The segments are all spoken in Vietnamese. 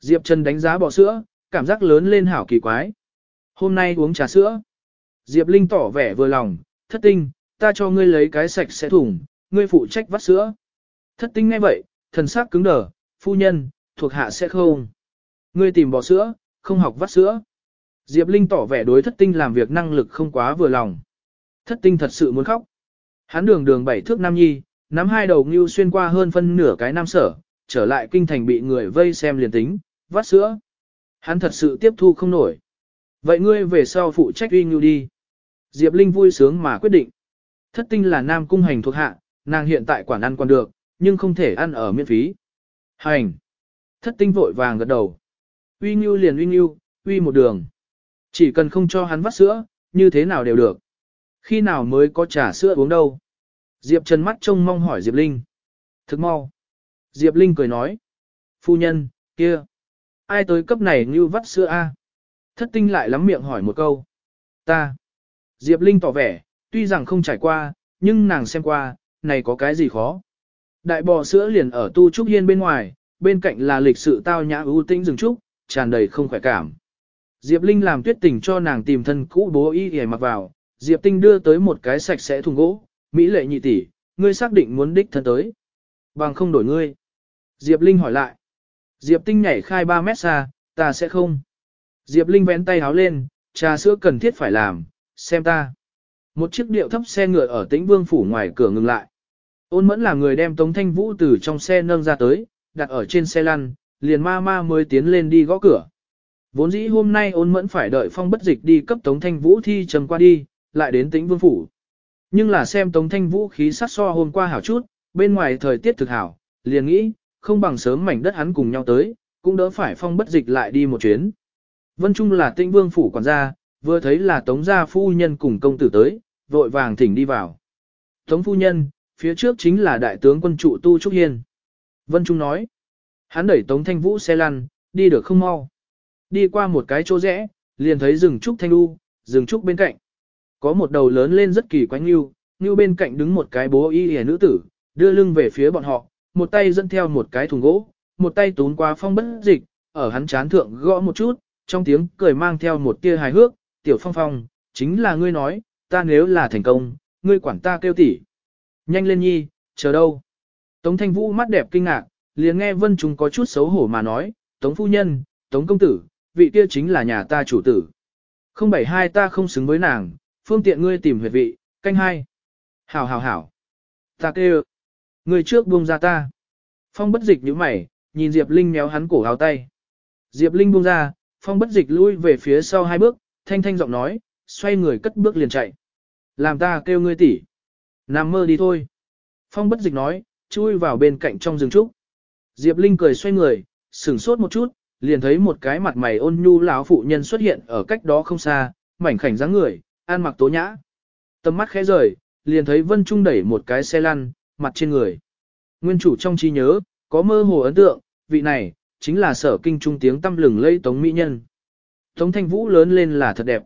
Diệp Trần đánh giá bò sữa, cảm giác lớn lên hảo kỳ quái. Hôm nay uống trà sữa. Diệp Linh tỏ vẻ vừa lòng, thất tinh, ta cho ngươi lấy cái sạch sẽ thùng, ngươi phụ trách vắt sữa. Thất tinh ngay vậy, thần sắc cứng đờ, phu nhân, thuộc hạ sẽ không. Ngươi tìm bò sữa, không học vắt sữa. Diệp Linh tỏ vẻ đối thất tinh làm việc năng lực không quá vừa lòng. Thất tinh thật sự muốn khóc. Hắn đường đường bảy thước nam nhi, nắm hai đầu ngưu xuyên qua hơn phân nửa cái nam sở, trở lại kinh thành bị người vây xem liền tính, vắt sữa. Hắn thật sự tiếp thu không nổi. Vậy ngươi về sau phụ trách uy ngưu đi. Diệp Linh vui sướng mà quyết định. Thất tinh là nam cung hành thuộc hạ, nàng hiện tại quản ăn còn được, nhưng không thể ăn ở miễn phí. Hành. Thất tinh vội vàng gật đầu. Uy ngưu liền uy ngưu, uy một đường. Chỉ cần không cho hắn vắt sữa, như thế nào đều được. Khi nào mới có trà sữa uống đâu? Diệp Trần mắt trông mong hỏi Diệp Linh. Thức mau. Diệp Linh cười nói. Phu nhân, kia. Ai tới cấp này như vắt sữa a? Thất tinh lại lắm miệng hỏi một câu. Ta. Diệp Linh tỏ vẻ, tuy rằng không trải qua, nhưng nàng xem qua, này có cái gì khó. Đại bò sữa liền ở tu trúc hiên bên ngoài, bên cạnh là lịch sự tao nhã ưu tĩnh rừng trúc, tràn đầy không khỏe cảm. Diệp Linh làm tuyết tình cho nàng tìm thân cũ bố y để mặc vào, Diệp Tinh đưa tới một cái sạch sẽ thùng gỗ, Mỹ lệ nhị tỷ, ngươi xác định muốn đích thân tới. Bằng không đổi ngươi. Diệp Linh hỏi lại. Diệp Tinh nhảy khai 3 mét xa, ta sẽ không. Diệp Linh vén tay háo lên, trà sữa cần thiết phải làm, xem ta. Một chiếc điệu thấp xe ngựa ở tĩnh vương phủ ngoài cửa ngừng lại. Ôn mẫn là người đem Tống Thanh Vũ từ trong xe nâng ra tới, đặt ở trên xe lăn, liền ma ma mới tiến lên đi gõ cửa. Vốn dĩ hôm nay ôn mẫn phải đợi phong bất dịch đi cấp Tống Thanh Vũ thi trầm qua đi, lại đến tĩnh vương phủ. Nhưng là xem Tống Thanh Vũ khí sát so hôm qua hảo chút, bên ngoài thời tiết thực hảo, liền nghĩ, không bằng sớm mảnh đất hắn cùng nhau tới, cũng đỡ phải phong bất dịch lại đi một chuyến. Vân Trung là tinh vương phủ quản gia, vừa thấy là Tống gia phu nhân cùng công tử tới, vội vàng thỉnh đi vào. Tống phu nhân, phía trước chính là đại tướng quân trụ Tu Trúc Hiên. Vân Trung nói, hắn đẩy Tống Thanh Vũ xe lăn, đi được không mau. Đi qua một cái chỗ rẽ, liền thấy rừng trúc thanh u, rừng trúc bên cạnh. Có một đầu lớn lên rất kỳ quái như, như bên cạnh đứng một cái bố y hề nữ tử, đưa lưng về phía bọn họ, một tay dẫn theo một cái thùng gỗ, một tay tún qua phong bất dịch, ở hắn chán thượng gõ một chút, trong tiếng cười mang theo một tia hài hước, tiểu phong phong, chính là ngươi nói, ta nếu là thành công, ngươi quản ta kêu tỉ. Nhanh lên nhi, chờ đâu. Tống thanh vũ mắt đẹp kinh ngạc, liền nghe vân chúng có chút xấu hổ mà nói, tống phu nhân, tống công tử, vị kia chính là nhà ta chủ tử. Không bảy hai ta không xứng với nàng, phương tiện ngươi tìm huyệt vị, canh hai. Hảo hảo hảo. Ta kêu. Người trước buông ra ta. Phong bất dịch như mày, nhìn Diệp Linh méo hắn cổ áo tay. Diệp Linh buông ra, phong bất dịch lui về phía sau hai bước, thanh thanh giọng nói, xoay người cất bước liền chạy. Làm ta kêu ngươi tỷ. Nằm mơ đi thôi. Phong bất dịch nói, chui vào bên cạnh trong rừng trúc. Diệp Linh cười xoay người, sửng sốt một chút, liền thấy một cái mặt mày ôn nhu lão phụ nhân xuất hiện ở cách đó không xa, mảnh khảnh dáng người, an mặc tố nhã. Tầm mắt khẽ rời, liền thấy Vân Trung đẩy một cái xe lăn, mặt trên người. Nguyên chủ trong trí nhớ, có mơ hồ ấn tượng, vị này, chính là sở kinh trung tiếng tâm lừng lây Tống Mỹ Nhân. Tống Thanh Vũ lớn lên là thật đẹp.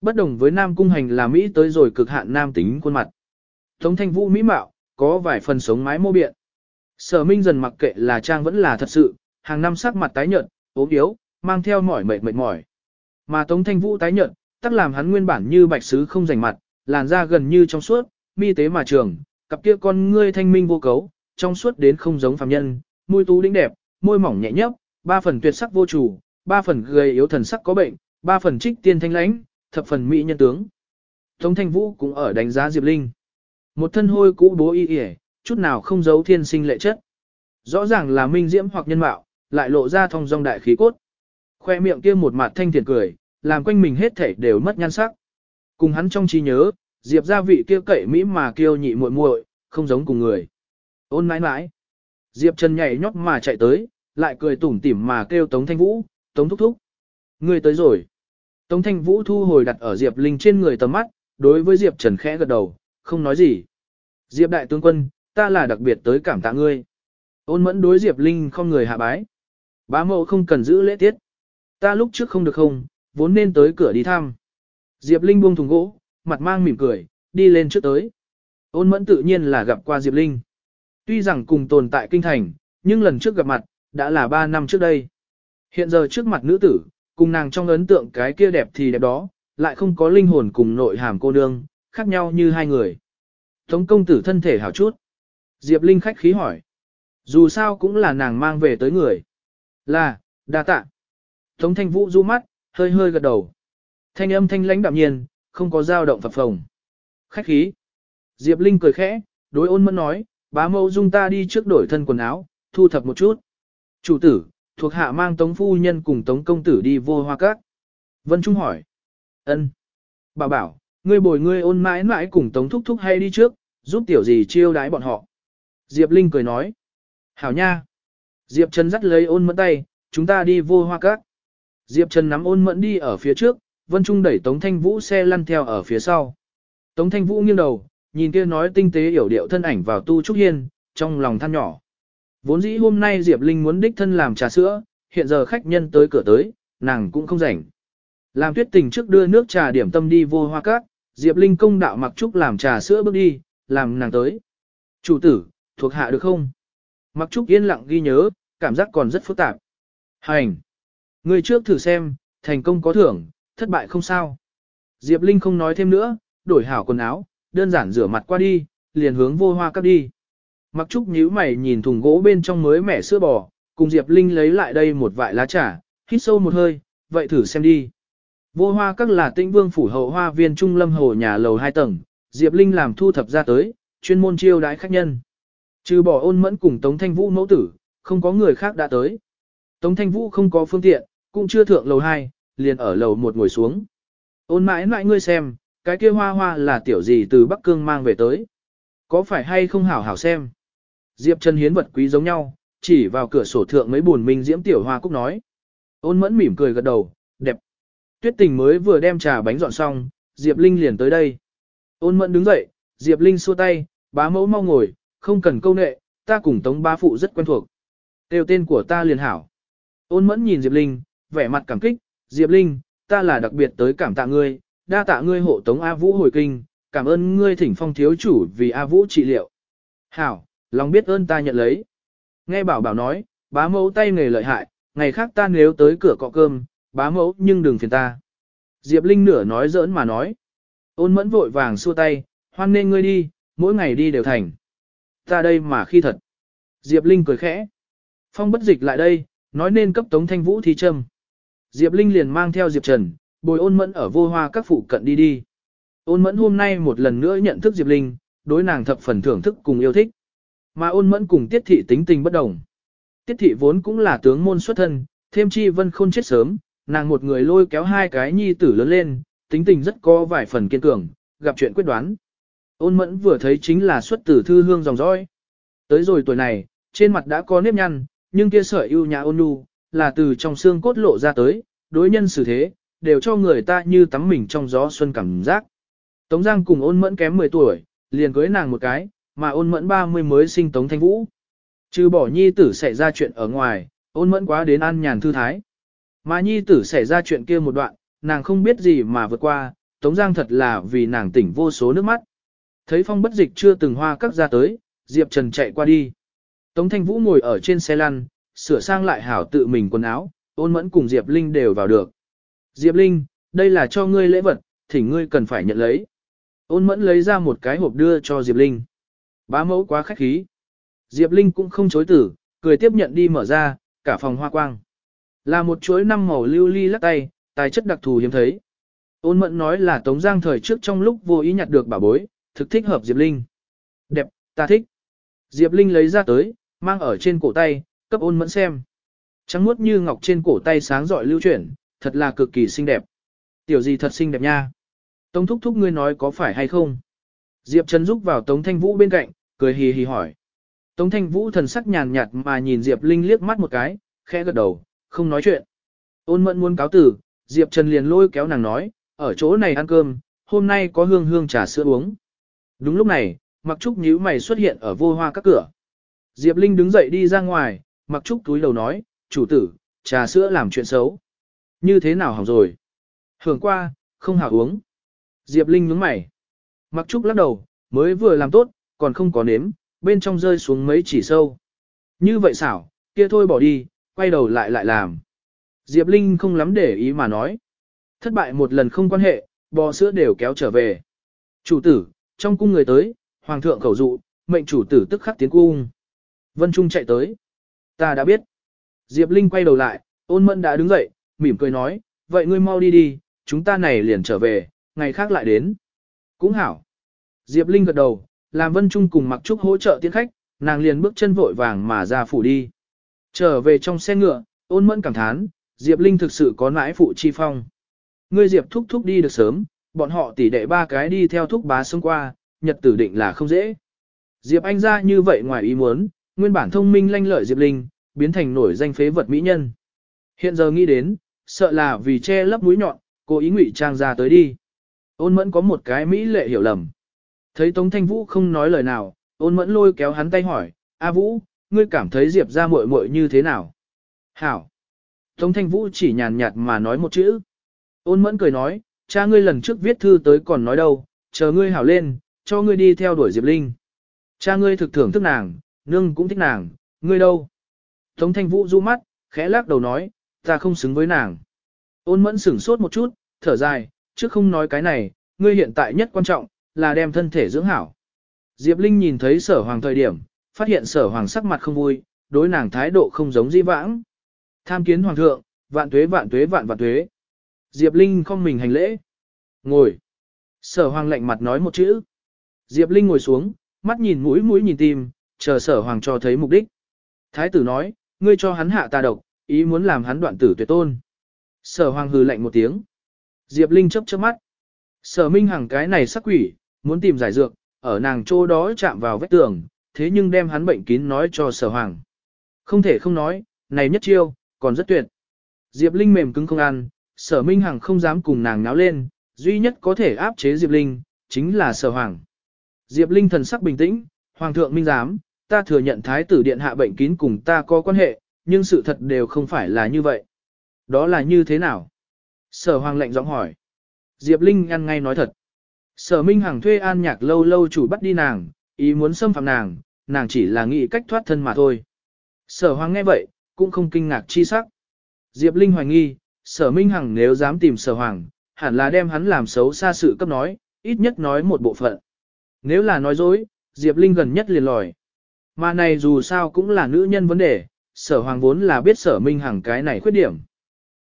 Bất đồng với Nam Cung Hành là Mỹ tới rồi cực hạn nam tính khuôn mặt. Tống Thanh Vũ Mỹ mạo, có vài phần sống mái mô biện. Sở Minh dần mặc kệ là trang vẫn là thật sự, hàng năm sắc mặt tái nhợt, ốm yếu, mang theo mỏi mệt mệt mỏi. Mà Tống Thanh Vũ tái nhợt, tắc làm hắn nguyên bản như bạch sứ không rành mặt, làn da gần như trong suốt, mi tế mà trường, cặp kia con ngươi thanh minh vô cấu, trong suốt đến không giống phàm nhân, môi tú đĩnh đẹp, môi mỏng nhẹ nhấp, ba phần tuyệt sắc vô chủ, ba phần gầy yếu thần sắc có bệnh, ba phần trích tiên thanh lãnh, thập phần mỹ nhân tướng. Tống Thanh Vũ cũng ở đánh giá Diệp Linh. Một thân hôi cũ bố y yể, chút nào không giấu thiên sinh lệ chất. Rõ ràng là minh diễm hoặc nhân mạo, lại lộ ra thông dong đại khí cốt. Khoe miệng kia một mặt thanh thiện cười, làm quanh mình hết thảy đều mất nhan sắc. Cùng hắn trong trí nhớ, Diệp gia vị kia cậy mỹ mà kiêu nhị muội muội, không giống cùng người. Ôn mãi mãi. Diệp Trần nhảy nhót mà chạy tới, lại cười tủm tỉm mà kêu Tống Thanh Vũ, Tống Thúc Thúc. Người tới rồi. Tống Thanh Vũ thu hồi đặt ở Diệp Linh trên người tầm mắt, đối với Diệp Trần khẽ gật đầu, không nói gì. Diệp Đại Tướng Quân, ta là đặc biệt tới cảm tạ ngươi. Ôn mẫn đối Diệp Linh không người hạ bái. Bá mẫu không cần giữ lễ tiết. Ta lúc trước không được không, vốn nên tới cửa đi thăm. Diệp Linh buông thùng gỗ, mặt mang mỉm cười, đi lên trước tới. Ôn mẫn tự nhiên là gặp qua Diệp Linh. Tuy rằng cùng tồn tại kinh thành, nhưng lần trước gặp mặt, đã là 3 năm trước đây. Hiện giờ trước mặt nữ tử, cùng nàng trong ấn tượng cái kia đẹp thì đẹp đó, lại không có linh hồn cùng nội hàm cô nương, khác nhau như hai người. Tống công tử thân thể hảo chút. Diệp Linh khách khí hỏi. Dù sao cũng là nàng mang về tới người. Là, đa tạ. Tống thanh vũ du mắt, hơi hơi gật đầu. Thanh âm thanh lãnh đạm nhiên, không có dao động phập phồng. Khách khí. Diệp Linh cười khẽ, đối ôn mẫn nói, bá mẫu dung ta đi trước đổi thân quần áo, thu thập một chút. Chủ tử, thuộc hạ mang tống phu nhân cùng tống công tử đi vô hoa cát. Vân Trung hỏi. ân. Bà bảo, ngươi bồi ngươi ôn mãi mãi cùng tống thúc thúc hay đi trước, giúp tiểu gì chiêu đái bọn họ. Diệp Linh cười nói. Hảo nha. Diệp Trần dắt lấy ôn mẫn tay, chúng ta đi vô hoa cát. Diệp Trần nắm ôn mẫn đi ở phía trước, Vân Trung đẩy Tống Thanh Vũ xe lăn theo ở phía sau. Tống Thanh Vũ nghiêng đầu, nhìn kia nói tinh tế hiểu điệu thân ảnh vào tu trúc hiên, trong lòng than nhỏ. Vốn dĩ hôm nay Diệp Linh muốn đích thân làm trà sữa, hiện giờ khách nhân tới cửa tới, nàng cũng không rảnh. Làm tuyết tình trước đưa nước trà điểm tâm đi vô hoa cát, Diệp Linh công đạo mặc trúc làm trà sữa bước đi, làm nàng tới. Chủ tử, thuộc hạ được không? Mặc trúc yên lặng ghi nhớ, cảm giác còn rất phức tạp. Hành! Người trước thử xem, thành công có thưởng, thất bại không sao. Diệp Linh không nói thêm nữa, đổi hảo quần áo, đơn giản rửa mặt qua đi, liền hướng vô hoa cát đi. Mặc trúc nhíu mày nhìn thùng gỗ bên trong mới mẻ sữa bò, cùng Diệp Linh lấy lại đây một vại lá trà, hít sâu một hơi, vậy thử xem đi. Vô hoa các là tĩnh vương phủ hậu hoa viên trung lâm hồ nhà lầu 2 tầng, Diệp Linh làm thu thập ra tới, chuyên môn chiêu đãi khách nhân. Trừ bỏ ôn mẫn cùng Tống Thanh Vũ mẫu tử, không có người khác đã tới. Tống Thanh Vũ không có phương tiện, cũng chưa thượng lầu 2, liền ở lầu một ngồi xuống. Ôn mãi mãi ngươi xem, cái kia hoa hoa là tiểu gì từ Bắc Cương mang về tới. Có phải hay không hảo hảo xem? Diệp Trần hiến vật quý giống nhau, chỉ vào cửa sổ thượng mấy buồn minh diễm tiểu hoa cúc nói. Ôn mẫn mỉm cười gật đầu, đẹp. Tuyết tình mới vừa đem trà bánh dọn xong, Diệp Linh liền tới đây. Ôn mẫn đứng dậy, Diệp Linh xua tay, bá mẫu mau ngồi, không cần câu nệ, ta cùng tống bá phụ rất quen thuộc. Tiêu tên của ta liền hảo. Ôn mẫn nhìn Diệp Linh, vẻ mặt cảm kích, Diệp Linh, ta là đặc biệt tới cảm tạ ngươi, đa tạ ngươi hộ tống A Vũ hồi kinh, cảm ơn ngươi thỉnh phong thiếu chủ vì A Vũ trị liệu. Hảo, lòng biết ơn ta nhận lấy. Nghe bảo bảo nói, bá mẫu tay nghề lợi hại, ngày khác ta nếu tới cửa cọ cơm, bá mẫu nhưng đừng phiền ta. Diệp Linh nửa nói giỡn mà nói. Ôn mẫn vội vàng xua tay, hoan nên ngươi đi, mỗi ngày đi đều thành. Ta đây mà khi thật. Diệp Linh cười khẽ. Phong bất dịch lại đây, nói nên cấp tống thanh vũ thi châm. Diệp Linh liền mang theo Diệp Trần, bồi ôn mẫn ở vô hoa các phụ cận đi đi. Ôn mẫn hôm nay một lần nữa nhận thức Diệp Linh, đối nàng thập phần thưởng thức cùng yêu thích. Mà ôn mẫn cùng tiết thị tính tình bất đồng. Tiết thị vốn cũng là tướng môn xuất thân, thêm chi vân khôn chết sớm, nàng một người lôi kéo hai cái nhi tử lớn lên, tính tình rất có vài phần kiên cường, gặp chuyện quyết đoán. Ôn mẫn vừa thấy chính là xuất tử thư hương dòng dõi. Tới rồi tuổi này, trên mặt đã có nếp nhăn, nhưng kia sợi ưu nhã ôn nhu, là từ trong xương cốt lộ ra tới, đối nhân xử thế, đều cho người ta như tắm mình trong gió xuân cảm giác. Tống Giang cùng ôn mẫn kém 10 tuổi, liền cưới nàng một cái, mà ôn mẫn 30 mới sinh Tống Thanh Vũ. Trừ bỏ nhi tử xảy ra chuyện ở ngoài, ôn mẫn quá đến an nhàn thư thái. Mà nhi tử xảy ra chuyện kia một đoạn, nàng không biết gì mà vượt qua, Tống Giang thật là vì nàng tỉnh vô số nước mắt. Thấy phong bất dịch chưa từng hoa cắt ra tới, Diệp Trần chạy qua đi. Tống Thanh Vũ ngồi ở trên xe lăn, sửa sang lại hảo tự mình quần áo, ôn mẫn cùng Diệp Linh đều vào được. Diệp Linh, đây là cho ngươi lễ vật, thỉnh ngươi cần phải nhận lấy. Ôn mẫn lấy ra một cái hộp đưa cho Diệp Linh. Bá mẫu quá khách khí. Diệp Linh cũng không chối tử, cười tiếp nhận đi mở ra, cả phòng hoa quang. Là một chuỗi năm màu lưu ly lắc tay, tài chất đặc thù hiếm thấy. Ôn mẫn nói là Tống Giang thời trước trong lúc vô ý nhặt được bảo bối, thực thích hợp Diệp Linh. Đẹp, ta thích. Diệp Linh lấy ra tới, mang ở trên cổ tay, cấp ôn mẫn xem. Trắng muốt như ngọc trên cổ tay sáng rọi lưu chuyển, thật là cực kỳ xinh đẹp. Tiểu gì thật xinh đẹp nha. Tống thúc thúc ngươi nói có phải hay không? Diệp Trần rúc vào Tống Thanh Vũ bên cạnh, cười hì hì hỏi. Tống Thanh Vũ thần sắc nhàn nhạt mà nhìn Diệp Linh liếc mắt một cái, khẽ gật đầu, không nói chuyện. Ôn mẫn muốn cáo tử, Diệp Trần liền lôi kéo nàng nói, ở chỗ này ăn cơm, hôm nay có hương hương trà sữa uống. Đúng lúc này, Mặc Trúc nhíu mày xuất hiện ở vô hoa các cửa. Diệp Linh đứng dậy đi ra ngoài, Mặc Trúc túi đầu nói, chủ tử, trà sữa làm chuyện xấu. Như thế nào hỏng rồi? Hưởng qua, không hảo uống. Diệp Linh nhướng mày. Mặc Trúc lắc đầu, mới vừa làm tốt, còn không có nếm, bên trong rơi xuống mấy chỉ sâu. Như vậy xảo, kia thôi bỏ đi, quay đầu lại lại làm. Diệp Linh không lắm để ý mà nói. Thất bại một lần không quan hệ, bò sữa đều kéo trở về. Chủ tử, trong cung người tới, hoàng thượng khẩu dụ, mệnh chủ tử tức khắc tiến cung. Vân Trung chạy tới. Ta đã biết. Diệp Linh quay đầu lại, ôn mẫn đã đứng dậy, mỉm cười nói, vậy ngươi mau đi đi, chúng ta này liền trở về, ngày khác lại đến. Cũng hảo. Diệp Linh gật đầu, làm Vân Trung cùng Mặc Trúc hỗ trợ tiến khách, nàng liền bước chân vội vàng mà ra phủ đi. Trở về trong xe ngựa, ôn mẫn cảm thán, Diệp Linh thực sự có nãi phụ chi phong. Ngươi Diệp thúc thúc đi được sớm, bọn họ tỉ đệ ba cái đi theo thúc bá xông qua, nhật tử định là không dễ. Diệp Anh ra như vậy ngoài ý muốn, nguyên bản thông minh lanh lợi Diệp Linh, biến thành nổi danh phế vật mỹ nhân. Hiện giờ nghĩ đến, sợ là vì che lấp mũi nhọn, cô ý ngụy trang ra tới đi. Ôn mẫn có một cái mỹ lệ hiểu lầm. Thấy Tống Thanh Vũ không nói lời nào, ôn mẫn lôi kéo hắn tay hỏi, A Vũ, ngươi cảm thấy Diệp ra muội muội như thế nào? Hảo. Tống Thanh Vũ chỉ nhàn nhạt mà nói một chữ. Ôn mẫn cười nói, cha ngươi lần trước viết thư tới còn nói đâu, chờ ngươi hảo lên, cho ngươi đi theo đuổi Diệp Linh. Cha ngươi thực thưởng thức nàng, nương cũng thích nàng, ngươi đâu? Tống Thanh Vũ du mắt, khẽ lắc đầu nói, ta không xứng với nàng. Ôn mẫn sửng sốt một chút, thở dài, chứ không nói cái này, ngươi hiện tại nhất quan trọng, là đem thân thể dưỡng hảo. Diệp Linh nhìn thấy sở hoàng thời điểm, phát hiện sở hoàng sắc mặt không vui, đối nàng thái độ không giống di vãng. Tham kiến hoàng thượng, vạn tuế vạn tuế vạn vạn tuế. Diệp Linh không mình hành lễ. Ngồi. Sở hoàng lạnh mặt nói một chữ. Diệp Linh ngồi xuống, mắt nhìn mũi mũi nhìn tim, chờ sở hoàng cho thấy mục đích. Thái tử nói, ngươi cho hắn hạ ta độc, ý muốn làm hắn đoạn tử tuyệt tôn. Sở hoàng hừ lạnh một tiếng. Diệp Linh chớp chớp mắt. Sở Minh Hằng cái này sắc quỷ, muốn tìm giải dược, ở nàng chỗ đó chạm vào vết tường, thế nhưng đem hắn bệnh kín nói cho sở hoàng. Không thể không nói, này nhất chiêu, còn rất tuyệt. Diệp Linh mềm cứng không ăn, sở Minh Hằng không dám cùng nàng náo lên, duy nhất có thể áp chế Diệp Linh, chính là sở hoàng. Diệp Linh thần sắc bình tĩnh, Hoàng thượng Minh giám, ta thừa nhận thái tử điện hạ bệnh kín cùng ta có quan hệ, nhưng sự thật đều không phải là như vậy. Đó là như thế nào? Sở hoàng lệnh giọng hỏi. Diệp Linh ăn ngay nói thật. Sở Minh Hằng thuê an nhạc lâu lâu chủ bắt đi nàng, ý muốn xâm phạm nàng, nàng chỉ là nghĩ cách thoát thân mà thôi. Sở hoàng nghe vậy, cũng không kinh ngạc chi sắc. Diệp Linh hoài nghi, sở Minh Hằng nếu dám tìm sở hoàng, hẳn là đem hắn làm xấu xa sự cấp nói, ít nhất nói một bộ phận. Nếu là nói dối, Diệp Linh gần nhất liền lòi. Mà này dù sao cũng là nữ nhân vấn đề, sở hoàng vốn là biết sở Minh Hằng cái này khuyết điểm.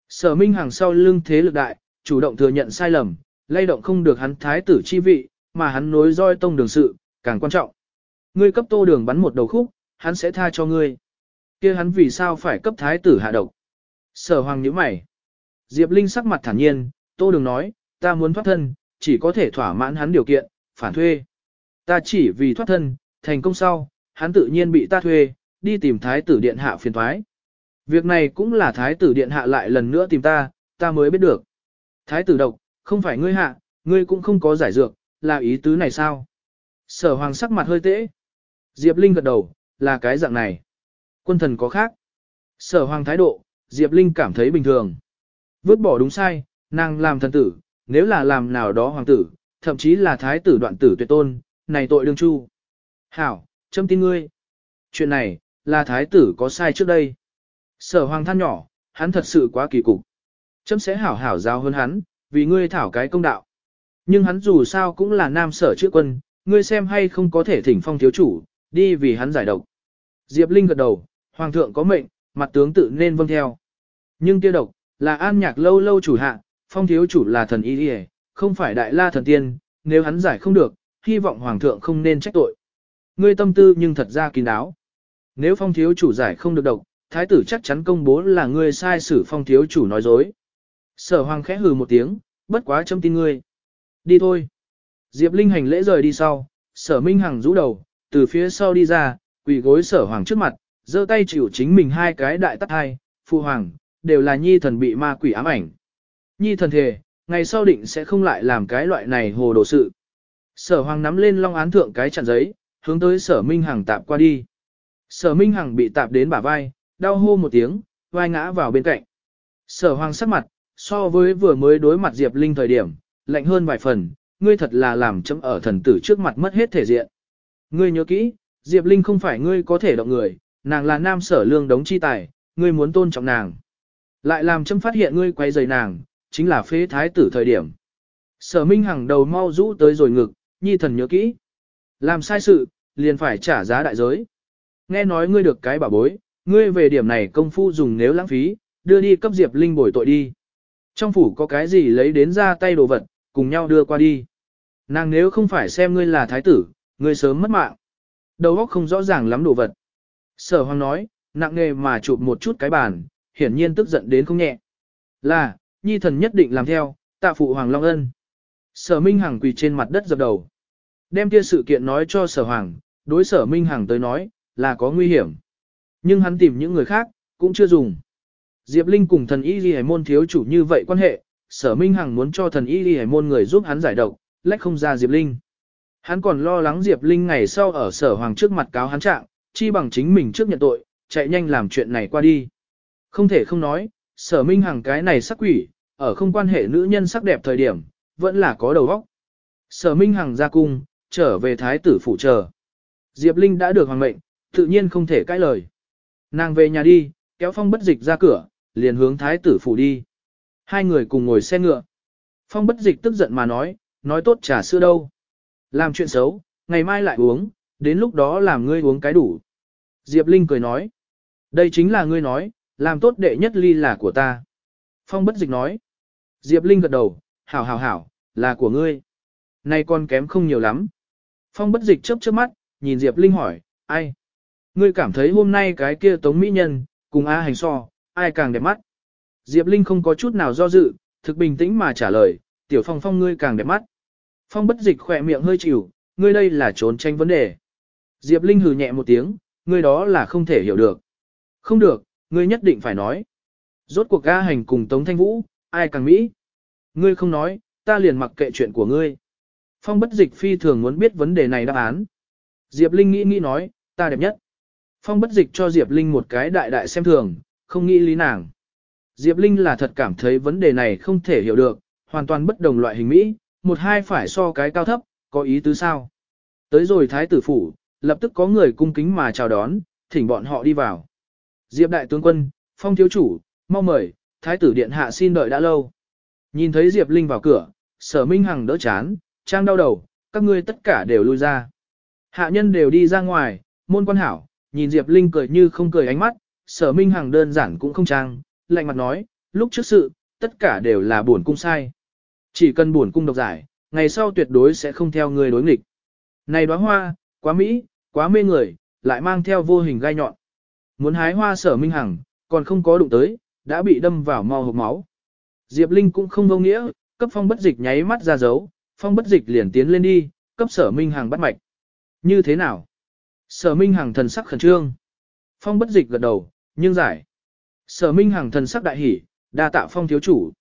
Sở Minh Hằng sau lưng thế lực đại, chủ động thừa nhận sai lầm, lay động không được hắn thái tử chi vị, mà hắn nối roi tông đường sự, càng quan trọng. Ngươi cấp tô đường bắn một đầu khúc, hắn sẽ tha cho ngươi. kia hắn vì sao phải cấp thái tử hạ độc? Sở hoàng nhíu mày. Diệp Linh sắc mặt thản nhiên, tô đường nói, ta muốn thoát thân, chỉ có thể thỏa mãn hắn điều kiện, phản thuê. Ta chỉ vì thoát thân, thành công sau, hắn tự nhiên bị ta thuê, đi tìm thái tử điện hạ phiền thoái. Việc này cũng là thái tử điện hạ lại lần nữa tìm ta, ta mới biết được. Thái tử độc, không phải ngươi hạ, ngươi cũng không có giải dược, là ý tứ này sao? Sở hoàng sắc mặt hơi tễ. Diệp Linh gật đầu, là cái dạng này. Quân thần có khác. Sở hoàng thái độ, Diệp Linh cảm thấy bình thường. Vứt bỏ đúng sai, nàng làm thần tử, nếu là làm nào đó hoàng tử, thậm chí là thái tử đoạn tử tuyệt tôn, này tội đương chu. Hảo, châm tin ngươi. Chuyện này, là thái tử có sai trước đây. Sở hoàng than nhỏ, hắn thật sự quá kỳ cục. Chấm sẽ hảo hảo giáo hơn hắn, vì ngươi thảo cái công đạo. Nhưng hắn dù sao cũng là nam sở trước quân, ngươi xem hay không có thể thỉnh phong thiếu chủ, đi vì hắn giải độc. Diệp Linh gật đầu, hoàng thượng có mệnh, mặt tướng tự nên vâng theo. Nhưng tiêu độc, là an nhạc lâu lâu chủ hạ, phong thiếu chủ là thần y không phải đại la thần tiên, nếu hắn giải không được, hy vọng hoàng thượng không nên trách tội. Ngươi tâm tư nhưng thật ra kín đáo. Nếu phong thiếu chủ giải không được độc, thái tử chắc chắn công bố là ngươi sai xử phong thiếu chủ nói dối. Sở hoàng khẽ hừ một tiếng, bất quá châm tin ngươi. Đi thôi. Diệp Linh hành lễ rời đi sau, sở minh hằng rũ đầu, từ phía sau đi ra, quỳ gối sở hoàng trước mặt, giơ tay chịu chính mình hai cái đại tắt hai, phụ hoàng, đều là nhi thần bị ma quỷ ám ảnh. Nhi thần thề, ngày sau định sẽ không lại làm cái loại này hồ đồ sự. Sở hoàng nắm lên long án thượng cái chặn giấy, hướng tới sở minh hằng tạp qua đi. Sở minh hằng bị tạp đến bả vai, đau hô một tiếng, vai ngã vào bên cạnh. Sở hoàng sắc mặt, so với vừa mới đối mặt Diệp Linh thời điểm, lạnh hơn vài phần, ngươi thật là làm chấm ở thần tử trước mặt mất hết thể diện. Ngươi nhớ kỹ, Diệp Linh không phải ngươi có thể động người, nàng là nam sở lương đống chi tài, ngươi muốn tôn trọng nàng. Lại làm chấm phát hiện ngươi quay rời nàng, chính là phế thái tử thời điểm. Sở Minh Hằng đầu mau rũ tới rồi ngực, nhi thần nhớ kỹ. Làm sai sự, liền phải trả giá đại giới. Nghe nói ngươi được cái bảo bối, ngươi về điểm này công phu dùng nếu lãng phí, đưa đi cấp Diệp Linh bồi tội đi. Trong phủ có cái gì lấy đến ra tay đồ vật, cùng nhau đưa qua đi. Nàng nếu không phải xem ngươi là thái tử, ngươi sớm mất mạng. Đầu óc không rõ ràng lắm đồ vật. Sở hoàng nói, nặng nghề mà chụp một chút cái bàn, hiển nhiên tức giận đến không nhẹ. Là, nhi thần nhất định làm theo, tạ phụ hoàng long ân. Sở Minh Hằng quỳ trên mặt đất dập đầu. Đem kia sự kiện nói cho sở hoàng, đối sở Minh Hằng tới nói, là có nguy hiểm. Nhưng hắn tìm những người khác, cũng chưa dùng. Diệp Linh cùng thần y ghi môn thiếu chủ như vậy quan hệ, sở Minh Hằng muốn cho thần y ghi môn người giúp hắn giải độc, lách không ra Diệp Linh. Hắn còn lo lắng Diệp Linh ngày sau ở sở hoàng trước mặt cáo hắn trạng, chi bằng chính mình trước nhận tội, chạy nhanh làm chuyện này qua đi. Không thể không nói, sở Minh Hằng cái này sắc quỷ, ở không quan hệ nữ nhân sắc đẹp thời điểm, vẫn là có đầu óc. Sở Minh Hằng ra cung, trở về thái tử phủ chờ. Diệp Linh đã được hoàng mệnh, tự nhiên không thể cãi lời. Nàng về nhà đi, kéo phong bất dịch ra cửa, liền hướng thái tử phủ đi. Hai người cùng ngồi xe ngựa. Phong bất dịch tức giận mà nói, nói tốt trà sữa đâu. Làm chuyện xấu, ngày mai lại uống, đến lúc đó làm ngươi uống cái đủ. Diệp Linh cười nói, đây chính là ngươi nói, làm tốt đệ nhất ly là của ta. Phong bất dịch nói, Diệp Linh gật đầu, hảo hảo hảo, là của ngươi. Này con kém không nhiều lắm. Phong bất dịch chớp chớp mắt, nhìn Diệp Linh hỏi, ai? Ngươi cảm thấy hôm nay cái kia tống mỹ nhân, cùng A hành so, ai càng đẹp mắt? Diệp Linh không có chút nào do dự, thực bình tĩnh mà trả lời, tiểu phong phong ngươi càng đẹp mắt. Phong bất dịch khỏe miệng hơi chịu, ngươi đây là trốn tranh vấn đề. Diệp Linh hừ nhẹ một tiếng, ngươi đó là không thể hiểu được. Không được, ngươi nhất định phải nói. Rốt cuộc A hành cùng Tống Thanh Vũ, ai càng mỹ? Ngươi không nói, ta liền mặc kệ chuyện của ngươi. Phong bất dịch phi thường muốn biết vấn đề này đáp án. Diệp Linh nghĩ nghĩ nói, ta đẹp nhất. Phong bất dịch cho Diệp Linh một cái đại đại xem thường, không nghĩ lý nàng. Diệp Linh là thật cảm thấy vấn đề này không thể hiểu được, hoàn toàn bất đồng loại hình Mỹ, một hai phải so cái cao thấp, có ý tứ sao. Tới rồi thái tử phủ, lập tức có người cung kính mà chào đón, thỉnh bọn họ đi vào. Diệp đại tướng quân, phong thiếu chủ, mau mời, thái tử điện hạ xin đợi đã lâu. Nhìn thấy Diệp Linh vào cửa, sở minh hằng đỡ chán, trang đau đầu, các ngươi tất cả đều lui ra. Hạ nhân đều đi ra ngoài, môn quan hảo, nhìn Diệp Linh cười như không cười ánh mắt, sở minh hằng đơn giản cũng không trang, lạnh mặt nói, lúc trước sự, tất cả đều là buồn cung sai. Chỉ cần buồn cung độc giải, ngày sau tuyệt đối sẽ không theo người đối nghịch. Này đóa hoa, quá mỹ, quá mê người, lại mang theo vô hình gai nhọn. Muốn hái hoa sở minh hằng, còn không có đụng tới, đã bị đâm vào mau hộp máu. Diệp Linh cũng không vô nghĩa, cấp phong bất dịch nháy mắt ra dấu, phong bất dịch liền tiến lên đi, cấp sở minh hằng bắt mạch. Như thế nào? Sở minh hằng thần sắc khẩn trương. Phong bất dịch gật đầu, nhưng giải. Sở minh hằng thần sắc đại hỉ, đa tạ phong thiếu chủ.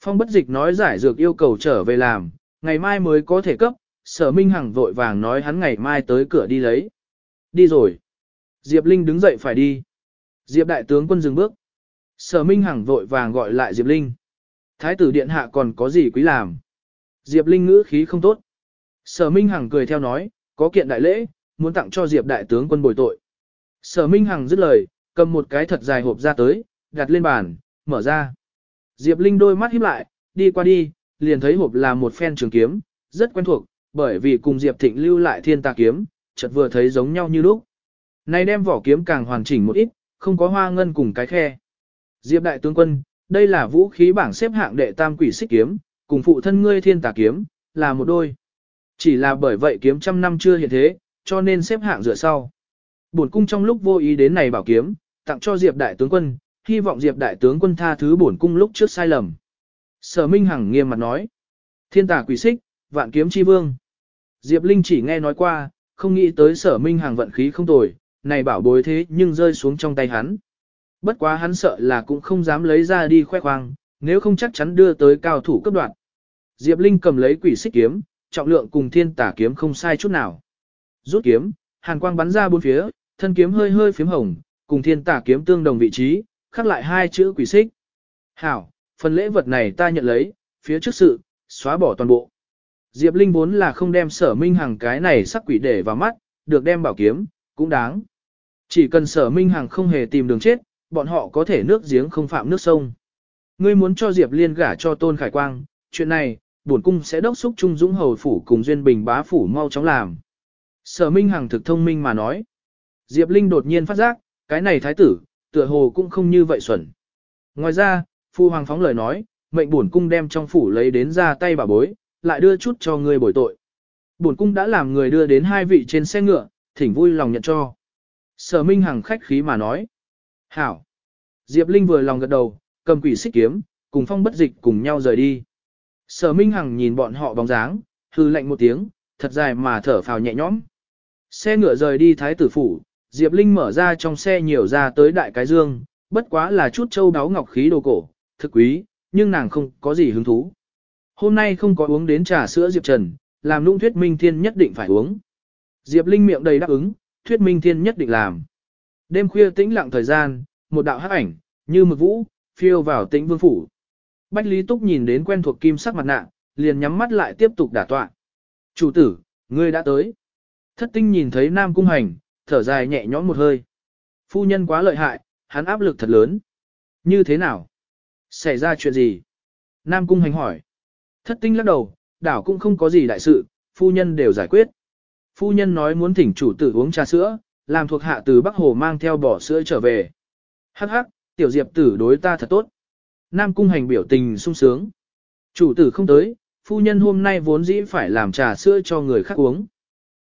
Phong bất dịch nói giải dược yêu cầu trở về làm, ngày mai mới có thể cấp, sở minh hằng vội vàng nói hắn ngày mai tới cửa đi lấy. Đi rồi. Diệp Linh đứng dậy phải đi. Diệp đại tướng quân dừng bước. Sở minh hằng vội vàng gọi lại Diệp Linh. Thái tử điện hạ còn có gì quý làm? Diệp Linh ngữ khí không tốt. Sở minh hằng cười theo nói, có kiện đại lễ, muốn tặng cho Diệp đại tướng quân bồi tội. Sở minh hằng dứt lời, cầm một cái thật dài hộp ra tới, đặt lên bàn, mở ra. Diệp Linh đôi mắt híp lại, đi qua đi, liền thấy hộp là một phen trường kiếm, rất quen thuộc, bởi vì cùng Diệp Thịnh lưu lại thiên tà kiếm, chợt vừa thấy giống nhau như lúc. Này đem vỏ kiếm càng hoàn chỉnh một ít, không có hoa ngân cùng cái khe. Diệp đại tướng quân, đây là vũ khí bảng xếp hạng đệ tam quỷ xích kiếm, cùng phụ thân ngươi thiên tà kiếm, là một đôi. Chỉ là bởi vậy kiếm trăm năm chưa hiện thế, cho nên xếp hạng dựa sau. Bổn cung trong lúc vô ý đến này bảo kiếm, tặng cho Diệp đại tướng quân, hy vọng Diệp đại tướng quân tha thứ bổn cung lúc trước sai lầm. Sở Minh Hằng nghiêm mặt nói, thiên tà quỷ xích, vạn kiếm chi vương. Diệp Linh chỉ nghe nói qua, không nghĩ tới sở Minh Hằng vận khí không tồi, này bảo bối thế nhưng rơi xuống trong tay hắn. Bất quá hắn sợ là cũng không dám lấy ra đi khoe khoang, nếu không chắc chắn đưa tới cao thủ cấp đoạn. Diệp Linh cầm lấy quỷ xích kiếm, trọng lượng cùng thiên tả kiếm không sai chút nào. Rút kiếm, hàn quang bắn ra bốn phía, thân kiếm hơi hơi phím hồng, cùng thiên tả kiếm tương đồng vị trí, khắc lại hai chữ quỷ xích. Hảo, phần lễ vật này ta nhận lấy, phía trước sự, xóa bỏ toàn bộ. Diệp Linh vốn là không đem sở minh hàng cái này sắc quỷ để vào mắt, được đem bảo kiếm, cũng đáng. Chỉ cần sở minh hàng không hề tìm đường chết, bọn họ có thể nước giếng không phạm nước sông. Ngươi muốn cho Diệp Liên gả cho Tôn Khải Quang, chuyện này, bổn cung sẽ đốc xúc Trung Dũng Hầu Phủ cùng Duyên Bình bá Phủ mau chóng làm. Sở Minh Hằng thực thông minh mà nói. Diệp Linh đột nhiên phát giác, cái này thái tử, tựa hồ cũng không như vậy xuẩn. Ngoài ra, Phu Hoàng phóng lời nói, mệnh bổn cung đem trong phủ lấy đến ra tay bà bối, lại đưa chút cho người bồi tội. Bổn cung đã làm người đưa đến hai vị trên xe ngựa, thỉnh vui lòng nhận cho. Sở Minh Hằng khách khí mà nói. Hảo. Diệp Linh vừa lòng gật đầu, cầm quỷ xích kiếm, cùng phong bất dịch cùng nhau rời đi. Sở Minh Hằng nhìn bọn họ bóng dáng, hư lạnh một tiếng, thật dài mà thở phào nhẹ nhõm. Xe ngựa rời đi thái tử phủ, Diệp Linh mở ra trong xe nhiều ra tới đại cái dương, bất quá là chút châu đáo ngọc khí đồ cổ, thực quý, nhưng nàng không có gì hứng thú. Hôm nay không có uống đến trà sữa Diệp Trần, làm nung thuyết minh thiên nhất định phải uống. Diệp Linh miệng đầy đáp ứng, thuyết minh thiên nhất định làm. Đêm khuya tĩnh lặng thời gian, một đạo hắc ảnh, như mực vũ, phiêu vào tĩnh vương phủ. Bách Lý Túc nhìn đến quen thuộc kim sắc mặt nạ, liền nhắm mắt lại tiếp tục đả tọa. Chủ tử, ngươi đã tới. Thất tinh nhìn thấy Nam Cung Hành, thở dài nhẹ nhõm một hơi. Phu nhân quá lợi hại, hắn áp lực thật lớn. Như thế nào? Xảy ra chuyện gì? Nam Cung Hành hỏi. Thất tinh lắc đầu, đảo cũng không có gì đại sự, phu nhân đều giải quyết. Phu nhân nói muốn thỉnh chủ tử uống trà sữa, làm thuộc hạ từ Bắc Hồ mang theo bỏ sữa trở về. Hắc hắc, tiểu diệp tử đối ta thật tốt. Nam Cung Hành biểu tình sung sướng. Chủ tử không tới, phu nhân hôm nay vốn dĩ phải làm trà sữa cho người khác uống.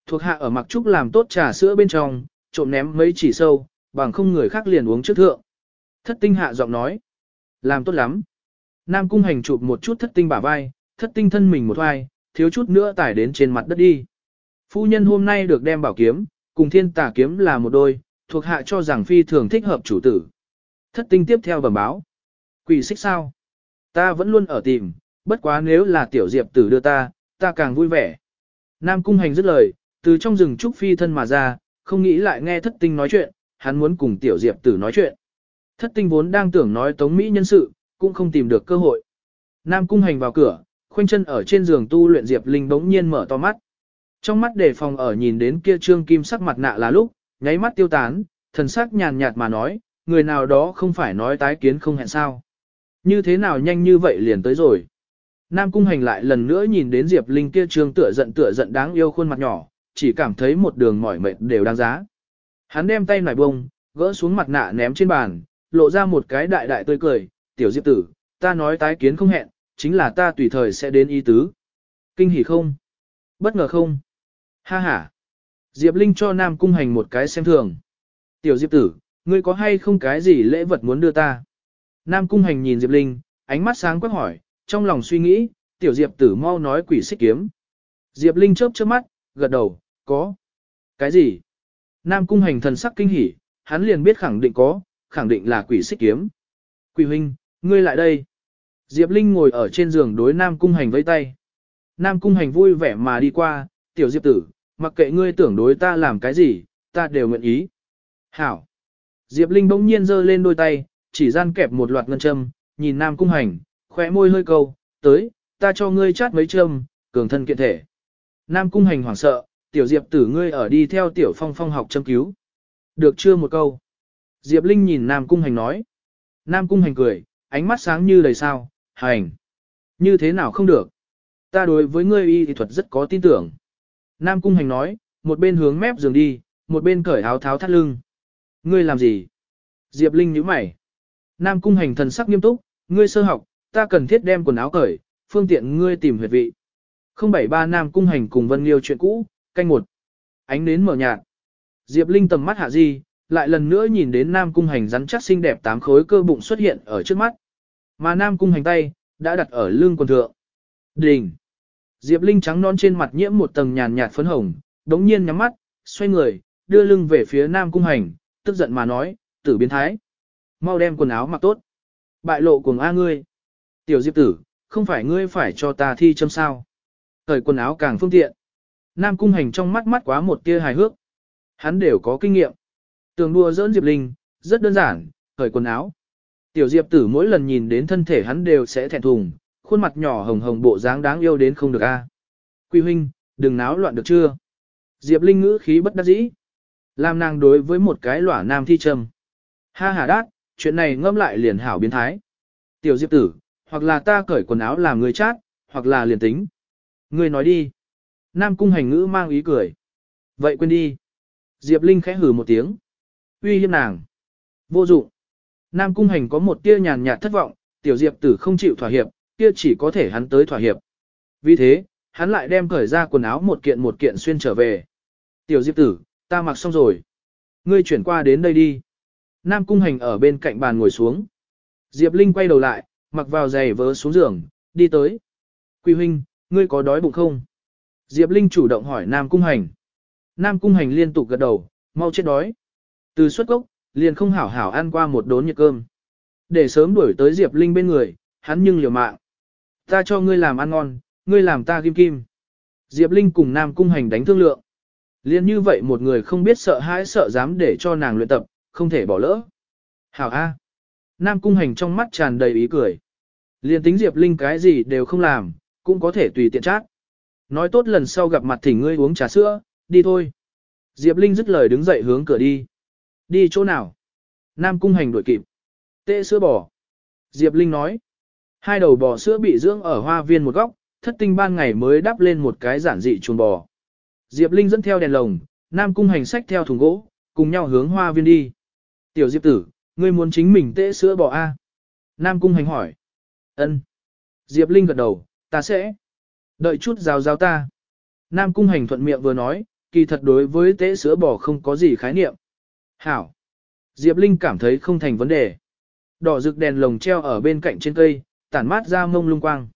Thuộc hạ ở mặc trúc làm tốt trà sữa bên trong, trộm ném mấy chỉ sâu, bằng không người khác liền uống trước thượng. Thất tinh hạ giọng nói. Làm tốt lắm. Nam cung hành chụp một chút thất tinh bả vai, thất tinh thân mình một vai, thiếu chút nữa tải đến trên mặt đất đi. Phu nhân hôm nay được đem bảo kiếm, cùng thiên tà kiếm là một đôi, thuộc hạ cho rằng phi thường thích hợp chủ tử. Thất tinh tiếp theo bẩm báo. Quỷ xích sao? Ta vẫn luôn ở tìm, bất quá nếu là tiểu diệp tử đưa ta, ta càng vui vẻ. Nam cung hành dứt lời, từ trong rừng trúc phi thân mà ra, không nghĩ lại nghe thất tinh nói chuyện, hắn muốn cùng tiểu diệp tử nói chuyện. Thất tinh vốn đang tưởng nói tống Mỹ nhân sự, cũng không tìm được cơ hội. Nam cung hành vào cửa, khoanh chân ở trên giường tu luyện diệp linh bỗng nhiên mở to mắt. Trong mắt đề phòng ở nhìn đến kia trương kim sắc mặt nạ là lúc, nháy mắt tiêu tán, thần sắc nhàn nhạt mà nói, người nào đó không phải nói tái kiến không hẹn sao. Như thế nào nhanh như vậy liền tới rồi. Nam cung hành lại lần nữa nhìn đến Diệp Linh kia trương tựa giận tựa giận đáng yêu khuôn mặt nhỏ, chỉ cảm thấy một đường mỏi mệt đều đáng giá. Hắn đem tay nải bông, gỡ xuống mặt nạ ném trên bàn, lộ ra một cái đại đại tươi cười, tiểu diệp tử, ta nói tái kiến không hẹn, chính là ta tùy thời sẽ đến ý tứ. Kinh hỉ không? Bất ngờ không? Ha ha! Diệp Linh cho Nam Cung Hành một cái xem thường. Tiểu Diệp tử, ngươi có hay không cái gì lễ vật muốn đưa ta? Nam Cung Hành nhìn Diệp Linh, ánh mắt sáng quắc hỏi, trong lòng suy nghĩ, tiểu Diệp tử mau nói quỷ xích kiếm. Diệp Linh chớp chớp mắt, gật đầu, có. Cái gì? Nam cung hành thần sắc kinh hỉ, hắn liền biết khẳng định có, khẳng định là quỷ xích kiếm. Quỷ huynh, ngươi lại đây. Diệp Linh ngồi ở trên giường đối Nam cung hành vẫy tay. Nam cung hành vui vẻ mà đi qua, tiểu Diệp tử, mặc kệ ngươi tưởng đối ta làm cái gì, ta đều nguyện ý. Hảo. Diệp Linh bỗng nhiên giơ lên đôi tay, chỉ gian kẹp một loạt ngân châm, nhìn Nam cung hành, khóe môi hơi câu, tới, ta cho ngươi chát mấy châm, cường thân kiện thể. Nam cung hành hoảng sợ, tiểu diệp tử ngươi ở đi theo tiểu phong phong học châm cứu. Được chưa một câu. Diệp Linh nhìn Nam cung hành nói. Nam cung hành cười, ánh mắt sáng như đầy sao, hành. Như thế nào không được. Ta đối với ngươi y thì thuật rất có tin tưởng. Nam cung hành nói, một bên hướng mép giường đi, một bên cởi áo tháo thắt lưng. Ngươi làm gì? Diệp Linh nhíu mày. Nam cung hành thần sắc nghiêm túc, ngươi sơ học, ta cần thiết đem quần áo cởi, phương tiện ngươi tìm huyệt vị. 073 Nam Cung Hành cùng Vân Liêu chuyện cũ, canh một. Ánh nến mở nhạt. Diệp Linh tầm mắt hạ di, lại lần nữa nhìn đến Nam Cung Hành rắn chắc xinh đẹp tám khối cơ bụng xuất hiện ở trước mắt. Mà Nam Cung Hành tay, đã đặt ở lưng quần thượng. Đình. Diệp Linh trắng non trên mặt nhiễm một tầng nhàn nhạt phấn hồng, đống nhiên nhắm mắt, xoay người, đưa lưng về phía Nam Cung Hành, tức giận mà nói, tử biến thái. Mau đem quần áo mặc tốt. Bại lộ cùng A ngươi. Tiểu Diệp tử, không phải ngươi phải cho ta thi châm sao. Thời quần áo càng phương tiện. Nam Cung Hành trong mắt mắt quá một tia hài hước. Hắn đều có kinh nghiệm. Tường đua dỡn Diệp Linh, rất đơn giản, cởi quần áo. Tiểu Diệp tử mỗi lần nhìn đến thân thể hắn đều sẽ thẹn thùng, khuôn mặt nhỏ hồng hồng bộ dáng đáng yêu đến không được a. À. Quy huynh, đừng náo loạn được chưa? Diệp Linh ngữ khí bất đắc dĩ. Làm nàng đối với một cái lỏa nam thi trầm. Ha ha đát, chuyện này ngâm lại liền hảo biến thái. Tiểu Diệp tử, hoặc là ta cởi quần áo làm người chát, hoặc là liền tính. Ngươi nói đi. Nam cung hành ngữ mang ý cười. Vậy quên đi. Diệp Linh khẽ hử một tiếng. Uy hiếp nàng. Vô dụng. Nam cung hành có một tia nhàn nhạt thất vọng, tiểu Diệp tử không chịu thỏa hiệp, kia chỉ có thể hắn tới thỏa hiệp. Vì thế, hắn lại đem cởi ra quần áo một kiện một kiện xuyên trở về. Tiểu Diệp tử, ta mặc xong rồi. Ngươi chuyển qua đến đây đi. Nam cung hành ở bên cạnh bàn ngồi xuống. Diệp Linh quay đầu lại, mặc vào giày vớ xuống giường, đi tới. Quỳ huynh, ngươi có đói bụng không? Diệp Linh chủ động hỏi Nam cung hành. Nam cung hành liên tục gật đầu, mau chết đói. Từ xuất gốc, liền không hảo hảo ăn qua một đốn nhiệt cơm. Để sớm đuổi tới Diệp Linh bên người, hắn nhưng liều mạng. Ta cho ngươi làm ăn ngon, ngươi làm ta kim kim. Diệp Linh cùng Nam cung hành đánh thương lượng. Liên như vậy một người không biết sợ hãi sợ dám để cho nàng luyện tập, không thể bỏ lỡ. Hảo A. Nam cung hành trong mắt tràn đầy ý cười. Liên tính Diệp Linh cái gì đều không làm, cũng có thể tùy tiện chát. Nói tốt lần sau gặp mặt thỉnh ngươi uống trà sữa, đi thôi. Diệp Linh dứt lời đứng dậy hướng cửa đi. Đi chỗ nào? Nam cung hành đuổi kịp. Tệ sữa bò. Diệp Linh nói. Hai đầu bò sữa bị dưỡng ở hoa viên một góc, thất tinh ban ngày mới đắp lên một cái giản dị chuồng bò. Diệp Linh dẫn theo đèn lồng, Nam cung hành sách theo thùng gỗ, cùng nhau hướng hoa viên đi. Tiểu Diệp tử, ngươi muốn chính mình tệ sữa bò A. Nam cung hành hỏi. ân. Diệp Linh gật đầu, ta sẽ. Đợi chút rào rào ta. Nam cung hành thuận miệng vừa nói, kỳ thật đối với tế sữa bò không có gì khái niệm. Hảo. Diệp Linh cảm thấy không thành vấn đề. Đỏ rực đèn lồng treo ở bên cạnh trên cây, tản mát ra mông lung quang.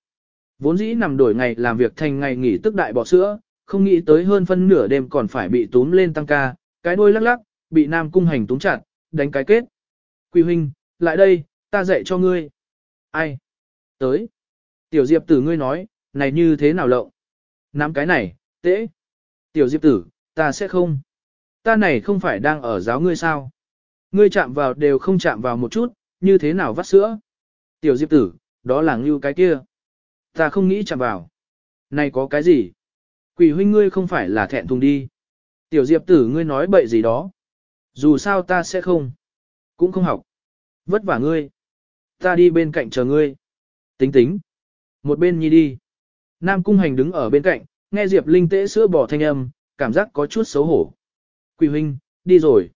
Vốn dĩ nằm đổi ngày làm việc thành ngày nghỉ tức đại bò sữa, không nghĩ tới hơn phân nửa đêm còn phải bị túm lên tăng ca, cái đuôi lắc lắc, bị Nam cung hành túm chặt, đánh cái kết. Quỳ huynh, lại đây, ta dạy cho ngươi. Ai? Tới. Tiểu Diệp tử ngươi nói, này như thế nào lộng? Nắm cái này, tễ. Tiểu Diệp tử, ta sẽ không. Ta này không phải đang ở giáo ngươi sao? Ngươi chạm vào đều không chạm vào một chút, như thế nào vắt sữa? Tiểu Diệp tử, đó là ngưu cái kia. Ta không nghĩ chạm vào. Này có cái gì? Quỷ huynh ngươi không phải là thẹn thùng đi. Tiểu Diệp tử ngươi nói bậy gì đó. Dù sao ta sẽ không. Cũng không học. Vất vả ngươi. Ta đi bên cạnh chờ ngươi. Tính tính. Một bên nhi đi. Nam Cung Hành đứng ở bên cạnh, nghe Diệp Linh tễ sữa bò thanh âm, cảm giác có chút xấu hổ. Quỳ huynh, đi rồi.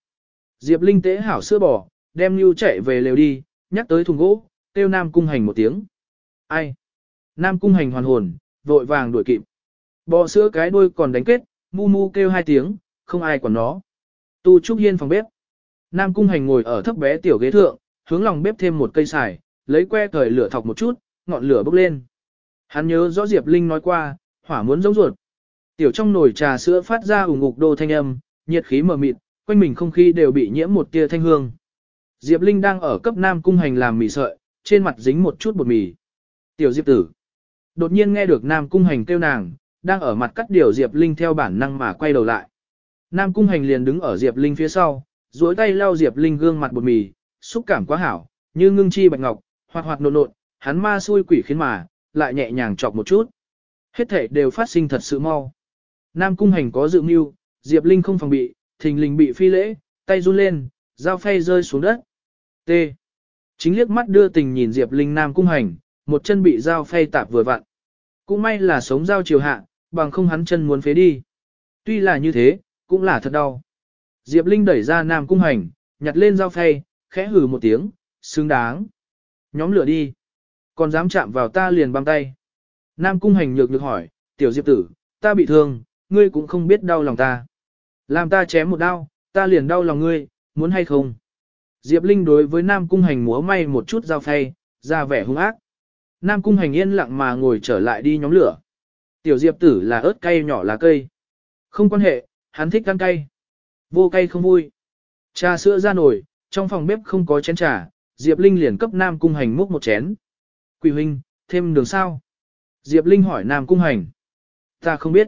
Diệp Linh tễ hảo sữa bò, đem Nhu chạy về lều đi, nhắc tới thùng gỗ, kêu Nam Cung Hành một tiếng. Ai? Nam Cung Hành hoàn hồn, vội vàng đuổi kịp. Bò sữa cái đuôi còn đánh kết, mu mu kêu hai tiếng, không ai quản nó. Tu Trúc Hiên phòng bếp. Nam Cung Hành ngồi ở thấp bé tiểu ghế thượng, hướng lòng bếp thêm một cây xài, lấy que thời lửa thọc một chút, ngọn lửa bốc lên. Hắn nhớ rõ Diệp Linh nói qua, hỏa muốn giống ruột. Tiểu trong nồi trà sữa phát ra ủng ngục đô thanh âm, nhiệt khí mờ mịt, quanh mình không khí đều bị nhiễm một tia thanh hương. Diệp Linh đang ở cấp Nam cung hành làm mì sợi, trên mặt dính một chút bột mì. Tiểu Diệp tử. Đột nhiên nghe được Nam cung hành kêu nàng, đang ở mặt cắt điều Diệp Linh theo bản năng mà quay đầu lại. Nam cung hành liền đứng ở Diệp Linh phía sau, duỗi tay lau Diệp Linh gương mặt bột mì, xúc cảm quá hảo, như ngưng chi bạch ngọc, hoạt hoạt nộn nộn, hắn ma xui quỷ khiến mà, lại nhẹ nhàng chọc một chút. Hết thể đều phát sinh thật sự mau. Nam cung hành có dự mưu, Diệp Linh không phòng bị, thình lình bị phi lễ, tay run lên, dao phay rơi xuống đất. T. Chính liếc mắt đưa tình nhìn Diệp Linh Nam cung hành, một chân bị dao phay tạp vừa vặn. Cũng may là sống dao chiều hạ, bằng không hắn chân muốn phế đi. Tuy là như thế, cũng là thật đau. Diệp Linh đẩy ra Nam cung hành, nhặt lên dao phay, khẽ hừ một tiếng, xứng đáng. Nhóm lửa đi. Còn dám chạm vào ta liền băm tay. Nam cung hành nhược nhược hỏi, tiểu diệp tử, ta bị thương, ngươi cũng không biết đau lòng ta. Làm ta chém một đau, ta liền đau lòng ngươi, muốn hay không? Diệp Linh đối với Nam cung hành múa may một chút dao phay, ra vẻ hung ác. Nam cung hành yên lặng mà ngồi trở lại đi nhóm lửa. Tiểu diệp tử là ớt cay nhỏ là cây. Không quan hệ, hắn thích ăn cay. Vô cay không vui. Trà sữa ra nổi, trong phòng bếp không có chén trà, Diệp Linh liền cấp Nam cung hành múc một chén. Quỳ huynh, thêm đường sao? Diệp Linh hỏi Nam Cung Hành. Ta không biết.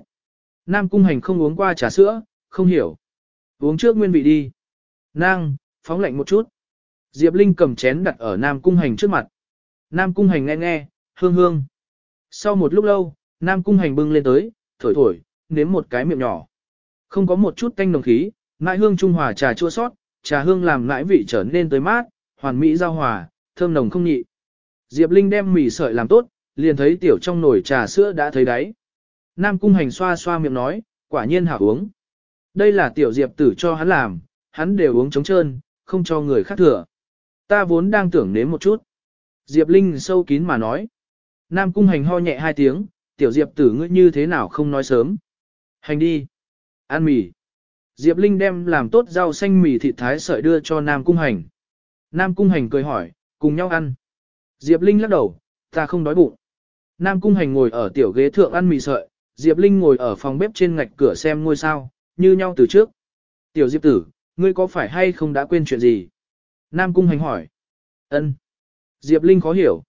Nam Cung Hành không uống qua trà sữa, không hiểu. Uống trước nguyên vị đi. Nang, phóng lạnh một chút. Diệp Linh cầm chén đặt ở Nam Cung Hành trước mặt. Nam Cung Hành nghe nghe, hương hương. Sau một lúc lâu, Nam Cung Hành bưng lên tới, thổi thổi, nếm một cái miệng nhỏ. Không có một chút tanh đồng khí, ngại hương trung hòa trà chua sót, trà hương làm ngãi vị trở nên tới mát, hoàn mỹ giao hòa, thơm nồng không nhị. Diệp Linh đem mì sợi làm tốt, liền thấy tiểu trong nồi trà sữa đã thấy đáy. Nam cung hành xoa xoa miệng nói, quả nhiên hảo uống. Đây là tiểu Diệp tử cho hắn làm, hắn đều uống trống trơn, không cho người khác thừa. Ta vốn đang tưởng nếm một chút. Diệp Linh sâu kín mà nói. Nam cung hành ho nhẹ hai tiếng, tiểu Diệp tử ngươi như thế nào không nói sớm. Hành đi. Ăn mì. Diệp Linh đem làm tốt rau xanh mì thịt thái sợi đưa cho Nam cung hành. Nam cung hành cười hỏi, cùng nhau ăn. Diệp Linh lắc đầu, ta không đói bụng. Nam cung hành ngồi ở tiểu ghế thượng ăn mì sợi, Diệp Linh ngồi ở phòng bếp trên ngạch cửa xem ngôi sao, như nhau từ trước. Tiểu Diệp tử, ngươi có phải hay không đã quên chuyện gì? Nam cung hành hỏi. Ân. Diệp Linh khó hiểu.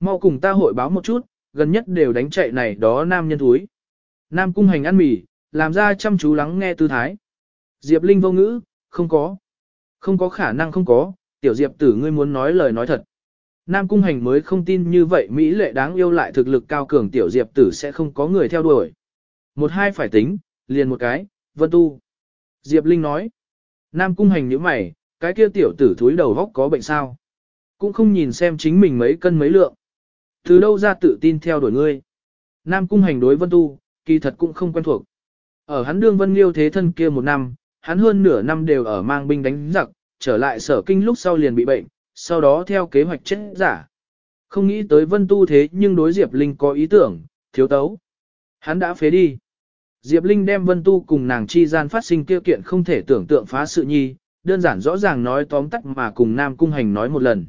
Mau cùng ta hội báo một chút, gần nhất đều đánh chạy này đó nam nhân thúi. Nam cung hành ăn mì, làm ra chăm chú lắng nghe tư thái. Diệp Linh vô ngữ, không có. Không có khả năng không có, tiểu Diệp tử ngươi muốn nói lời nói thật. Nam cung hành mới không tin như vậy Mỹ lệ đáng yêu lại thực lực cao cường tiểu Diệp tử sẽ không có người theo đuổi. Một hai phải tính, liền một cái, vân tu. Diệp Linh nói. Nam cung hành nhíu mày, cái kia tiểu tử thúi đầu góc có bệnh sao. Cũng không nhìn xem chính mình mấy cân mấy lượng. Từ đâu ra tự tin theo đuổi ngươi. Nam cung hành đối vân tu, kỳ thật cũng không quen thuộc. Ở hắn đương vân liêu thế thân kia một năm, hắn hơn nửa năm đều ở mang binh đánh giặc, trở lại sở kinh lúc sau liền bị bệnh, sau đó theo kế hoạch chết giả. Không nghĩ tới vân tu thế nhưng đối Diệp Linh có ý tưởng, thiếu tấu. Hắn đã phế đi. Diệp Linh đem vân tu cùng nàng chi gian phát sinh kêu kiện không thể tưởng tượng phá sự nhi, đơn giản rõ ràng nói tóm tắt mà cùng Nam Cung Hành nói một lần.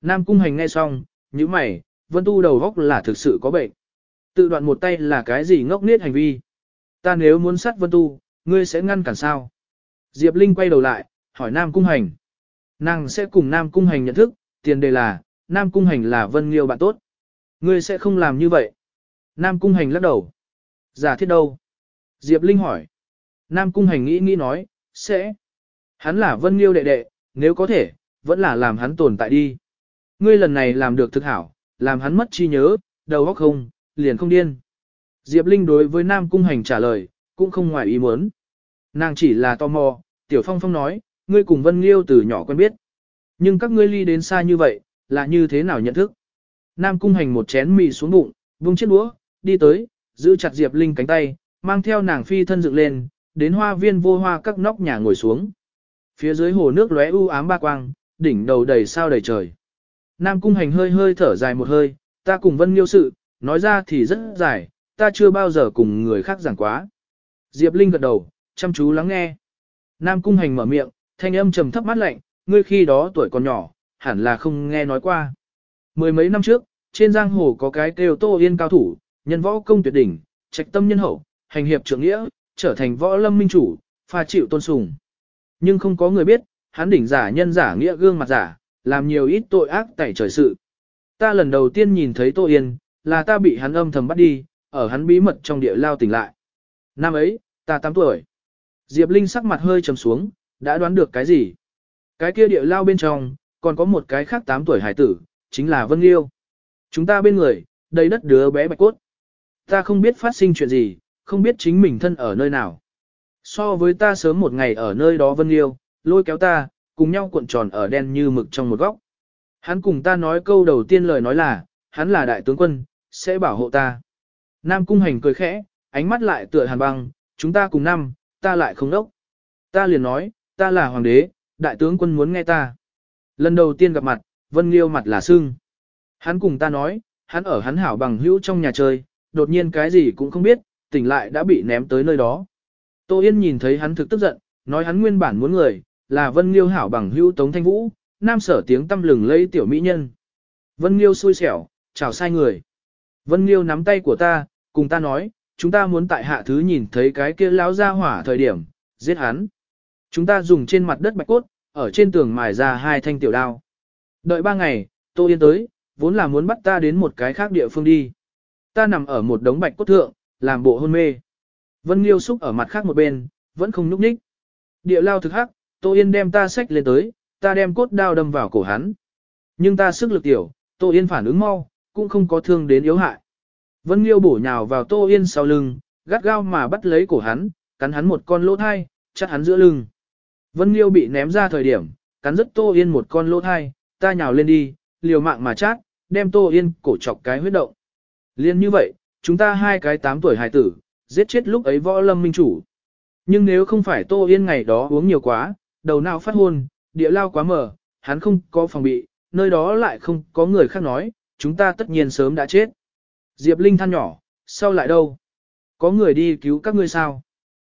Nam Cung Hành nghe xong, như mày, vân tu đầu góc là thực sự có bệnh. Tự đoạn một tay là cái gì ngốc niết hành vi. Ta nếu muốn sát vân tu, ngươi sẽ ngăn cản sao? Diệp Linh quay đầu lại, hỏi Nam Cung Hành. Nàng sẽ cùng Nam Cung Hành nhận thức, tiền đề là, Nam Cung Hành là Vân Liêu bạn tốt. Ngươi sẽ không làm như vậy. Nam Cung Hành lắc đầu. Giả thiết đâu? Diệp Linh hỏi. Nam Cung Hành nghĩ nghĩ nói, sẽ. Hắn là Vân Liêu đệ đệ, nếu có thể, vẫn là làm hắn tồn tại đi. Ngươi lần này làm được thực hảo, làm hắn mất chi nhớ, đầu óc không, liền không điên. Diệp Linh đối với Nam Cung Hành trả lời, cũng không ngoài ý muốn. Nàng chỉ là tò mò, Tiểu Phong Phong nói, ngươi cùng Vân Liêu từ nhỏ quen biết. Nhưng các ngươi ly đến xa như vậy, là như thế nào nhận thức? Nam Cung Hành một chén mì xuống bụng, vung chiếc đũa, đi tới, giữ chặt Diệp Linh cánh tay, mang theo nàng phi thân dựng lên, đến hoa viên vô hoa các nóc nhà ngồi xuống. Phía dưới hồ nước lóe u ám ba quang, đỉnh đầu đầy sao đầy trời. Nam Cung Hành hơi hơi thở dài một hơi, ta cùng Vân Liêu sự, nói ra thì rất dài, ta chưa bao giờ cùng người khác giảng quá. Diệp Linh gật đầu, chăm chú lắng nghe. Nam Cung Hành mở miệng, thanh âm trầm thấp mắt lạnh, ngươi khi đó tuổi còn nhỏ, hẳn là không nghe nói qua. Mười mấy năm trước, trên giang hồ có cái kêu Tô Yên cao thủ, nhân võ công tuyệt đỉnh, trạch tâm nhân hậu, hành hiệp trưởng nghĩa, trở thành võ lâm minh chủ, pha chịu tôn sùng. Nhưng không có người biết, hắn đỉnh giả nhân giả nghĩa gương mặt giả, làm nhiều ít tội ác tẩy trời sự. Ta lần đầu tiên nhìn thấy Tô Yên, là ta bị hắn âm thầm bắt đi, ở hắn bí mật trong địa lao tỉnh lại. Năm ấy, ta 8 tuổi. Diệp Linh sắc mặt hơi trầm xuống, đã đoán được cái gì? Cái kia địa lao bên trong, còn có một cái khác 8 tuổi hải tử, chính là Vân Liêu. Chúng ta bên người, đầy đất đứa bé bạch cốt. Ta không biết phát sinh chuyện gì, không biết chính mình thân ở nơi nào. So với ta sớm một ngày ở nơi đó Vân Liêu, lôi kéo ta, cùng nhau cuộn tròn ở đen như mực trong một góc. Hắn cùng ta nói câu đầu tiên lời nói là, hắn là đại tướng quân, sẽ bảo hộ ta. Nam Cung Hành cười khẽ, ánh mắt lại tựa hàn băng, chúng ta cùng năm, ta lại không đốc. Ta liền nói, ta là hoàng đế, đại tướng quân muốn nghe ta. Lần đầu tiên gặp mặt, Vân Liêu mặt là sưng. Hắn cùng ta nói, hắn ở hắn hảo bằng hữu trong nhà chơi, đột nhiên cái gì cũng không biết, tỉnh lại đã bị ném tới nơi đó. Tô Yên nhìn thấy hắn thực tức giận, nói hắn nguyên bản muốn người, là Vân Liêu hảo bằng hữu Tống Thanh Vũ, nam sở tiếng tâm lừng lây tiểu mỹ nhân. Vân Liêu xui xẻo, chào sai người. Vân Liêu nắm tay của ta, cùng ta nói, chúng ta muốn tại hạ thứ nhìn thấy cái kia lão ra hỏa thời điểm, giết hắn. Chúng ta dùng trên mặt đất bạch cốt, ở trên tường mài ra hai thanh tiểu đao. Đợi ba ngày, Tô Yên tới, vốn là muốn bắt ta đến một cái khác địa phương đi. Ta nằm ở một đống bạch cốt thượng, làm bộ hôn mê. Vân Liêu xúc ở mặt khác một bên, vẫn không nhúc nhích. Địa lao thực hắc, Tô Yên đem ta xách lên tới, ta đem cốt đao đâm vào cổ hắn. Nhưng ta sức lực tiểu, Tô Yên phản ứng mau, cũng không có thương đến yếu hại. Vân Liêu bổ nhào vào Tô Yên sau lưng, gắt gao mà bắt lấy cổ hắn, cắn hắn một con lỗ thai, chặt hắn giữa lưng. Vân Liêu bị ném ra thời điểm, cắn rất Tô Yên một con lỗ thai, ta nhào lên đi, liều mạng mà chát, đem Tô Yên cổ chọc cái huyết động. Liên như vậy, chúng ta hai cái tám tuổi hài tử, giết chết lúc ấy võ lâm minh chủ. Nhưng nếu không phải Tô Yên ngày đó uống nhiều quá, đầu não phát hôn, địa lao quá mở, hắn không có phòng bị, nơi đó lại không có người khác nói, chúng ta tất nhiên sớm đã chết. Diệp Linh than nhỏ, sao lại đâu? Có người đi cứu các ngươi sao?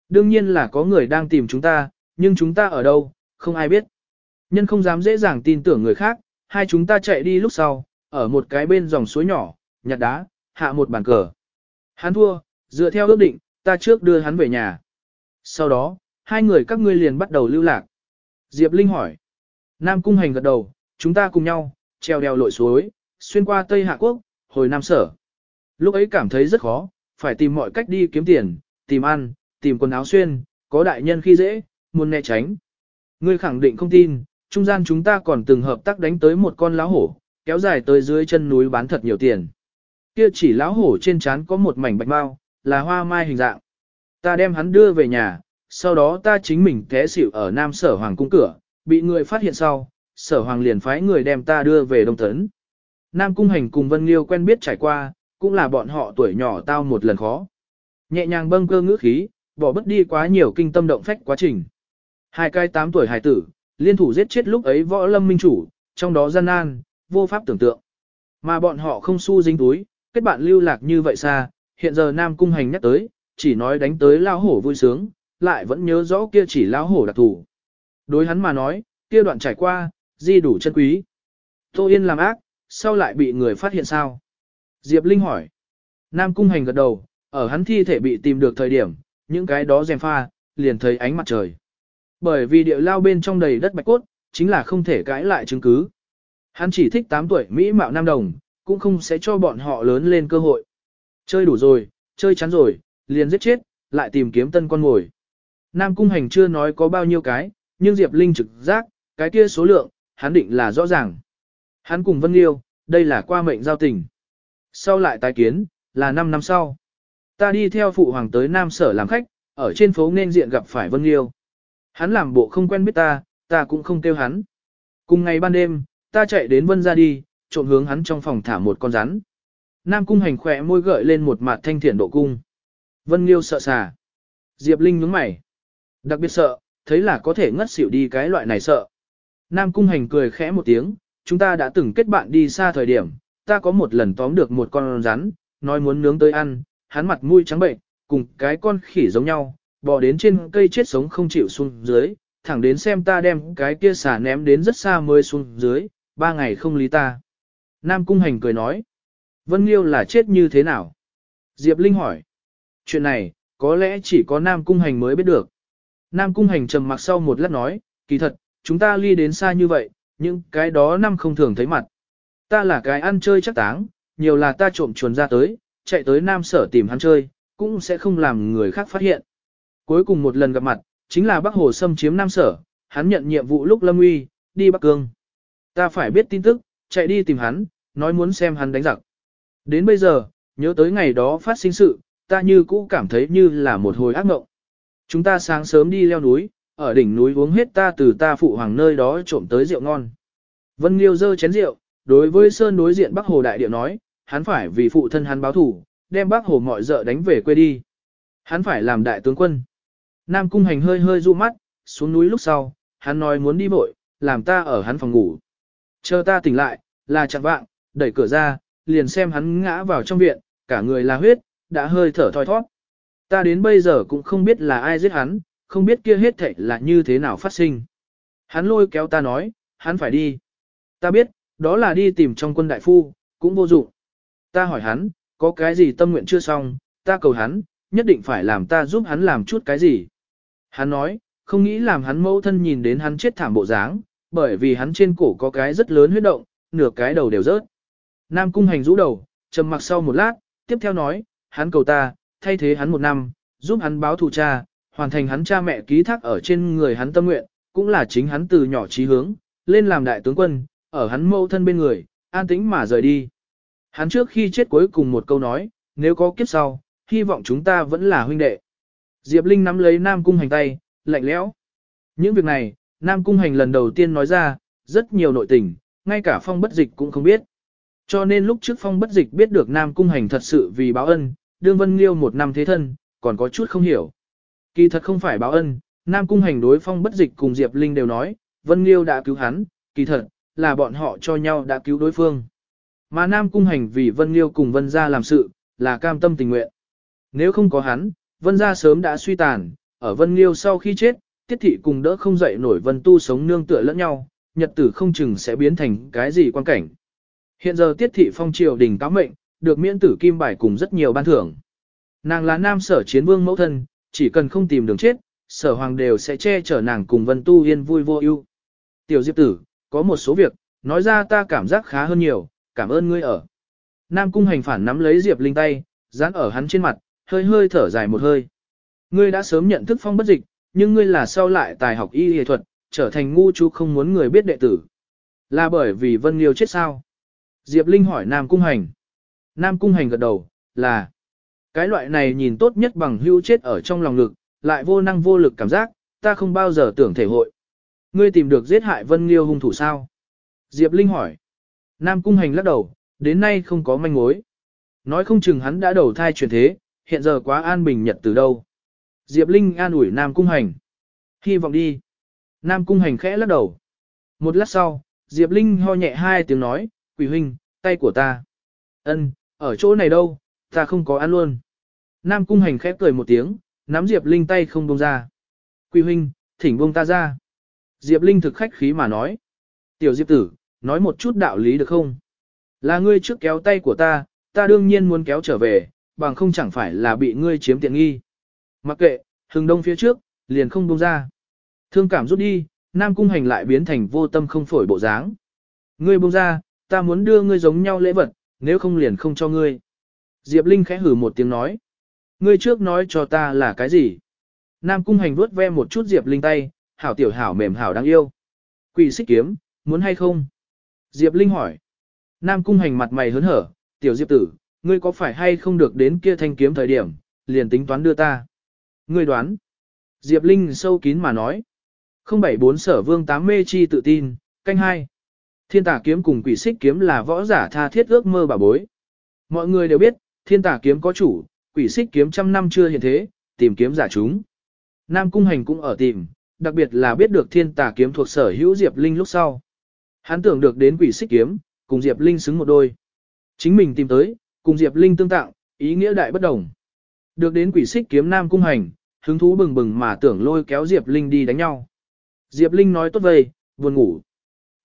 Đương nhiên là có người đang tìm chúng ta, nhưng chúng ta ở đâu, không ai biết. Nhân không dám dễ dàng tin tưởng người khác, hai chúng ta chạy đi lúc sau, ở một cái bên dòng suối nhỏ, nhặt đá, hạ một bàn cờ. Hắn thua, dựa theo ước định, ta trước đưa hắn về nhà. Sau đó, hai người các ngươi liền bắt đầu lưu lạc. Diệp Linh hỏi. Nam Cung Hành gật đầu, chúng ta cùng nhau, treo đèo lội suối, xuyên qua Tây Hạ Quốc, hồi Nam Sở. Lúc ấy cảm thấy rất khó, phải tìm mọi cách đi kiếm tiền, tìm ăn, tìm quần áo xuyên, có đại nhân khi dễ, muốn né tránh. Ngươi khẳng định không tin, trung gian chúng ta còn từng hợp tác đánh tới một con lão hổ, kéo dài tới dưới chân núi bán thật nhiều tiền. Kia chỉ lão hổ trên trán có một mảnh bạch mau, là hoa mai hình dạng. Ta đem hắn đưa về nhà, sau đó ta chính mình té xỉu ở Nam Sở Hoàng cung cửa, bị người phát hiện sau, Sở Hoàng liền phái người đem ta đưa về Đông Tấn. Nam Cung Hành cùng Vân Liêu quen biết trải qua, cũng là bọn họ tuổi nhỏ tao một lần khó. Nhẹ nhàng bâng cơ ngữ khí, bỏ bất đi quá nhiều kinh tâm động phách quá trình. Hai cái tám tuổi hài tử, liên thủ giết chết lúc ấy võ lâm minh chủ, trong đó gian nan, vô pháp tưởng tượng. Mà bọn họ không su dính túi, kết bạn lưu lạc như vậy xa, hiện giờ Nam Cung Hành nhắc tới, chỉ nói đánh tới lao hổ vui sướng, lại vẫn nhớ rõ kia chỉ lao hổ đặc thủ. Đối hắn mà nói, kia đoạn trải qua, di đủ chân quý. Tô Yên làm ác, sau lại bị người phát hiện sao? Diệp Linh hỏi. Nam Cung Hành gật đầu, ở hắn thi thể bị tìm được thời điểm, những cái đó dèm pha, liền thấy ánh mặt trời. Bởi vì địa lao bên trong đầy đất bạch cốt, chính là không thể cãi lại chứng cứ. Hắn chỉ thích 8 tuổi Mỹ mạo Nam Đồng, cũng không sẽ cho bọn họ lớn lên cơ hội. Chơi đủ rồi, chơi chán rồi, liền giết chết, lại tìm kiếm tân con ngồi. Nam Cung Hành chưa nói có bao nhiêu cái, nhưng Diệp Linh trực giác, cái kia số lượng, hắn định là rõ ràng. Hắn cùng Vân Liêu, đây là qua mệnh giao tình. Sau lại tái kiến, là 5 năm sau. Ta đi theo phụ hoàng tới Nam Sở làm khách, ở trên phố nên diện gặp phải Vân Liêu. Hắn làm bộ không quen biết ta, ta cũng không kêu hắn. Cùng ngày ban đêm, ta chạy đến Vân ra đi, trộn hướng hắn trong phòng thả một con rắn. Nam cung hành khỏe môi gợi lên một mặt thanh thiện độ cung. Vân Liêu sợ xà. Diệp Linh nhướng mày. Đặc biệt sợ, thấy là có thể ngất xỉu đi cái loại này sợ. Nam cung hành cười khẽ một tiếng, chúng ta đã từng kết bạn đi xa thời điểm, ta có một lần tóm được một con rắn, nói muốn nướng tới ăn, hắn mặt mũi trắng bệnh, cùng cái con khỉ giống nhau, bò đến trên cây chết sống không chịu xuống dưới, thẳng đến xem ta đem cái kia xả ném đến rất xa mới xuống dưới, ba ngày không lý ta. Nam Cung Hành cười nói, Vân Liêu là chết như thế nào? Diệp Linh hỏi, chuyện này, có lẽ chỉ có Nam Cung Hành mới biết được. Nam Cung Hành trầm mặc sau một lát nói, kỳ thật, chúng ta ly đến xa như vậy, nhưng cái đó năm không thường thấy mặt. Ta là cái ăn chơi chắc táng, nhiều là ta trộm chuồn ra tới, chạy tới Nam Sở tìm hắn chơi, cũng sẽ không làm người khác phát hiện. Cuối cùng một lần gặp mặt, chính là Bắc Hồ xâm chiếm Nam Sở, hắn nhận nhiệm vụ lúc Lâm Uy, đi Bắc Cương. Ta phải biết tin tức, chạy đi tìm hắn, nói muốn xem hắn đánh giặc. Đến bây giờ, nhớ tới ngày đó phát sinh sự, ta như cũ cảm thấy như là một hồi ác mộng. Chúng ta sáng sớm đi leo núi, ở đỉnh núi uống hết ta từ ta phụ hoàng nơi đó trộm tới rượu ngon. Vân Liêu dơ chén rượu, đối với Sơn đối diện Bắc Hồ Đại Điệu nói, hắn phải vì phụ thân hắn báo thủ, đem Bắc Hồ mọi dợ đánh về quê đi. Hắn phải làm đại tướng quân. Nam Cung Hành hơi hơi du mắt, xuống núi lúc sau, hắn nói muốn đi vội, làm ta ở hắn phòng ngủ. Chờ ta tỉnh lại, là chặn vạng, đẩy cửa ra, liền xem hắn ngã vào trong viện, cả người là huyết, đã hơi thở thoi thoát. Ta đến bây giờ cũng không biết là ai giết hắn, không biết kia hết thảy là như thế nào phát sinh. Hắn lôi kéo ta nói, hắn phải đi. Ta biết, đó là đi tìm trong quân đại phu, cũng vô dụng. Ta hỏi hắn, có cái gì tâm nguyện chưa xong, ta cầu hắn, nhất định phải làm ta giúp hắn làm chút cái gì. Hắn nói, không nghĩ làm hắn mẫu thân nhìn đến hắn chết thảm bộ dáng, bởi vì hắn trên cổ có cái rất lớn huyết động, nửa cái đầu đều rớt. Nam cung hành rũ đầu, trầm mặc sau một lát, tiếp theo nói, hắn cầu ta, thay thế hắn một năm, giúp hắn báo thù cha, hoàn thành hắn cha mẹ ký thác ở trên người hắn tâm nguyện, cũng là chính hắn từ nhỏ trí hướng, lên làm đại tướng quân, ở hắn mâu thân bên người, an tĩnh mà rời đi. Hắn trước khi chết cuối cùng một câu nói, nếu có kiếp sau, hy vọng chúng ta vẫn là huynh đệ. Diệp Linh nắm lấy Nam Cung Hành tay, lạnh lẽo. Những việc này, Nam Cung Hành lần đầu tiên nói ra, rất nhiều nội tình, ngay cả phong bất dịch cũng không biết. Cho nên lúc trước phong bất dịch biết được Nam Cung Hành thật sự vì báo ân, đương Vân Liêu một năm thế thân, còn có chút không hiểu. Kỳ thật không phải báo ân, Nam Cung Hành đối phong bất dịch cùng Diệp Linh đều nói, Vân Liêu đã cứu hắn, kỳ thật, là bọn họ cho nhau đã cứu đối phương. Mà Nam Cung Hành vì Vân Liêu cùng Vân Gia làm sự, là cam tâm tình nguyện. Nếu không có hắn, Vân Gia sớm đã suy tàn, ở Vân Liêu sau khi chết, Tiết Thị cùng đỡ không dậy nổi Vân Tu sống nương tựa lẫn nhau, nhật tử không chừng sẽ biến thành cái gì quan cảnh. Hiện giờ Tiết Thị phong triều đình cáo mệnh, được miễn tử kim bài cùng rất nhiều ban thưởng. Nàng là nam sở chiến vương mẫu thân, chỉ cần không tìm đường chết, sở hoàng đều sẽ che chở nàng cùng Vân Tu yên vui vô ưu. Tiểu Diệp tử, có một số việc, nói ra ta cảm giác khá hơn nhiều, cảm ơn ngươi ở. Nam cung hành phản nắm lấy Diệp Linh tay, dán ở hắn trên mặt, hơi hơi thở dài một hơi. Ngươi đã sớm nhận thức phong bất dịch, nhưng ngươi là sau lại tài học y y thuật, trở thành ngu chú không muốn người biết đệ tử. Là bởi vì Vân Liêu chết sao? Diệp Linh hỏi Nam cung hành. Nam cung hành gật đầu, là cái loại này nhìn tốt nhất bằng hưu chết ở trong lòng lực, lại vô năng vô lực cảm giác, ta không bao giờ tưởng thể hội. Ngươi tìm được giết hại Vân Liêu hung thủ sao? Diệp Linh hỏi. Nam Cung Hành lắc đầu, đến nay không có manh mối. Nói không chừng hắn đã đầu thai chuyển thế, hiện giờ quá an bình nhật từ đâu. Diệp Linh an ủi Nam Cung Hành. Hy vọng đi. Nam Cung Hành khẽ lắc đầu. Một lát sau, Diệp Linh ho nhẹ hai tiếng nói, quỷ huynh, tay của ta. ân ở chỗ này đâu, ta không có ăn luôn. Nam Cung Hành khẽ cười một tiếng, nắm Diệp Linh tay không buông ra. Quỷ huynh, thỉnh buông ta ra. Diệp Linh thực khách khí mà nói. Tiểu Diệp tử, nói một chút đạo lý được không? Là ngươi trước kéo tay của ta, ta đương nhiên muốn kéo trở về, bằng không chẳng phải là bị ngươi chiếm tiện nghi. Mặc kệ, hừng đông phía trước, liền không buông ra. Thương cảm rút đi, Nam Cung Hành lại biến thành vô tâm không phổi bộ dáng. Ngươi buông ra, ta muốn đưa ngươi giống nhau lễ vật, nếu không liền không cho ngươi. Diệp Linh khẽ hử một tiếng nói. Ngươi trước nói cho ta là cái gì? Nam Cung Hành vuốt ve một chút Diệp Linh tay, hảo tiểu hảo mềm hảo đáng yêu. Quỷ xích kiếm, muốn hay không? Diệp Linh hỏi. Nam cung hành mặt mày hớn hở, tiểu Diệp tử, ngươi có phải hay không được đến kia thanh kiếm thời điểm, liền tính toán đưa ta. Ngươi đoán. Diệp Linh sâu kín mà nói. 074 sở vương tám mê chi tự tin, canh hai. Thiên tả kiếm cùng quỷ xích kiếm là võ giả tha thiết ước mơ bà bối. Mọi người đều biết, thiên tả kiếm có chủ, quỷ xích kiếm trăm năm chưa hiện thế, tìm kiếm giả chúng. Nam cung hành cũng ở tìm, đặc biệt là biết được thiên tà kiếm thuộc sở hữu Diệp Linh lúc sau. Hắn tưởng được đến quỷ xích kiếm, cùng Diệp Linh xứng một đôi. Chính mình tìm tới, cùng Diệp Linh tương tặng, ý nghĩa đại bất đồng. Được đến quỷ xích kiếm nam cung hành, hứng thú bừng bừng mà tưởng lôi kéo Diệp Linh đi đánh nhau. Diệp Linh nói tốt vây, buồn ngủ.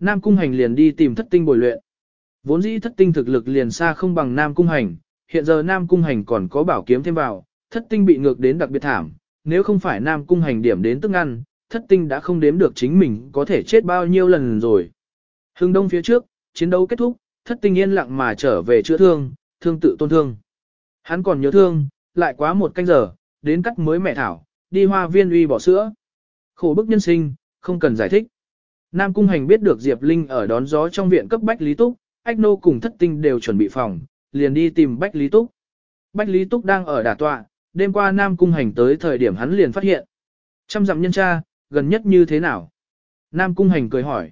Nam cung hành liền đi tìm thất tinh bồi luyện. Vốn dĩ thất tinh thực lực liền xa không bằng Nam cung hành, hiện giờ Nam cung hành còn có bảo kiếm thêm vào, thất tinh bị ngược đến đặc biệt thảm, nếu không phải Nam cung hành điểm đến tức ăn, thất tinh đã không đếm được chính mình có thể chết bao nhiêu lần rồi. Hưng đông phía trước, chiến đấu kết thúc, thất tinh yên lặng mà trở về chữa thương, thương tự tôn thương. Hắn còn nhớ thương, lại quá một canh giờ, đến cắt mới mẹ thảo, đi hoa viên uy bỏ sữa. Khổ bức nhân sinh, không cần giải thích. Nam Cung Hành biết được Diệp Linh ở đón gió trong viện cấp Bách Lý Túc, Ách Nô cùng thất tinh đều chuẩn bị phòng, liền đi tìm Bách Lý Túc. Bách Lý Túc đang ở đả tọa, đêm qua Nam Cung Hành tới thời điểm hắn liền phát hiện. Trăm dặm nhân tra, gần nhất như thế nào? Nam Cung Hành cười hỏi.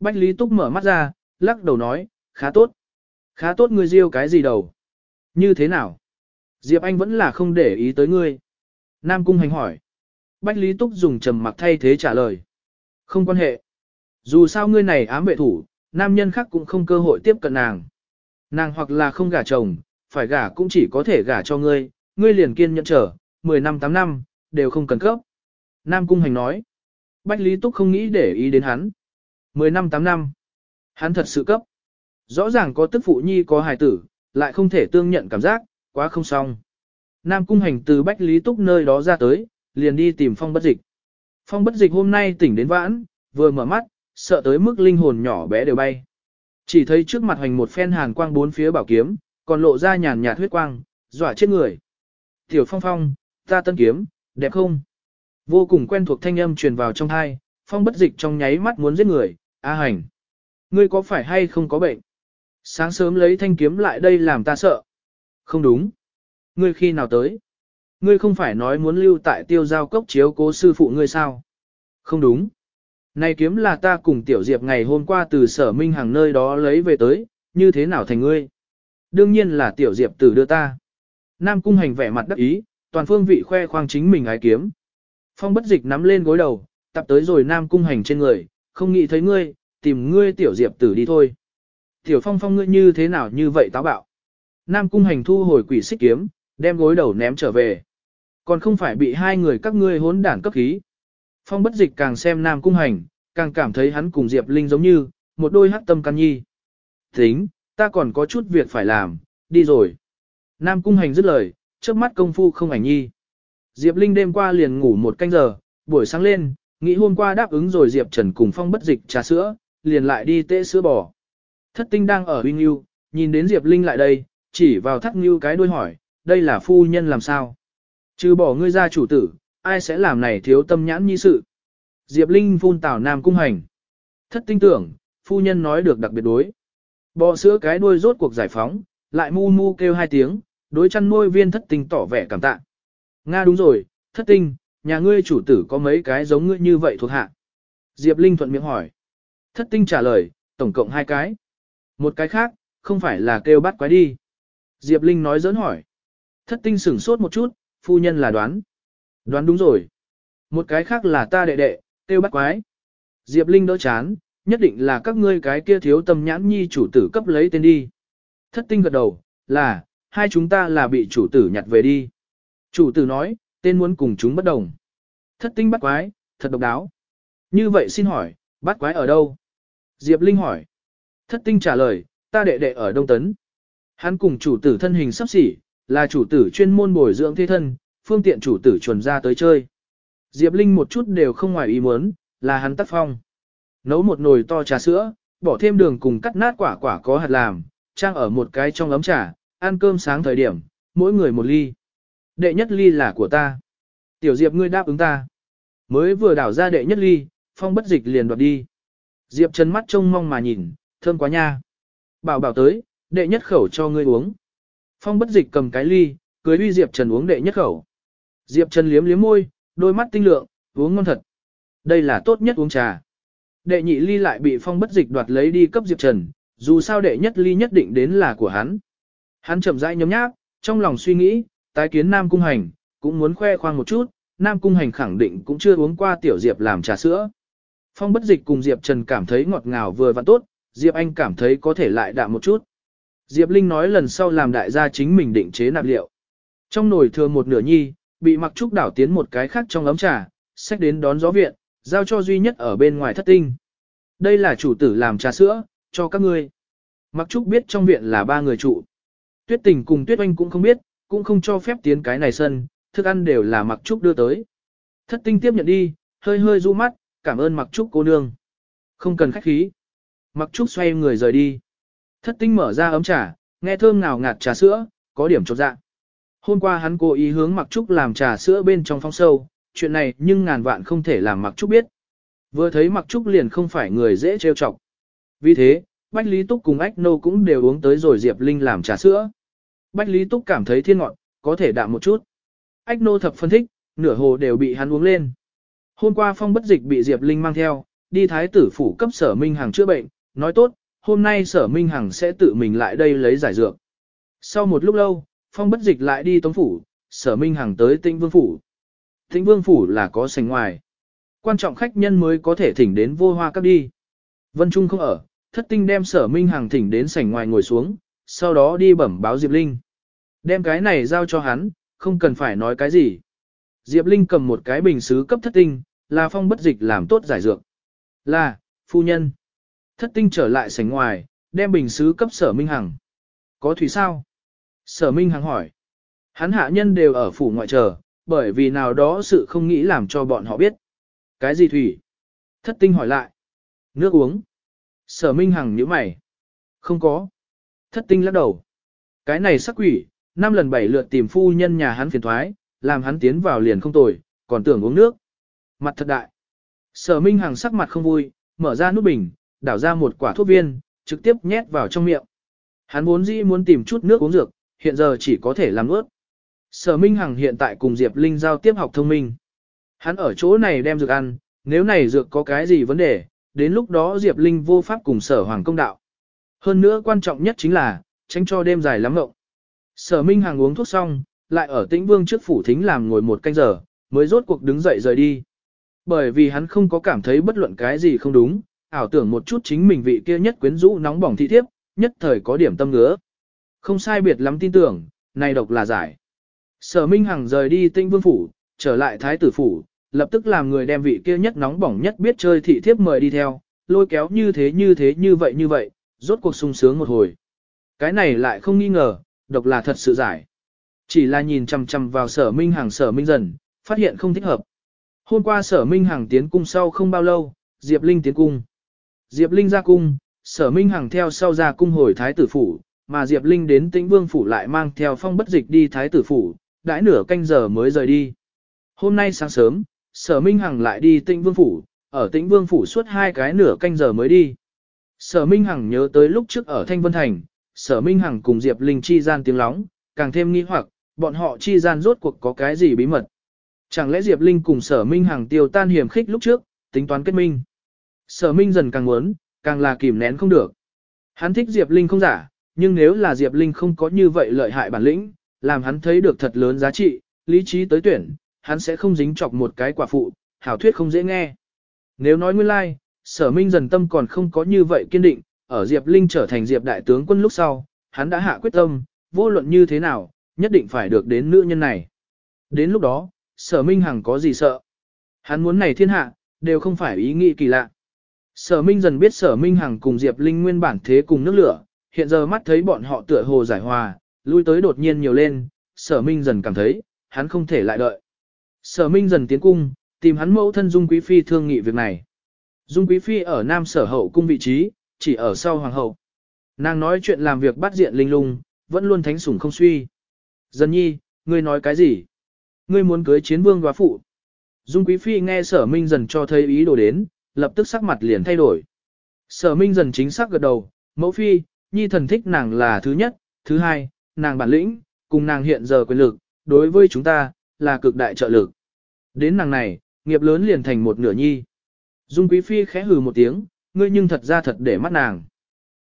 Bách Lý Túc mở mắt ra, lắc đầu nói, khá tốt. Khá tốt ngươi riêu cái gì đầu? Như thế nào? Diệp Anh vẫn là không để ý tới ngươi. Nam Cung Hành hỏi. Bách Lý Túc dùng trầm mặc thay thế trả lời. Không quan hệ. Dù sao ngươi này ám vệ thủ, nam nhân khác cũng không cơ hội tiếp cận nàng. Nàng hoặc là không gả chồng, phải gả cũng chỉ có thể gả cho ngươi, ngươi liền kiên nhẫn trở, 10 năm 8 năm, đều không cần cấp. Nam Cung Hành nói. Bách Lý Túc không nghĩ để ý đến hắn. 10 năm 8 năm. Hắn thật sự cấp. Rõ ràng có tức phụ nhi có hài tử, lại không thể tương nhận cảm giác, quá không xong. Nam Cung Hành từ Bách Lý Túc nơi đó ra tới, liền đi tìm phong bất dịch. Phong bất dịch hôm nay tỉnh đến vãn, vừa mở mắt, sợ tới mức linh hồn nhỏ bé đều bay. Chỉ thấy trước mặt hành một phen hàn quang bốn phía bảo kiếm, còn lộ ra nhàn nhạt huyết quang, dọa chết người. Tiểu phong phong, ta tân kiếm, đẹp không? Vô cùng quen thuộc thanh âm truyền vào trong thai, phong bất dịch trong nháy mắt muốn giết người, a hành. Ngươi có phải hay không có bệnh? Sáng sớm lấy thanh kiếm lại đây làm ta sợ. Không đúng. Ngươi khi nào tới? Ngươi không phải nói muốn lưu tại tiêu giao cốc chiếu cố sư phụ ngươi sao? Không đúng. Này kiếm là ta cùng tiểu diệp ngày hôm qua từ sở minh hàng nơi đó lấy về tới, như thế nào thành ngươi? Đương nhiên là tiểu diệp tử đưa ta. Nam cung hành vẻ mặt đắc ý, toàn phương vị khoe khoang chính mình ái kiếm. Phong bất dịch nắm lên gối đầu, tập tới rồi Nam cung hành trên người, không nghĩ thấy ngươi, tìm ngươi tiểu diệp tử đi thôi. Tiểu phong phong ngươi như thế nào như vậy táo bạo. Nam cung hành thu hồi quỷ xích kiếm, đem gối đầu ném trở về. Còn không phải bị hai người các ngươi hốn đản cấp khí. Phong bất dịch càng xem Nam cung hành, càng cảm thấy hắn cùng Diệp Linh giống như, một đôi hắc tâm căn nhi. Tính, ta còn có chút việc phải làm, đi rồi. Nam cung hành dứt lời, trước mắt công phu không ảnh nhi. Diệp Linh đêm qua liền ngủ một canh giờ, buổi sáng lên, nghĩ hôm qua đáp ứng rồi Diệp Trần cùng phong bất dịch trà sữa, liền lại đi tê sữa bò. Thất tinh đang ở huy nghiêu, nhìn đến Diệp Linh lại đây, chỉ vào Thất ngưu cái đuôi hỏi, đây là phu nhân làm sao? Chứ bỏ ngươi ra chủ tử, ai sẽ làm này thiếu tâm nhãn nhi sự? Diệp Linh phun tảo nam cung hành. Thất tinh tưởng, phu nhân nói được đặc biệt đối. Bò sữa cái đuôi rốt cuộc giải phóng, lại mu mu kêu hai tiếng, đối chăn nuôi viên thất tinh tỏ vẻ cảm tạ. Nga đúng rồi, thất tinh, nhà ngươi chủ tử có mấy cái giống ngươi như vậy thuộc hạ. Diệp Linh thuận miệng hỏi. Thất tinh trả lời, tổng cộng hai cái. Một cái khác, không phải là kêu bắt quái đi. Diệp Linh nói giỡn hỏi. Thất tinh sửng sốt một chút, phu nhân là đoán. Đoán đúng rồi. Một cái khác là ta đệ đệ, kêu bắt quái. Diệp Linh đỡ chán, nhất định là các ngươi cái kia thiếu tâm nhãn nhi chủ tử cấp lấy tên đi. Thất tinh gật đầu, là, hai chúng ta là bị chủ tử nhặt về đi. Chủ tử nói, tên muốn cùng chúng bất đồng. Thất tinh bắt quái, thật độc đáo. Như vậy xin hỏi, bắt quái ở đâu? Diệp Linh hỏi. Thất tinh trả lời, ta đệ đệ ở Đông Tấn. Hắn cùng chủ tử thân hình sắp xỉ, là chủ tử chuyên môn bồi dưỡng thế thân, phương tiện chủ tử chuẩn ra tới chơi. Diệp Linh một chút đều không ngoài ý muốn, là hắn tác phong. Nấu một nồi to trà sữa, bỏ thêm đường cùng cắt nát quả quả có hạt làm, trang ở một cái trong ấm trà, ăn cơm sáng thời điểm, mỗi người một ly. Đệ nhất ly là của ta. Tiểu Diệp ngươi đáp ứng ta. Mới vừa đảo ra đệ nhất ly, phong bất dịch liền đoạt đi. Diệp chân mắt trông mong mà nhìn, thơm quá nha. Bảo bảo tới, đệ nhất khẩu cho ngươi uống. Phong bất dịch cầm cái ly, cưới uy Diệp Trần uống đệ nhất khẩu. Diệp Trần liếm liếm môi, đôi mắt tinh lượng, uống ngon thật. Đây là tốt nhất uống trà. Đệ nhị ly lại bị phong bất dịch đoạt lấy đi cấp Diệp Trần, dù sao đệ nhất ly nhất định đến là của hắn. Hắn chậm rãi nhấm nháp, trong lòng suy nghĩ, tái kiến Nam Cung Hành, cũng muốn khoe khoang một chút, Nam Cung Hành khẳng định cũng chưa uống qua tiểu Diệp làm trà sữa. Phong bất dịch cùng Diệp Trần cảm thấy ngọt ngào vừa và tốt, Diệp Anh cảm thấy có thể lại đạm một chút. Diệp Linh nói lần sau làm đại gia chính mình định chế nạp liệu. Trong nồi thừa một nửa nhi, bị mặc trúc đảo tiến một cái khác trong ấm trà, xách đến đón gió viện, giao cho duy nhất ở bên ngoài thất tinh. Đây là chủ tử làm trà sữa, cho các ngươi. Mặc trúc biết trong viện là ba người trụ. Tuyết tình cùng tuyết oanh cũng không biết, cũng không cho phép tiến cái này sân, thức ăn đều là mặc trúc đưa tới. Thất tinh tiếp nhận đi, hơi hơi du mắt, cảm ơn mặc trúc cô nương. Không cần khách khí. Mặc trúc xoay người rời đi. Thất tinh mở ra ấm trà, nghe thơm ngào ngạt trà sữa, có điểm chột dạ. Hôm qua hắn cố ý hướng mặc trúc làm trà sữa bên trong phong sâu, chuyện này nhưng ngàn vạn không thể làm mặc trúc biết. Vừa thấy mặc trúc liền không phải người dễ trêu chọc. Vì thế, Bách Lý Túc cùng Ách Nô cũng đều uống tới rồi Diệp Linh làm trà sữa. Bách Lý Túc cảm thấy thiên ngọn, có thể đạm một chút. Ách Nô thập phân thích, nửa hồ đều bị hắn uống lên. Hôm qua phong bất dịch bị Diệp Linh mang theo, đi thái tử phủ cấp sở minh hàng chữa bệnh, nói tốt, hôm nay sở minh hằng sẽ tự mình lại đây lấy giải dược. Sau một lúc lâu, phong bất dịch lại đi tống phủ, sở minh hằng tới tĩnh vương phủ. Tĩnh vương phủ là có sành ngoài. Quan trọng khách nhân mới có thể thỉnh đến vô hoa cấp đi. Vân Trung không ở, thất tinh đem sở minh hằng thỉnh đến sảnh ngoài ngồi xuống, sau đó đi bẩm báo Diệp Linh. Đem cái này giao cho hắn, không cần phải nói cái gì. Diệp Linh cầm một cái bình xứ cấp thất tinh, là phong bất dịch làm tốt giải dược. Là, phu nhân. Thất tinh trở lại sảnh ngoài, đem bình sứ cấp sở Minh Hằng. Có thủy sao? Sở Minh Hằng hỏi. Hắn hạ nhân đều ở phủ ngoại chờ, bởi vì nào đó sự không nghĩ làm cho bọn họ biết. Cái gì thủy? Thất tinh hỏi lại. Nước uống. Sở Minh Hằng nhíu mày. Không có. Thất tinh lắc đầu. Cái này sắc quỷ, năm lần bảy lượt tìm phu nhân nhà hắn phiền thoái, làm hắn tiến vào liền không tồi, còn tưởng uống nước. Mặt thật đại. Sở Minh Hằng sắc mặt không vui, mở ra nút bình, đảo ra một quả thuốc viên, trực tiếp nhét vào trong miệng. Hắn vốn dĩ muốn tìm chút nước uống dược, hiện giờ chỉ có thể làm ướt. Sở Minh Hằng hiện tại cùng Diệp Linh giao tiếp học thông minh. Hắn ở chỗ này đem dược ăn, nếu này dược có cái gì vấn đề, đến lúc đó Diệp Linh vô pháp cùng sở hoàng công đạo. Hơn nữa quan trọng nhất chính là, tránh cho đêm dài lắm ngộng. Sở Minh Hằng uống thuốc xong, lại ở tĩnh vương trước phủ thính làm ngồi một canh giờ, mới rốt cuộc đứng dậy rời đi. Bởi vì hắn không có cảm thấy bất luận cái gì không đúng, ảo tưởng một chút chính mình vị kia nhất quyến rũ nóng bỏng thị thiếp, nhất thời có điểm tâm ngứa. Không sai biệt lắm tin tưởng, này độc là giải. Sở Minh Hằng rời đi tinh vương phủ, trở lại thái tử phủ, lập tức làm người đem vị kia nhất nóng bỏng nhất biết chơi thị thiếp mời đi theo, lôi kéo như thế như thế như vậy như vậy, rốt cuộc sung sướng một hồi. Cái này lại không nghi ngờ, độc là thật sự giải. Chỉ là nhìn chằm chằm vào sở Minh Hằng sở Minh dần, phát hiện không thích hợp. Hôm qua sở Minh Hằng tiến cung sau không bao lâu, Diệp Linh tiến cung. Diệp Linh ra cung, sở Minh Hằng theo sau ra cung hồi thái tử phủ, mà Diệp Linh đến tĩnh vương phủ lại mang theo phong bất dịch đi thái tử phủ, đãi nửa canh giờ mới rời đi. Hôm nay sáng sớm, sở Minh Hằng lại đi tĩnh vương phủ, ở tĩnh vương phủ suốt hai cái nửa canh giờ mới đi. Sở Minh Hằng nhớ tới lúc trước ở Thanh Vân Thành, sở Minh Hằng cùng Diệp Linh chi gian tiếng lóng, càng thêm nghi hoặc, bọn họ chi gian rốt cuộc có cái gì bí mật. Chẳng lẽ Diệp Linh cùng sở Minh Hằng tiêu tan hiểm khích lúc trước, tính toán kết minh. Sở Minh dần càng muốn, càng là kìm nén không được. Hắn thích Diệp Linh không giả, nhưng nếu là Diệp Linh không có như vậy lợi hại bản lĩnh, làm hắn thấy được thật lớn giá trị, lý trí tới tuyển, hắn sẽ không dính chọc một cái quả phụ, hảo thuyết không dễ nghe. Nếu nói nguyên lai, like, sở minh dần tâm còn không có như vậy kiên định, ở Diệp Linh trở thành Diệp đại tướng quân lúc sau, hắn đã hạ quyết tâm, vô luận như thế nào, nhất định phải được đến nữ nhân này. Đến lúc đó, sở minh hằng có gì sợ. Hắn muốn này thiên hạ, đều không phải ý nghĩ kỳ lạ. Sở minh dần biết sở minh hằng cùng Diệp Linh nguyên bản thế cùng nước lửa, hiện giờ mắt thấy bọn họ tựa hồ giải hòa, lui tới đột nhiên nhiều lên, sở minh dần cảm thấy, hắn không thể lại đợi. Sở minh dần tiến cung, tìm hắn mẫu thân Dung Quý Phi thương nghị việc này. Dung Quý Phi ở Nam Sở Hậu cung vị trí, chỉ ở sau Hoàng hậu. Nàng nói chuyện làm việc bắt diện linh lung, vẫn luôn thánh sủng không suy. Dân nhi, ngươi nói cái gì? Ngươi muốn cưới chiến vương góa phụ. Dung Quý Phi nghe sở minh dần cho thấy ý đồ đến, lập tức sắc mặt liền thay đổi. Sở minh dần chính xác gật đầu, mẫu phi, nhi thần thích nàng là thứ nhất, thứ hai, nàng bản lĩnh, cùng nàng hiện giờ quyền lực, đối với chúng ta, là cực đại trợ lực. Đến nàng này, nghiệp lớn liền thành một nửa nhi. Dung Quý Phi khẽ hừ một tiếng, ngươi nhưng thật ra thật để mắt nàng.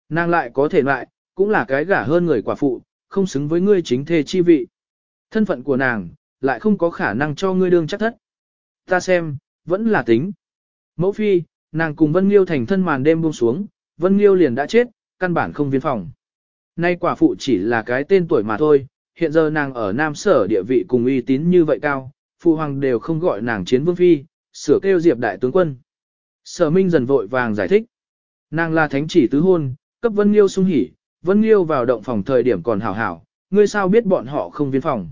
Nàng lại có thể lại, cũng là cái gả hơn người quả phụ, không xứng với ngươi chính thê chi vị. Thân phận của nàng, lại không có khả năng cho ngươi đương chắc thất. Ta xem, vẫn là tính. Mẫu Phi, nàng cùng Vân Liêu thành thân màn đêm buông xuống, Vân Liêu liền đã chết, căn bản không viên phòng. Nay quả phụ chỉ là cái tên tuổi mà thôi, hiện giờ nàng ở Nam Sở địa vị cùng uy tín như vậy cao, phụ hoàng đều không gọi nàng chiến vương phi, sửa kêu diệp đại tướng quân. Sở Minh dần vội vàng giải thích. Nàng là thánh chỉ tứ hôn, cấp Vân Liêu sung hỉ, Vân Liêu vào động phòng thời điểm còn hảo hảo, ngươi sao biết bọn họ không viên phòng.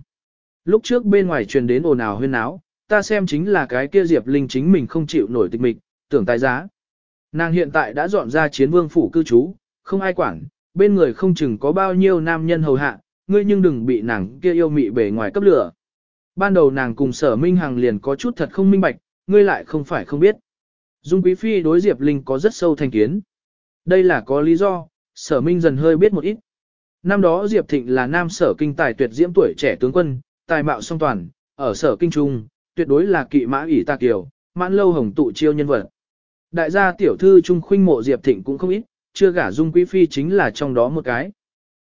Lúc trước bên ngoài truyền đến ồn ào huyên náo, ta xem chính là cái kia Diệp Linh chính mình không chịu nổi tịch mịch, tưởng tài giá. Nàng hiện tại đã dọn ra chiến vương phủ cư trú, không ai quản, bên người không chừng có bao nhiêu nam nhân hầu hạ, ngươi nhưng đừng bị nàng kia yêu mị bề ngoài cấp lửa. Ban đầu nàng cùng sở minh hằng liền có chút thật không minh bạch, ngươi lại không phải không biết. Dung Quý Phi đối Diệp Linh có rất sâu thành kiến. Đây là có lý do, sở minh dần hơi biết một ít. Năm đó Diệp Thịnh là nam sở kinh tài tuyệt diễm tuổi trẻ tướng quân, tài mạo song toàn, ở sở kinh trung, tuyệt đối là kỵ mã ỷ ta kiều, mãn lâu hồng tụ chiêu nhân vật. Đại gia tiểu thư trung khuynh mộ Diệp Thịnh cũng không ít, chưa gả Dung Quý Phi chính là trong đó một cái.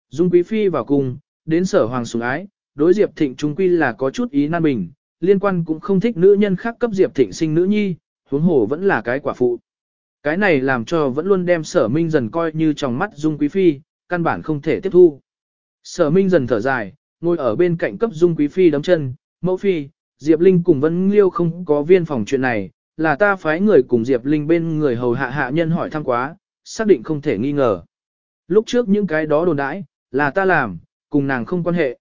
Dung Quý Phi vào cùng, đến sở hoàng sủng ái, đối Diệp Thịnh trung quy là có chút ý nan bình, liên quan cũng không thích nữ nhân khác cấp Diệp Thịnh sinh nữ nhi, huống hồ vẫn là cái quả phụ. Cái này làm cho vẫn luôn đem sở minh dần coi như trong mắt Dung Quý Phi, căn bản không thể tiếp thu. Sở minh dần thở dài, ngồi ở bên cạnh cấp Dung Quý Phi đấm chân, mẫu phi, Diệp Linh cùng Vân Liêu không có viên phòng chuyện này, là ta phái người cùng Diệp Linh bên người hầu hạ hạ nhân hỏi thăm quá, xác định không thể nghi ngờ. Lúc trước những cái đó đồn đãi, là ta làm, cùng nàng không quan hệ.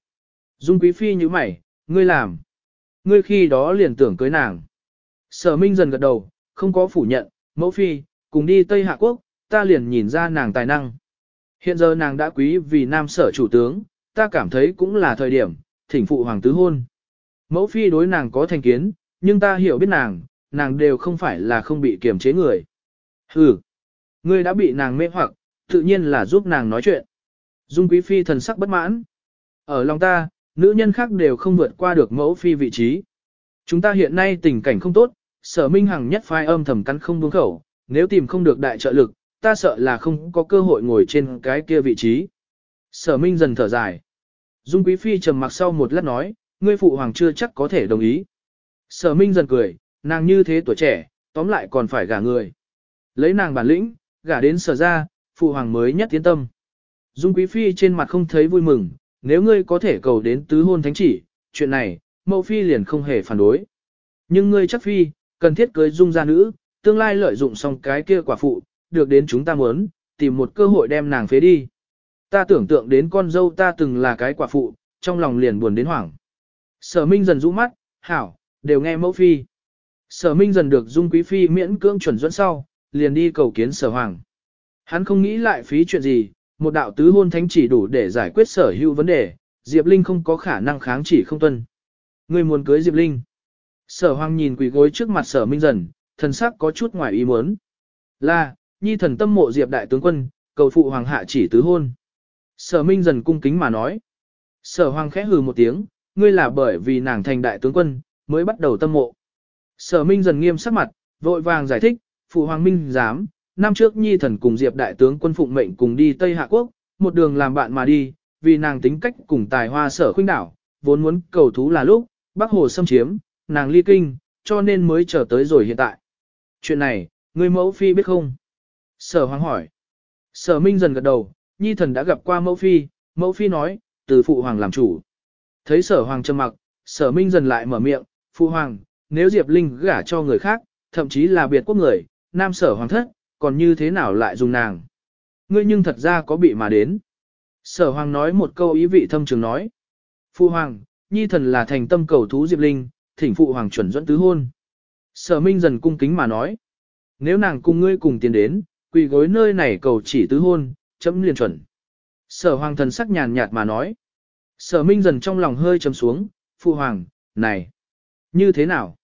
Dung Quý Phi như mày, ngươi làm. Ngươi khi đó liền tưởng cưới nàng. Sở Minh dần gật đầu, không có phủ nhận, mẫu phi, cùng đi Tây Hạ Quốc, ta liền nhìn ra nàng tài năng. Hiện giờ nàng đã quý vì nam sở chủ tướng, ta cảm thấy cũng là thời điểm, thỉnh phụ hoàng tứ hôn. Mẫu phi đối nàng có thành kiến, nhưng ta hiểu biết nàng, nàng đều không phải là không bị kiềm chế người. Hừ, ngươi đã bị nàng mê hoặc, tự nhiên là giúp nàng nói chuyện. Dung quý phi thần sắc bất mãn. Ở lòng ta, nữ nhân khác đều không vượt qua được mẫu phi vị trí. Chúng ta hiện nay tình cảnh không tốt, sở minh hằng nhất phai âm thầm cắn không buông khẩu, nếu tìm không được đại trợ lực, ta sợ là không có cơ hội ngồi trên cái kia vị trí. Sở Minh dần thở dài. Dung Quý Phi trầm mặc sau một lát nói, ngươi phụ hoàng chưa chắc có thể đồng ý. Sở Minh dần cười, nàng như thế tuổi trẻ, tóm lại còn phải gả người. Lấy nàng bản lĩnh, gả đến sở ra, phụ hoàng mới nhất tiến tâm. Dung Quý Phi trên mặt không thấy vui mừng, nếu ngươi có thể cầu đến tứ hôn thánh chỉ, chuyện này, mẫu Phi liền không hề phản đối. Nhưng ngươi chắc Phi, cần thiết cưới Dung gia nữ, tương lai lợi dụng xong cái kia quả phụ, được đến chúng ta muốn, tìm một cơ hội đem nàng phế đi. Ta tưởng tượng đến con dâu ta từng là cái quả phụ, trong lòng liền buồn đến hoảng. Sở Minh dần rũ mắt, hảo, đều nghe mẫu phi. Sở Minh dần được Dung Quý Phi miễn cưỡng chuẩn dẫn sau, liền đi cầu kiến sở hoàng. Hắn không nghĩ lại phí chuyện gì, một đạo tứ hôn thánh chỉ đủ để giải quyết sở hữu vấn đề, Diệp Linh không có khả năng kháng chỉ không tuân. Người muốn cưới Diệp Linh. Sở hoàng nhìn quỳ gối trước mặt sở Minh dần, thần sắc có chút ngoài ý muốn. Là, nhi thần tâm mộ Diệp đại tướng quân, cầu phụ hoàng hạ chỉ tứ hôn. Sở Minh dần cung kính mà nói. Sở hoàng khẽ hừ một tiếng, ngươi là bởi vì nàng thành đại tướng quân, mới bắt đầu tâm mộ. Sở Minh dần nghiêm sắc mặt, vội vàng giải thích, phụ hoàng minh dám, năm trước nhi thần cùng Diệp đại tướng quân phụng mệnh cùng đi Tây Hạ Quốc, một đường làm bạn mà đi, vì nàng tính cách cùng tài hoa sở khuynh đảo, vốn muốn cầu thú là lúc, Bắc Hồ xâm chiếm, nàng ly kinh, cho nên mới trở tới rồi hiện tại. Chuyện này, người mẫu phi biết không? Sở hoàng hỏi. Sở Minh dần gật đầu, nhi thần đã gặp qua mẫu phi, mẫu phi nói, từ phụ hoàng làm chủ. Thấy sở hoàng trầm mặc, sở Minh dần lại mở miệng, phụ hoàng, nếu Diệp Linh gả cho người khác, thậm chí là biệt quốc người, nam sở hoàng thất, còn như thế nào lại dùng nàng? Ngươi nhưng thật ra có bị mà đến. Sở hoàng nói một câu ý vị thâm trường nói. Phụ hoàng, nhi thần là thành tâm cầu thú Diệp Linh, thỉnh phụ hoàng chuẩn dẫn tứ hôn. Sở Minh dần cung kính mà nói. Nếu nàng cùng ngươi cùng tiến đến, quỳ gối nơi này cầu chỉ tứ hôn, chấm liền chuẩn. Sở hoàng thần sắc nhàn nhạt mà nói. Sở Minh dần trong lòng hơi trầm xuống, phụ hoàng, này, như thế nào?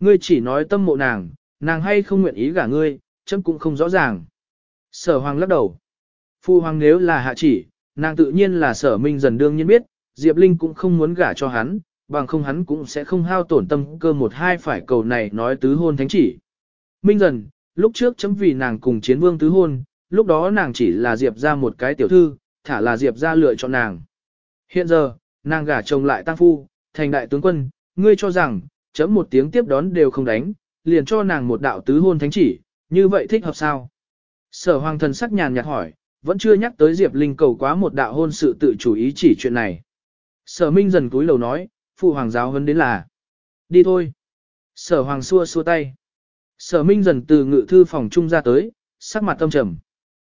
Ngươi chỉ nói tâm mộ nàng, nàng hay không nguyện ý gả ngươi, chấm cũng không rõ ràng. Sở hoàng lắc đầu. Phụ hoàng nếu là hạ chỉ, nàng tự nhiên là sở minh dần đương nhiên biết, Diệp Linh cũng không muốn gả cho hắn, bằng không hắn cũng sẽ không hao tổn tâm cơ một hai phải cầu này nói tứ hôn thánh chỉ. Minh dần, lúc trước chấm vì nàng cùng chiến vương tứ hôn, lúc đó nàng chỉ là Diệp ra một cái tiểu thư, thả là Diệp ra lựa chọn nàng. Hiện giờ, nàng gả chồng lại tăng phu, thành đại tướng quân, ngươi cho rằng, chấm một tiếng tiếp đón đều không đánh, liền cho nàng một đạo tứ hôn thánh chỉ, như vậy thích hợp sao? Sở hoàng thần sắc nhàn nhạt hỏi, vẫn chưa nhắc tới Diệp Linh cầu quá một đạo hôn sự tự chủ ý chỉ chuyện này. Sở Minh dần cúi đầu nói, phụ hoàng giáo hơn đến là, đi thôi. Sở hoàng xua xua tay. Sở Minh dần từ ngự thư phòng trung ra tới, sắc mặt tâm trầm.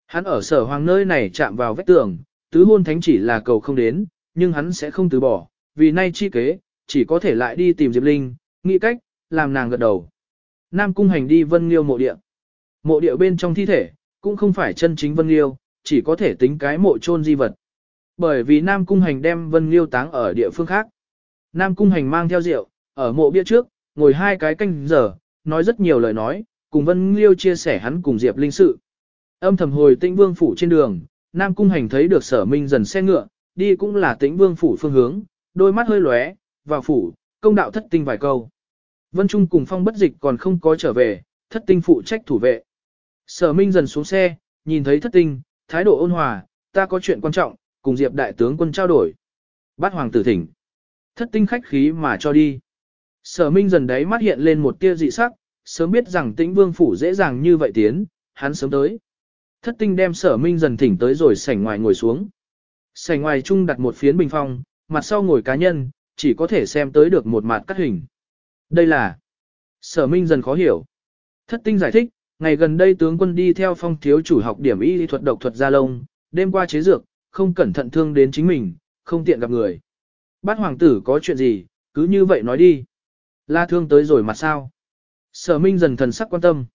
Hắn ở sở hoàng nơi này chạm vào vách tường, tứ hôn thánh chỉ là cầu không đến, nhưng hắn sẽ không từ bỏ, vì nay chi kế, chỉ có thể lại đi tìm Diệp Linh, nghĩ cách, làm nàng gật đầu. Nam cung hành đi vân liêu mộ địa. Mộ địa bên trong thi thể, cũng không phải chân chính vân liêu, chỉ có thể tính cái mộ chôn di vật. Bởi vì Nam cung hành đem vân liêu táng ở địa phương khác. Nam cung hành mang theo rượu, ở mộ bia trước, ngồi hai cái canh giờ, nói rất nhiều lời nói, cùng vân liêu chia sẻ hắn cùng Diệp Linh sự. Âm thầm hồi tĩnh vương phủ trên đường, Nam cung hành thấy được sở minh dần xe ngựa, đi cũng là tĩnh vương phủ phương hướng, đôi mắt hơi lóe, vào phủ, công đạo thất tinh vài câu. Vân Trung cùng phong bất dịch còn không có trở về, thất tinh phụ trách thủ vệ. Sở Minh dần xuống xe, nhìn thấy thất tinh, thái độ ôn hòa, ta có chuyện quan trọng, cùng Diệp đại tướng quân trao đổi. Bát hoàng tử thỉnh. Thất tinh khách khí mà cho đi. Sở Minh dần đấy mắt hiện lên một tia dị sắc, sớm biết rằng tĩnh vương phủ dễ dàng như vậy tiến, hắn sớm tới. Thất tinh đem sở Minh dần thỉnh tới rồi sảnh ngoài ngồi xuống. Sảnh ngoài chung đặt một phiến bình phong, mặt sau ngồi cá nhân, chỉ có thể xem tới được một mặt cắt hình. Đây là sở minh dần khó hiểu. Thất tinh giải thích, ngày gần đây tướng quân đi theo phong thiếu chủ học điểm y lý thuật độc thuật gia lông, đêm qua chế dược, không cẩn thận thương đến chính mình, không tiện gặp người. Bát hoàng tử có chuyện gì, cứ như vậy nói đi. La thương tới rồi mặt sao? Sở minh dần thần sắc quan tâm.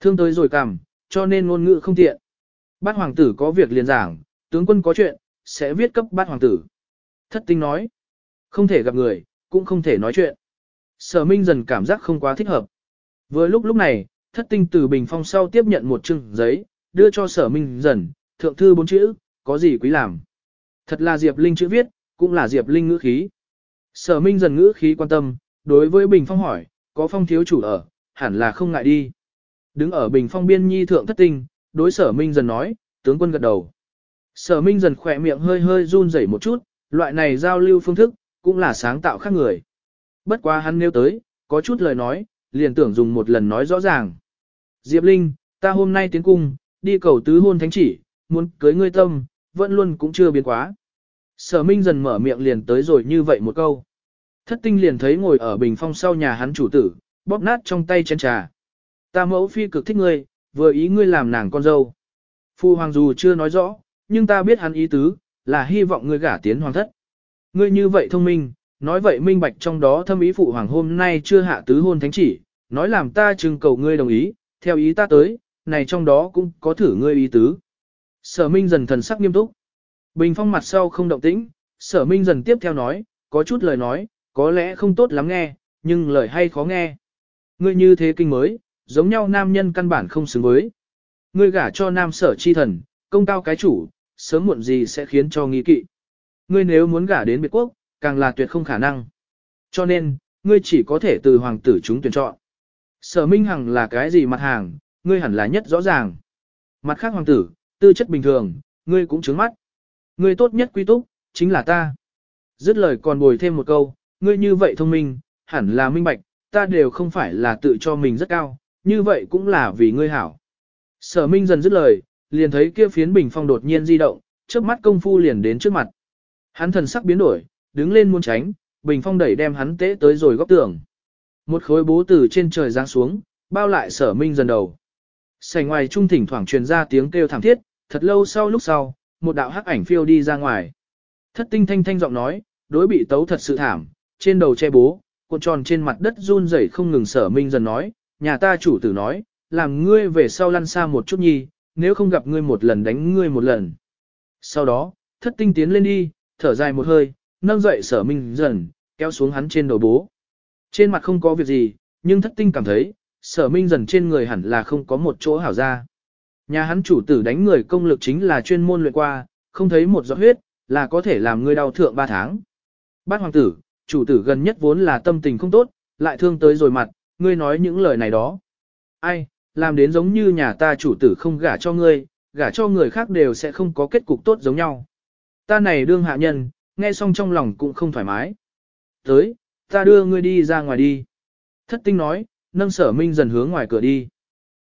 Thương tới rồi cảm, cho nên ngôn ngữ không tiện. Bát hoàng tử có việc liền giảng, tướng quân có chuyện, sẽ viết cấp bát hoàng tử. Thất tinh nói. Không thể gặp người, cũng không thể nói chuyện. Sở Minh dần cảm giác không quá thích hợp. Vừa lúc lúc này, thất tinh từ bình phong sau tiếp nhận một chừng giấy, đưa cho sở Minh dần, thượng thư bốn chữ, có gì quý làm. Thật là Diệp Linh chữ viết, cũng là Diệp Linh ngữ khí. Sở Minh dần ngữ khí quan tâm, đối với bình phong hỏi, có phong thiếu chủ ở, hẳn là không ngại đi. Đứng ở bình phong biên nhi thượng thất tinh, đối sở minh dần nói, tướng quân gật đầu. Sở minh dần khỏe miệng hơi hơi run rẩy một chút, loại này giao lưu phương thức, cũng là sáng tạo khác người. Bất quá hắn nêu tới, có chút lời nói, liền tưởng dùng một lần nói rõ ràng. Diệp Linh, ta hôm nay tiến cung, đi cầu tứ hôn thánh chỉ, muốn cưới ngươi tâm, vẫn luôn cũng chưa biến quá. Sở Minh dần mở miệng liền tới rồi như vậy một câu. Thất tinh liền thấy ngồi ở bình phong sau nhà hắn chủ tử, bóp nát trong tay chén trà. Ta mẫu phi cực thích ngươi, vừa ý ngươi làm nàng con dâu. Phu hoàng dù chưa nói rõ, nhưng ta biết hắn ý tứ, là hy vọng ngươi gả tiến hoàng thất. Ngươi như vậy thông minh, nói vậy minh bạch trong đó thâm ý phụ hoàng hôm nay chưa hạ tứ hôn thánh chỉ, nói làm ta trưng cầu ngươi đồng ý, theo ý ta tới, này trong đó cũng có thử ngươi ý tứ. Sở Minh dần thần sắc nghiêm túc. Bình phong mặt sau không động tĩnh, sở Minh dần tiếp theo nói, có chút lời nói, có lẽ không tốt lắm nghe, nhưng lời hay khó nghe. Ngươi như thế kinh mới, giống nhau nam nhân căn bản không xứng với. Ngươi gả cho nam sở chi thần, công cao cái chủ, sớm muộn gì sẽ khiến cho nghi kỵ. Ngươi nếu muốn gả đến biệt quốc, càng là tuyệt không khả năng. Cho nên, ngươi chỉ có thể từ hoàng tử chúng tuyển chọn. Sở Minh Hằng là cái gì mặt hàng, ngươi hẳn là nhất rõ ràng. Mặt khác hoàng tử, tư chất bình thường, ngươi cũng trướng mắt. Ngươi tốt nhất quy túc, chính là ta. Dứt lời còn bồi thêm một câu, ngươi như vậy thông minh, hẳn là minh bạch, ta đều không phải là tự cho mình rất cao, như vậy cũng là vì ngươi hảo. Sở Minh dần dứt lời, liền thấy kia phiến bình phong đột nhiên di động, trước mắt công phu liền đến trước mặt. Hắn thần sắc biến đổi, đứng lên muốn tránh, bình phong đẩy đem hắn tế tới rồi góc tường. Một khối bố từ trên trời giáng xuống, bao lại sở minh dần đầu. Sảnh ngoài trung thỉnh thoảng truyền ra tiếng kêu thảm thiết, thật lâu sau lúc sau, một đạo hắc ảnh phiêu đi ra ngoài. Thất tinh thanh thanh giọng nói, đối bị tấu thật sự thảm, trên đầu che bố, cuộn tròn trên mặt đất run rẩy không ngừng sở minh dần nói, nhà ta chủ tử nói, làm ngươi về sau lăn xa một chút nhi, nếu không gặp ngươi một lần đánh ngươi một lần. Sau đó, thất tinh tiến lên đi, thở dài một hơi, nâng dậy sở minh dần, kéo xuống hắn trên đầu bố. Trên mặt không có việc gì, nhưng thất tinh cảm thấy, sở minh dần trên người hẳn là không có một chỗ hảo ra. Nhà hắn chủ tử đánh người công lực chính là chuyên môn luyện qua, không thấy một giọt huyết, là có thể làm ngươi đau thượng ba tháng. Bát hoàng tử, chủ tử gần nhất vốn là tâm tình không tốt, lại thương tới rồi mặt, ngươi nói những lời này đó. Ai, làm đến giống như nhà ta chủ tử không gả cho ngươi, gả cho người khác đều sẽ không có kết cục tốt giống nhau. Ta này đương hạ nhân, nghe xong trong lòng cũng không thoải mái. Tới, ta đưa ngươi đi ra ngoài đi. Thất tinh nói, nâng sở minh dần hướng ngoài cửa đi.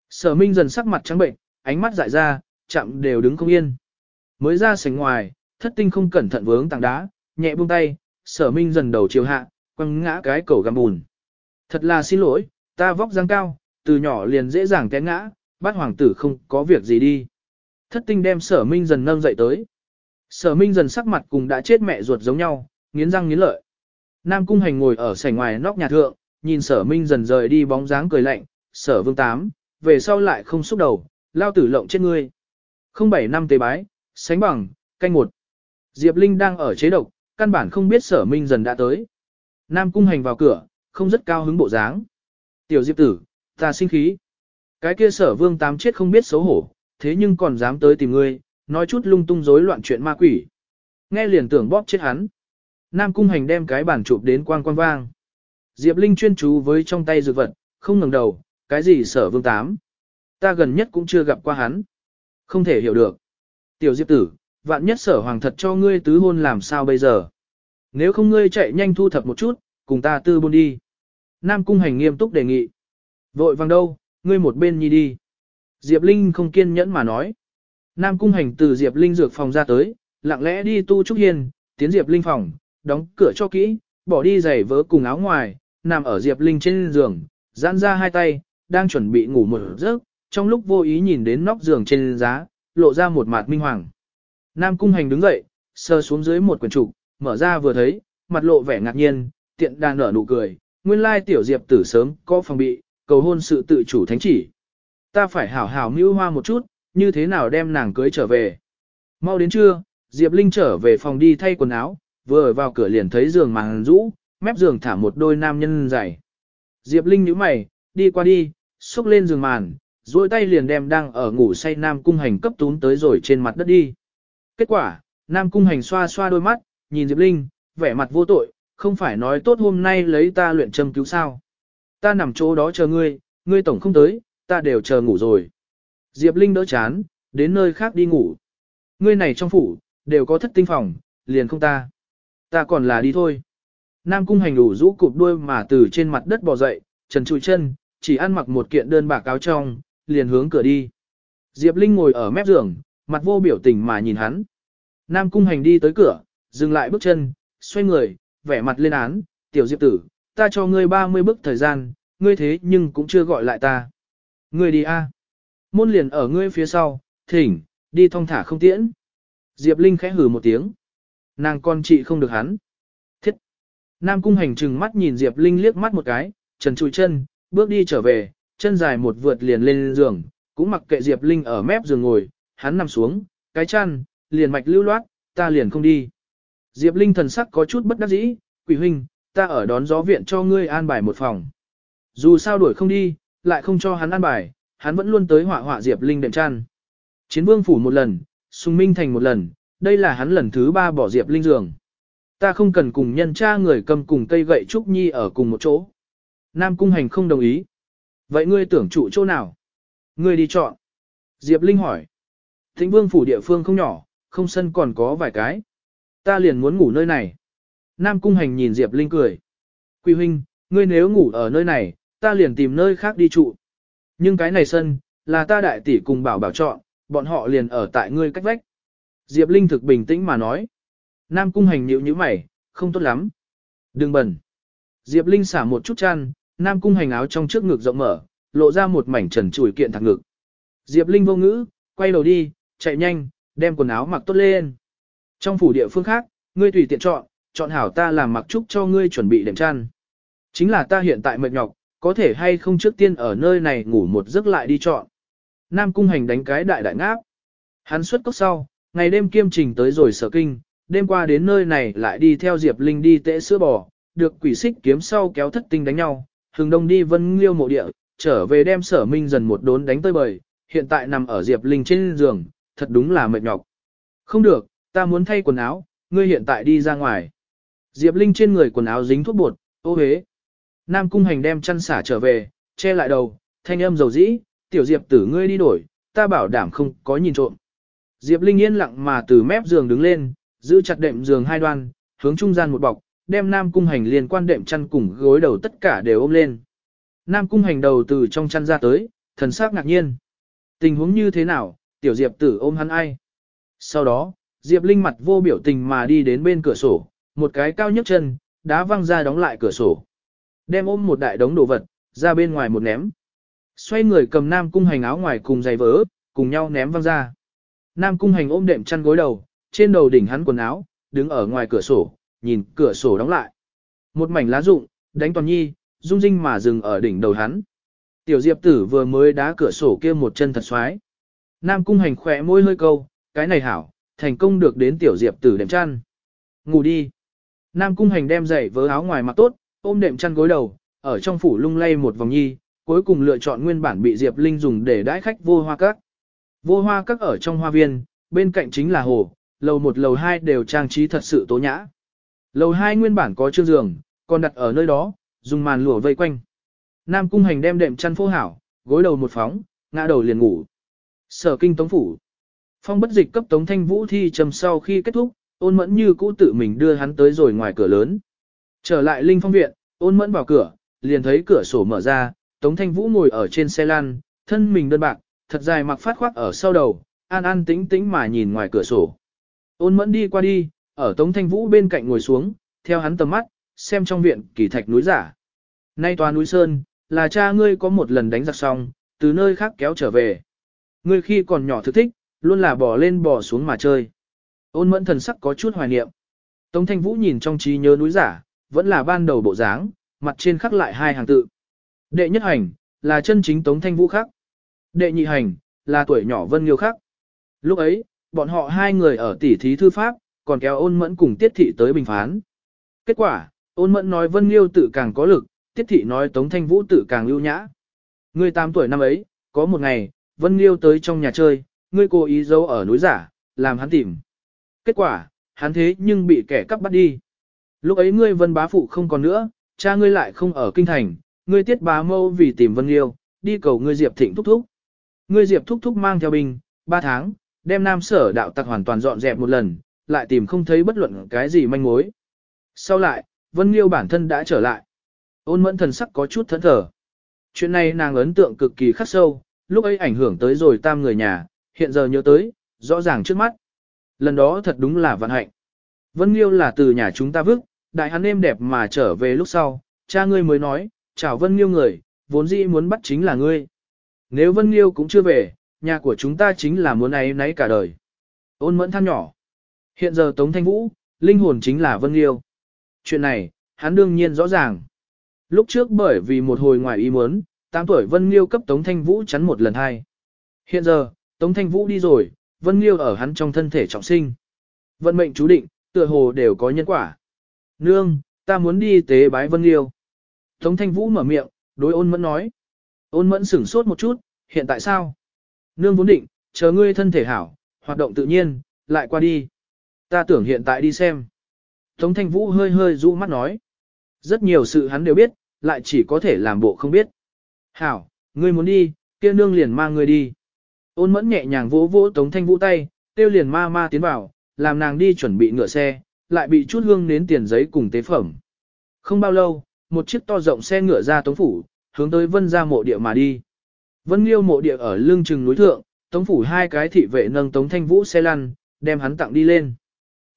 Sở minh dần sắc mặt trắng bệnh, ánh mắt dại ra, chạm đều đứng không yên. Mới ra sảnh ngoài, thất tinh không cẩn thận vướng tảng đá, nhẹ buông tay, sở minh dần đầu chiều hạ, quăng ngã cái cầu găm bùn. Thật là xin lỗi, ta vóc dáng cao, từ nhỏ liền dễ dàng té ngã, bát hoàng tử không có việc gì đi. Thất tinh đem sở minh dần nâng dậy tới. Sở minh dần sắc mặt cùng đã chết mẹ ruột giống nhau, nghiến răng nghiến lợi. Nam cung hành ngồi ở sảnh ngoài nóc nhà thượng, nhìn sở minh dần rời đi bóng dáng cười lạnh, sở vương tám, về sau lại không xúc đầu, lao tử lộng chết ngươi. Không bảy năm tế bái, sánh bằng, canh một. Diệp Linh đang ở chế độc, căn bản không biết sở minh dần đã tới. Nam cung hành vào cửa, không rất cao hứng bộ dáng. Tiểu Diệp tử, ta sinh khí. Cái kia sở vương tám chết không biết xấu hổ, thế nhưng còn dám tới tìm ngươi, nói chút lung tung rối loạn chuyện ma quỷ. Nghe liền tưởng bóp chết hắn. Nam cung hành đem cái bản chụp đến quang quang vang. Diệp Linh chuyên chú với trong tay dược vật, không ngẩng đầu, cái gì sở vương tám. Ta gần nhất cũng chưa gặp qua hắn. Không thể hiểu được. Tiểu Diệp tử, vạn nhất sở hoàng thật cho ngươi tứ hôn làm sao bây giờ. Nếu không ngươi chạy nhanh thu thập một chút, cùng ta tư buôn đi. Nam cung hành nghiêm túc đề nghị. Vội vàng đâu, ngươi một bên nhi đi. Diệp Linh không kiên nhẫn mà nói. Nam cung hành từ Diệp Linh dược phòng ra tới, lặng lẽ đi tu trúc hiên, tiến Diệp Linh phòng, đóng cửa cho kỹ, bỏ đi giày vớ cùng áo ngoài, nằm ở Diệp Linh trên giường, giãn ra hai tay, đang chuẩn bị ngủ một giấc, trong lúc vô ý nhìn đến nóc giường trên giá, lộ ra một mặt minh hoàng. Nam cung hành đứng dậy, sơ xuống dưới một quyển trục, mở ra vừa thấy, mặt lộ vẻ ngạc nhiên, tiện đang nở nụ cười, nguyên lai tiểu Diệp tử sớm có phòng bị, cầu hôn sự tự chủ thánh chỉ. Ta phải hảo hảo mưu hoa một chút, như thế nào đem nàng cưới trở về. Mau đến trưa, Diệp Linh trở về phòng đi thay quần áo, vừa vào cửa liền thấy giường màn rũ, mép giường thả một đôi nam nhân dày. Diệp Linh nhíu mày, đi qua đi, xúc lên giường màn, duỗi tay liền đem đang ở ngủ say Nam Cung Hành cấp tún tới rồi trên mặt đất đi. Kết quả, Nam Cung Hành xoa xoa đôi mắt, nhìn Diệp Linh, vẻ mặt vô tội, không phải nói tốt hôm nay lấy ta luyện châm cứu sao. Ta nằm chỗ đó chờ ngươi, ngươi tổng không tới, ta đều chờ ngủ rồi. Diệp Linh đỡ chán, đến nơi khác đi ngủ. Ngươi này trong phủ, đều có thất tinh phòng, liền không ta. Ta còn là đi thôi. Nam cung hành đủ rũ cụp đuôi mà từ trên mặt đất bò dậy, trần trụi chân, chỉ ăn mặc một kiện đơn bạc áo trong, liền hướng cửa đi. Diệp Linh ngồi ở mép giường, mặt vô biểu tình mà nhìn hắn. Nam cung hành đi tới cửa, dừng lại bước chân, xoay người, vẻ mặt lên án, tiểu Diệp tử, ta cho ngươi 30 bước thời gian, ngươi thế nhưng cũng chưa gọi lại ta. Ngươi đi a. Môn liền ở ngươi phía sau, thỉnh, đi thong thả không tiễn. Diệp Linh khẽ hừ một tiếng. Nàng con chị không được hắn. Thiết. Nam cung hành trừng mắt nhìn Diệp Linh liếc mắt một cái, trần trụi chân, bước đi trở về, chân dài một vượt liền lên giường, cũng mặc kệ Diệp Linh ở mép giường ngồi, hắn nằm xuống, cái chăn, liền mạch lưu loát, ta liền không đi. Diệp Linh thần sắc có chút bất đắc dĩ, quỷ huynh, ta ở đón gió viện cho ngươi an bài một phòng. Dù sao đuổi không đi, lại không cho hắn an bài, hắn vẫn luôn tới họa họa Diệp Linh đệm chăn. Chiến vương phủ một lần, sùng minh thành một lần, đây là hắn lần thứ ba bỏ Diệp Linh giường. Ta không cần cùng nhân cha người cầm cùng cây gậy trúc nhi ở cùng một chỗ. Nam cung hành không đồng ý. Vậy ngươi tưởng trụ chỗ nào? Ngươi đi chọn. Diệp Linh hỏi. Thịnh vương phủ địa phương không nhỏ, không sân còn có vài cái. Ta liền muốn ngủ nơi này. Nam cung hành nhìn Diệp Linh cười. Quy huynh, ngươi nếu ngủ ở nơi này, ta liền tìm nơi khác đi trụ. Nhưng cái này sân, là ta đại tỷ cùng bảo bảo chọn, bọn họ liền ở tại ngươi cách vách. Diệp Linh thực bình tĩnh mà nói. Nam cung hành nhíu như mày, không tốt lắm. Đừng bẩn. Diệp Linh xả một chút chăn, Nam cung hành áo trong trước ngực rộng mở, lộ ra một mảnh trần trụi kiện thẳng ngực. Diệp Linh vô ngữ, quay đầu đi, chạy nhanh, đem quần áo mặc tốt lên. Trong phủ địa phương khác, ngươi tùy tiện chọn, chọn hảo ta làm mặc trúc cho ngươi chuẩn bị đệm chăn. Chính là ta hiện tại mệt nhọc, có thể hay không trước tiên ở nơi này ngủ một giấc lại đi chọn. Nam cung hành đánh cái đại đại ngáp. Hắn xuất cốc sau, ngày đêm kiêm trình tới rồi sở kinh, đêm qua đến nơi này lại đi theo Diệp Linh đi tễ sữa bò, được quỷ xích kiếm sau kéo thất tinh đánh nhau, hừng đông đi vân liêu mộ địa, trở về đem sở minh dần một đốn đánh tơi bời, hiện tại nằm ở Diệp Linh trên giường, thật đúng là mệt nhọc. Không được, ta muốn thay quần áo, ngươi hiện tại đi ra ngoài. Diệp Linh trên người quần áo dính thuốc bột, ô hế. Nam cung hành đem chăn xả trở về, che lại đầu, thanh âm dầu dĩ, tiểu Diệp tử ngươi đi đổi, ta bảo đảm không có nhìn trộm. Diệp Linh yên lặng mà từ mép giường đứng lên, giữ chặt đệm giường hai đoan, hướng trung gian một bọc, đem Nam cung hành liên quan đệm chăn cùng gối đầu tất cả đều ôm lên. Nam cung hành đầu từ trong chăn ra tới, thần sắc ngạc nhiên. Tình huống như thế nào, tiểu Diệp tử ôm hắn ai? Sau đó, Diệp Linh mặt vô biểu tình mà đi đến bên cửa sổ, một cái cao nhấc chân, đá văng ra đóng lại cửa sổ. Đem ôm một đại đống đồ vật, ra bên ngoài một ném. Xoay người cầm Nam Cung Hành áo ngoài cùng giày vỡ, cùng nhau ném văng ra. Nam Cung Hành ôm đệm chăn gối đầu, trên đầu đỉnh hắn quần áo, đứng ở ngoài cửa sổ, nhìn cửa sổ đóng lại. Một mảnh lá rụng, đánh toàn nhi, rung rinh mà dừng ở đỉnh đầu hắn. Tiểu Diệp tử vừa mới đá cửa sổ kia một chân thật xoái. Nam Cung Hành khỏe môi hơi câu, cái này hảo, thành công được đến Tiểu Diệp tử đệm chăn. Ngủ đi. Nam Cung Hành đem giày vớ áo ngoài mặc tốt, ôm đệm chăn gối đầu, ở trong phủ lung lay một vòng nhi, cuối cùng lựa chọn nguyên bản bị Diệp Linh dùng để đãi khách vô hoa các. Vô hoa các ở trong hoa viên, bên cạnh chính là hồ, lầu một lầu hai đều trang trí thật sự tố nhã. Lầu hai nguyên bản có chương giường, còn đặt ở nơi đó, dùng màn lụa vây quanh. Nam cung hành đem đệm chăn phô hảo, gối đầu một phóng, ngã đầu liền ngủ. Sở kinh tống phủ. Phong bất dịch cấp tống thanh vũ thi trầm sau khi kết thúc, ôn mẫn như cũ tự mình đưa hắn tới rồi ngoài cửa lớn. Trở lại linh phong viện, ôn mẫn vào cửa, liền thấy cửa sổ mở ra, Tống Thanh Vũ ngồi ở trên xe lăn, thân mình đơn bạc, thật dài mặc phát khoác ở sau đầu, an an tĩnh tĩnh mà nhìn ngoài cửa sổ. Ôn mẫn đi qua đi, ở Tống Thanh Vũ bên cạnh ngồi xuống, theo hắn tầm mắt, xem trong viện kỳ thạch núi giả. Nay tòa núi Sơn, là cha ngươi có một lần đánh giặc xong, từ nơi khác kéo trở về. Ngươi khi còn nhỏ thực thích, luôn là bỏ lên bỏ xuống mà chơi. Ôn mẫn thần sắc có chút hoài niệm. Tống Thanh Vũ nhìn trong trí nhớ núi giả, vẫn là ban đầu bộ dáng, mặt trên khắc lại hai hàng tự. Đệ nhất hành, là chân chính Tống Thanh Vũ khắc. Đệ nhị hành, là tuổi nhỏ Vân Liêu khắc. Lúc ấy, bọn họ hai người ở tỉ thí thư pháp, còn kéo ôn mẫn cùng tiết thị tới bình phán. Kết quả, ôn mẫn nói Vân Liêu tự càng có lực, tiết thị nói Tống Thanh Vũ tự càng lưu nhã. Người 8 tuổi năm ấy, có một ngày, Vân Liêu tới trong nhà chơi, ngươi cố ý giấu ở núi giả, làm hắn tìm. Kết quả, hắn thế nhưng bị kẻ cắp bắt đi. Lúc ấy ngươi vân bá phụ không còn nữa, cha ngươi lại không ở kinh thành, ngươi tiết bá mâu vì tìm vân liêu, đi cầu ngươi diệp thịnh thúc thúc. Ngươi Diệp thúc thúc mang theo binh, ba tháng, đem nam sở đạo tặc hoàn toàn dọn dẹp một lần, lại tìm không thấy bất luận cái gì manh mối. Sau lại, Vân Liêu bản thân đã trở lại. Ôn mẫn thần sắc có chút thẫn thờ. Chuyện này nàng ấn tượng cực kỳ khắc sâu, lúc ấy ảnh hưởng tới rồi tam người nhà, hiện giờ nhớ tới, rõ ràng trước mắt. Lần đó thật đúng là vận hạnh. Vân Liêu là từ nhà chúng ta vứt, đại hắn êm đẹp mà trở về lúc sau, cha ngươi mới nói, chào Vân Liêu người, vốn dĩ muốn bắt chính là ngươi. Nếu Vân Liêu cũng chưa về, nhà của chúng ta chính là muốn ấy nấy cả đời. Ôn mẫn than nhỏ. Hiện giờ Tống Thanh Vũ, linh hồn chính là Vân Liêu. Chuyện này, hắn đương nhiên rõ ràng. Lúc trước bởi vì một hồi ngoài ý muốn, 8 tuổi Vân Liêu cấp Tống Thanh Vũ chắn một lần hai. Hiện giờ, Tống Thanh Vũ đi rồi, Vân Liêu ở hắn trong thân thể trọng sinh. Vận mệnh chú định, tựa hồ đều có nhân quả. Nương, ta muốn đi tế bái Vân Liêu. Tống Thanh Vũ mở miệng, đối ôn mẫn nói. Ôn mẫn sửng sốt một chút, hiện tại sao? Nương vốn định, chờ ngươi thân thể hảo, hoạt động tự nhiên, lại qua đi. Ta tưởng hiện tại đi xem. Tống Thanh Vũ hơi hơi rũ mắt nói. Rất nhiều sự hắn đều biết, lại chỉ có thể làm bộ không biết. Hảo, ngươi muốn đi, kia nương liền mang ngươi đi. Ôn mẫn nhẹ nhàng vỗ vỗ Tống Thanh Vũ tay, tiêu liền ma ma tiến vào, làm nàng đi chuẩn bị ngựa xe, lại bị chút hương nến tiền giấy cùng tế phẩm. Không bao lâu, một chiếc to rộng xe ngựa ra Tống Phủ, hướng tới vân ra mộ địa mà đi. Vân Liêu mộ địa ở lương chừng núi thượng, Tống Phủ hai cái thị vệ nâng Tống Thanh Vũ xe lăn, đem hắn tặng đi lên.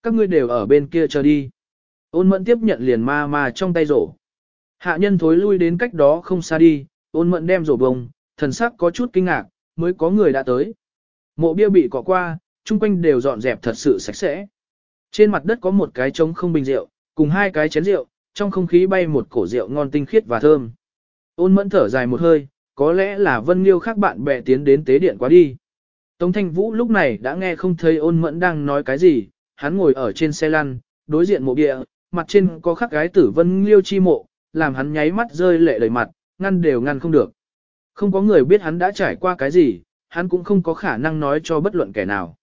Các ngươi đều ở bên kia chờ đi. Ôn mẫn tiếp nhận liền ma ma trong tay rổ. Hạ nhân thối lui đến cách đó không xa đi, ôn mẫn đem rổ bông, thần sắc có chút kinh ngạc, mới có người đã tới. Mộ bia bị cọ qua, chung quanh đều dọn dẹp thật sự sạch sẽ. Trên mặt đất có một cái trống không bình rượu, cùng hai cái chén rượu, trong không khí bay một cổ rượu ngon tinh khiết và thơm. Ôn mẫn thở dài một hơi, có lẽ là vân liêu khác bạn bè tiến đến tế điện quá đi. Tống thanh vũ lúc này đã nghe không thấy ôn mẫn đang nói cái gì, hắn ngồi ở trên xe lăn, đối diện mộ bia, mặt trên có khắc gái tử vân liêu chi mộ, làm hắn nháy mắt rơi lệ đầy mặt, ngăn đều ngăn không được. Không có người biết hắn đã trải qua cái gì, hắn cũng không có khả năng nói cho bất luận kẻ nào.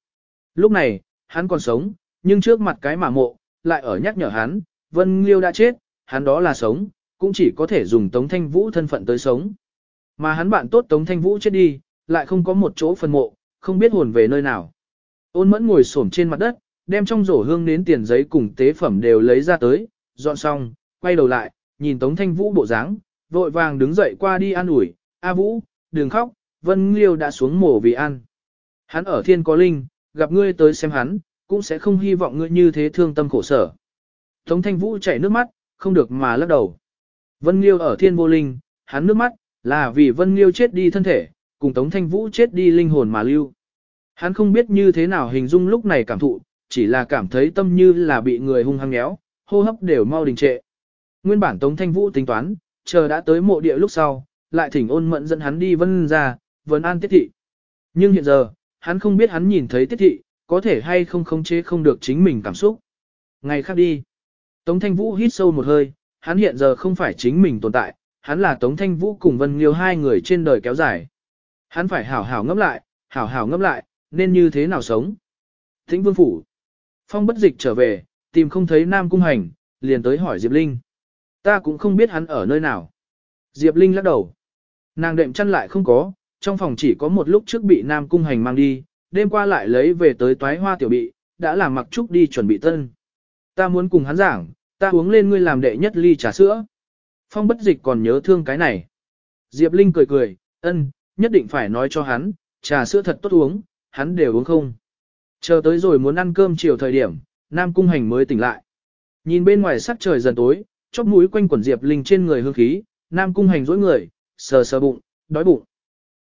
Lúc này, hắn còn sống, nhưng trước mặt cái mà mộ, lại ở nhắc nhở hắn, Vân Liêu đã chết, hắn đó là sống, cũng chỉ có thể dùng Tống Thanh Vũ thân phận tới sống. Mà hắn bạn tốt Tống Thanh Vũ chết đi, lại không có một chỗ phần mộ, không biết hồn về nơi nào. Ôn mẫn ngồi xổm trên mặt đất, đem trong rổ hương nến tiền giấy cùng tế phẩm đều lấy ra tới, dọn xong, quay đầu lại, nhìn Tống Thanh Vũ bộ dáng, vội vàng đứng dậy qua đi an ủi, A Vũ, đừng khóc, Vân Liêu đã xuống mổ vì ăn. Hắn ở thiên có linh, gặp ngươi tới xem hắn, cũng sẽ không hy vọng ngươi như thế thương tâm khổ sở. Tống Thanh Vũ chảy nước mắt, không được mà lắc đầu. Vân Liêu ở thiên vô linh, hắn nước mắt, là vì Vân Liêu chết đi thân thể, cùng Tống Thanh Vũ chết đi linh hồn mà lưu. Hắn không biết như thế nào hình dung lúc này cảm thụ, chỉ là cảm thấy tâm như là bị người hung hăng nhéo, hô hấp đều mau đình trệ. Nguyên bản Tống Thanh Vũ tính toán, chờ đã tới mộ địa lúc sau, lại thỉnh ôn mẫn dẫn hắn đi vân ra, vấn an tiết thị. Nhưng hiện giờ, hắn không biết hắn nhìn thấy tiết thị, có thể hay không khống chế không được chính mình cảm xúc. Ngày khác đi. Tống Thanh Vũ hít sâu một hơi, hắn hiện giờ không phải chính mình tồn tại, hắn là Tống Thanh Vũ cùng Vân Liêu hai người trên đời kéo dài. Hắn phải hảo hảo ngẫm lại, hảo hảo ngẫm lại, nên như thế nào sống. Thính Vương Phủ. Phong bất dịch trở về, tìm không thấy Nam Cung Hành, liền tới hỏi Diệp Linh. Ta cũng không biết hắn ở nơi nào. Diệp Linh lắc đầu. Nàng đệm chăn lại không có, trong phòng chỉ có một lúc trước bị Nam Cung Hành mang đi, đêm qua lại lấy về tới toái hoa tiểu bị, đã làm mặc trúc đi chuẩn bị tân. Ta muốn cùng hắn giảng, ta uống lên ngươi làm đệ nhất ly trà sữa. Phong bất dịch còn nhớ thương cái này. Diệp Linh cười cười, ân, nhất định phải nói cho hắn, trà sữa thật tốt uống, hắn đều uống không. Chờ tới rồi muốn ăn cơm chiều thời điểm, Nam Cung Hành mới tỉnh lại. Nhìn bên ngoài sắc trời dần tối, chóp mũi quanh quẩn Diệp Linh trên người hương khí, Nam Cung Hành dối người, sờ sờ bụng, đói bụng.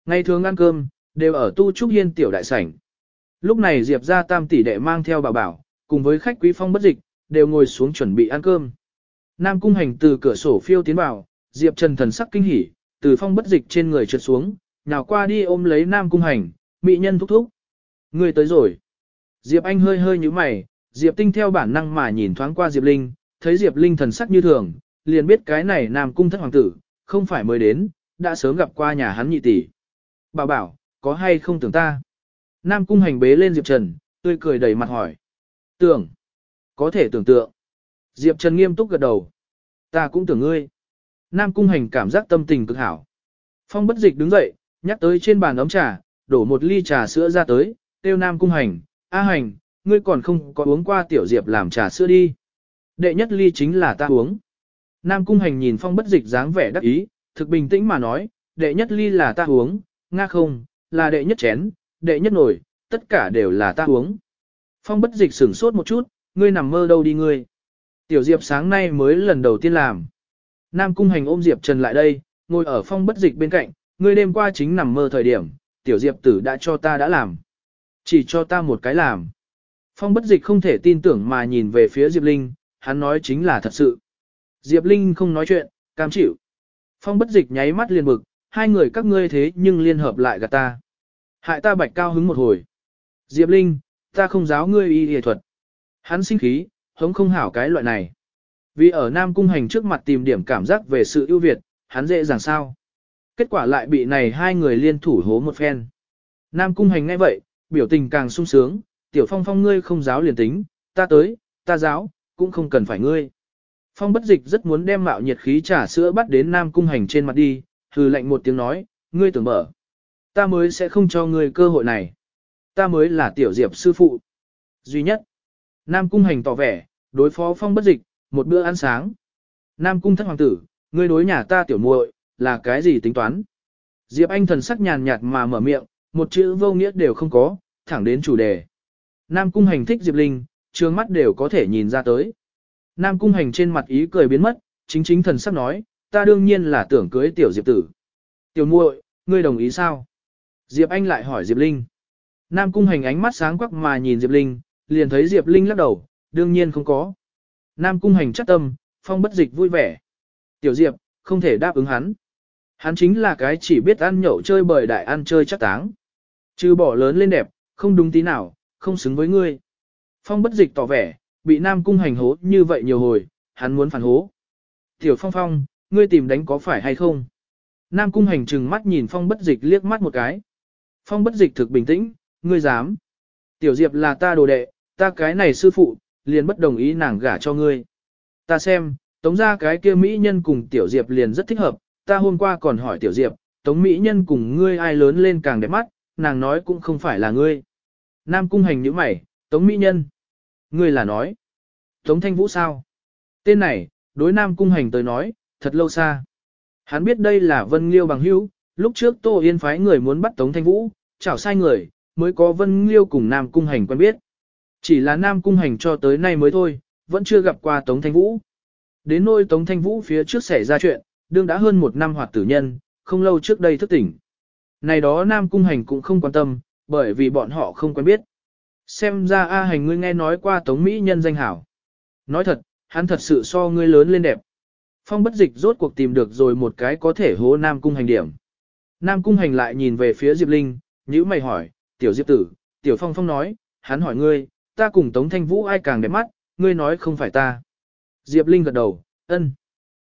Ngày thường ăn cơm, đều ở tu trúc hiên tiểu đại sảnh. Lúc này Diệp ra tam tỷ đệ mang theo bảo bảo, cùng với khách quý phong bất dịch, đều ngồi xuống chuẩn bị ăn cơm. Nam cung hành từ cửa sổ phiêu tiến vào, Diệp Trần thần sắc kinh hỉ, từ phong bất dịch trên người trượt xuống, nào qua đi ôm lấy Nam cung hành, mỹ nhân thúc thúc. Người tới rồi. Diệp Anh hơi hơi như mày, Diệp Tinh theo bản năng mà nhìn thoáng qua Diệp Linh, thấy Diệp Linh thần sắc như thường, liền biết cái này Nam cung thất hoàng tử, không phải mới đến, đã sớm gặp qua nhà hắn nhị tỷ. Bảo bảo, có hay không tưởng ta? Nam cung hành bế lên Diệp Trần, tươi cười đầy mặt hỏi. Tưởng. Có thể tưởng tượng. Diệp Trần nghiêm túc gật đầu. Ta cũng tưởng ngươi. Nam cung hành cảm giác tâm tình cực hảo. Phong bất dịch đứng dậy, nhắc tới trên bàn ấm trà, đổ một ly trà sữa ra tới, tiêu nam cung hành, A hành, ngươi còn không có uống qua tiểu diệp làm trà sữa đi. Đệ nhất ly chính là ta uống. Nam cung hành nhìn phong bất dịch dáng vẻ đắc ý, thực bình tĩnh mà nói, đệ nhất ly là ta uống, nga không, là đệ nhất chén, đệ nhất nổi, tất cả đều là ta uống. Phong bất dịch sửng sốt một chút, ngươi nằm mơ đâu đi ngươi. Tiểu Diệp sáng nay mới lần đầu tiên làm. Nam cung hành ôm Diệp Trần lại đây, ngồi ở phong bất dịch bên cạnh, ngươi đêm qua chính nằm mơ thời điểm, tiểu Diệp tử đã cho ta đã làm. Chỉ cho ta một cái làm. Phong bất dịch không thể tin tưởng mà nhìn về phía Diệp Linh, hắn nói chính là thật sự. Diệp Linh không nói chuyện, cam chịu. Phong bất dịch nháy mắt liền bực, hai người các ngươi thế nhưng liên hợp lại gạt ta. Hại ta bạch cao hứng một hồi. Diệp Linh, ta không giáo ngươi y y thuật. Hắn sinh khí, hống không hảo cái loại này. Vì ở Nam Cung Hành trước mặt tìm điểm cảm giác về sự ưu việt, hắn dễ dàng sao. Kết quả lại bị này hai người liên thủ hố một phen. Nam Cung Hành ngay vậy, biểu tình càng sung sướng, tiểu phong phong ngươi không giáo liền tính, ta tới, ta giáo, cũng không cần phải ngươi. Phong bất dịch rất muốn đem mạo nhiệt khí trà sữa bắt đến Nam Cung Hành trên mặt đi, hừ lạnh một tiếng nói, ngươi tưởng mở. Ta mới sẽ không cho ngươi cơ hội này. Ta mới là tiểu diệp sư phụ. Duy nhất. Nam Cung Hành tỏ vẻ, đối phó phong bất dịch, một bữa ăn sáng. Nam Cung thất hoàng tử, ngươi đối nhà ta tiểu muội là cái gì tính toán? Diệp Anh thần sắc nhàn nhạt mà mở miệng, một chữ vô nghĩa đều không có, thẳng đến chủ đề. Nam Cung Hành thích Diệp Linh, trường mắt đều có thể nhìn ra tới. Nam Cung Hành trên mặt ý cười biến mất, chính chính thần sắc nói, ta đương nhiên là tưởng cưới tiểu Diệp tử. Tiểu muội, ngươi đồng ý sao? Diệp Anh lại hỏi Diệp Linh. Nam Cung Hành ánh mắt sáng quắc mà nhìn Diệp Linh, liền thấy Diệp Linh lắc đầu, đương nhiên không có. Nam Cung Hành chắc tâm, phong bất dịch vui vẻ. Tiểu Diệp, không thể đáp ứng hắn. Hắn chính là cái chỉ biết ăn nhậu chơi bời đại ăn chơi chắc táng. Chứ bỏ lớn lên đẹp, không đúng tí nào, không xứng với ngươi. Phong bất dịch tỏ vẻ, bị Nam Cung hành hố như vậy nhiều hồi, hắn muốn phản hố. Tiểu Phong Phong, ngươi tìm đánh có phải hay không? Nam Cung hành trừng mắt nhìn Phong bất dịch liếc mắt một cái. Phong bất dịch thực bình tĩnh, ngươi dám. Tiểu Diệp là ta đồ đệ, ta cái này sư phụ, liền bất đồng ý nàng gả cho ngươi. Ta xem, tống ra cái kia Mỹ nhân cùng Tiểu Diệp liền rất thích hợp, ta hôm qua còn hỏi Tiểu Diệp, tống Mỹ nhân cùng ngươi ai lớn lên càng đẹp mắt, nàng nói cũng không phải là ngươi. Nam cung hành như mày, tống Mỹ nhân. Ngươi là nói. Tống Thanh Vũ sao? Tên này, đối Nam cung hành tới nói, thật lâu xa. Hắn biết đây là Vân Liêu bằng hữu, lúc trước Tô Yên phái người muốn bắt Tống Thanh Vũ, chảo sai người, mới có Vân Liêu cùng Nam cung hành quen biết. Chỉ là Nam cung hành cho tới nay mới thôi, vẫn chưa gặp qua Tống Thanh Vũ. Đến nôi Tống Thanh Vũ phía trước xảy ra chuyện, đương đã hơn một năm hoạt tử nhân, không lâu trước đây thức tỉnh. Này đó Nam Cung Hành cũng không quan tâm, bởi vì bọn họ không quen biết. Xem ra A Hành ngươi nghe nói qua Tống Mỹ nhân danh hảo. Nói thật, hắn thật sự so ngươi lớn lên đẹp. Phong bất dịch rốt cuộc tìm được rồi một cái có thể hố Nam Cung Hành điểm. Nam Cung Hành lại nhìn về phía Diệp Linh, nhữ mày hỏi, tiểu Diệp tử, tiểu Phong Phong nói, hắn hỏi ngươi, ta cùng Tống Thanh Vũ ai càng đẹp mắt, ngươi nói không phải ta. Diệp Linh gật đầu, ân.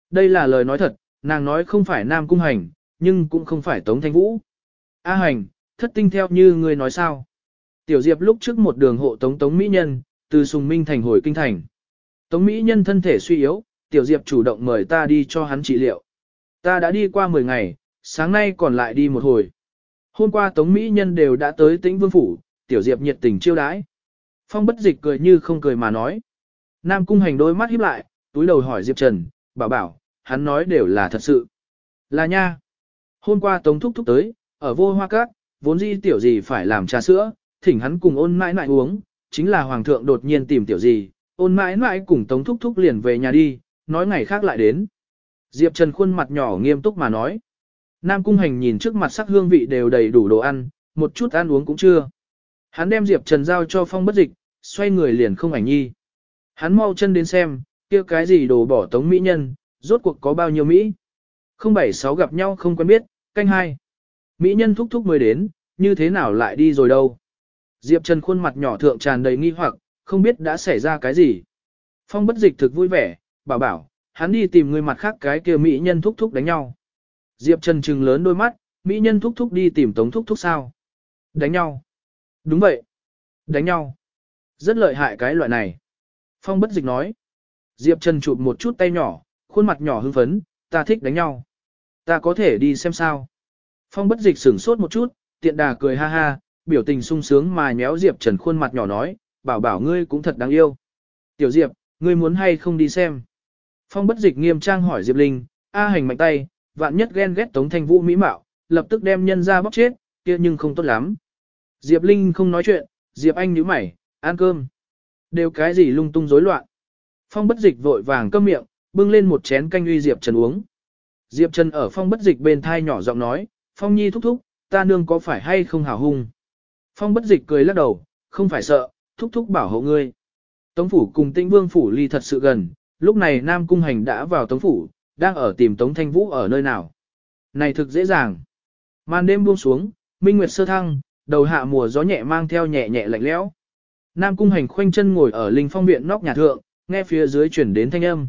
Đây là lời nói thật, nàng nói không phải Nam Cung Hành, nhưng cũng không phải Tống Thanh Vũ. A Hành, thất tinh theo như ngươi nói sao. Tiểu Diệp lúc trước một đường hộ Tống Tống Mỹ Nhân, từ Sùng Minh thành hồi kinh thành. Tống Mỹ Nhân thân thể suy yếu, Tiểu Diệp chủ động mời ta đi cho hắn trị liệu. Ta đã đi qua 10 ngày, sáng nay còn lại đi một hồi. Hôm qua Tống Mỹ Nhân đều đã tới tĩnh vương phủ, Tiểu Diệp nhiệt tình chiêu đãi. Phong bất dịch cười như không cười mà nói. Nam Cung Hành đôi mắt híp lại, túi đầu hỏi Diệp Trần, bảo bảo, hắn nói đều là thật sự. Là nha. Hôm qua Tống Thúc Thúc tới, ở vô hoa cát, vốn di tiểu gì phải làm trà sữa, thỉnh hắn cùng ôn mãi mãi uống, chính là Hoàng thượng đột nhiên tìm tiểu gì, ôn mãi mãi cùng Tống Thúc Thúc liền về nhà đi, nói ngày khác lại đến. Diệp Trần khuôn mặt nhỏ nghiêm túc mà nói. Nam Cung Hành nhìn trước mặt sắc hương vị đều đầy đủ đồ ăn, một chút ăn uống cũng chưa. Hắn đem Diệp Trần giao cho phong bất dịch, xoay người liền không ảnh nhi. Hắn mau chân đến xem, kia cái gì đồ bỏ tống mỹ nhân, rốt cuộc có bao nhiêu Mỹ. Không bảy sáu gặp nhau không quen biết, canh hai. Mỹ nhân thúc thúc mới đến, như thế nào lại đi rồi đâu. Diệp Trần khuôn mặt nhỏ thượng tràn đầy nghi hoặc, không biết đã xảy ra cái gì. Phong bất dịch thực vui vẻ, bảo bảo, hắn đi tìm người mặt khác cái kia Mỹ nhân thúc thúc đánh nhau. Diệp Trần trừng lớn đôi mắt, Mỹ nhân thúc thúc đi tìm tống thúc thúc sao. Đánh nhau. Đúng vậy. Đánh nhau. Rất lợi hại cái loại này. Phong bất dịch nói. Diệp Trần chụp một chút tay nhỏ, khuôn mặt nhỏ hưng phấn, ta thích đánh nhau. Ta có thể đi xem sao. Phong bất dịch sửng sốt một chút, tiện đà cười ha ha, biểu tình sung sướng mà nhéo Diệp Trần khuôn mặt nhỏ nói, bảo bảo ngươi cũng thật đáng yêu. Tiểu Diệp, ngươi muốn hay không đi xem? Phong bất dịch nghiêm trang hỏi Diệp Linh, A hành mạnh tay, vạn nhất ghen ghét Tống Thanh Vũ mỹ mạo, lập tức đem nhân ra bóc chết, kia nhưng không tốt lắm. Diệp Linh không nói chuyện, Diệp Anh nhíu mày, ăn cơm. Đều cái gì lung tung rối loạn. Phong bất dịch vội vàng cơm miệng, bưng lên một chén canh uy Diệp Trần uống. Diệp Trần ở phong bất dịch bên thai nhỏ giọng nói, Phong Nhi thúc thúc, ta nương có phải hay không hảo hung. Phong bất dịch cười lắc đầu, không phải sợ, thúc thúc bảo hộ ngươi. Tống phủ cùng tĩnh vương phủ ly thật sự gần, lúc này Nam Cung Hành đã vào tống phủ, đang ở tìm Tống Thanh Vũ ở nơi nào. Này thực dễ dàng. Màn đêm buông xuống, minh nguyệt sơ thăng, đầu hạ mùa gió nhẹ mang theo nhẹ nhẹ lạnh lẽo. Nam Cung Hành khoanh chân ngồi ở linh phong viện nóc nhà thượng, nghe phía dưới chuyển đến thanh âm.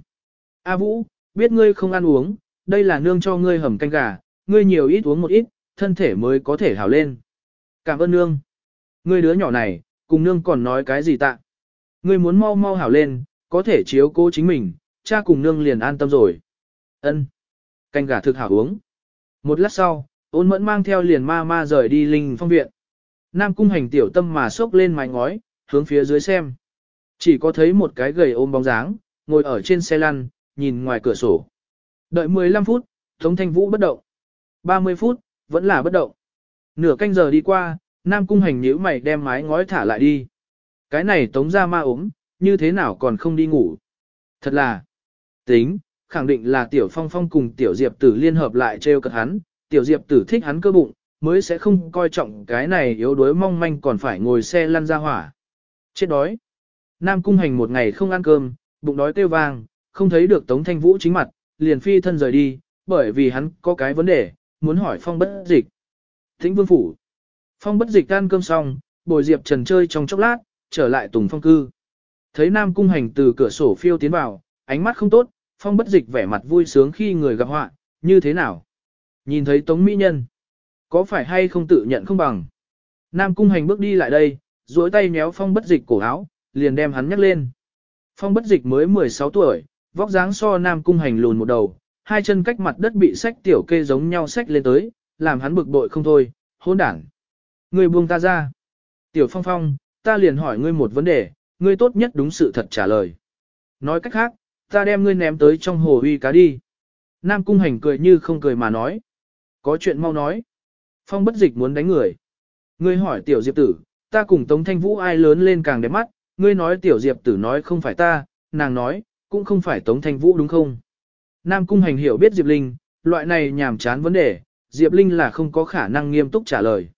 A Vũ, biết ngươi không ăn uống, đây là nương cho ngươi hầm canh gà, ngươi nhiều ít uống một ít, thân thể mới có thể hảo lên. Cảm ơn nương. Ngươi đứa nhỏ này, cùng nương còn nói cái gì tạ. Ngươi muốn mau mau hảo lên, có thể chiếu cố chính mình, cha cùng nương liền an tâm rồi. Ân, Canh gà thực hảo uống. Một lát sau, ôn mẫn mang theo liền ma ma rời đi linh phong viện. Nam cung hành tiểu tâm mà sốc lên mái ngói, hướng phía dưới xem. Chỉ có thấy một cái gầy ôm bóng dáng, ngồi ở trên xe lăn, nhìn ngoài cửa sổ. Đợi 15 phút, Tống Thanh Vũ bất động. 30 phút, vẫn là bất động. Nửa canh giờ đi qua, Nam Cung Hành nhíu mày đem mái ngói thả lại đi. Cái này Tống ra ma ốm, như thế nào còn không đi ngủ. Thật là, tính, khẳng định là Tiểu Phong Phong cùng Tiểu Diệp Tử liên hợp lại trêu cợt hắn, Tiểu Diệp Tử thích hắn cơ bụng, mới sẽ không coi trọng cái này yếu đuối mong manh còn phải ngồi xe lăn ra hỏa. Chết đói. Nam Cung Hành một ngày không ăn cơm, bụng đói kêu vang, không thấy được Tống Thanh Vũ chính mặt, liền phi thân rời đi, bởi vì hắn có cái vấn đề, muốn hỏi Phong bất dịch. Thính Vương Phủ. Phong bất dịch ăn cơm xong, bồi Diệp Trần chơi trong chốc lát, trở lại Tùng Phong cư. Thấy Nam Cung Hành từ cửa sổ phiêu tiến vào, ánh mắt không tốt, Phong bất dịch vẻ mặt vui sướng khi người gặp họa, như thế nào? Nhìn thấy Tống Mỹ Nhân, có phải hay không tự nhận không bằng? Nam Cung Hành bước đi lại đây, duỗi tay nhéo Phong bất dịch cổ áo, liền đem hắn nhắc lên. Phong bất dịch mới 16 tuổi, vóc dáng so Nam Cung Hành lùn một đầu, hai chân cách mặt đất bị sách tiểu kê giống nhau sách lên tới, làm hắn bực bội không thôi, hôn đảng. Ngươi buông ta ra. Tiểu Phong Phong, ta liền hỏi ngươi một vấn đề, ngươi tốt nhất đúng sự thật trả lời. Nói cách khác, ta đem ngươi ném tới trong hồ uy cá đi. Nam Cung Hành cười như không cười mà nói. Có chuyện mau nói. Phong bất dịch muốn đánh người. Ngươi hỏi Tiểu Diệp Tử, ta cùng Tống Thanh Vũ ai lớn lên càng đẹp mắt, ngươi nói Tiểu Diệp Tử nói không phải ta, nàng nói, cũng không phải Tống Thanh Vũ đúng không? Nam Cung Hành hiểu biết Diệp Linh, loại này nhảm chán vấn đề, Diệp Linh là không có khả năng nghiêm túc trả lời.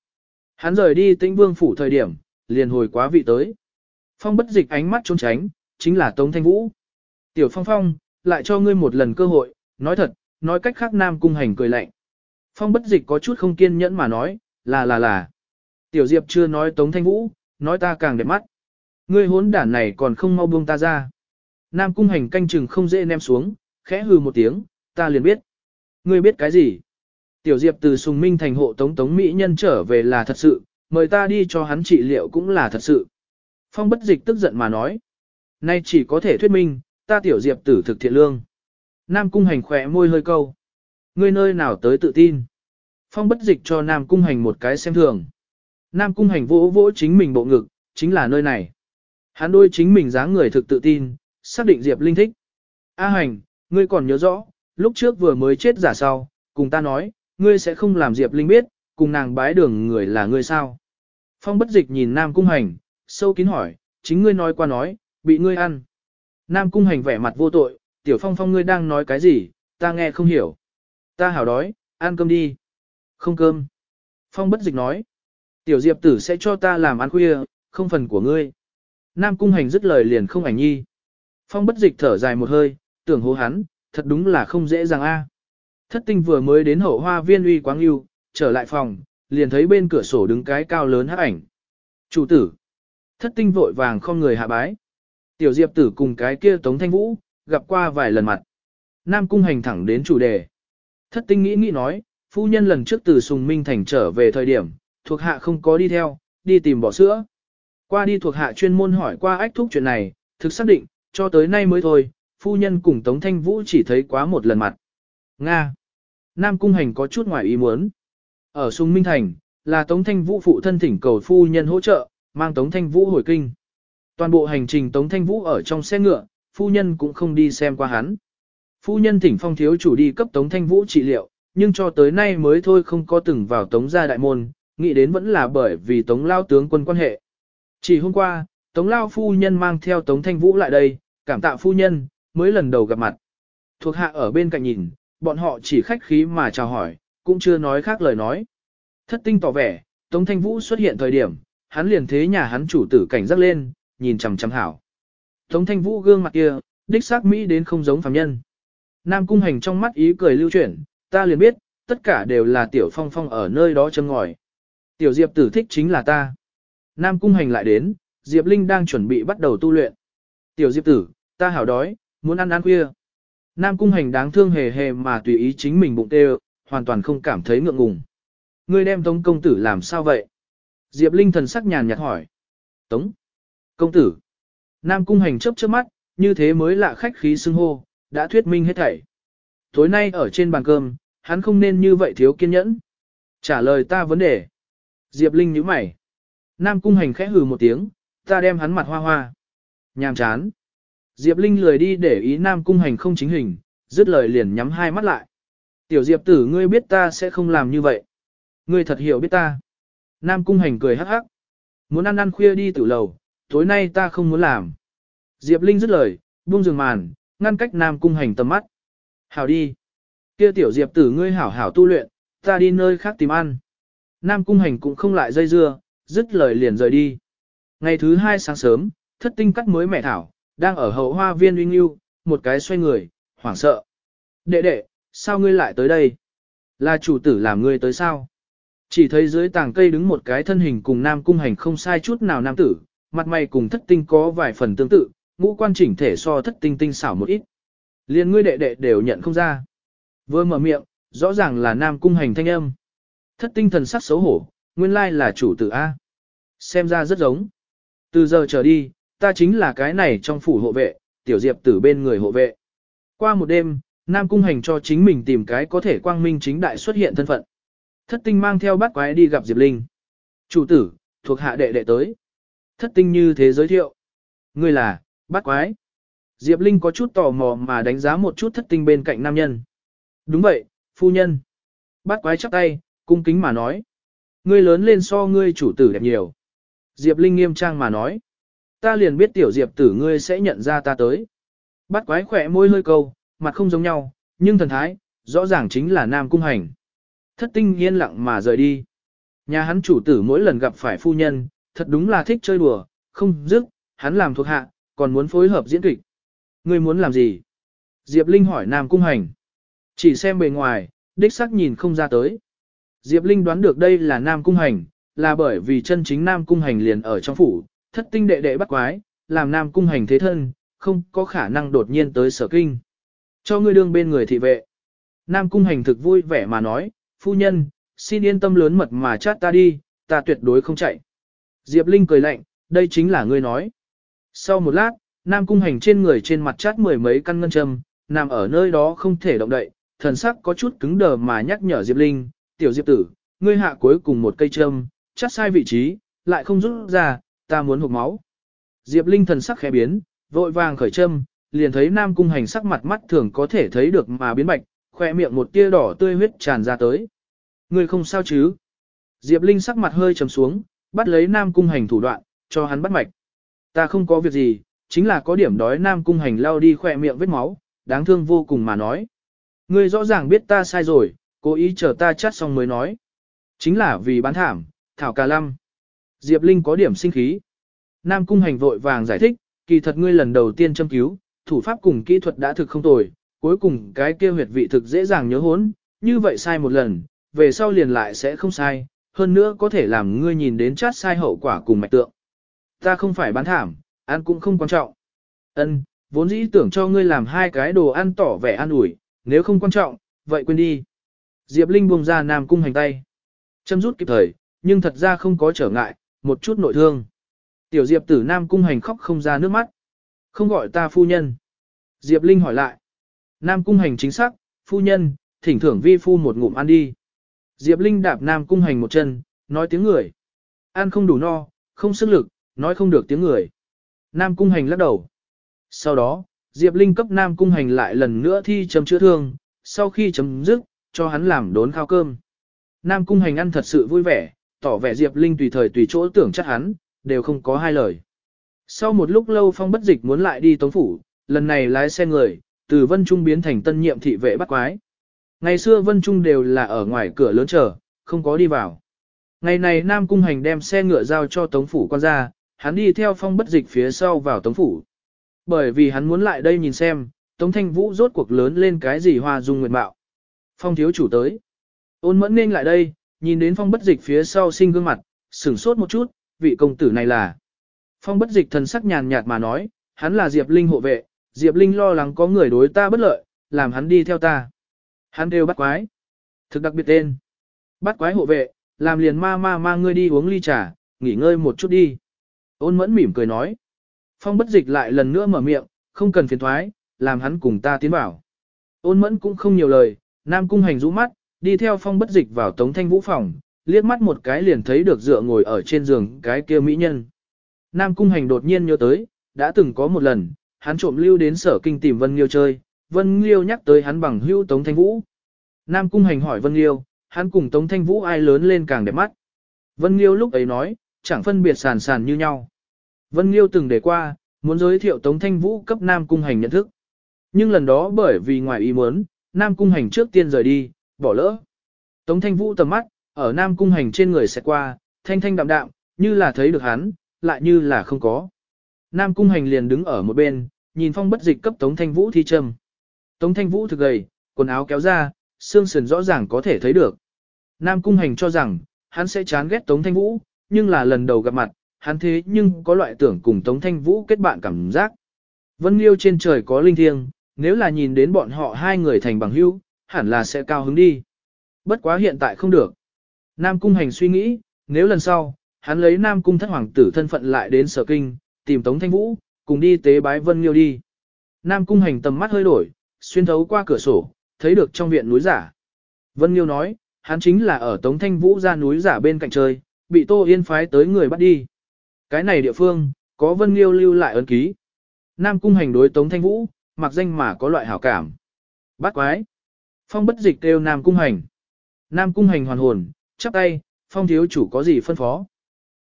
Hắn rời đi tĩnh vương phủ thời điểm, liền hồi quá vị tới. Phong bất dịch ánh mắt trốn tránh, chính là Tống Thanh Vũ. Tiểu Phong Phong, lại cho ngươi một lần cơ hội, nói thật, nói cách khác Nam Cung Hành cười lạnh. Phong bất dịch có chút không kiên nhẫn mà nói, là là là. Tiểu Diệp chưa nói Tống Thanh Vũ, nói ta càng đẹp mắt. Ngươi hốn đản này còn không mau buông ta ra. Nam Cung Hành canh chừng không dễ ném xuống, khẽ hừ một tiếng, ta liền biết. Ngươi biết cái gì? Tiểu Diệp từ Sùng Minh thành hộ tống tống mỹ nhân trở về là thật sự, mời ta đi cho hắn trị liệu cũng là thật sự. Phong bất dịch tức giận mà nói. Nay chỉ có thể thuyết minh, ta tiểu Diệp tử thực thiện lương. Nam Cung Hành khỏe môi hơi câu. Ngươi nơi nào tới tự tin? Phong bất dịch cho Nam Cung Hành một cái xem thường. Nam Cung Hành vỗ vỗ chính mình bộ ngực, chính là nơi này. Hắn đôi chính mình dáng người thực tự tin, xác định Diệp Linh thích. A Hành, ngươi còn nhớ rõ, lúc trước vừa mới chết giả sau, cùng ta nói, ngươi sẽ không làm Diệp Linh biết, cùng nàng bái đường người là ngươi sao. Phong bất dịch nhìn Nam Cung Hành, sâu kín hỏi, chính ngươi nói qua nói, bị ngươi ăn. Nam Cung Hành vẻ mặt vô tội, tiểu phong phong ngươi đang nói cái gì, ta nghe không hiểu. Ta hảo đói, ăn cơm đi. Không cơm. Phong bất dịch nói, tiểu diệp tử sẽ cho ta làm ăn khuya, không phần của ngươi. Nam Cung Hành dứt lời liền không ảnh nhi. Phong bất dịch thở dài một hơi, tưởng hố hắn, thật đúng là không dễ dàng a. Thất tinh vừa mới đến hậu hoa viên uy quáng yêu, trở lại phòng, liền thấy bên cửa sổ đứng cái cao lớn hắc ảnh. Chủ tử. Thất tinh vội vàng không người hạ bái. Tiểu diệp tử cùng cái kia tống thanh vũ, gặp qua vài lần mặt. Nam cung hành thẳng đến chủ đề. Thất tinh nghĩ nghĩ nói, phu nhân lần trước từ Sùng Minh Thành trở về thời điểm, thuộc hạ không có đi theo, đi tìm bỏ sữa. Qua đi thuộc hạ chuyên môn hỏi qua ách thúc chuyện này, thực xác định, cho tới nay mới thôi, phu nhân cùng Tống Thanh Vũ chỉ thấy quá một lần mặt. Nga. Nam Cung Hành có chút ngoài ý muốn. Ở Sùng Minh Thành, là Tống Thanh Vũ phụ thân thỉnh cầu phu nhân hỗ trợ, mang Tống Thanh Vũ hồi kinh. Toàn bộ hành trình Tống Thanh Vũ ở trong xe ngựa, phu nhân cũng không đi xem qua hắn. Phu nhân thỉnh phong thiếu chủ đi cấp Tống Thanh Vũ trị liệu, nhưng cho tới nay mới thôi không có từng vào Tống gia đại môn, nghĩ đến vẫn là bởi vì Tống Lao tướng quân quan hệ. Chỉ hôm qua, Tống Lao phu nhân mang theo Tống Thanh Vũ lại đây, cảm tạ phu nhân, mới lần đầu gặp mặt. Thuộc hạ ở bên cạnh nhìn, bọn họ chỉ khách khí mà chào hỏi, cũng chưa nói khác lời nói. Thất tinh tỏ vẻ, Tống Thanh Vũ xuất hiện thời điểm, hắn liền thế nhà hắn chủ tử cảnh giác lên, nhìn chằm chằm hảo. Tống Thanh Vũ gương mặt kia, đích xác Mỹ đến không giống phàm nhân. Nam Cung Hành trong mắt ý cười lưu chuyển, ta liền biết, tất cả đều là Tiểu Phong Phong ở nơi đó châm ngòi. Tiểu Diệp tử thích chính là ta. Nam Cung Hành lại đến, Diệp Linh đang chuẩn bị bắt đầu tu luyện. Tiểu Diệp tử, ta hảo đói, muốn ăn ăn khuya. Nam Cung Hành đáng thương hề hề mà tùy ý chính mình bụng tê hoàn toàn không cảm thấy ngượng ngùng. Ngươi đem Tống công tử làm sao vậy? Diệp Linh thần sắc nhàn nhạt hỏi. Tống công tử. Nam Cung Hành chớp chớp mắt, như thế mới lạ khách khí xưng hô, đã thuyết minh hết thảy. Tối nay ở trên bàn cơm, hắn không nên như vậy thiếu kiên nhẫn. Trả lời ta vấn đề. Diệp Linh nhíu mày. Nam Cung Hành khẽ hừ một tiếng, ta đem hắn mặt hoa hoa. Nhàm chán. Diệp Linh lười đi để ý Nam Cung Hành không chính hình, dứt lời liền nhắm hai mắt lại. Tiểu Diệp tử ngươi biết ta sẽ không làm như vậy. Ngươi thật hiểu biết ta. Nam Cung Hành cười hắc hắc. Muốn ăn ăn khuya đi tử lầu, tối nay ta không muốn làm. Diệp Linh dứt lời, buông giường màn, ngăn cách Nam Cung Hành tầm mắt. Hảo đi. Kia tiểu Diệp tử ngươi hảo hảo tu luyện, ta đi nơi khác tìm ăn. Nam Cung Hành cũng không lại dây dưa, dứt lời liền rời đi. Ngày thứ hai sáng sớm, thất tinh cắt mới mẹ thảo, đang ở hậu hoa viên uy nghiêu, một cái xoay người, hoảng sợ. Đệ đệ, sao ngươi lại tới đây? Là chủ tử làm ngươi tới sao? Chỉ thấy dưới tàng cây đứng một cái thân hình cùng nam cung hành không sai chút nào nam tử, mặt mày cùng thất tinh có vài phần tương tự, ngũ quan chỉnh thể so thất tinh tinh xảo một ít. Liên ngươi đệ đệ đều nhận không ra. Vừa mở miệng, rõ ràng là nam cung hành thanh âm. Thất tinh thần sắc xấu hổ, nguyên lai là chủ tử A. Xem ra rất giống. Từ giờ trở đi, ta chính là cái này trong phủ hộ vệ, tiểu diệp tử bên người hộ vệ. Qua một đêm, Nam Cung Hành cho chính mình tìm cái có thể quang minh chính đại xuất hiện thân phận. Thất tinh mang theo bát quái đi gặp Diệp Linh. Chủ tử, thuộc hạ đệ đệ tới. Thất tinh như thế giới thiệu. Ngươi là, bát quái. Diệp Linh có chút tò mò mà đánh giá một chút thất tinh bên cạnh nam nhân. Đúng vậy, phu nhân. Bát quái chắp tay, cung kính mà nói. Ngươi lớn lên so ngươi chủ tử đẹp nhiều. Diệp Linh nghiêm trang mà nói. Ta liền biết tiểu Diệp tử ngươi sẽ nhận ra ta tới. Bắt quái khỏe môi hơi câu, mặt không giống nhau, nhưng thần thái, rõ ràng chính là nam cung hành. Thất tinh yên lặng mà rời đi. Nhà hắn chủ tử mỗi lần gặp phải phu nhân, thật đúng là thích chơi đùa, không dứt, hắn làm thuộc hạ, còn muốn phối hợp diễn kịch. Ngươi muốn làm gì? Diệp Linh hỏi Nam Cung Hành. Chỉ xem bề ngoài, đích sắc nhìn không ra tới. Diệp Linh đoán được đây là Nam Cung Hành, là bởi vì chân chính Nam Cung Hành liền ở trong phủ, thất tinh đệ đệ bắt quái, làm Nam Cung Hành thế thân, không có khả năng đột nhiên tới sở kinh. Cho ngươi đương bên người thị vệ. Nam Cung Hành thực vui vẻ mà nói, phu nhân, xin yên tâm lớn mật mà chát ta đi, ta tuyệt đối không chạy. Diệp Linh cười lạnh, đây chính là ngươi nói. Sau một lát, Nam Cung Hành trên người trên mặt chát mười mấy căn ngân châm, nằm ở nơi đó không thể động đậy, thần sắc có chút cứng đờ mà nhắc nhở Diệp Linh, tiểu Diệp tử, ngươi hạ cuối cùng một cây châm, chát sai vị trí, lại không rút ra, ta muốn hụt máu. Diệp Linh thần sắc khẽ biến, vội vàng khởi châm, liền thấy Nam Cung Hành sắc mặt mắt thường có thể thấy được mà biến bạch, khoe miệng một tia đỏ tươi huyết tràn ra tới. người không sao chứ? Diệp Linh sắc mặt hơi trầm xuống, bắt lấy Nam Cung Hành thủ đoạn, cho hắn bắt mạch. Ta không có việc gì, chính là có điểm đói Nam Cung Hành lao đi khoe miệng vết máu, đáng thương vô cùng mà nói. Ngươi rõ ràng biết ta sai rồi, cố ý chờ ta chắt xong mới nói. Chính là vì bán thảm, thảo cà lăm. Diệp Linh có điểm sinh khí. Nam Cung Hành vội vàng giải thích, kỳ thật ngươi lần đầu tiên châm cứu, thủ pháp cùng kỹ thuật đã thực không tồi, cuối cùng cái kia huyệt vị thực dễ dàng nhớ hốn, như vậy sai một lần, về sau liền lại sẽ không sai, hơn nữa có thể làm ngươi nhìn đến chát sai hậu quả cùng mạch tượng. Ta không phải bán thảm, ăn cũng không quan trọng. Ân, vốn dĩ tưởng cho ngươi làm hai cái đồ ăn tỏ vẻ ăn ủi, nếu không quan trọng, vậy quên đi. Diệp Linh buông ra Nam Cung hành tay. Châm rút kịp thời, nhưng thật ra không có trở ngại, một chút nội thương. Tiểu Diệp tử Nam Cung hành khóc không ra nước mắt. Không gọi ta phu nhân. Diệp Linh hỏi lại. Nam Cung hành chính xác, phu nhân, thỉnh thưởng vi phu một ngụm ăn đi. Diệp Linh đạp Nam Cung hành một chân, nói tiếng người. Ăn không đủ no, không sức lực, nói không được tiếng người. Nam Cung Hành lắc đầu. Sau đó, Diệp Linh cấp Nam Cung Hành lại lần nữa thi chấm chữa thương, sau khi chấm dứt, cho hắn làm đốn khao cơm. Nam Cung Hành ăn thật sự vui vẻ, tỏ vẻ Diệp Linh tùy thời tùy chỗ tưởng chắc hắn, đều không có hai lời. Sau một lúc lâu Phong bất dịch muốn lại đi Tống Phủ, lần này lái xe người, từ Vân Trung biến thành tân nhiệm thị vệ bắt quái. Ngày xưa Vân Trung đều là ở ngoài cửa lớn chờ, không có đi vào. Ngày này Nam Cung Hành đem xe ngựa giao cho Tống Phủ quan ra, hắn đi theo Phong bất dịch phía sau vào Tống Phủ. Bởi vì hắn muốn lại đây nhìn xem, Tống Thanh Vũ rốt cuộc lớn lên cái gì hoa dung nguyệt mạo. Phong thiếu chủ tới. Ôn mẫn nên lại đây, nhìn đến Phong bất dịch phía sau sinh gương mặt, sửng sốt một chút, vị công tử này là. Phong bất dịch thần sắc nhàn nhạt mà nói, hắn là Diệp Linh hộ vệ, Diệp Linh lo lắng có người đối ta bất lợi, làm hắn đi theo ta. Hắn đều bắt quái. Thực đặc biệt tên. Bắt quái hộ vệ, làm liền ma ma mang ngươi đi uống ly trà, nghỉ ngơi một chút đi. Ôn mẫn mỉm cười nói. Phong bất dịch lại lần nữa mở miệng, không cần phiền thoái, làm hắn cùng ta tiến bảo. Ôn mẫn cũng không nhiều lời, Nam Cung Hành rũ mắt, đi theo phong bất dịch vào Tống Thanh Vũ phòng, liếc mắt một cái liền thấy được dựa ngồi ở trên giường cái kia mỹ nhân. Nam Cung Hành đột nhiên nhớ tới, đã từng có một lần, hắn trộm lưu đến sở kinh tìm Vân Liêu chơi, Vân Liêu nhắc tới hắn bằng hữu Tống Thanh Vũ. Nam Cung Hành hỏi Vân Liêu, hắn cùng Tống Thanh Vũ ai lớn lên càng đẹp mắt. Vân Liêu lúc ấy nói, chẳng phân biệt sàn sàn như nhau. Vân Liêu từng để qua, muốn giới thiệu Tống Thanh Vũ cấp Nam Cung Hành nhận thức. Nhưng lần đó bởi vì ngoài ý muốn, Nam Cung Hành trước tiên rời đi, bỏ lỡ. Tống Thanh Vũ tầm mắt, ở Nam Cung Hành trên người sẽ qua, thanh thanh đạm đạm, như là thấy được hắn, lại như là không có. Nam Cung Hành liền đứng ở một bên, nhìn phong bất dịch cấp Tống Thanh Vũ thi châm. Tống Thanh Vũ thực gầy, quần áo kéo ra, xương sườn rõ ràng có thể thấy được. Nam Cung Hành cho rằng, hắn sẽ chán ghét Tống Thanh Vũ, nhưng là lần đầu gặp mặt, hắn thế nhưng có loại tưởng cùng Tống Thanh Vũ kết bạn cảm giác. Vân Liêu trên trời có linh thiêng, nếu là nhìn đến bọn họ hai người thành bằng hữu, hẳn là sẽ cao hứng đi. Bất quá hiện tại không được. Nam Cung Hành suy nghĩ, nếu lần sau, hắn lấy Nam Cung thất hoàng tử thân phận lại đến sở kinh, tìm Tống Thanh Vũ, cùng đi tế bái Vân Liêu đi. Nam Cung Hành tầm mắt hơi đổi, xuyên thấu qua cửa sổ, thấy được trong viện núi giả. Vân Liêu nói, hắn chính là ở Tống Thanh Vũ ra núi giả bên cạnh chơi, bị Tô Yên phái tới người bắt đi. Cái này địa phương, có Vân Liêu lưu lại ấn ký. Nam Cung Hành đối Tống Thanh Vũ, mặc danh mà có loại hảo cảm. Bắt quái. Phong bất dịch kêu Nam Cung Hành. Nam Cung Hành hoàn hồn, chắp tay, Phong thiếu chủ có gì phân phó.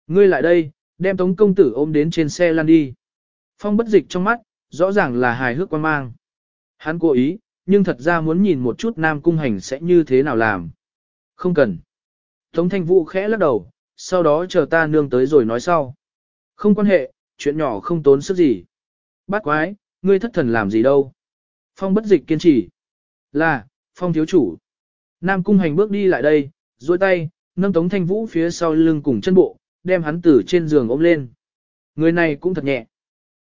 Ngươi lại đây, đem Tống công tử ôm đến trên xe lăn đi. Phong bất dịch trong mắt, rõ ràng là hài hước quan mang. Hắn cố ý, nhưng thật ra muốn nhìn một chút Nam Cung Hành sẽ như thế nào làm. Không cần. Tống Thanh Vũ khẽ lắc đầu, sau đó chờ ta nương tới rồi nói sau. Không quan hệ, chuyện nhỏ không tốn sức gì. Bát quái, ngươi thất thần làm gì đâu. Phong bất dịch kiên trì. Là, Phong thiếu chủ. Nam Cung Hành bước đi lại đây, duỗi tay, nâng Tống Thanh Vũ phía sau lưng cùng chân bộ, đem hắn từ trên giường ôm lên. Người này cũng thật nhẹ.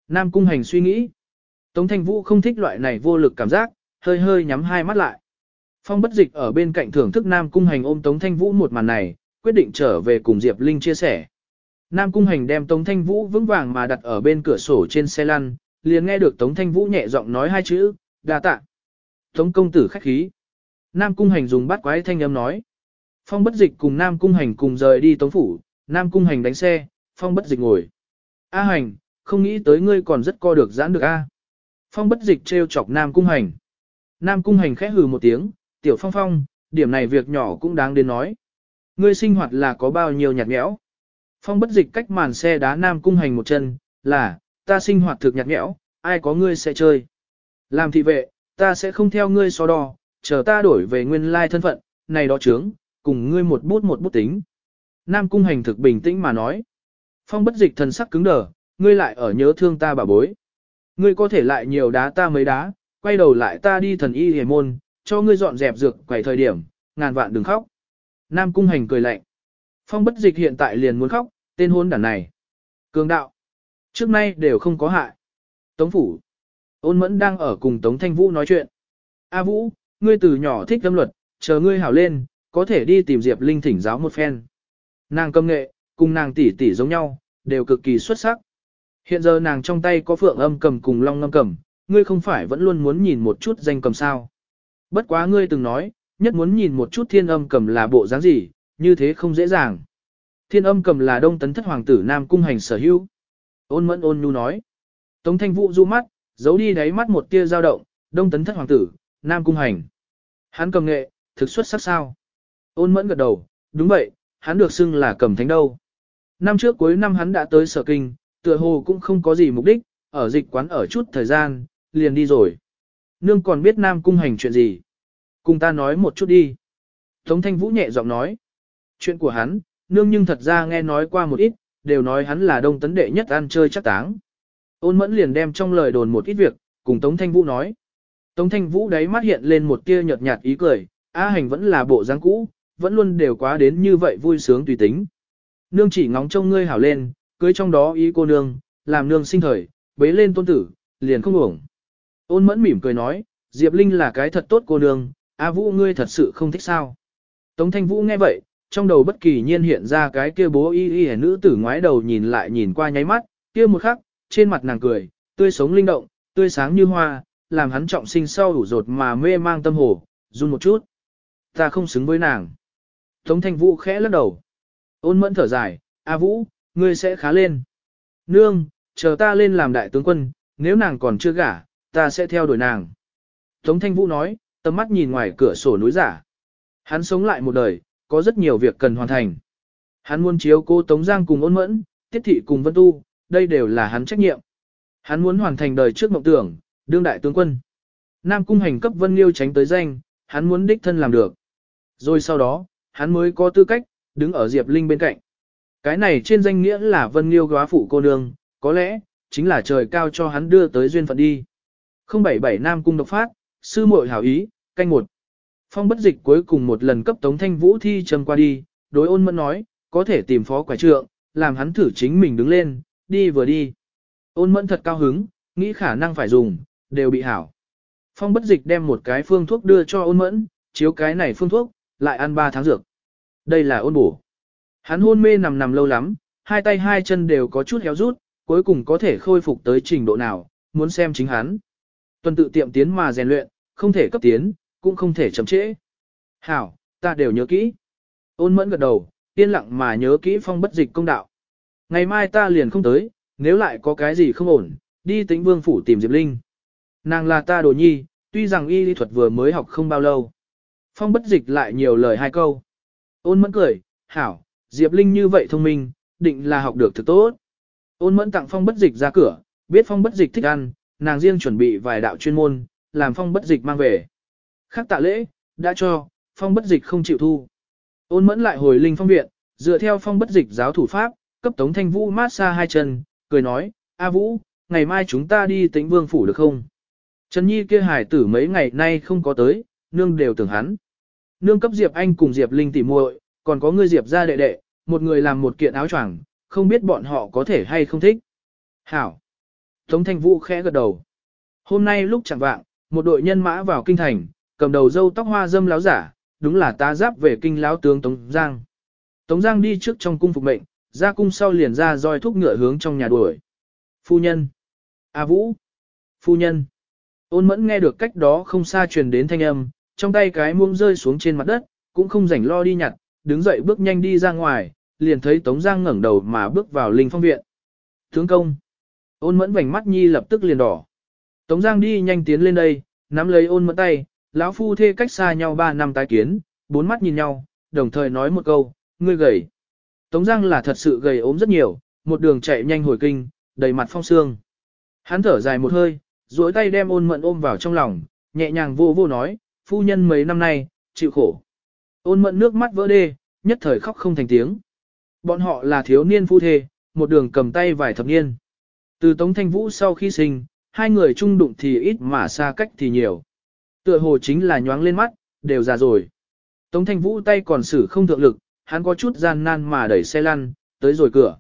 Nam Cung Hành suy nghĩ. Tống Thanh Vũ không thích loại này vô lực cảm giác, hơi hơi nhắm hai mắt lại. Phong bất dịch ở bên cạnh thưởng thức Nam Cung Hành ôm Tống Thanh Vũ một màn này, quyết định trở về cùng Diệp Linh chia sẻ. Nam Cung Hành đem Tống Thanh Vũ vững vàng mà đặt ở bên cửa sổ trên xe lăn, liền nghe được Tống Thanh Vũ nhẹ giọng nói hai chữ, đa tạ. Tống công tử khách khí. Nam Cung Hành dùng bát quái thanh âm nói. Phong bất dịch cùng Nam Cung Hành cùng rời đi Tống Phủ, Nam Cung Hành đánh xe, Phong bất dịch ngồi. A Hành, không nghĩ tới ngươi còn rất co được giãn được A. Phong bất dịch trêu chọc Nam Cung Hành. Nam Cung Hành khẽ hừ một tiếng, tiểu phong phong, điểm này việc nhỏ cũng đáng đến nói. Ngươi sinh hoạt là có bao nhiêu nhạt nhẽo. Phong bất dịch cách màn xe đá Nam Cung Hành một chân, là, ta sinh hoạt thực nhạt nhẽo, ai có ngươi sẽ chơi. Làm thị vệ, ta sẽ không theo ngươi so đo, chờ ta đổi về nguyên lai thân phận, này đó trướng, cùng ngươi một bút một bút tính. Nam Cung Hành thực bình tĩnh mà nói. Phong bất dịch thần sắc cứng đờ, ngươi lại ở nhớ thương ta bà bối. Ngươi có thể lại nhiều đá ta mấy đá, quay đầu lại ta đi thần y hề môn, cho ngươi dọn dẹp dược quầy thời điểm, ngàn vạn đừng khóc. Nam Cung Hành cười lạnh. Phong bất dịch hiện tại liền muốn khóc, tên hôn đản này. Cường đạo. Trước nay đều không có hại. Tống Phủ. Ôn Mẫn đang ở cùng Tống Thanh Vũ nói chuyện. A Vũ, ngươi từ nhỏ thích tâm luật, chờ ngươi hảo lên, có thể đi tìm Diệp Linh thỉnh giáo một phen. Nàng công nghệ, cùng nàng tỷ tỷ giống nhau, đều cực kỳ xuất sắc. Hiện giờ nàng trong tay có phượng âm cầm cùng long ngâm cầm, ngươi không phải vẫn luôn muốn nhìn một chút danh cầm sao. Bất quá ngươi từng nói, nhất muốn nhìn một chút thiên âm cầm là bộ dáng gì, như thế không dễ dàng. Thiên âm cầm là đông tấn thất hoàng tử Nam Cung hành sở hữu. Ôn mẫn ôn nhu nói. Tống thanh vũ du mắt, giấu đi đáy mắt một tia dao động, đông tấn thất hoàng tử, Nam Cung hành. Hắn cầm nghệ, thực xuất sắc sao. Ôn mẫn gật đầu, đúng vậy, hắn được xưng là cầm thánh đâu. Năm trước cuối năm hắn đã tới sở kinh, tựa hồ cũng không có gì mục đích, ở dịch quán ở chút thời gian, liền đi rồi. Nương còn biết Nam Cung hành chuyện gì. Cùng ta nói một chút đi. Tống Thanh Vũ nhẹ giọng nói. Chuyện của hắn, nương nhưng thật ra nghe nói qua một ít, đều nói hắn là đông tấn đệ nhất ăn chơi chắc táng. Ôn mẫn liền đem trong lời đồn một ít việc, cùng Tống Thanh Vũ nói. Tống Thanh Vũ đáy mắt hiện lên một tia nhợt nhạt ý cười, A hành vẫn là bộ dáng cũ, vẫn luôn đều quá đến như vậy vui sướng tùy tính. Nương chỉ ngóng trông ngươi hảo lên, cưới trong đó ý cô nương, làm nương sinh thời, bế lên tôn tử, liền không uổng. Ôn mẫn mỉm cười nói, Diệp Linh là cái thật tốt cô nương, A Vũ ngươi thật sự không thích sao. Tống Thanh Vũ nghe vậy, trong đầu bất kỳ nhiên hiện ra cái kia bố y y nữ tử ngoái đầu nhìn lại nhìn qua nháy mắt, kia một khắc, trên mặt nàng cười, tươi sống linh động, tươi sáng như hoa, làm hắn trọng sinh sau đủ rột mà mê mang tâm hồ, run một chút. Ta không xứng với nàng. Tống thanh vũ khẽ lắc đầu. Ôn mẫn thở dài, A Vũ, ngươi sẽ khá lên. Nương, chờ ta lên làm đại tướng quân, nếu nàng còn chưa gả, ta sẽ theo đuổi nàng. Tống thanh vũ nói, tầm mắt nhìn ngoài cửa sổ núi giả. Hắn sống lại một đời, có rất nhiều việc cần hoàn thành. Hắn muốn chiếu cô Tống Giang cùng ôn mẫn, tiết thị cùng vân tu, đây đều là hắn trách nhiệm. Hắn muốn hoàn thành đời trước mộng tưởng, đương đại tướng quân. Nam cung hành cấp vân liêu tránh tới danh, hắn muốn đích thân làm được. Rồi sau đó, hắn mới có tư cách, đứng ở Diệp Linh bên cạnh. Cái này trên danh nghĩa là vân liêu góa phụ cô nương, có lẽ, chính là trời cao cho hắn đưa tới duyên phận đi. 077 Nam cung độc phát, sư muội hảo ý, canh một. Phong bất dịch cuối cùng một lần cấp Tống Thanh Vũ thi trầm qua đi, đối ôn mẫn nói, có thể tìm phó quả trượng, làm hắn thử chính mình đứng lên, đi vừa đi. Ôn mẫn thật cao hứng, nghĩ khả năng phải dùng, đều bị hảo. Phong bất dịch đem một cái phương thuốc đưa cho ôn mẫn, chiếu cái này phương thuốc, lại ăn 3 tháng dược. Đây là ôn bổ. Hắn hôn mê nằm nằm lâu lắm, hai tay hai chân đều có chút héo rút, cuối cùng có thể khôi phục tới trình độ nào, muốn xem chính hắn. Tuần tự tiệm tiến mà rèn luyện, không thể cấp tiến, cũng không thể chậm trễ. Hảo, ta đều nhớ kỹ. Ôn mẫn gật đầu, yên lặng mà nhớ kỹ phong bất dịch công đạo. Ngày mai ta liền không tới, nếu lại có cái gì không ổn, đi tính vương phủ tìm Diệp Linh. Nàng là ta đồ nhi, tuy rằng y lý thuật vừa mới học không bao lâu. Phong bất dịch lại nhiều lời hai câu. Ôn mẫn cười, hảo, Diệp Linh như vậy thông minh, định là học được thực tốt. Ôn mẫn tặng phong bất dịch ra cửa, biết phong bất dịch thích ăn, nàng riêng chuẩn bị vài đạo chuyên môn, làm phong bất dịch mang về. Khác tạ lễ, đã cho, phong bất dịch không chịu thu. Ôn mẫn lại hồi linh phong viện, dựa theo phong bất dịch giáo thủ pháp, cấp tống thanh vũ mát xa hai chân, cười nói, A Vũ, ngày mai chúng ta đi tĩnh vương phủ được không? Trần Nhi kia hải tử mấy ngày nay không có tới, nương đều tưởng hắn. Nương cấp Diệp Anh cùng Diệp Linh tỉ muội, còn có người Diệp ra đệ đệ, một người làm một kiện áo choàng, không biết bọn họ có thể hay không thích. Hảo. Tống Thanh Vũ khẽ gật đầu. Hôm nay lúc chẳng vạng, một đội nhân mã vào kinh thành, cầm đầu dâu tóc hoa dâm láo giả, đúng là ta giáp về kinh láo tướng Tống Giang. Tống Giang đi trước trong cung phục mệnh, ra cung sau liền ra roi thúc ngựa hướng trong nhà đuổi. Phu nhân. A Vũ. Phu nhân. Ôn mẫn nghe được cách đó không xa truyền đến thanh âm, trong tay cái muông rơi xuống trên mặt đất, cũng không rảnh lo đi nhặt, đứng dậy bước nhanh đi ra ngoài, liền thấy Tống Giang ngẩng đầu mà bước vào linh phong viện. Thướng công. Ôn mẫn vành mắt nhi lập tức liền đỏ. Tống Giang đi nhanh tiến lên đây, nắm lấy ôn mẫn tay, lão phu thê cách xa nhau ba năm tái kiến, bốn mắt nhìn nhau, đồng thời nói một câu, ngươi gầy. Tống Giang là thật sự gầy ốm rất nhiều, một đường chạy nhanh hồi kinh, đầy mặt phong sương. Hắn thở dài một hơi, duỗi tay đem ôn mẫn ôm vào trong lòng, nhẹ nhàng vô vô nói, phu nhân mấy năm nay, chịu khổ. Ôn mẫn nước mắt vỡ đê, nhất thời khóc không thành tiếng. Bọn họ là thiếu niên phu thê, một đường cầm tay vài thập niên. Từ Tống Thanh Vũ sau khi sinh, hai người chung đụng thì ít mà xa cách thì nhiều. Tựa hồ chính là nhoáng lên mắt, đều già rồi. Tống Thanh Vũ tay còn xử không thượng lực, hắn có chút gian nan mà đẩy xe lăn, tới rồi cửa.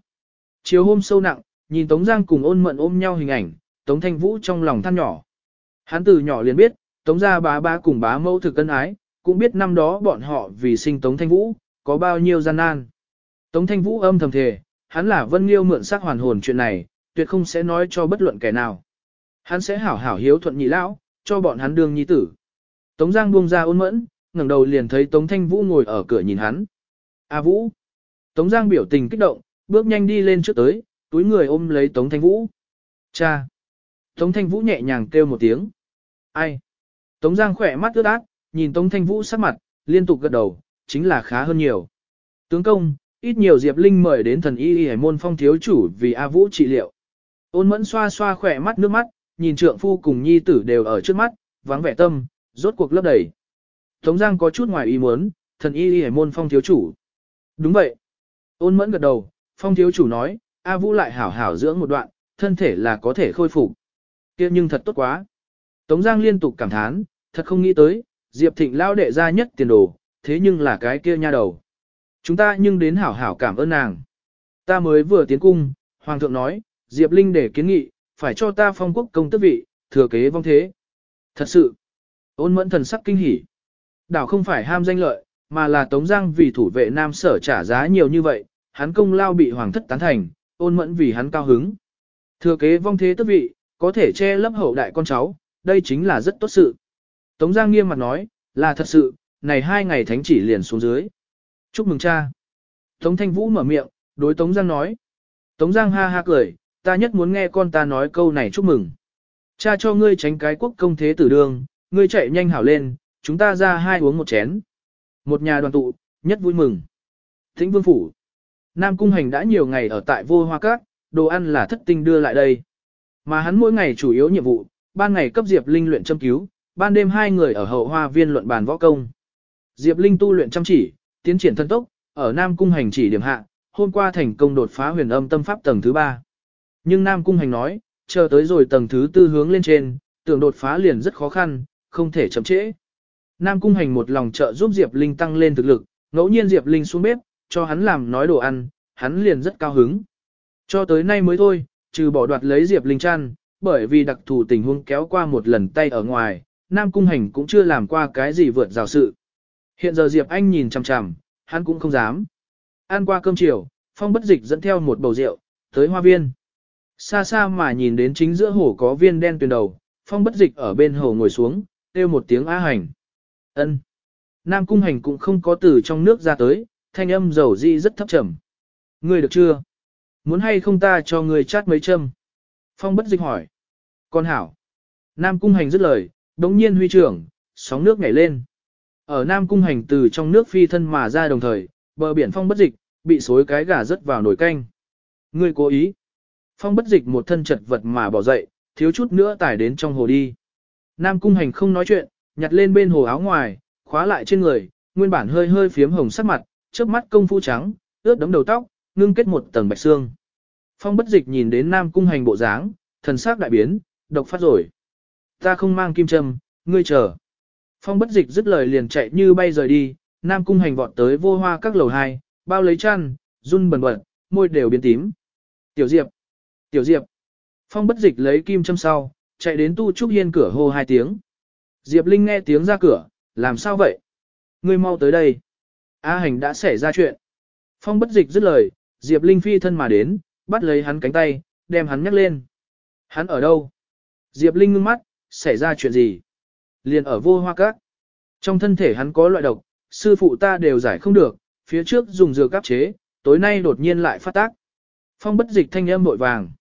Chiều hôm sâu nặng, nhìn Tống Giang cùng ôn mận ôm nhau hình ảnh, Tống Thanh Vũ trong lòng than nhỏ. Hắn từ nhỏ liền biết, Tống gia bá bá cùng bá mẫu thực cân ái, cũng biết năm đó bọn họ vì sinh Tống Thanh Vũ, có bao nhiêu gian nan. Tống Thanh Vũ âm thầm thề, hắn là Vân Liêu mượn xác hoàn hồn chuyện này, tuyệt không sẽ nói cho bất luận kẻ nào. Hắn sẽ hảo hảo hiếu thuận nhị lão, cho bọn hắn đương nhi tử. Tống Giang buông ra ôn mẫn, ngẩng đầu liền thấy Tống Thanh Vũ ngồi ở cửa nhìn hắn. A Vũ. Tống Giang biểu tình kích động, bước nhanh đi lên trước tới, túi người ôm lấy Tống Thanh Vũ. Cha! Tống Thanh Vũ nhẹ nhàng kêu một tiếng. Ai? Tống Giang khỏe mắt ướt át, nhìn Tống Thanh Vũ sắc mặt, liên tục gật đầu, chính là khá hơn nhiều. Tướng công, ít nhiều Diệp Linh mời đến thần y y môn phong thiếu chủ vì A Vũ trị liệu. Ôn mẫn xoa xoa khỏe mắt nước mắt, nhìn trượng phu cùng nhi tử đều ở trước mắt, vắng vẻ tâm, rốt cuộc lấp đầy. Tống Giang có chút ngoài ý muốn, thần y y môn phong thiếu chủ. Đúng vậy. Ôn mẫn gật đầu, phong thiếu chủ nói, A Vũ lại hảo hảo dưỡng một đoạn, thân thể là có thể khôi phục kia nhưng thật tốt quá. Tống Giang liên tục cảm thán, thật không nghĩ tới, Diệp Thịnh lao đệ ra nhất tiền đồ, thế nhưng là cái kia nha đầu. Chúng ta nhưng đến hảo hảo cảm ơn nàng. Ta mới vừa tiến cung, Hoàng thượng nói, Diệp Linh để kiến nghị, phải cho ta phong quốc công tước vị, thừa kế vong thế. Thật sự, ôn mẫn thần sắc kinh hỉ. Đảo không phải ham danh lợi, mà là Tống Giang vì thủ vệ Nam Sở trả giá nhiều như vậy, hắn công lao bị Hoàng thất tán thành, ôn mẫn vì hắn cao hứng. Thừa kế vong thế tước vị, có thể che lấp hậu đại con cháu, đây chính là rất tốt sự. Tống Giang nghiêm mặt nói, là thật sự, này hai ngày thánh chỉ liền xuống dưới. Chúc mừng cha. Tống Thanh Vũ mở miệng, đối Tống Giang nói. Tống Giang ha ha cười, ta nhất muốn nghe con ta nói câu này chúc mừng. Cha cho ngươi tránh cái quốc công thế tử đường, ngươi chạy nhanh hảo lên, chúng ta ra hai uống một chén. Một nhà đoàn tụ, nhất vui mừng. Thính vương phủ. Nam Cung Hành đã nhiều ngày ở tại vô hoa cát, đồ ăn là thất tinh đưa lại đây. Mà hắn mỗi ngày chủ yếu nhiệm vụ, ban ngày cấp Diệp Linh luyện châm cứu, ban đêm hai người ở hậu hoa viên luận bàn võ công. Diệp Linh tu luyện chăm chỉ, tiến triển thân tốc, ở Nam Cung Hành chỉ điểm hạ, hôm qua thành công đột phá huyền âm tâm pháp tầng thứ ba. Nhưng Nam Cung Hành nói, chờ tới rồi tầng thứ tư hướng lên trên, tưởng đột phá liền rất khó khăn, không thể chậm trễ. Nam Cung Hành một lòng trợ giúp Diệp Linh tăng lên thực lực, ngẫu nhiên Diệp Linh xuống bếp, cho hắn làm nói đồ ăn, hắn liền rất cao hứng. Cho tới nay mới thôi, trừ bỏ đoạt lấy Diệp Linh Trăn, bởi vì đặc thù tình huống kéo qua một lần tay ở ngoài, Nam Cung Hành cũng chưa làm qua cái gì vượt rào sự. Hiện giờ Diệp Anh nhìn chằm chằm, hắn cũng không dám. Ăn qua cơm chiều, Phong bất dịch dẫn theo một bầu rượu, tới hoa viên. Xa xa mà nhìn đến chính giữa hồ có viên đen tuyền đầu, Phong bất dịch ở bên hồ ngồi xuống, kêu một tiếng á hành. ân Nam Cung Hành cũng không có từ trong nước ra tới, thanh âm dầu di rất thấp trầm. Ngươi được chưa? Muốn hay không ta cho ngươi chát mấy châm? Phong bất dịch hỏi. Con hảo. Nam Cung Hành dứt lời, đống nhiên huy trưởng, sóng nước nhảy lên. Ở Nam Cung Hành từ trong nước phi thân mà ra đồng thời, bờ biển phong bất dịch, bị xối cái gà rớt vào nồi canh. Ngươi cố ý. Phong bất dịch một thân chật vật mà bỏ dậy, thiếu chút nữa tải đến trong hồ đi. Nam Cung Hành không nói chuyện, nhặt lên bên hồ áo ngoài, khóa lại trên người, nguyên bản hơi hơi phiếm hồng sắc mặt, trước mắt công phu trắng, ướt đấm đầu tóc, ngưng kết một tầng bạch xương. Phong bất dịch nhìn đến Nam Cung Hành bộ dáng, thần sắc đại biến, độc phát rồi. Ta không mang kim châm, ngươi chờ. Phong bất dịch dứt lời liền chạy như bay rời đi, Nam Cung Hành vọt tới vô hoa các lầu hai, bao lấy chăn, run bần bật, môi đều biến tím. Tiểu Diệp! Tiểu Diệp! Phong bất dịch lấy kim châm sau, chạy đến tu trúc hiên cửa hô hai tiếng. Diệp Linh nghe tiếng ra cửa, làm sao vậy? Ngươi mau tới đây. A hành đã xảy ra chuyện. Phong bất dịch dứt lời, Diệp Linh phi thân mà đến, bắt lấy hắn cánh tay, đem hắn nhắc lên. Hắn ở đâu? Diệp Linh ngưng mắt, xảy ra chuyện gì? Liền ở vô hoa các. Trong thân thể hắn có loại độc, sư phụ ta đều giải không được, phía trước dùng dừa áp chế, tối nay đột nhiên lại phát tác. Phong bất dịch thanh âm bội vàng.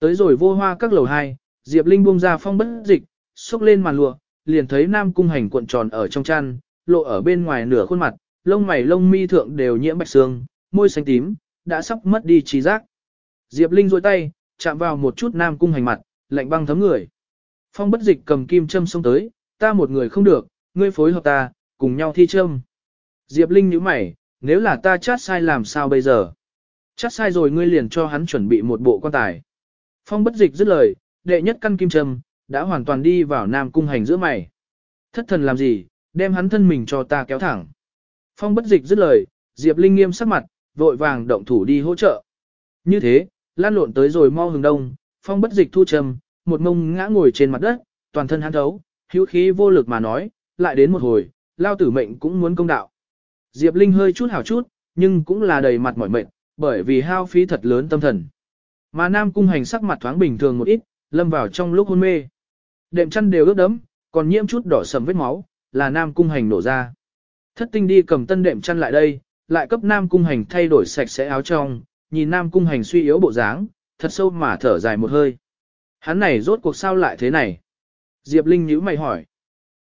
Tới rồi vô hoa các lầu hai, Diệp Linh buông ra phong bất dịch, xúc lên màn lụa, liền thấy Nam Cung Hành cuộn tròn ở trong chăn, lộ ở bên ngoài nửa khuôn mặt, lông mày lông mi thượng đều nhiễm bạch xương, môi xanh tím, đã sắp mất đi trí giác. Diệp Linh duỗi tay, chạm vào một chút Nam Cung Hành mặt, lạnh băng thấm người. Phong bất dịch cầm kim châm xông tới, ta một người không được, ngươi phối hợp ta, cùng nhau thi châm. Diệp Linh nhíu mày, nếu là ta chát sai làm sao bây giờ? Chát sai rồi ngươi liền cho hắn chuẩn bị một bộ quan tài. Phong bất dịch dứt lời, đệ nhất căn kim châm, đã hoàn toàn đi vào nam cung hành giữa mày. Thất thần làm gì, đem hắn thân mình cho ta kéo thẳng. Phong bất dịch dứt lời, Diệp Linh nghiêm sắc mặt, vội vàng động thủ đi hỗ trợ. Như thế, lan lộn tới rồi mau hừng đông, phong bất dịch thu trầm một mông ngã ngồi trên mặt đất, toàn thân hắn thấu, hữu khí vô lực mà nói, lại đến một hồi, lao tử mệnh cũng muốn công đạo. Diệp Linh hơi chút hảo chút, nhưng cũng là đầy mặt mỏi mệt, bởi vì hao phí thật lớn tâm thần. Mà Nam Cung Hành sắc mặt thoáng bình thường một ít, lâm vào trong lúc hôn mê. Đệm chăn đều ướt đẫm, còn nhiễm chút đỏ sầm vết máu, là Nam Cung Hành nổ ra. Thất tinh đi cầm tân đệm chăn lại đây, lại cấp Nam Cung Hành thay đổi sạch sẽ áo trong, nhìn Nam Cung Hành suy yếu bộ dáng, thật sâu mà thở dài một hơi. Hắn này rốt cuộc sao lại thế này? Diệp Linh nhíu mày hỏi.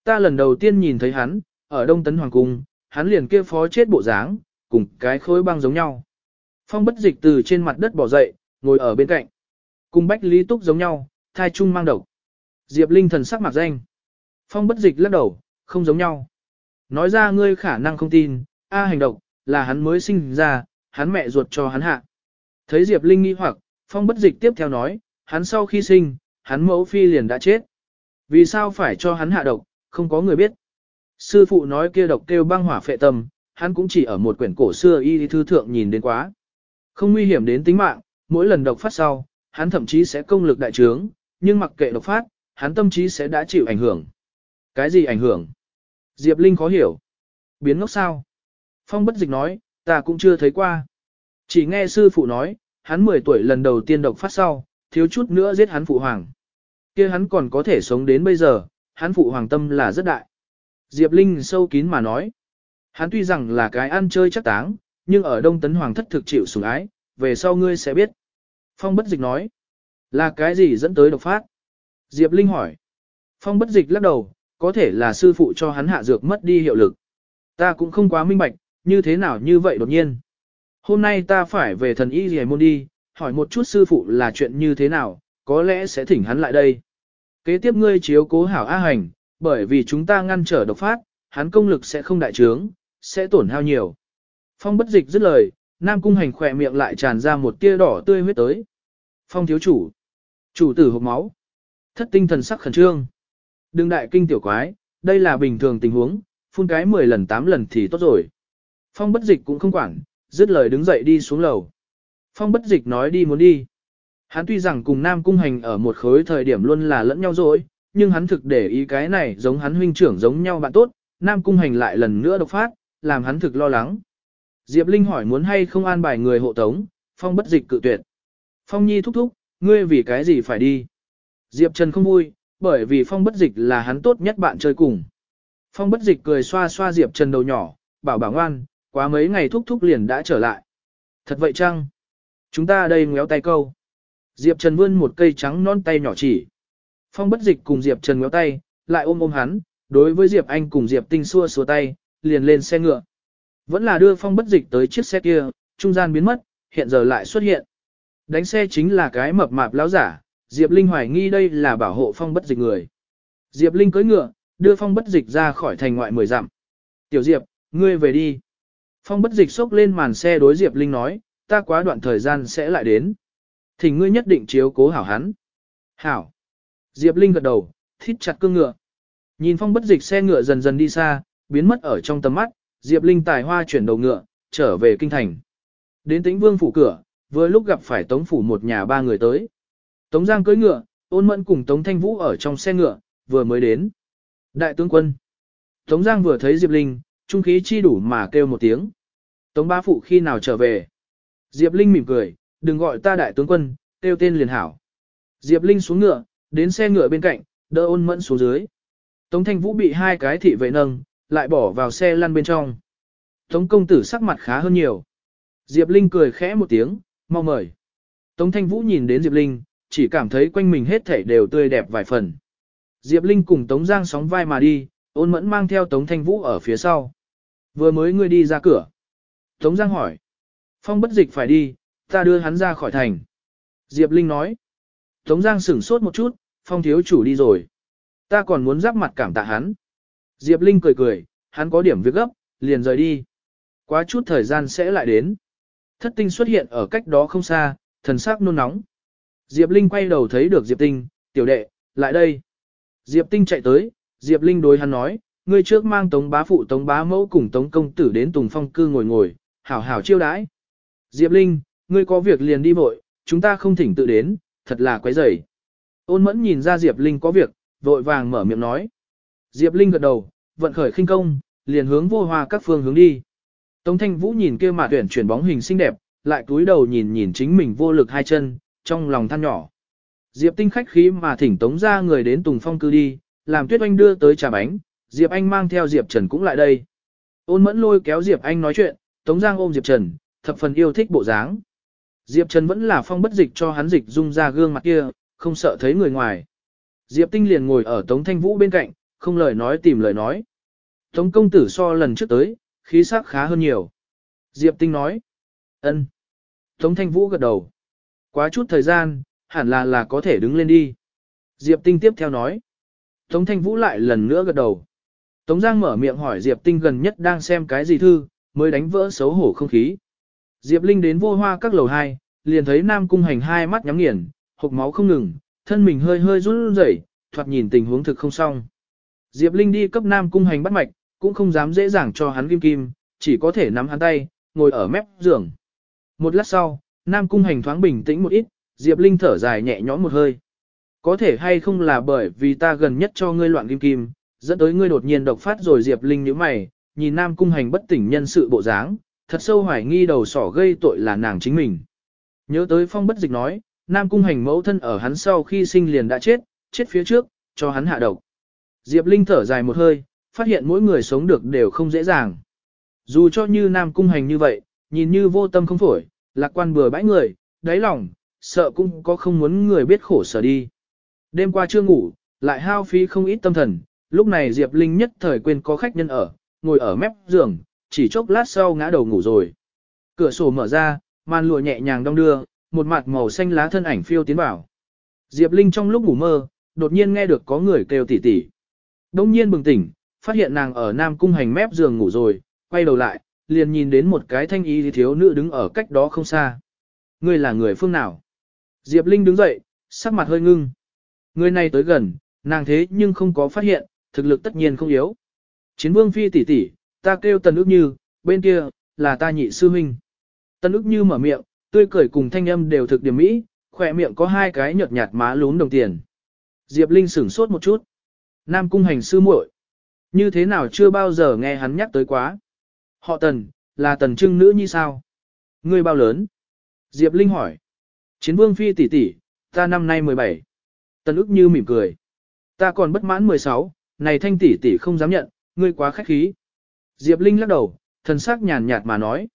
Ta lần đầu tiên nhìn thấy hắn, ở Đông Tấn Hoàng Cung, hắn liền kia phó chết bộ dáng, cùng cái khối băng giống nhau. Phong bất dịch từ trên mặt đất bỏ dậy, ngồi ở bên cạnh. Cùng Bách Lý Túc giống nhau, thai chung mang độc. Diệp Linh thần sắc mặt danh. Phong bất dịch lắc đầu, không giống nhau. Nói ra ngươi khả năng không tin, A hành động, là hắn mới sinh ra, hắn mẹ ruột cho hắn hạ. Thấy Diệp Linh nghi hoặc, Phong bất dịch tiếp theo nói, hắn sau khi sinh, hắn mẫu phi liền đã chết. Vì sao phải cho hắn hạ độc, không có người biết. Sư phụ nói kia độc kêu băng hỏa phệ tâm, hắn cũng chỉ ở một quyển cổ xưa y thư thượng nhìn đến quá. Không nguy hiểm đến tính mạng, mỗi lần độc phát sau, hắn thậm chí sẽ công lực đại trướng, nhưng mặc kệ độc phát, hắn tâm trí sẽ đã chịu ảnh hưởng. Cái gì ảnh hưởng? Diệp Linh khó hiểu. Biến ngốc sao? Phong bất dịch nói, ta cũng chưa thấy qua. Chỉ nghe sư phụ nói, hắn 10 tuổi lần đầu tiên độc phát sau, thiếu chút nữa giết hắn phụ hoàng. kia hắn còn có thể sống đến bây giờ, hắn phụ hoàng tâm là rất đại. Diệp Linh sâu kín mà nói. Hắn tuy rằng là cái ăn chơi chắc táng, nhưng ở Đông Tấn Hoàng thất thực chịu sủng ái, về sau ngươi sẽ biết. Phong bất dịch nói. Là cái gì dẫn tới độc phát? Diệp Linh hỏi. Phong bất dịch lắc đầu, có thể là sư phụ cho hắn hạ dược mất đi hiệu lực. Ta cũng không quá minh bạch, như thế nào như vậy đột nhiên. Hôm nay ta phải về thần y gì môn đi, hỏi một chút sư phụ là chuyện như thế nào, có lẽ sẽ thỉnh hắn lại đây. Kế tiếp ngươi chiếu cố hảo A hành, bởi vì chúng ta ngăn trở độc phát, hắn công lực sẽ không đại trướng, sẽ tổn hao nhiều. Phong bất dịch dứt lời, Nam Cung Hành khỏe miệng lại tràn ra một tia đỏ tươi huyết tới. Phong thiếu chủ. Chủ tử hộp máu. Thất tinh thần sắc khẩn trương. Đương đại kinh tiểu quái, đây là bình thường tình huống, phun cái 10 lần 8 lần thì tốt rồi. Phong bất dịch cũng không quản, dứt lời đứng dậy đi xuống lầu. Phong bất dịch nói đi muốn đi. Hắn tuy rằng cùng Nam Cung Hành ở một khối thời điểm luôn là lẫn nhau rồi, nhưng hắn thực để ý cái này giống hắn huynh trưởng giống nhau bạn tốt, Nam Cung Hành lại lần nữa độc phát, làm hắn thực lo lắng. Diệp Linh hỏi muốn hay không an bài người hộ tống, Phong bất dịch cự tuyệt. Phong Nhi thúc thúc, ngươi vì cái gì phải đi? Diệp Trần không vui, bởi vì Phong bất dịch là hắn tốt nhất bạn chơi cùng. Phong bất dịch cười xoa xoa Diệp Trần đầu nhỏ, bảo bảo ngoan, quá mấy ngày thúc thúc liền đã trở lại. Thật vậy chăng? Chúng ta đây ngéo tay câu. Diệp Trần vươn một cây trắng non tay nhỏ chỉ. Phong bất dịch cùng Diệp Trần ngéo tay, lại ôm ôm hắn, đối với Diệp Anh cùng Diệp Tinh xua xua tay, liền lên xe ngựa. Vẫn là đưa phong bất dịch tới chiếc xe kia, trung gian biến mất, hiện giờ lại xuất hiện. Đánh xe chính là cái mập mạp lão giả, Diệp Linh hoài nghi đây là bảo hộ phong bất dịch người. Diệp Linh cưỡi ngựa, đưa phong bất dịch ra khỏi thành ngoại mười dặm. Tiểu Diệp, ngươi về đi. Phong bất dịch xốc lên màn xe đối Diệp Linh nói, ta quá đoạn thời gian sẽ lại đến. Thì ngươi nhất định chiếu cố hảo hắn. Hảo. Diệp Linh gật đầu, thít chặt cương ngựa. Nhìn phong bất dịch xe ngựa dần dần đi xa, biến mất ở trong tầm mắt, Diệp Linh tài hoa chuyển đầu ngựa, trở về kinh thành. Đến tĩnh vương phủ cửa, vừa lúc gặp phải tống phủ một nhà ba người tới. Tống Giang cưỡi ngựa, ôn mẫn cùng Tống Thanh Vũ ở trong xe ngựa, vừa mới đến. Đại tướng quân. Tống Giang vừa thấy Diệp Linh, trung khí chi đủ mà kêu một tiếng. Tống ba phụ khi nào trở về? Diệp Linh mỉm cười, đừng gọi ta đại tướng quân, kêu tên liền hảo. Diệp Linh xuống ngựa, đến xe ngựa bên cạnh, đỡ ôn mẫn xuống dưới. Tống Thanh Vũ bị hai cái thị vệ nâng, lại bỏ vào xe lăn bên trong. Tống công tử sắc mặt khá hơn nhiều. Diệp Linh cười khẽ một tiếng, mau mời. Tống Thanh Vũ nhìn đến Diệp Linh, chỉ cảm thấy quanh mình hết thảy đều tươi đẹp vài phần. Diệp Linh cùng Tống Giang sóng vai mà đi, ôn mẫn mang theo Tống Thanh Vũ ở phía sau. Vừa mới ngươi đi ra cửa. Tống Giang hỏi. Phong bất dịch phải đi, ta đưa hắn ra khỏi thành. Diệp Linh nói. Tống Giang sửng sốt một chút, Phong thiếu chủ đi rồi. Ta còn muốn giáp mặt cảm tạ hắn. Diệp Linh cười cười, hắn có điểm việc gấp, liền rời đi. Quá chút thời gian sẽ lại đến. Thất tinh xuất hiện ở cách đó không xa, thần sắc nôn nóng. Diệp Linh quay đầu thấy được Diệp Tinh, tiểu đệ, lại đây. Diệp Tinh chạy tới, Diệp Linh đối hắn nói, ngươi trước mang tống bá phụ tống bá mẫu cùng tống công tử đến tùng phong cư ngồi ngồi, hảo hảo chiêu đãi. Diệp Linh, ngươi có việc liền đi vội, chúng ta không thỉnh tự đến, thật là quấy rầy. Ôn mẫn nhìn ra Diệp Linh có việc, vội vàng mở miệng nói. Diệp Linh gật đầu, vận khởi khinh công, liền hướng vô hoa các phương hướng đi. Tống Thanh Vũ nhìn kia mà tuyển chuyển bóng hình xinh đẹp, lại cúi đầu nhìn nhìn chính mình vô lực hai chân, trong lòng than nhỏ. Diệp Tinh khách khí mà thỉnh Tống ra người đến Tùng Phong cư đi, làm Tuyết Anh đưa tới trà bánh, Diệp Anh mang theo Diệp Trần cũng lại đây. Ôn mẫn lôi kéo Diệp Anh nói chuyện, Tống Giang ôm Diệp Trần, thập phần yêu thích bộ dáng. Diệp Trần vẫn là phong bất dịch cho hắn dịch dung ra gương mặt kia, không sợ thấy người ngoài. Diệp Tinh liền ngồi ở Tống Thanh Vũ bên cạnh, không lời nói tìm lời nói. Tống công tử so lần trước tới, khí sắc khá hơn nhiều. Diệp Tinh nói. ân. Tống Thanh Vũ gật đầu. Quá chút thời gian, hẳn là là có thể đứng lên đi. Diệp Tinh tiếp theo nói. Tống Thanh Vũ lại lần nữa gật đầu. Tống Giang mở miệng hỏi Diệp Tinh gần nhất đang xem cái gì thư, mới đánh vỡ xấu hổ không khí. Diệp Linh đến vô hoa các lầu hai, liền thấy Nam Cung Hành hai mắt nhắm nghiền, hộc máu không ngừng, thân mình hơi hơi run rẩy, thoạt nhìn tình huống thực không xong. Diệp Linh đi cấp Nam Cung Hành bắt mạch, cũng không dám dễ dàng cho hắn kim kim, chỉ có thể nắm hắn tay, ngồi ở mép giường. Một lát sau, Nam Cung Hành thoáng bình tĩnh một ít, Diệp Linh thở dài nhẹ nhõm một hơi. Có thể hay không là bởi vì ta gần nhất cho ngươi loạn kim kim, dẫn tới ngươi đột nhiên độc phát rồi Diệp Linh nhíu mày, nhìn Nam Cung Hành bất tỉnh nhân sự bộ dáng, thật sâu hoài nghi đầu sỏ gây tội là nàng chính mình. Nhớ tới phong bất dịch nói, Nam Cung Hành mẫu thân ở hắn sau khi sinh liền đã chết, chết phía trước, cho hắn hạ độc. Diệp Linh thở dài một hơi, phát hiện mỗi người sống được đều không dễ dàng. Dù cho như Nam Cung Hành như vậy, nhìn như vô tâm không phổi, lạc quan bừa bãi người, đáy lòng, sợ cũng có không muốn người biết khổ sở đi. Đêm qua chưa ngủ, lại hao phí không ít tâm thần, lúc này Diệp Linh nhất thời quên có khách nhân ở, ngồi ở mép giường, chỉ chốc lát sau ngã đầu ngủ rồi. Cửa sổ mở ra, màn lụa nhẹ nhàng đong đưa, một mặt màu xanh lá thân ảnh phiêu tiến vào. Diệp Linh trong lúc ngủ mơ, đột nhiên nghe được có người kêu tỉ tỉ. Đông nhiên bừng tỉnh, phát hiện nàng ở Nam Cung hành mép giường ngủ rồi, quay đầu lại, liền nhìn đến một cái thanh y thiếu nữ đứng ở cách đó không xa. Ngươi là người phương nào? Diệp Linh đứng dậy, sắc mặt hơi ngưng. Người này tới gần, nàng thế nhưng không có phát hiện, thực lực tất nhiên không yếu. Chiến vương phi tỷ tỷ, ta kêu tần ước như, bên kia, là ta nhị sư huynh. Tần ước như mở miệng, tươi cười cùng thanh âm đều thực điểm mỹ, khỏe miệng có hai cái nhợt nhạt má lún đồng tiền. Diệp Linh sửng sốt một chút. Nam cung hành sư muội, Như thế nào chưa bao giờ nghe hắn nhắc tới quá. Họ tần, là tần trưng nữ như sao? Ngươi bao lớn? Diệp Linh hỏi. Chiến vương phi tỷ tỷ, ta năm nay 17. Tần ức như mỉm cười. Ta còn bất mãn 16, này thanh tỷ tỷ không dám nhận, ngươi quá khách khí. Diệp Linh lắc đầu, thần sắc nhàn nhạt mà nói.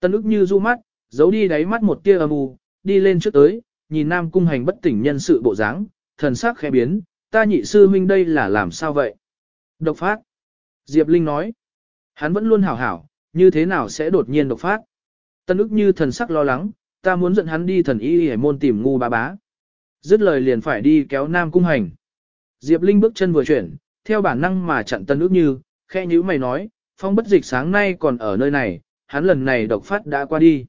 Tân ức như du mắt, giấu đi đáy mắt một tia âm u, đi lên trước tới, nhìn nam cung hành bất tỉnh nhân sự bộ dáng, thần sắc khẽ biến, ta nhị sư huynh đây là làm sao vậy? Độc phát. Diệp Linh nói. Hắn vẫn luôn hảo hảo, như thế nào sẽ đột nhiên độc phát? Tân ức như thần sắc lo lắng, ta muốn dẫn hắn đi thần y hải môn tìm ngu bá bá. Dứt lời liền phải đi kéo nam cung hành. Diệp Linh bước chân vừa chuyển, theo bản năng mà chặn tân ức như, khe như mày nói, phong bất dịch sáng nay còn ở nơi này, hắn lần này độc phát đã qua đi.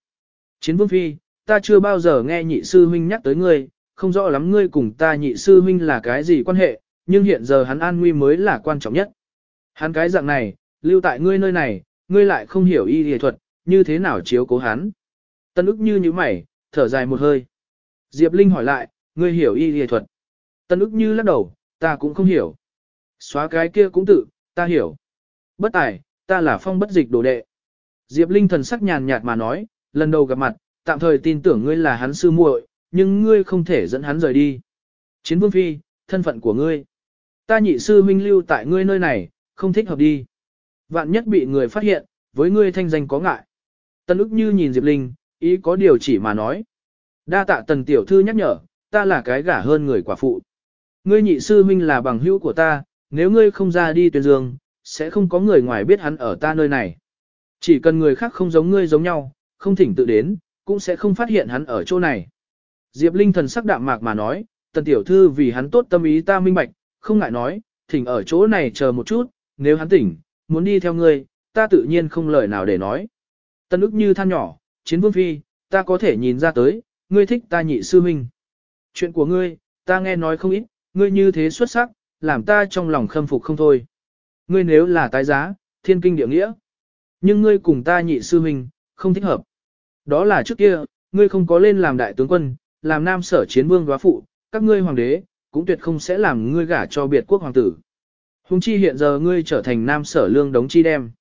Chiến vương phi, ta chưa bao giờ nghe nhị sư huynh nhắc tới ngươi, không rõ lắm ngươi cùng ta nhị sư huynh là cái gì quan hệ, nhưng hiện giờ hắn an nguy mới là quan trọng nhất. Hắn cái dạng này, lưu tại ngươi nơi này, ngươi lại không hiểu y y thuật, như thế nào chiếu cố hắn. Tân ức như như mày, thở dài một hơi. Diệp Linh hỏi lại, ngươi hiểu y y thuật. Tân ức như lắc đầu, ta cũng không hiểu. Xóa cái kia cũng tự, ta hiểu. Bất tài, ta là phong bất dịch đồ đệ. Diệp Linh thần sắc nhàn nhạt mà nói, lần đầu gặp mặt, tạm thời tin tưởng ngươi là hắn sư muội, nhưng ngươi không thể dẫn hắn rời đi. Chiến vương phi, thân phận của ngươi. Ta nhị sư huynh lưu tại ngươi nơi này, không thích hợp đi. Vạn nhất bị người phát hiện, với ngươi thanh danh có ngại. Tân ức như nhìn Diệp Linh, ý có điều chỉ mà nói. Đa tạ tần tiểu thư nhắc nhở, ta là cái gả hơn người quả phụ. Ngươi nhị sư huynh là bằng hữu của ta, nếu ngươi không ra đi tuyên dương, sẽ không có người ngoài biết hắn ở ta nơi này. Chỉ cần người khác không giống ngươi giống nhau, không thỉnh tự đến, cũng sẽ không phát hiện hắn ở chỗ này. Diệp Linh thần sắc đạm mạc mà nói, tần tiểu thư vì hắn tốt tâm ý ta minh bạch, không ngại nói, thỉnh ở chỗ này chờ một chút, nếu hắn tỉnh, muốn đi theo ngươi, ta tự nhiên không lời nào để nói. Tân ức như than nhỏ, chiến vương phi, ta có thể nhìn ra tới, ngươi thích ta nhị sư huynh. Chuyện của ngươi, ta nghe nói không ít, ngươi như thế xuất sắc, làm ta trong lòng khâm phục không thôi. Ngươi nếu là tái giá, thiên kinh địa nghĩa. Nhưng ngươi cùng ta nhị sư huynh, không thích hợp. Đó là trước kia, ngươi không có lên làm đại tướng quân, làm nam sở chiến vương góa phụ, các ngươi hoàng đế, cũng tuyệt không sẽ làm ngươi gả cho biệt quốc hoàng tử. Hùng chi hiện giờ ngươi trở thành nam sở lương đống chi đem.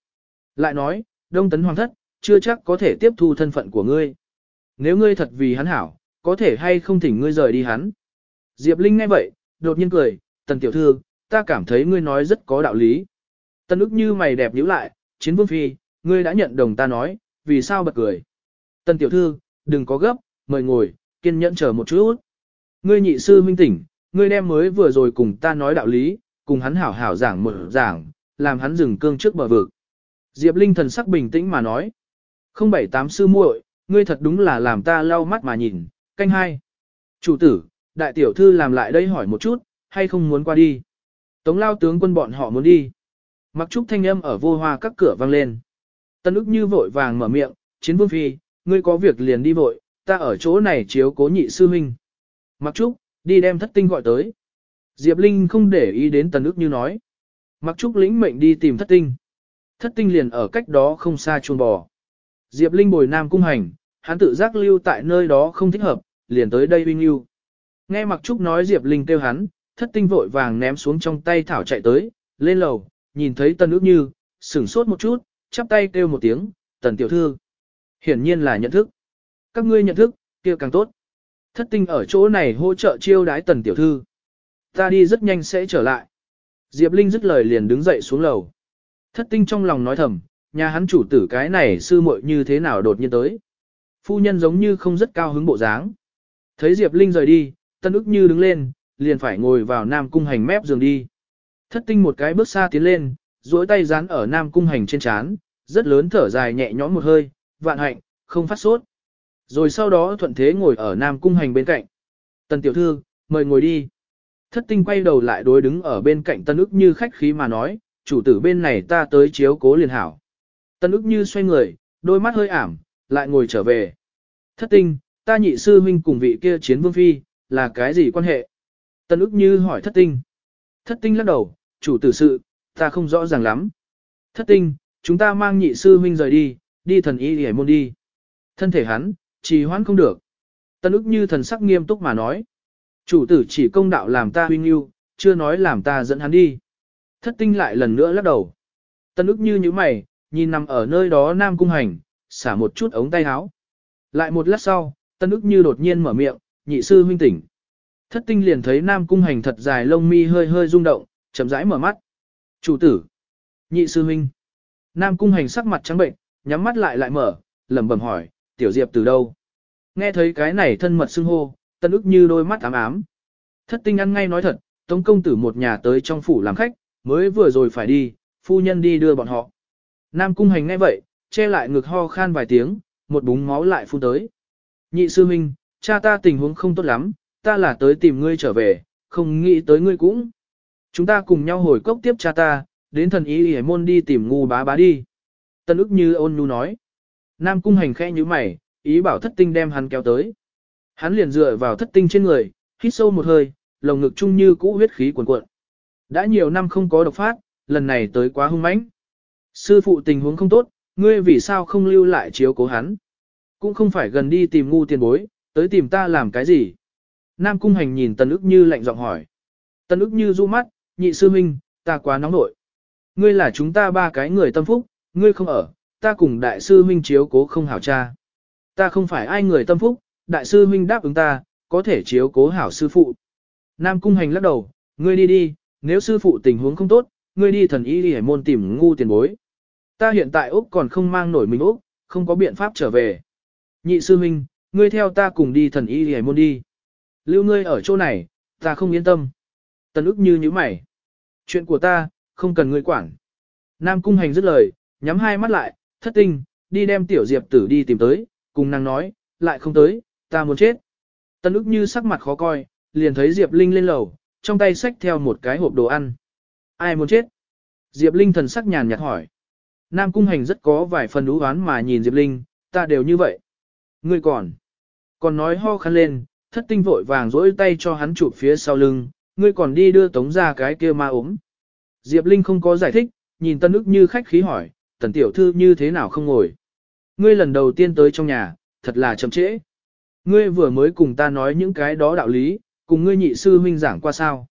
Lại nói, đông tấn hoàng thất, chưa chắc có thể tiếp thu thân phận của ngươi. Nếu ngươi thật vì hắn hảo, có thể hay không thỉnh ngươi rời đi hắn. Diệp Linh nghe vậy, đột nhiên cười, tần tiểu thư, ta cảm thấy ngươi nói rất có đạo lý. Tần ức như mày đẹp nhíu lại, chiến vương phi, ngươi đã nhận đồng ta nói, vì sao bật cười. Tần tiểu thư, đừng có gấp, mời ngồi, kiên nhẫn chờ một chút. Ngươi nhị sư minh tỉnh, ngươi đem mới vừa rồi cùng ta nói đạo lý, cùng hắn hảo hảo giảng mở giảng, làm hắn dừng cương trước bờ vực. Diệp Linh thần sắc bình tĩnh mà nói. Không bảy tám sư muội, ngươi thật đúng là làm ta lau mắt mà nhìn, canh hai. Chủ tử, đại tiểu thư làm lại đây hỏi một chút, hay không muốn qua đi. Tống lao tướng quân bọn họ muốn đi. Mặc trúc thanh âm ở vô hoa các cửa vang lên. Tân ức như vội vàng mở miệng, chiến vương phi, ngươi có việc liền đi vội, ta ở chỗ này chiếu cố nhị sư huynh. Mặc trúc, đi đem thất tinh gọi tới. Diệp Linh không để ý đến tần ức như nói. Mặc trúc lĩnh mệnh đi tìm thất tinh. Thất tinh liền ở cách đó không xa chuồng bò. Diệp Linh bồi nam cung hành, hắn tự giác lưu tại nơi đó không thích hợp, liền tới đây uy lưu. Nghe Mặc Trúc nói Diệp Linh kêu hắn, thất tinh vội vàng ném xuống trong tay thảo chạy tới, lên lầu, nhìn thấy tần ước như, sửng sốt một chút, chắp tay kêu một tiếng, tần tiểu thư. Hiển nhiên là nhận thức. Các ngươi nhận thức, kia càng tốt. Thất tinh ở chỗ này hỗ trợ chiêu đái tần tiểu thư. Ta đi rất nhanh sẽ trở lại. Diệp Linh dứt lời liền đứng dậy xuống lầu. Thất tinh trong lòng nói thầm, nhà hắn chủ tử cái này sư muội như thế nào đột nhiên tới. Phu nhân giống như không rất cao hứng bộ dáng. Thấy Diệp Linh rời đi, tân ức như đứng lên, liền phải ngồi vào nam cung hành mép giường đi. Thất tinh một cái bước xa tiến lên, duỗi tay dán ở nam cung hành trên chán, rất lớn thở dài nhẹ nhõm một hơi, vạn hạnh, không phát sốt. Rồi sau đó thuận thế ngồi ở nam cung hành bên cạnh. Tần tiểu thư, mời ngồi đi. Thất tinh quay đầu lại đối đứng ở bên cạnh tân ức như khách khí mà nói, chủ tử bên này ta tới chiếu cố liền hảo. Tân ức như xoay người, đôi mắt hơi ảm, lại ngồi trở về. Thất tinh, ta nhị sư huynh cùng vị kia chiến vương phi, là cái gì quan hệ? Tân ức như hỏi thất tinh. Thất tinh lắc đầu, chủ tử sự, ta không rõ ràng lắm. Thất tinh, chúng ta mang nhị sư huynh rời đi, đi thần y hề môn đi. Thân thể hắn, trì hoãn không được. Tân ức như thần sắc nghiêm túc mà nói. Chủ tử chỉ công đạo làm ta huynh yêu, chưa nói làm ta dẫn hắn đi. Thất tinh lại lần nữa lắc đầu. Tân ức như như mày, nhìn nằm ở nơi đó nam cung hành, xả một chút ống tay áo. Lại một lát sau, tân ức như đột nhiên mở miệng, nhị sư huynh tỉnh. Thất tinh liền thấy nam cung hành thật dài lông mi hơi hơi rung động, chậm rãi mở mắt. Chủ tử. Nhị sư huynh. Nam cung hành sắc mặt trắng bệnh, nhắm mắt lại lại mở, lẩm bẩm hỏi, tiểu diệp từ đâu? Nghe thấy cái này thân mật xưng hô, tân ức như đôi mắt ám ám. Thất tinh ăn ngay nói thật, tống công tử một nhà tới trong phủ làm khách, mới vừa rồi phải đi, phu nhân đi đưa bọn họ. Nam cung hành nghe vậy, che lại ngực ho khan vài tiếng, một búng máu lại phun tới. Nhị sư huynh, cha ta tình huống không tốt lắm, ta là tới tìm ngươi trở về, không nghĩ tới ngươi cũng. Chúng ta cùng nhau hồi cốc tiếp cha ta, đến thần ý hề môn đi tìm ngu bá bá đi. Tân ức như ôn nhu nói. Nam cung hành khẽ như mày, ý bảo thất tinh đem hắn kéo tới. Hắn liền dựa vào thất tinh trên người, hít sâu một hơi, lồng ngực chung như cũ huyết khí cuồn cuộn. Đã nhiều năm không có độc phát, lần này tới quá hung mãnh. Sư phụ tình huống không tốt, ngươi vì sao không lưu lại chiếu cố hắn? Cũng không phải gần đi tìm ngu tiền bối, tới tìm ta làm cái gì? Nam cung hành nhìn tần ức như lạnh giọng hỏi. Tần ức như du mắt, nhị sư minh, ta quá nóng nội. Ngươi là chúng ta ba cái người tâm phúc, ngươi không ở, ta cùng đại sư minh chiếu cố không hảo cha. Ta không phải ai người tâm phúc, đại sư minh đáp ứng ta, có thể chiếu cố hảo sư phụ. Nam cung hành lắc đầu, ngươi đi đi, nếu sư phụ tình huống không tốt, ngươi đi thần y đi hải môn tìm ngu tiền bối. Ta hiện tại Úc còn không mang nổi mình Úc, không có biện pháp trở về. Nhị sư minh, ngươi theo ta cùng đi thần y đi hải môn đi. Lưu ngươi ở chỗ này, ta không yên tâm. Tần ức như như mày. Chuyện của ta, không cần ngươi quản. Nam cung hành dứt lời, nhắm hai mắt lại, thất tinh, đi đem tiểu diệp tử đi tìm tới, cùng nàng nói, lại không tới, ta muốn chết. Tần ức như sắc mặt khó coi, liền thấy Diệp Linh lên lầu, trong tay xách theo một cái hộp đồ ăn. Ai muốn chết? Diệp Linh thần sắc nhàn nhạt hỏi. Nam Cung Hành rất có vài phần đú oán mà nhìn Diệp Linh, ta đều như vậy. Ngươi còn. Còn nói ho khăn lên, thất tinh vội vàng rỗi tay cho hắn chụp phía sau lưng, ngươi còn đi đưa tống ra cái kia ma ốm. Diệp Linh không có giải thích, nhìn tân ức như khách khí hỏi, tần tiểu thư như thế nào không ngồi. Ngươi lần đầu tiên tới trong nhà, thật là chậm trễ. Ngươi vừa mới cùng ta nói những cái đó đạo lý, cùng ngươi nhị sư huynh giảng qua sao.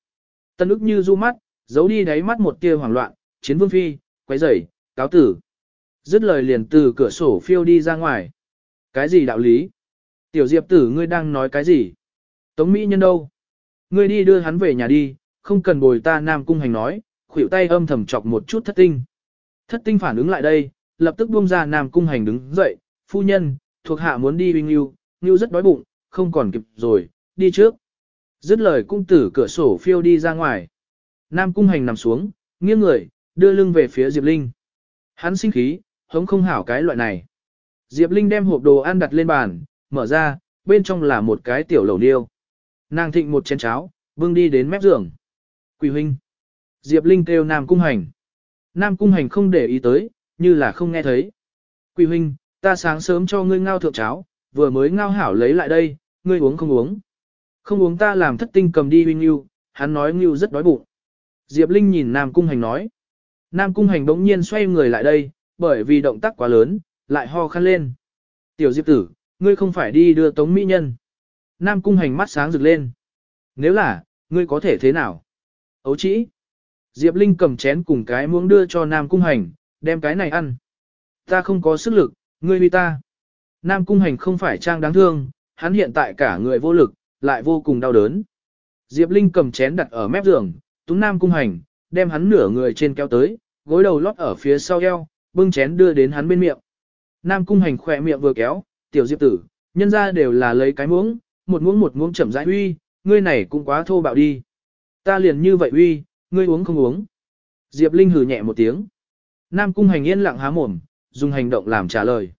Tân ức như du mắt, giấu đi đáy mắt một tia hoảng loạn, chiến vương phi, quấy rầy, cáo tử. Dứt lời liền từ cửa sổ phiêu đi ra ngoài. Cái gì đạo lý? Tiểu diệp tử ngươi đang nói cái gì? Tống Mỹ nhân đâu? Ngươi đi đưa hắn về nhà đi, không cần bồi ta nam cung hành nói, khuỷu tay âm thầm chọc một chút thất tinh. Thất tinh phản ứng lại đây, lập tức buông ra Nam Cung Hành đứng dậy, phu nhân, thuộc hạ muốn đi Vinh Yêu, Yêu rất đói bụng, không còn kịp rồi, đi trước. Dứt lời cung tử cửa sổ phiêu đi ra ngoài. Nam Cung Hành nằm xuống, nghiêng người, đưa lưng về phía Diệp Linh. Hắn sinh khí, hống không hảo cái loại này. Diệp Linh đem hộp đồ ăn đặt lên bàn, mở ra, bên trong là một cái tiểu lẩu niêu. Nàng thịnh một chén cháo, bưng đi đến mép giường. Quỳ huynh. Diệp Linh kêu Nam Cung Hành. Nam Cung Hành không để ý tới, như là không nghe thấy. Quỳ huynh, ta sáng sớm cho ngươi ngao thượng cháo, vừa mới ngao hảo lấy lại đây, ngươi uống không uống. Không uống ta làm thất tinh cầm đi huynh yêu, hắn nói ngưu rất đói bụng. Diệp Linh nhìn Nam Cung Hành nói. Nam Cung Hành bỗng nhiên xoay người lại đây, bởi vì động tác quá lớn, lại ho khăn lên. Tiểu Diệp tử, ngươi không phải đi đưa tống mỹ nhân. Nam Cung Hành mắt sáng rực lên. Nếu là, ngươi có thể thế nào? Ấu chỉ. Diệp Linh cầm chén cùng cái muỗng đưa cho Nam Cung Hành, đem cái này ăn. Ta không có sức lực, ngươi vì ta. Nam Cung Hành không phải trang đáng thương, hắn hiện tại cả người vô lực, lại vô cùng đau đớn. Diệp Linh cầm chén đặt ở mép giường, túng Nam Cung Hành, đem hắn nửa người trên kéo tới, gối đầu lót ở phía sau eo, bưng chén đưa đến hắn bên miệng. Nam Cung Hành khỏe miệng vừa kéo, tiểu Diệp tử, nhân ra đều là lấy cái muỗng, một muỗng một muỗng chậm rãi uy, ngươi này cũng quá thô bạo đi. Ta liền như vậy uy, ngươi uống không uống. Diệp Linh hừ nhẹ một tiếng. Nam Cung Hành yên lặng há mồm, dùng hành động làm trả lời.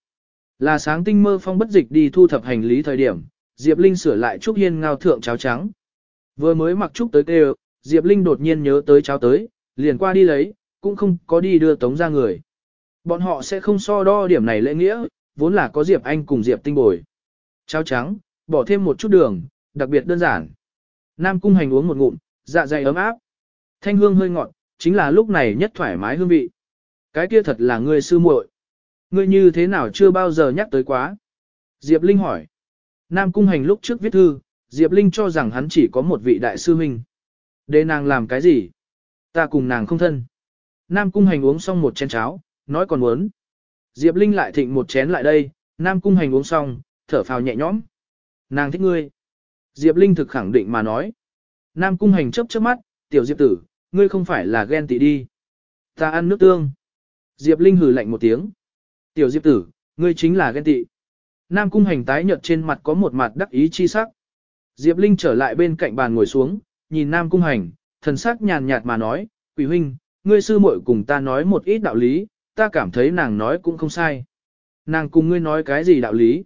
Là sáng tinh mơ phong bất dịch đi thu thập hành lý thời điểm, Diệp Linh sửa lại Trúc Hiên ngao thượng cháo trắng. Vừa mới mặc Trúc tới kêu, Diệp Linh đột nhiên nhớ tới cháo tới, liền qua đi lấy, cũng không có đi đưa tống ra người. Bọn họ sẽ không so đo điểm này lễ nghĩa, vốn là có Diệp Anh cùng Diệp Tinh bồi. Cháo trắng, bỏ thêm một chút đường, đặc biệt đơn giản. Nam cung hành uống một ngụm, dạ dày ấm áp. Thanh hương hơi ngọt, chính là lúc này nhất thoải mái hương vị. Cái kia thật là ngươi sư muội. Ngươi như thế nào chưa bao giờ nhắc tới quá? Diệp Linh hỏi. Nam cung hành lúc trước viết thư, Diệp Linh cho rằng hắn chỉ có một vị đại sư huynh. Để nàng làm cái gì? Ta cùng nàng không thân. Nam cung hành uống xong một chén cháo, nói còn muốn. Diệp Linh lại thịnh một chén lại đây, Nam cung hành uống xong, thở phào nhẹ nhõm. Nàng thích ngươi. Diệp Linh thực khẳng định mà nói. Nam cung hành chấp chớp mắt, tiểu Diệp tử, ngươi không phải là ghen tị đi. Ta ăn nước tương. Diệp Linh hừ lạnh một tiếng. Tiểu Diệp tử, ngươi chính là ghen tị. Nam cung hành tái nhợt trên mặt có một mặt đắc ý chi sắc. Diệp Linh trở lại bên cạnh bàn ngồi xuống, nhìn Nam cung hành, thần sắc nhàn nhạt mà nói, quỷ huynh, ngươi sư muội cùng ta nói một ít đạo lý, ta cảm thấy nàng nói cũng không sai. Nàng cùng ngươi nói cái gì đạo lý?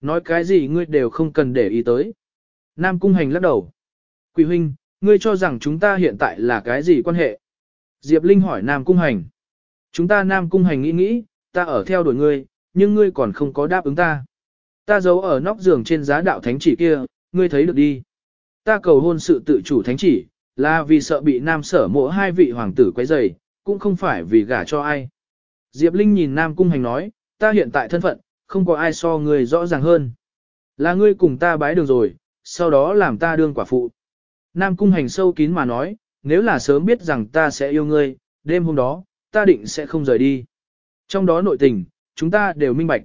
Nói cái gì ngươi đều không cần để ý tới. Nam cung hành lắc đầu. Quỷ huynh, ngươi cho rằng chúng ta hiện tại là cái gì quan hệ? Diệp Linh hỏi Nam cung hành. Chúng ta Nam cung hành nghĩ nghĩ, ta ở theo đuổi ngươi, nhưng ngươi còn không có đáp ứng ta. Ta giấu ở nóc giường trên giá đạo thánh chỉ kia, ngươi thấy được đi. Ta cầu hôn sự tự chủ thánh chỉ, là vì sợ bị nam sở mộ hai vị hoàng tử quấy rầy, cũng không phải vì gả cho ai. Diệp Linh nhìn Nam Cung Hành nói, ta hiện tại thân phận, không có ai so ngươi rõ ràng hơn. Là ngươi cùng ta bái đường rồi, sau đó làm ta đương quả phụ. Nam Cung Hành sâu kín mà nói, nếu là sớm biết rằng ta sẽ yêu ngươi, đêm hôm đó, ta định sẽ không rời đi. Trong đó nội tình, chúng ta đều minh bạch.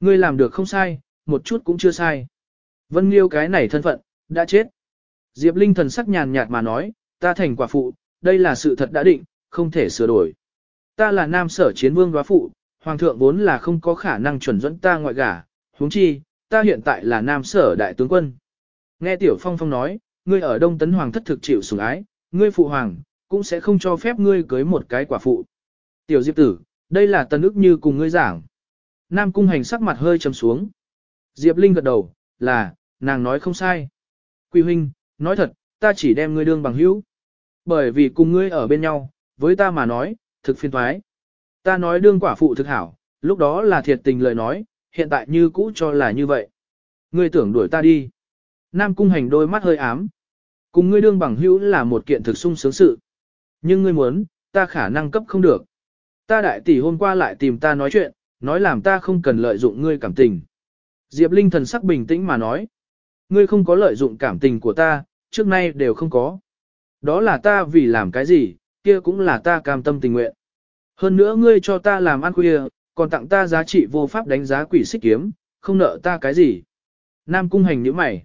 Ngươi làm được không sai, một chút cũng chưa sai. Vân Liêu cái này thân phận, đã chết. Diệp Linh thần sắc nhàn nhạt mà nói, ta thành quả phụ, đây là sự thật đã định, không thể sửa đổi. Ta là nam sở chiến vương đoá phụ, hoàng thượng vốn là không có khả năng chuẩn dẫn ta ngoại gả, huống chi, ta hiện tại là nam sở đại tướng quân. Nghe Tiểu Phong Phong nói, ngươi ở Đông Tấn Hoàng thất thực chịu sủng ái, ngươi phụ hoàng, cũng sẽ không cho phép ngươi cưới một cái quả phụ. Tiểu Diệp tử, đây là tân ức như cùng ngươi giảng. Nam cung hành sắc mặt hơi trầm xuống. Diệp Linh gật đầu, là, nàng nói không sai. Quy huynh, nói thật, ta chỉ đem ngươi đương bằng hữu. Bởi vì cùng ngươi ở bên nhau, với ta mà nói, thực phiên thoái. Ta nói đương quả phụ thực hảo, lúc đó là thiệt tình lời nói, hiện tại như cũ cho là như vậy. Ngươi tưởng đuổi ta đi. Nam cung hành đôi mắt hơi ám. Cùng ngươi đương bằng hữu là một kiện thực sung sướng sự. Nhưng ngươi muốn, ta khả năng cấp không được. Ta đại tỷ hôm qua lại tìm ta nói chuyện, nói làm ta không cần lợi dụng ngươi cảm tình. Diệp Linh thần sắc bình tĩnh mà nói. Ngươi không có lợi dụng cảm tình của ta, trước nay đều không có. Đó là ta vì làm cái gì, kia cũng là ta cam tâm tình nguyện. Hơn nữa ngươi cho ta làm ăn khuya, còn tặng ta giá trị vô pháp đánh giá quỷ xích kiếm, không nợ ta cái gì. Nam cung hành nhíu mày.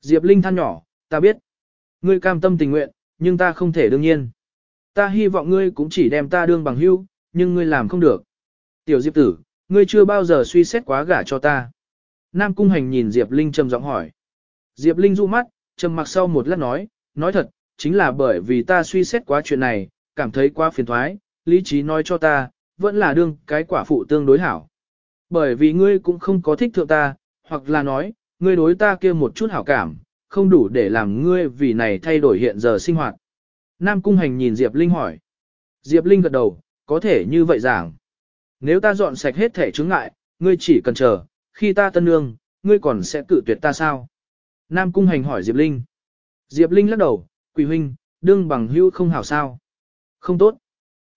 Diệp Linh than nhỏ, ta biết. Ngươi cam tâm tình nguyện, nhưng ta không thể đương nhiên. Ta hy vọng ngươi cũng chỉ đem ta đương bằng hữu, nhưng ngươi làm không được. Tiểu Diệp tử, ngươi chưa bao giờ suy xét quá gả cho ta. Nam Cung Hành nhìn Diệp Linh trầm giọng hỏi. Diệp Linh du mắt, trầm mặc sau một lát nói, nói thật, chính là bởi vì ta suy xét quá chuyện này, cảm thấy quá phiền thoái, lý trí nói cho ta, vẫn là đương cái quả phụ tương đối hảo. Bởi vì ngươi cũng không có thích thượng ta, hoặc là nói, ngươi đối ta kia một chút hảo cảm, không đủ để làm ngươi vì này thay đổi hiện giờ sinh hoạt. Nam Cung Hành nhìn Diệp Linh hỏi. Diệp Linh gật đầu, có thể như vậy giảng. Nếu ta dọn sạch hết thể chứng ngại, ngươi chỉ cần chờ, khi ta tân nương, ngươi còn sẽ cự tuyệt ta sao? Nam Cung Hành hỏi Diệp Linh. Diệp Linh lắc đầu, quỷ huynh, đương bằng hữu không hảo sao. Không tốt.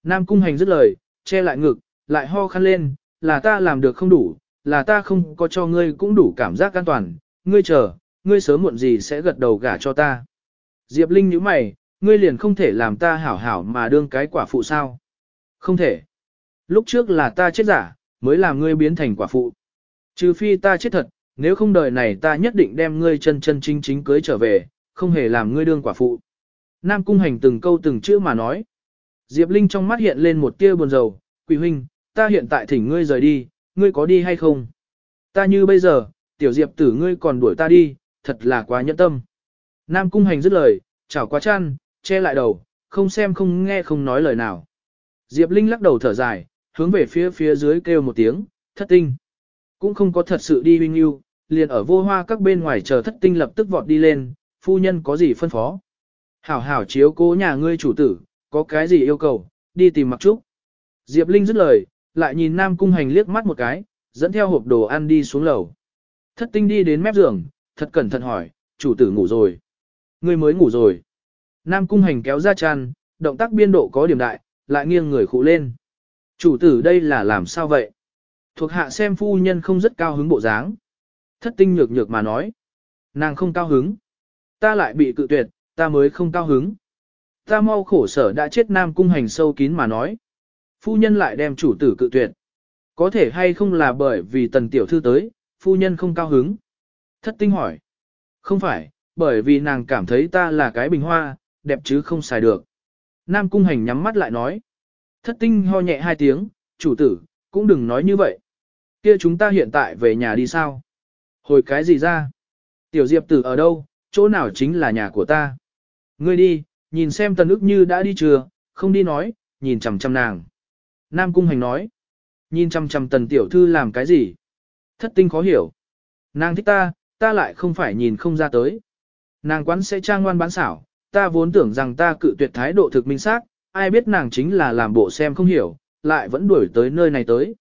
Nam Cung Hành dứt lời, che lại ngực, lại ho khăn lên, là ta làm được không đủ, là ta không có cho ngươi cũng đủ cảm giác an toàn, ngươi chờ, ngươi sớm muộn gì sẽ gật đầu gả cho ta. Diệp Linh nhíu mày, ngươi liền không thể làm ta hảo hảo mà đương cái quả phụ sao. Không thể. Lúc trước là ta chết giả, mới làm ngươi biến thành quả phụ. Trừ phi ta chết thật, nếu không đời này ta nhất định đem ngươi chân chân chính chính cưới trở về, không hề làm ngươi đương quả phụ. Nam Cung Hành từng câu từng chữ mà nói. Diệp Linh trong mắt hiện lên một tia buồn rầu, quỷ huynh, ta hiện tại thỉnh ngươi rời đi, ngươi có đi hay không? Ta như bây giờ, tiểu Diệp tử ngươi còn đuổi ta đi, thật là quá nhẫn tâm. Nam Cung Hành dứt lời, chảo quá chăn, che lại đầu, không xem không nghe không nói lời nào. Diệp Linh lắc đầu thở dài, hướng về phía phía dưới kêu một tiếng, thất tinh. Cũng không có thật sự đi huynh yêu, liền ở vô hoa các bên ngoài chờ thất tinh lập tức vọt đi lên, phu nhân có gì phân phó. Hảo hảo chiếu cố nhà ngươi chủ tử, có cái gì yêu cầu, đi tìm mặc trúc. Diệp Linh dứt lời, lại nhìn Nam Cung Hành liếc mắt một cái, dẫn theo hộp đồ ăn đi xuống lầu. Thất tinh đi đến mép giường, thật cẩn thận hỏi, chủ tử ngủ rồi. Ngươi mới ngủ rồi. Nam Cung Hành kéo ra chăn, động tác biên độ có điểm đại, lại nghiêng người khụ lên. Chủ tử đây là làm sao vậy? Thuộc hạ xem phu nhân không rất cao hứng bộ dáng. Thất tinh nhược nhược mà nói. Nàng không cao hứng. Ta lại bị cự tuyệt, ta mới không cao hứng. Ta mau khổ sở đã chết nam cung hành sâu kín mà nói. Phu nhân lại đem chủ tử cự tuyệt. Có thể hay không là bởi vì tần tiểu thư tới, phu nhân không cao hứng. Thất tinh hỏi. Không phải, bởi vì nàng cảm thấy ta là cái bình hoa, đẹp chứ không xài được. Nam cung hành nhắm mắt lại nói. Thất tinh ho nhẹ hai tiếng, chủ tử, cũng đừng nói như vậy. Kia chúng ta hiện tại về nhà đi sao? Hồi cái gì ra? Tiểu diệp tử ở đâu, chỗ nào chính là nhà của ta? Ngươi đi, nhìn xem tần ức như đã đi chưa, không đi nói, nhìn chằm chằm nàng. Nam cung hành nói. Nhìn chằm chằm tần tiểu thư làm cái gì? Thất tinh khó hiểu. Nàng thích ta, ta lại không phải nhìn không ra tới. Nàng quán sẽ trang ngoan bán xảo, ta vốn tưởng rằng ta cự tuyệt thái độ thực minh xác, ai biết nàng chính là làm bộ xem không hiểu, lại vẫn đuổi tới nơi này tới.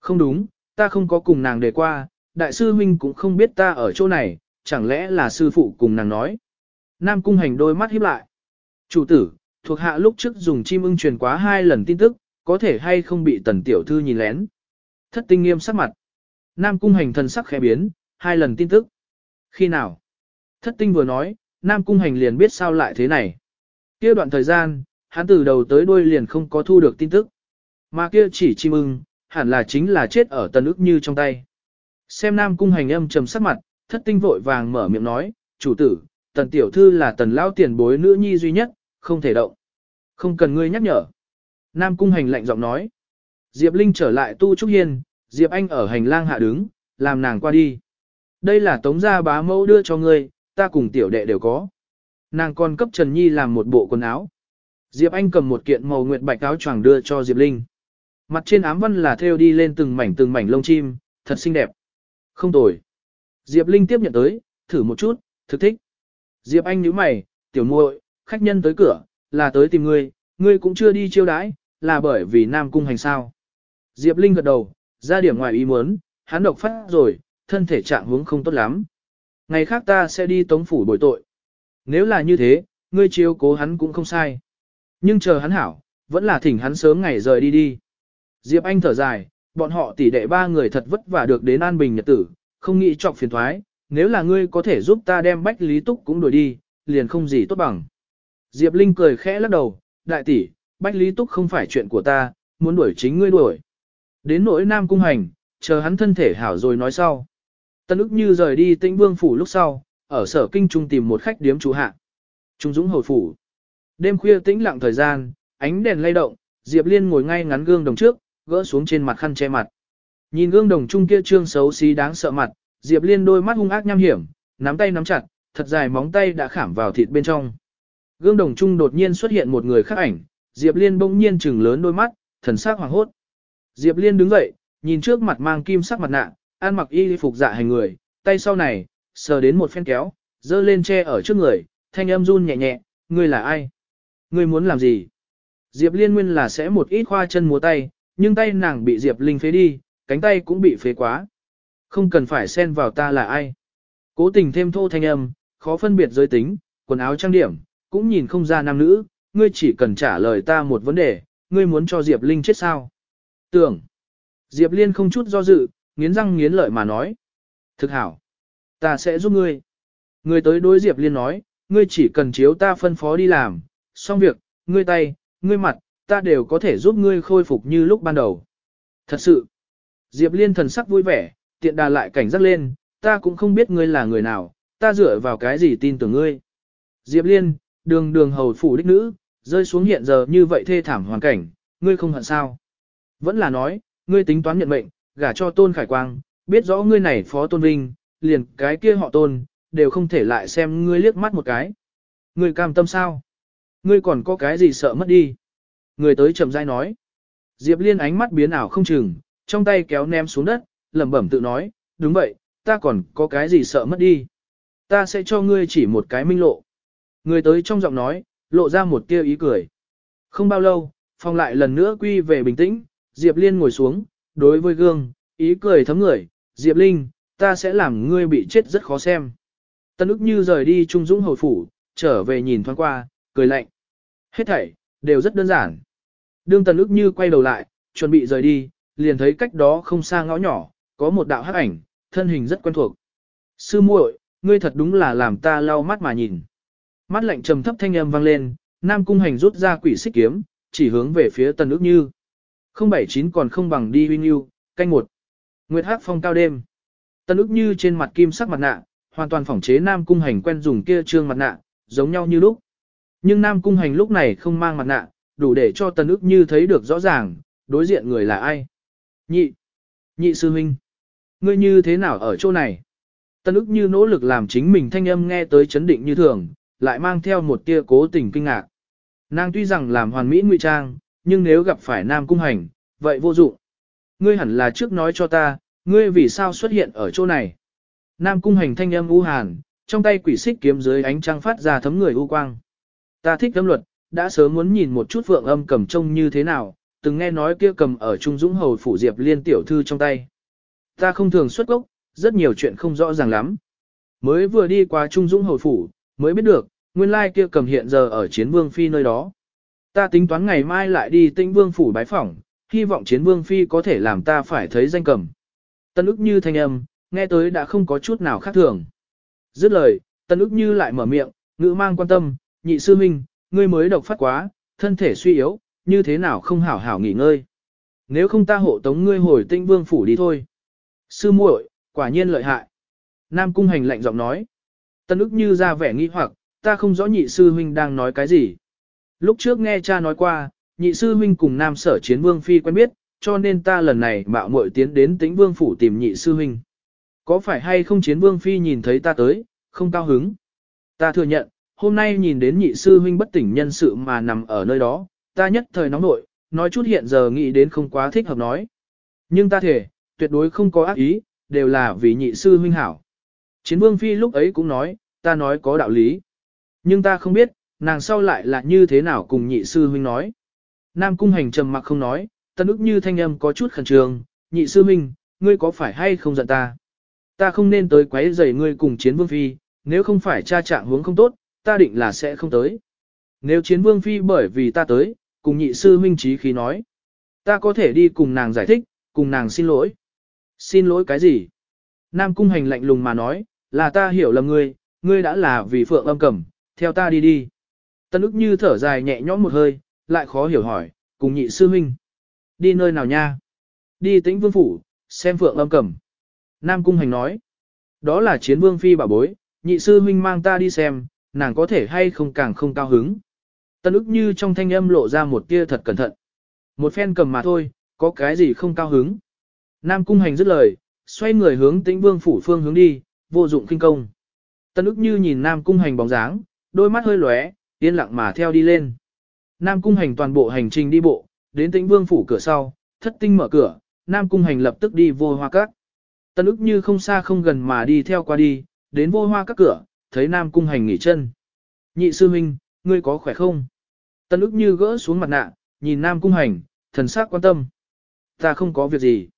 Không đúng, ta không có cùng nàng đề qua, đại sư huynh cũng không biết ta ở chỗ này, chẳng lẽ là sư phụ cùng nàng nói. Nam cung hành đôi mắt híp lại. Chủ tử, thuộc hạ lúc trước dùng chim ưng truyền quá hai lần tin tức, có thể hay không bị tần tiểu thư nhìn lén. Thất tinh nghiêm sắc mặt. Nam cung hành thần sắc khẽ biến, hai lần tin tức. Khi nào? Thất tinh vừa nói, Nam cung hành liền biết sao lại thế này. kia đoạn thời gian, hắn từ đầu tới đuôi liền không có thu được tin tức. Mà kia chỉ chim ưng, hẳn là chính là chết ở tần ức như trong tay. Xem Nam cung hành âm trầm sắc mặt, thất tinh vội vàng mở miệng nói, chủ tử, tần tiểu thư là tần lao tiền bối nữ nhi duy nhất, không thể động. Không cần ngươi nhắc nhở. Nam cung hành lạnh giọng nói. Diệp Linh trở lại tu trúc hiên, Diệp Anh ở hành lang hạ đứng, làm nàng qua đi. Đây là tống gia bá mẫu đưa cho ngươi, ta cùng tiểu đệ đều có. Nàng còn cấp Trần Nhi làm một bộ quần áo. Diệp Anh cầm một kiện màu nguyệt bạch áo choàng đưa cho Diệp Linh. Mặt trên ám văn là thêu đi lên từng mảnh từng mảnh lông chim, thật xinh đẹp. Không tồi. Diệp Linh tiếp nhận tới, thử một chút, thực thích. Diệp Anh nhíu mày, tiểu muội, khách nhân tới cửa, là tới tìm ngươi, ngươi cũng chưa đi chiêu đãi, là bởi vì Nam Cung hành sao. Diệp Linh gật đầu, ra điểm ngoài ý muốn, hắn độc phát rồi, thân thể trạng hướng không tốt lắm. Ngày khác ta sẽ đi tống phủ bồi tội. Nếu là như thế, ngươi chiếu cố hắn cũng không sai. Nhưng chờ hắn hảo, vẫn là thỉnh hắn sớm ngày rời đi đi. Diệp Anh thở dài, bọn họ tỷ đệ ba người thật vất vả được đến an bình nhật tử, không nghĩ chọc phiền thoái, nếu là ngươi có thể giúp ta đem bách lý túc cũng đuổi đi, liền không gì tốt bằng. Diệp Linh cười khẽ lắc đầu, đại tỷ, bách lý túc không phải chuyện của ta, muốn đuổi chính ngươi đuổi. Đến nỗi nam cung hành, chờ hắn thân thể hảo rồi nói sau. Tân ức như rời đi tĩnh vương phủ lúc sau, ở sở kinh trung tìm một khách điếm chủ hạ. Trung dũng hồi phủ. Đêm khuya tĩnh lặng thời gian, ánh đèn lay động, Diệp Liên ngồi ngay ngắn gương đồng trước, gỡ xuống trên mặt khăn che mặt. Nhìn gương đồng trung kia trương xấu xí đáng sợ mặt, Diệp Liên đôi mắt hung ác nham hiểm, nắm tay nắm chặt, thật dài móng tay đã khảm vào thịt bên trong. Gương đồng trung đột nhiên xuất hiện một người khác ảnh, Diệp Liên bỗng nhiên trừng lớn đôi mắt, thần sắc hoàng hốt. Diệp Liên đứng dậy, nhìn trước mặt mang kim sắc mặt nạ, ăn mặc y phục dạ hành người, tay sau này, sờ đến một phen kéo, dơ lên che ở trước người, thanh âm run nhẹ nhẹ, ngươi là ai? Ngươi muốn làm gì? Diệp Liên nguyên là sẽ một ít khoa chân múa tay, nhưng tay nàng bị Diệp Linh phế đi, cánh tay cũng bị phế quá. Không cần phải xen vào ta là ai. Cố tình thêm thô thanh âm, khó phân biệt giới tính, quần áo trang điểm, cũng nhìn không ra nam nữ, ngươi chỉ cần trả lời ta một vấn đề, ngươi muốn cho Diệp Linh chết sao? Tưởng. Diệp Liên không chút do dự, nghiến răng nghiến lợi mà nói. Thực hảo. Ta sẽ giúp ngươi. Ngươi tới đối Diệp Liên nói, ngươi chỉ cần chiếu ta phân phó đi làm, xong việc, ngươi tay, ngươi mặt, ta đều có thể giúp ngươi khôi phục như lúc ban đầu. Thật sự. Diệp Liên thần sắc vui vẻ, tiện đà lại cảnh giác lên, ta cũng không biết ngươi là người nào, ta dựa vào cái gì tin tưởng ngươi. Diệp Liên, đường đường hầu phủ đích nữ, rơi xuống hiện giờ như vậy thê thảm hoàn cảnh, ngươi không hận sao. Vẫn là nói, ngươi tính toán nhận mệnh, gả cho tôn khải quang, biết rõ ngươi này phó tôn vinh, liền cái kia họ tôn, đều không thể lại xem ngươi liếc mắt một cái. Ngươi cam tâm sao? Ngươi còn có cái gì sợ mất đi? Người tới chậm rãi nói. Diệp Liên ánh mắt biến ảo không chừng, trong tay kéo ném xuống đất, lẩm bẩm tự nói, đúng vậy, ta còn có cái gì sợ mất đi. Ta sẽ cho ngươi chỉ một cái minh lộ. Người tới trong giọng nói, lộ ra một tia ý cười. Không bao lâu, phong lại lần nữa quy về bình tĩnh, Diệp Liên ngồi xuống, đối với gương, ý cười thấm người, Diệp Linh, ta sẽ làm ngươi bị chết rất khó xem. Tân ức như rời đi Trung Dũng hồi phủ, trở về nhìn thoáng qua, cười lạnh. Hết thảy, đều rất đơn giản. Đương tần ức như quay đầu lại, chuẩn bị rời đi, liền thấy cách đó không xa ngõ nhỏ, có một đạo hắc ảnh, thân hình rất quen thuộc. Sư muội, ngươi thật đúng là làm ta lau mắt mà nhìn. Mắt lạnh trầm thấp thanh âm vang lên, Nam Cung Hành rút ra quỷ xích kiếm, chỉ hướng về phía Tần Ước Như. 079 còn không bằng đi Huy Nhiêu, canh một. Nguyệt Hắc phong cao đêm. Tần Ước Như trên mặt kim sắc mặt nạ, hoàn toàn phỏng chế Nam Cung Hành quen dùng kia trương mặt nạ, giống nhau như lúc. Nhưng Nam Cung Hành lúc này không mang mặt nạ, đủ để cho Tần Ước Như thấy được rõ ràng, đối diện người là ai. Nhị. Nhị sư huynh. Ngươi như thế nào ở chỗ này? Tần Ước Như nỗ lực làm chính mình thanh âm nghe tới chấn định như thường, lại mang theo một tia cố tình kinh ngạc. Nàng tuy rằng làm hoàn mỹ ngụy trang, nhưng nếu gặp phải Nam Cung Hành, vậy vô dụng. Ngươi hẳn là trước nói cho ta, ngươi vì sao xuất hiện ở chỗ này. Nam Cung Hành thanh âm u hàn, trong tay quỷ xích kiếm dưới ánh trăng phát ra thấm người u quang. Ta thích âm luật, đã sớm muốn nhìn một chút vượng âm cầm trông như thế nào, từng nghe nói kia cầm ở Trung Dũng Hầu Phủ Diệp Liên tiểu thư trong tay. Ta không thường xuất gốc, rất nhiều chuyện không rõ ràng lắm. Mới vừa đi qua Trung Dũng Hầu Phủ, mới biết được, nguyên lai kia cầm hiện giờ ở chiến vương phi nơi đó. Ta tính toán ngày mai lại đi tinh vương phủ bái phỏng, hy vọng chiến vương phi có thể làm ta phải thấy danh cầm. Tân ức như thanh âm, nghe tới đã không có chút nào khác thường. Dứt lời, tân ức như lại mở miệng, ngữ mang quan tâm, nhị sư minh, ngươi mới độc phát quá, thân thể suy yếu, như thế nào không hảo hảo nghỉ ngơi. Nếu không ta hộ tống ngươi hồi tinh vương phủ đi thôi. Sư muội, quả nhiên lợi hại. Nam cung hành lạnh giọng nói. Tân ức như ra vẻ nghi hoặc, ta không rõ nhị sư huynh đang nói cái gì. Lúc trước nghe cha nói qua, nhị sư huynh cùng nam sở chiến vương phi quen biết, cho nên ta lần này mạo muội tiến đến tĩnh vương phủ tìm nhị sư huynh. Có phải hay không chiến vương phi nhìn thấy ta tới, không cao hứng. Ta thừa nhận, hôm nay nhìn đến nhị sư huynh bất tỉnh nhân sự mà nằm ở nơi đó, ta nhất thời nóng nội, nói chút hiện giờ nghĩ đến không quá thích hợp nói. Nhưng ta thể, tuyệt đối không có ác ý, đều là vì nhị sư huynh hảo. Chiến vương phi lúc ấy cũng nói, ta nói có đạo lý. Nhưng ta không biết, nàng sau lại là như thế nào cùng nhị sư huynh nói. Nam cung hành trầm mặc không nói, tân ức như thanh âm có chút khẩn trương, nhị sư huynh, ngươi có phải hay không giận ta? Ta không nên tới quấy rầy ngươi cùng chiến vương phi, nếu không phải cha trạng hướng không tốt, ta định là sẽ không tới. Nếu chiến vương phi bởi vì ta tới, cùng nhị sư huynh trí khí nói, ta có thể đi cùng nàng giải thích, cùng nàng xin lỗi. Xin lỗi cái gì? Nam cung hành lạnh lùng mà nói, là ta hiểu lầm ngươi, ngươi đã là vì phượng âm cầm, theo ta đi đi. Tân ức như thở dài nhẹ nhõm một hơi, lại khó hiểu hỏi, cùng nhị sư huynh. Đi nơi nào nha? Đi tĩnh vương phủ, xem phượng âm cầm. Nam cung hành nói, đó là chiến vương phi bảo bối, nhị sư huynh mang ta đi xem, nàng có thể hay không càng không cao hứng. Tân ức như trong thanh âm lộ ra một tia thật cẩn thận. Một phen cầm mà thôi, Có cái gì không cao hứng? Nam cung hành dứt lời, xoay người hướng tĩnh vương phủ phương hướng đi, vô dụng kinh công. Tân ức như nhìn Nam cung hành bóng dáng, đôi mắt hơi lóe, yên lặng mà theo đi lên. Nam cung hành toàn bộ hành trình đi bộ, đến tĩnh vương phủ cửa sau, thất tinh mở cửa, Nam cung hành lập tức đi vô hoa các. Tân ức như không xa không gần mà đi theo qua đi, đến vô hoa các cửa, thấy Nam cung hành nghỉ chân. Nhị sư huynh, ngươi có khỏe không? Tân ức như gỡ xuống mặt nạ, nhìn Nam cung hành, thần sắc quan tâm. Ta không có việc gì.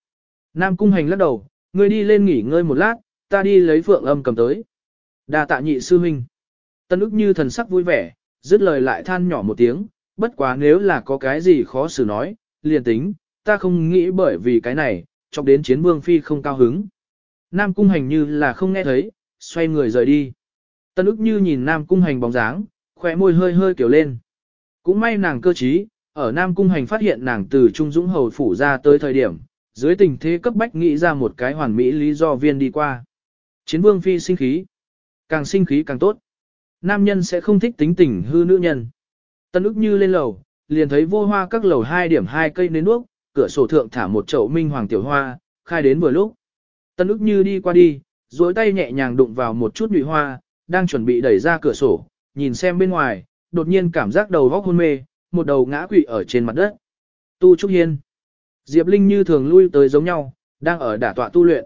Nam cung hành lắc đầu, ngươi đi lên nghỉ ngơi một lát, ta đi lấy phượng âm cầm tới. đa tạ nhị sư huynh. Tân ức như thần sắc vui vẻ, dứt lời lại than nhỏ một tiếng, bất quá nếu là có cái gì khó xử nói, liền tính, ta không nghĩ bởi vì cái này, chọc đến chiến vương phi không cao hứng. Nam cung hành như là không nghe thấy, xoay người rời đi. Tân ức như nhìn Nam cung hành bóng dáng, khỏe môi hơi hơi kiểu lên. Cũng may nàng cơ trí, ở Nam cung hành phát hiện nàng từ Trung Dũng Hầu phủ ra tới thời điểm, dưới tình thế cấp bách nghĩ ra một cái hoàn mỹ lý do viên đi qua. Chiến vương phi sinh khí. Càng sinh khí càng tốt. Nam nhân sẽ không thích tính tình hư nữ nhân. Tân ức như lên lầu, liền thấy vô hoa các lầu hai điểm hai cây nến nước, cửa sổ thượng thả một chậu minh hoàng tiểu hoa, khai đến vừa lúc. Tân ức như đi qua đi, duỗi tay nhẹ nhàng đụng vào một chút nhụy hoa, đang chuẩn bị đẩy ra cửa sổ, nhìn xem bên ngoài, đột nhiên cảm giác đầu vóc hôn mê, một đầu ngã quỵ ở trên mặt đất. Tu Trúc Hiên. Diệp Linh như thường lui tới giống nhau, đang ở đả tọa tu luyện.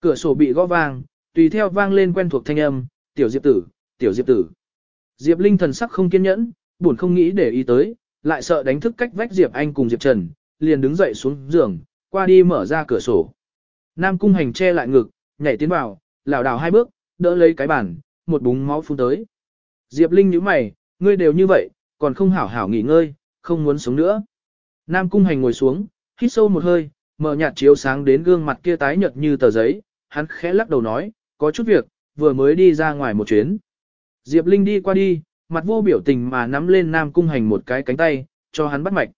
Cửa sổ bị gõ vang, tùy theo vang lên quen thuộc thanh âm, tiểu Diệp tử, tiểu Diệp tử. Diệp Linh thần sắc không kiên nhẫn, buồn không nghĩ để ý tới, lại sợ đánh thức cách vách Diệp Anh cùng Diệp Trần, liền đứng dậy xuống giường, qua đi mở ra cửa sổ. Nam cung hành che lại ngực, nhảy tiến vào, lảo đảo hai bước, đỡ lấy cái bàn, một búng máu phun tới. Diệp Linh nhíu mày, ngươi đều như vậy, còn không hảo hảo nghỉ ngơi, không muốn sống nữa. Nam cung hành ngồi xuống, hít sâu một hơi, mở nhạt chiếu sáng đến gương mặt kia tái nhợt như tờ giấy, hắn khẽ lắc đầu nói, có chút việc, vừa mới đi ra ngoài một chuyến. Diệp Linh đi qua đi, mặt vô biểu tình mà nắm lên Nam cung hành một cái cánh tay, cho hắn bắt mạch.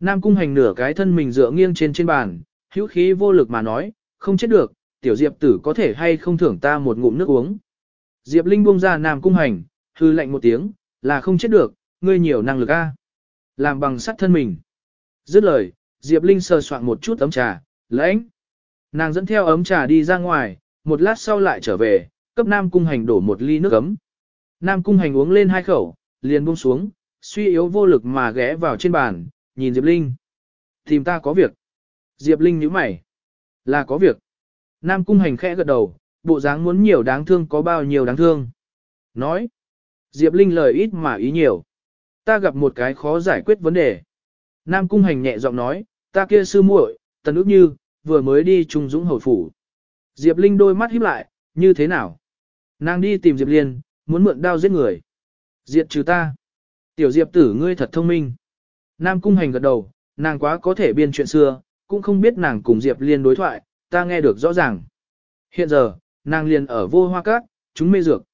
Nam cung hành nửa cái thân mình dựa nghiêng trên trên bàn, hữu khí vô lực mà nói, không chết được, tiểu Diệp tử có thể hay không thưởng ta một ngụm nước uống. Diệp Linh buông ra Nam cung hành, hư lạnh một tiếng, là không chết được, ngươi nhiều năng lực a. Làm bằng sắt thân mình. Dứt lời, Diệp Linh sờ soạn một chút ấm trà, lãnh. Nàng dẫn theo ấm trà đi ra ngoài, một lát sau lại trở về, cấp Nam Cung Hành đổ một ly nước ấm. Nam Cung Hành uống lên hai khẩu, liền buông xuống, suy yếu vô lực mà ghé vào trên bàn, nhìn Diệp Linh. Tìm ta có việc. Diệp Linh nhíu mày. Là có việc. Nam Cung Hành khẽ gật đầu, bộ dáng muốn nhiều đáng thương có bao nhiêu đáng thương. Nói. Diệp Linh lời ít mà ý nhiều. Ta gặp một cái khó giải quyết vấn đề. Nam Cung Hành nhẹ giọng nói, ta kia sư muội, tần ước như, vừa mới đi trung dũng hầu phủ. Diệp Linh đôi mắt híp lại, như thế nào? Nàng đi tìm Diệp Liên, muốn mượn đao giết người. Diệt trừ ta. Tiểu Diệp tử ngươi thật thông minh. Nam Cung Hành gật đầu, nàng quá có thể biên chuyện xưa, cũng không biết nàng cùng Diệp Liên đối thoại, ta nghe được rõ ràng. Hiện giờ, nàng liền ở vô hoa cát, chúng mê dược.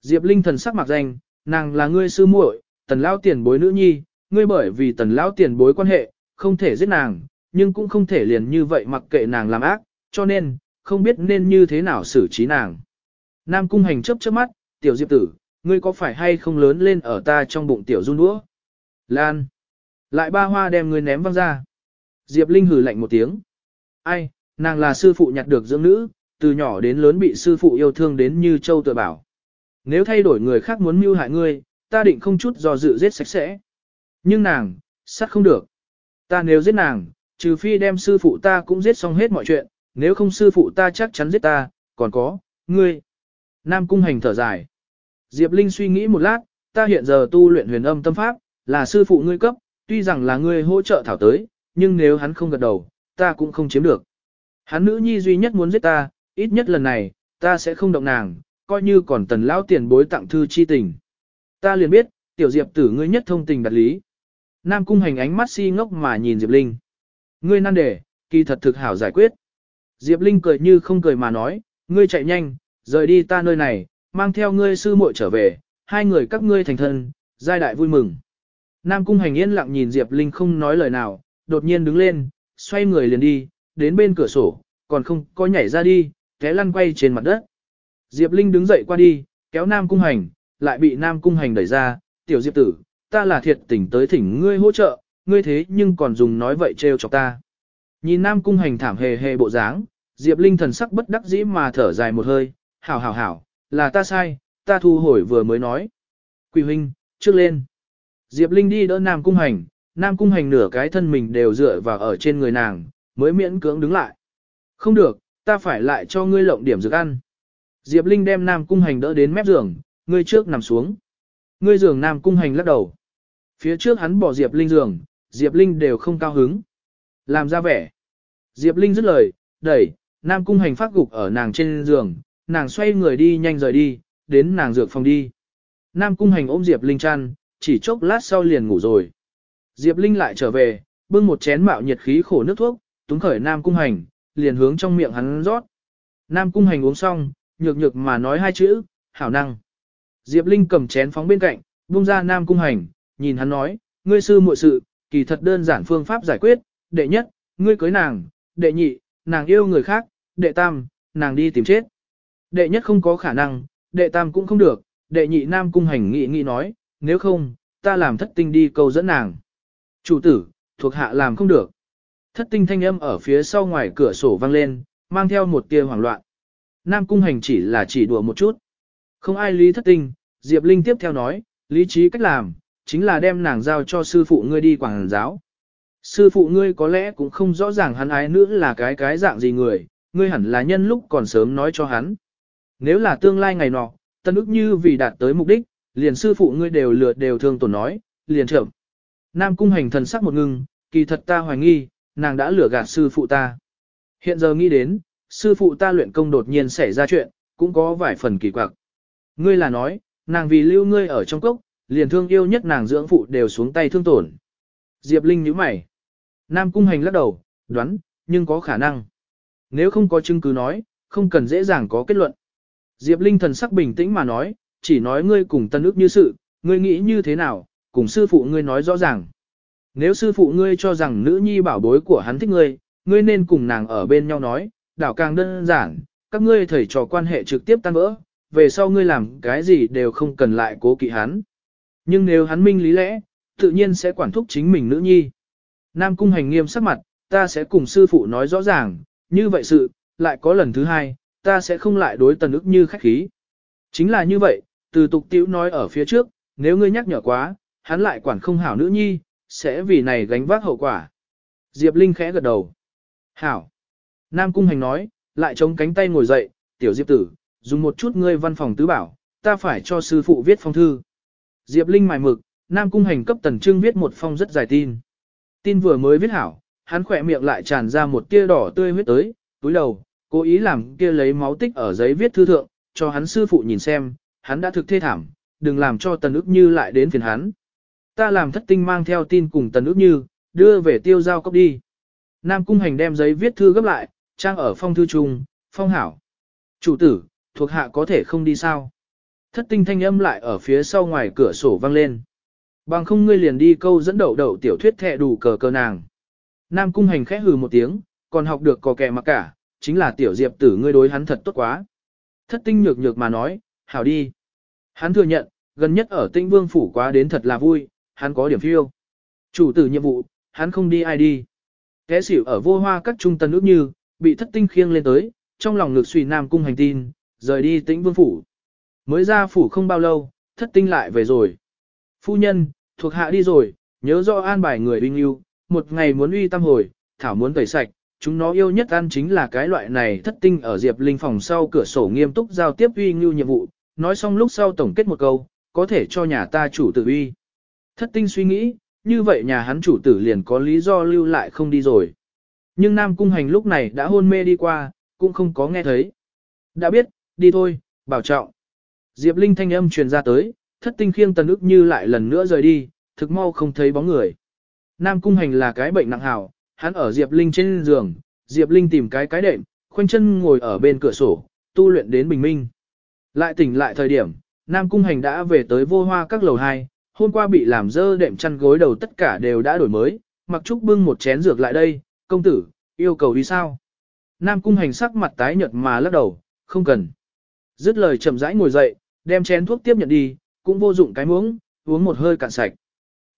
Diệp Linh thần sắc mặc danh, nàng là ngươi sư muội, tần lao tiền bối nữ nhi, ngươi bởi vì tần lao tiền bối quan hệ, không thể giết nàng, nhưng cũng không thể liền như vậy mặc kệ nàng làm ác, cho nên, không biết nên như thế nào xử trí nàng. Nam cung hành chấp chớp mắt, tiểu diệp tử, ngươi có phải hay không lớn lên ở ta trong bụng tiểu run đũa? Lan. Lại ba hoa đem ngươi ném văng ra. Diệp Linh hừ lạnh một tiếng. Ai, nàng là sư phụ nhặt được dưỡng nữ, từ nhỏ đến lớn bị sư phụ yêu thương đến như châu tự bảo. Nếu thay đổi người khác muốn mưu hại ngươi, ta định không chút do dự giết sạch sẽ. Nhưng nàng, sát không được. Ta nếu giết nàng, trừ phi đem sư phụ ta cũng giết xong hết mọi chuyện, nếu không sư phụ ta chắc chắn giết ta, còn có, ngươi. Nam cung hành thở dài. Diệp Linh suy nghĩ một lát, ta hiện giờ tu luyện huyền âm tâm pháp, là sư phụ ngươi cấp, tuy rằng là ngươi hỗ trợ thảo tới, nhưng nếu hắn không gật đầu, ta cũng không chiếm được. Hắn nữ nhi duy nhất muốn giết ta, ít nhất lần này, ta sẽ không động nàng, coi như còn tần lão tiền bối tặng thư chi tình. Ta liền biết, tiểu diệp tử ngươi nhất thông tình đặt lý. Nam cung hành ánh mắt si ngốc mà nhìn Diệp Linh. Ngươi nan đề, kỳ thật thực hảo giải quyết. Diệp Linh cười như không cười mà nói, ngươi chạy nhanh, rời đi ta nơi này, mang theo ngươi sư muội trở về, hai người các ngươi thành thân, giai đại vui mừng. Nam cung hành yên lặng nhìn Diệp Linh không nói lời nào, đột nhiên đứng lên, xoay người liền đi, đến bên cửa sổ, còn không có nhảy ra đi, té lăn quay trên mặt đất. Diệp Linh đứng dậy qua đi, kéo Nam cung hành, lại bị Nam cung hành đẩy ra, tiểu Diệp tử, ta là thiệt tình tới thỉnh ngươi hỗ trợ, ngươi thế nhưng còn dùng nói vậy trêu chọc ta. Nhìn Nam Cung Hành thảm hề hề bộ dáng, Diệp Linh thần sắc bất đắc dĩ mà thở dài một hơi, hảo hảo hảo, là ta sai, ta thu hồi vừa mới nói. Quỳ huynh, trước lên. Diệp Linh đi đỡ Nam Cung Hành, Nam Cung Hành nửa cái thân mình đều dựa vào ở trên người nàng, mới miễn cưỡng đứng lại. Không được, ta phải lại cho ngươi lộng điểm dược ăn. Diệp Linh đem Nam Cung Hành đỡ đến mép giường, ngươi trước nằm xuống. Ngươi giường Nam Cung Hành lắc đầu. Phía trước hắn bỏ Diệp Linh giường, Diệp Linh đều không cao hứng. Làm ra vẻ. Diệp Linh dứt lời, đẩy, Nam Cung Hành phát gục ở nàng trên giường, nàng xoay người đi nhanh rời đi, đến nàng dược phòng đi. Nam Cung Hành ôm Diệp Linh chăn, chỉ chốc lát sau liền ngủ rồi. Diệp Linh lại trở về, bưng một chén mạo nhiệt khí khổ nước thuốc, túng khởi Nam Cung Hành, liền hướng trong miệng hắn rót. Nam Cung Hành uống xong, nhược nhược mà nói hai chữ, hảo năng. Diệp Linh cầm chén phóng bên cạnh, buông ra Nam Cung Hành, nhìn hắn nói, ngươi sư muội sự, kỳ thật đơn giản phương pháp giải quyết, đệ nhất, ngươi cưới nàng, đệ nhị, nàng yêu người khác, đệ tam, nàng đi tìm chết. Đệ nhất không có khả năng, đệ tam cũng không được, đệ nhị Nam Cung Hành nghị nghị nói, nếu không, ta làm thất tinh đi câu dẫn nàng. Chủ tử, thuộc hạ làm không được. Thất tinh thanh âm ở phía sau ngoài cửa sổ vang lên, mang theo một tia hoảng loạn. Nam cung hành chỉ là chỉ đùa một chút. Không ai lý thất tinh, Diệp Linh tiếp theo nói, lý trí cách làm, chính là đem nàng giao cho sư phụ ngươi đi quảng giáo. Sư phụ ngươi có lẽ cũng không rõ ràng hắn ái nữ là cái cái dạng gì người, ngươi hẳn là nhân lúc còn sớm nói cho hắn. Nếu là tương lai ngày nọ, tân ức như vì đạt tới mục đích, liền sư phụ ngươi đều lừa đều thương tổn nói, liền chậm. Nam cung hành thần sắc một ngưng, kỳ thật ta hoài nghi, nàng đã lừa gạt sư phụ ta. Hiện giờ nghĩ đến, sư phụ ta luyện công đột nhiên xảy ra chuyện, cũng có vài phần kỳ quặc. Ngươi là nói, nàng vì lưu ngươi ở trong cốc, liền thương yêu nhất nàng dưỡng phụ đều xuống tay thương tổn. Diệp Linh nhíu mày. Nam cung hành lắc đầu, đoán, nhưng có khả năng. Nếu không có chứng cứ nói, không cần dễ dàng có kết luận. Diệp Linh thần sắc bình tĩnh mà nói, chỉ nói ngươi cùng tân ước như sự, ngươi nghĩ như thế nào, cùng sư phụ ngươi nói rõ ràng. Nếu sư phụ ngươi cho rằng nữ nhi bảo bối của hắn thích ngươi, ngươi nên cùng nàng ở bên nhau nói, đảo càng đơn giản, các ngươi thầy trò quan hệ trực tiếp tan vỡ, về sau ngươi làm cái gì đều không cần lại cố kỵ hắn. Nhưng nếu hắn minh lý lẽ, tự nhiên sẽ quản thúc chính mình nữ nhi. Nam cung hành nghiêm sắc mặt, ta sẽ cùng sư phụ nói rõ ràng, như vậy sự, lại có lần thứ hai, ta sẽ không lại đối tần ức như khách khí. Chính là như vậy, từ tục tiểu nói ở phía trước, nếu ngươi nhắc nhở quá, hắn lại quản không hảo nữ nhi, sẽ vì này gánh vác hậu quả. Diệp Linh khẽ gật đầu. Hảo. Nam Cung Hành nói, lại chống cánh tay ngồi dậy, tiểu Diệp tử, dùng một chút ngươi văn phòng tứ bảo, ta phải cho sư phụ viết phong thư. Diệp Linh mài mực, Nam Cung Hành cấp Tần Trưng viết một phong rất dài tin. Tin vừa mới viết hảo, hắn khỏe miệng lại tràn ra một tia đỏ tươi huyết tới, túi đầu, cố ý làm kia lấy máu tích ở giấy viết thư thượng, cho hắn sư phụ nhìn xem, hắn đã thực thê thảm, đừng làm cho Tần ức như lại đến phiền hắn. Ta làm thất tinh mang theo tin cùng Tần ức như, đưa về tiêu giao cấp đi. Nam Cung Hành đem giấy viết thư gấp lại, trang ở phong thư trung, phong hảo. Chủ tử, thuộc hạ có thể không đi sao? Thất tinh thanh âm lại ở phía sau ngoài cửa sổ vang lên. Bằng không ngươi liền đi câu dẫn đậu đậu tiểu thuyết thẹ đủ cờ cờ nàng. Nam Cung Hành khẽ hừ một tiếng, còn học được cò kẻ mặc cả, chính là tiểu diệp tử ngươi đối hắn thật tốt quá. Thất tinh nhược nhược mà nói, hảo đi. Hắn thừa nhận, gần nhất ở tinh vương phủ quá đến thật là vui, hắn có điểm phiêu. Chủ tử nhiệm vụ, hắn không đi ai đi. Kẻ xỉu ở vô hoa các trung tân ước như, bị thất tinh khiêng lên tới, trong lòng ngược suy nam cung hành tin, rời đi tĩnh vương phủ. Mới ra phủ không bao lâu, thất tinh lại về rồi. Phu nhân, thuộc hạ đi rồi, nhớ rõ an bài người uy yêu, một ngày muốn uy tam hồi, thảo muốn tẩy sạch, chúng nó yêu nhất ăn chính là cái loại này thất tinh ở diệp linh phòng sau cửa sổ nghiêm túc giao tiếp uy ngưu nhiệm vụ, nói xong lúc sau tổng kết một câu, có thể cho nhà ta chủ tử uy. Thất tinh suy nghĩ, như vậy nhà hắn chủ tử liền có lý do lưu lại không đi rồi. Nhưng Nam Cung Hành lúc này đã hôn mê đi qua, cũng không có nghe thấy. Đã biết, đi thôi, bảo trọng. Diệp Linh thanh âm truyền ra tới, thất tinh khiêng tần ức như lại lần nữa rời đi, thực mau không thấy bóng người. Nam Cung Hành là cái bệnh nặng hào, hắn ở Diệp Linh trên giường, Diệp Linh tìm cái cái đệm, khoanh chân ngồi ở bên cửa sổ, tu luyện đến bình minh. Lại tỉnh lại thời điểm, Nam Cung Hành đã về tới vô hoa các lầu 2, hôm qua bị làm dơ đệm chăn gối đầu tất cả đều đã đổi mới, mặc trúc bưng một chén dược lại đây, công tử, yêu cầu đi sao? Nam Cung Hành sắc mặt tái nhợt mà lắc đầu, không cần. Dứt lời chậm rãi ngồi dậy, đem chén thuốc tiếp nhận đi, cũng vô dụng cái muỗng, uống một hơi cạn sạch.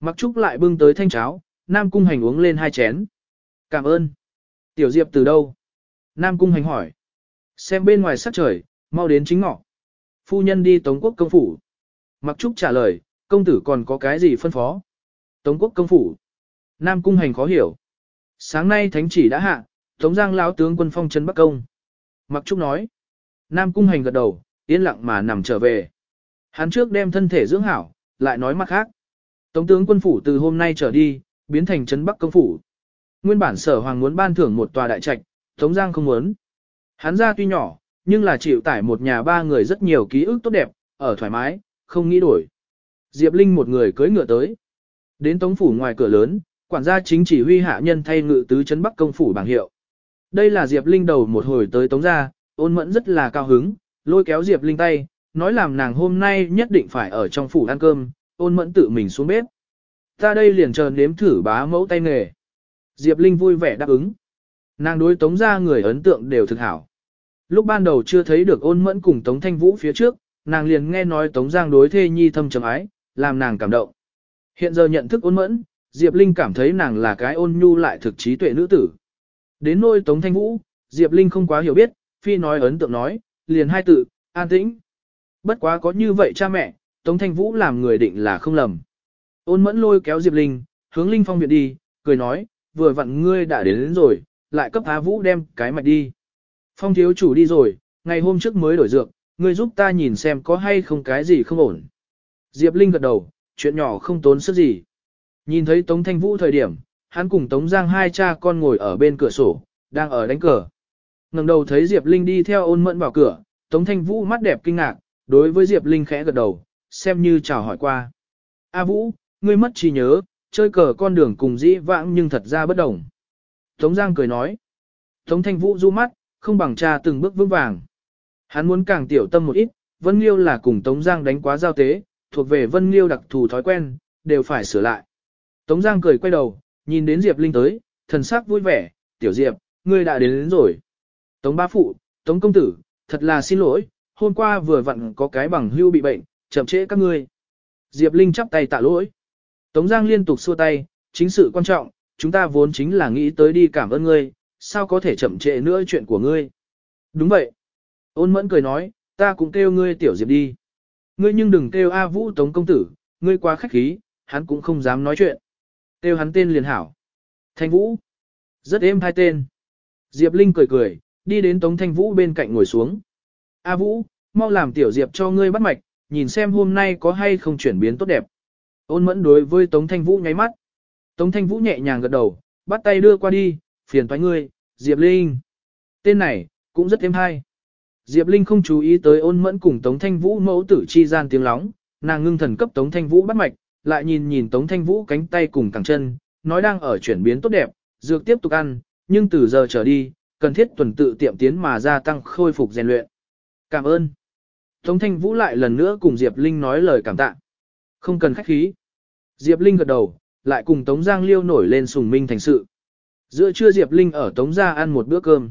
Mặc trúc lại bưng tới thanh cháo, Nam Cung Hành uống lên hai chén. Cảm ơn. Tiểu Diệp từ đâu? Nam Cung Hành hỏi. Xem bên ngoài sắc trời, mau đến chính ngọ. Phu nhân đi Tống Quốc công phủ. Mặc Trúc trả lời, công tử còn có cái gì phân phó? Tống Quốc công phủ. Nam Cung Hành khó hiểu. Sáng nay thánh chỉ đã hạ, Tống Giang lão tướng quân phong trấn Bắc Công. Mặc Trúc nói. Nam Cung Hành gật đầu, yên lặng mà nằm trở về. Hắn trước đem thân thể dưỡng hảo, lại nói mặt khác. Tống tướng quân phủ từ hôm nay trở đi, biến thành trấn Bắc công phủ. Nguyên bản sở hoàng muốn ban thưởng một tòa đại trạch, Tống Giang không muốn. Hắn ra tuy nhỏ, nhưng là chịu tải một nhà ba người rất nhiều ký ức tốt đẹp, ở thoải mái, không nghĩ đổi. Diệp Linh một người cưỡi ngựa tới. Đến Tống phủ ngoài cửa lớn, quản gia chính chỉ huy hạ nhân thay ngự tứ trấn Bắc công phủ bảng hiệu. Đây là Diệp Linh đầu một hồi tới Tống gia, ôn mẫn rất là cao hứng, lôi kéo Diệp Linh tay, nói làm nàng hôm nay nhất định phải ở trong phủ ăn cơm, ôn mẫn tự mình xuống bếp. Ta đây liền chờ nếm thử bá mẫu tay nghề. Diệp Linh vui vẻ đáp ứng. Nàng đối tống ra người ấn tượng đều thực hảo. Lúc ban đầu chưa thấy được ôn mẫn cùng tống thanh vũ phía trước, nàng liền nghe nói tống giang đối thê nhi thâm trầm ái, làm nàng cảm động. Hiện giờ nhận thức ôn mẫn, Diệp Linh cảm thấy nàng là cái ôn nhu lại thực trí tuệ nữ tử. Đến nôi tống thanh vũ, Diệp Linh không quá hiểu biết, phi nói ấn tượng nói, liền hai tự, an tĩnh. Bất quá có như vậy cha mẹ, Tống Thanh Vũ làm người định là không lầm. Ôn mẫn lôi kéo Diệp Linh, hướng Linh Phong viện đi, cười nói, vừa vặn ngươi đã đến, đến rồi, lại cấp Á Vũ đem cái mạch đi. Phong thiếu chủ đi rồi, ngày hôm trước mới đổi dược, ngươi giúp ta nhìn xem có hay không cái gì không ổn. Diệp Linh gật đầu, chuyện nhỏ không tốn sức gì. Nhìn thấy Tống Thanh Vũ thời điểm, hắn cùng Tống Giang hai cha con ngồi ở bên cửa sổ, đang ở đánh cờ. ngẩng đầu thấy Diệp Linh đi theo ôn mẫn vào cửa, Tống Thanh Vũ mắt đẹp kinh ngạc, đối với Diệp Linh khẽ gật đầu, xem như chào hỏi qua. A Vũ, ngươi mất trí nhớ, chơi cờ con đường cùng dĩ vãng nhưng thật ra bất đồng. Tống Giang cười nói. Tống Thanh Vũ du mắt, không bằng cha từng bước vững vàng. Hắn muốn càng tiểu tâm một ít, Vân Liêu là cùng Tống Giang đánh quá giao tế, thuộc về Vân Liêu đặc thù thói quen, đều phải sửa lại. Tống Giang cười quay đầu, nhìn đến Diệp Linh tới, thần sắc vui vẻ, tiểu Diệp, ngươi đã đến, đến rồi. Tống Ba Phụ, Tống Công Tử, thật là xin lỗi, hôm qua vừa vặn có cái bằng hưu bị bệnh, chậm trễ các ngươi. Diệp Linh chắp tay tạ lỗi. Tống Giang liên tục xua tay, chính sự quan trọng, chúng ta vốn chính là nghĩ tới đi cảm ơn ngươi, sao có thể chậm trễ nữa chuyện của ngươi. Đúng vậy. Ôn mẫn cười nói, ta cũng kêu ngươi tiểu Diệp đi. Ngươi nhưng đừng kêu A Vũ Tống Công Tử, ngươi quá khách khí, hắn cũng không dám nói chuyện. Kêu hắn tên liền hảo. Thanh Vũ. Rất êm hai tên. Diệp Linh cười cười, đi đến Tống Thanh Vũ bên cạnh ngồi xuống. A Vũ, mau làm tiểu Diệp cho ngươi bắt mạch, nhìn xem hôm nay có hay không chuyển biến tốt đẹp. Ôn mẫn đối với Tống Thanh Vũ nháy mắt. Tống Thanh Vũ nhẹ nhàng gật đầu, bắt tay đưa qua đi, phiền toái ngươi, Diệp Linh. Tên này, cũng rất êm hay. Diệp Linh không chú ý tới ôn mẫn cùng Tống Thanh Vũ mẫu tử chi gian tiếng lóng, nàng ngưng thần cấp Tống Thanh Vũ bắt mạch, lại nhìn nhìn Tống Thanh Vũ cánh tay cùng cẳng chân, nói đang ở chuyển biến tốt đẹp, dược tiếp tục ăn, nhưng từ giờ trở đi, cần thiết tuần tự tiệm tiến mà gia tăng khôi phục rèn luyện. Cảm ơn. Tống Thanh Vũ lại lần nữa cùng Diệp Linh nói lời cảm tạ. Không cần khách khí. Diệp Linh gật đầu, lại cùng Tống Giang Liêu nổi lên sùng minh thành sự. Giữa trưa Diệp Linh ở Tống Gia ăn một bữa cơm.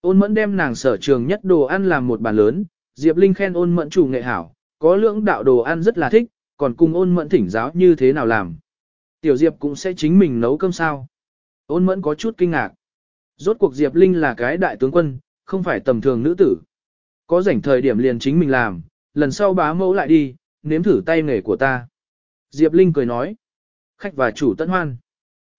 Ôn mẫn đem nàng sở trường nhất đồ ăn làm một bàn lớn, Diệp Linh khen ôn mẫn chủ nghệ hảo, có lưỡng đạo đồ ăn rất là thích, còn cùng ôn mẫn thỉnh giáo như thế nào làm. Tiểu Diệp cũng sẽ chính mình nấu cơm sao. Ôn mẫn có chút kinh ngạc. Rốt cuộc Diệp Linh là cái đại tướng quân, không phải tầm thường nữ tử. Có rảnh thời điểm liền chính mình làm, lần sau bá mẫu lại đi, nếm thử tay nghề của ta. Diệp Linh cười nói. Khách và chủ tận hoan.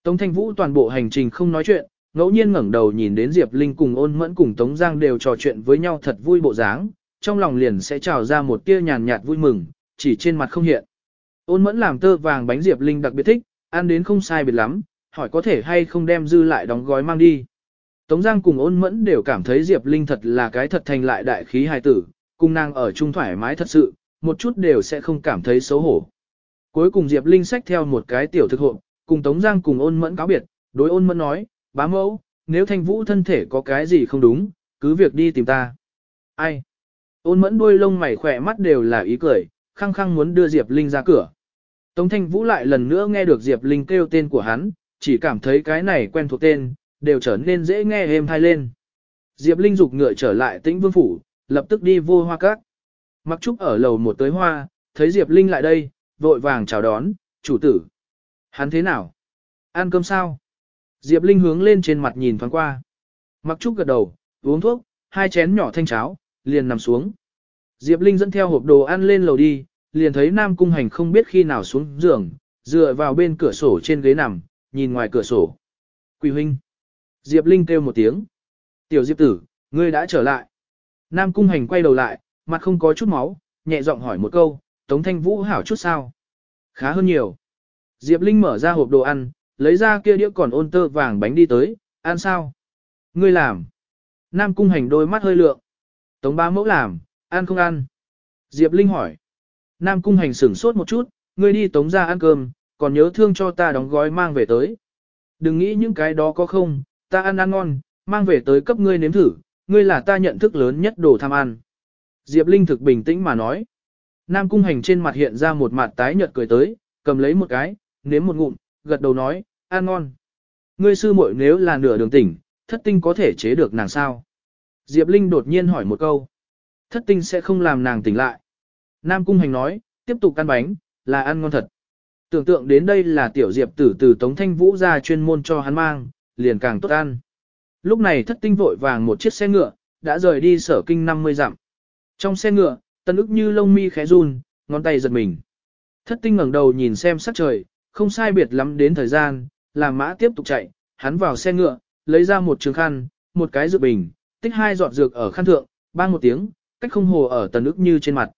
Tống Thanh Vũ toàn bộ hành trình không nói chuyện, ngẫu nhiên ngẩng đầu nhìn đến Diệp Linh cùng ôn mẫn cùng Tống Giang đều trò chuyện với nhau thật vui bộ dáng, trong lòng liền sẽ trào ra một tia nhàn nhạt vui mừng, chỉ trên mặt không hiện. Ôn mẫn làm tơ vàng bánh Diệp Linh đặc biệt thích, ăn đến không sai biệt lắm, hỏi có thể hay không đem dư lại đóng gói mang đi. Tống Giang cùng ôn mẫn đều cảm thấy Diệp Linh thật là cái thật thành lại đại khí hài tử, cùng nàng ở chung thoải mái thật sự, một chút đều sẽ không cảm thấy xấu hổ. Cuối cùng Diệp Linh xách theo một cái tiểu thực hộ, cùng Tống Giang cùng ôn mẫn cáo biệt, đối ôn mẫn nói, bá mẫu, nếu thanh vũ thân thể có cái gì không đúng, cứ việc đi tìm ta. Ai? Ôn mẫn đuôi lông mày khỏe mắt đều là ý cười, khăng khăng muốn đưa Diệp Linh ra cửa. Tống thanh vũ lại lần nữa nghe được Diệp Linh kêu tên của hắn, chỉ cảm thấy cái này quen thuộc tên, đều trở nên dễ nghe êm thai lên. Diệp Linh dục ngựa trở lại tĩnh vương phủ, lập tức đi vô hoa cát. Mặc trúc ở lầu một tới hoa, thấy Diệp Linh lại đây, vội vàng chào đón, chủ tử. Hắn thế nào? Ăn cơm sao? Diệp Linh hướng lên trên mặt nhìn thoáng qua. Mặc Trúc gật đầu, uống thuốc, hai chén nhỏ thanh cháo, liền nằm xuống. Diệp Linh dẫn theo hộp đồ ăn lên lầu đi, liền thấy Nam Cung Hành không biết khi nào xuống giường, dựa vào bên cửa sổ trên ghế nằm, nhìn ngoài cửa sổ. Quỳ huynh. Diệp Linh kêu một tiếng. Tiểu Diệp tử, ngươi đã trở lại. Nam Cung Hành quay đầu lại, mặt không có chút máu, nhẹ giọng hỏi một câu, Tống Thanh Vũ hảo chút sao? Khá hơn nhiều. Diệp Linh mở ra hộp đồ ăn, lấy ra kia đĩa còn ôn tơ vàng bánh đi tới, ăn sao? Ngươi làm. Nam Cung Hành đôi mắt hơi lượng. Tống ba mẫu làm, ăn không ăn? Diệp Linh hỏi. Nam Cung Hành sửng sốt một chút, ngươi đi tống ra ăn cơm, còn nhớ thương cho ta đóng gói mang về tới. Đừng nghĩ những cái đó có không, ta ăn ăn ngon, mang về tới cấp ngươi nếm thử, ngươi là ta nhận thức lớn nhất đồ tham ăn. Diệp Linh thực bình tĩnh mà nói. Nam Cung Hành trên mặt hiện ra một mặt tái nhợt cười tới, cầm lấy một cái, nếm một ngụm, gật đầu nói, ăn ngon. Ngươi sư muội nếu là nửa đường tỉnh, thất tinh có thể chế được nàng sao? Diệp Linh đột nhiên hỏi một câu. Thất tinh sẽ không làm nàng tỉnh lại. Nam Cung Hành nói, tiếp tục ăn bánh, là ăn ngon thật. Tưởng tượng đến đây là tiểu Diệp tử từ Tống Thanh Vũ ra chuyên môn cho hắn mang, liền càng tốt ăn. Lúc này thất tinh vội vàng một chiếc xe ngựa, đã rời đi sở kinh 50 dặm. Trong xe ngựa, tân ức như lông mi khẽ run, ngón tay giật mình. Thất tinh ngẩng đầu nhìn xem sắc trời, không sai biệt lắm đến thời gian, làm mã tiếp tục chạy, hắn vào xe ngựa, lấy ra một trường khăn, một cái dược bình, tích hai giọt dược ở khăn thượng, bang một tiếng, cách không hồ ở tần ức như trên mặt.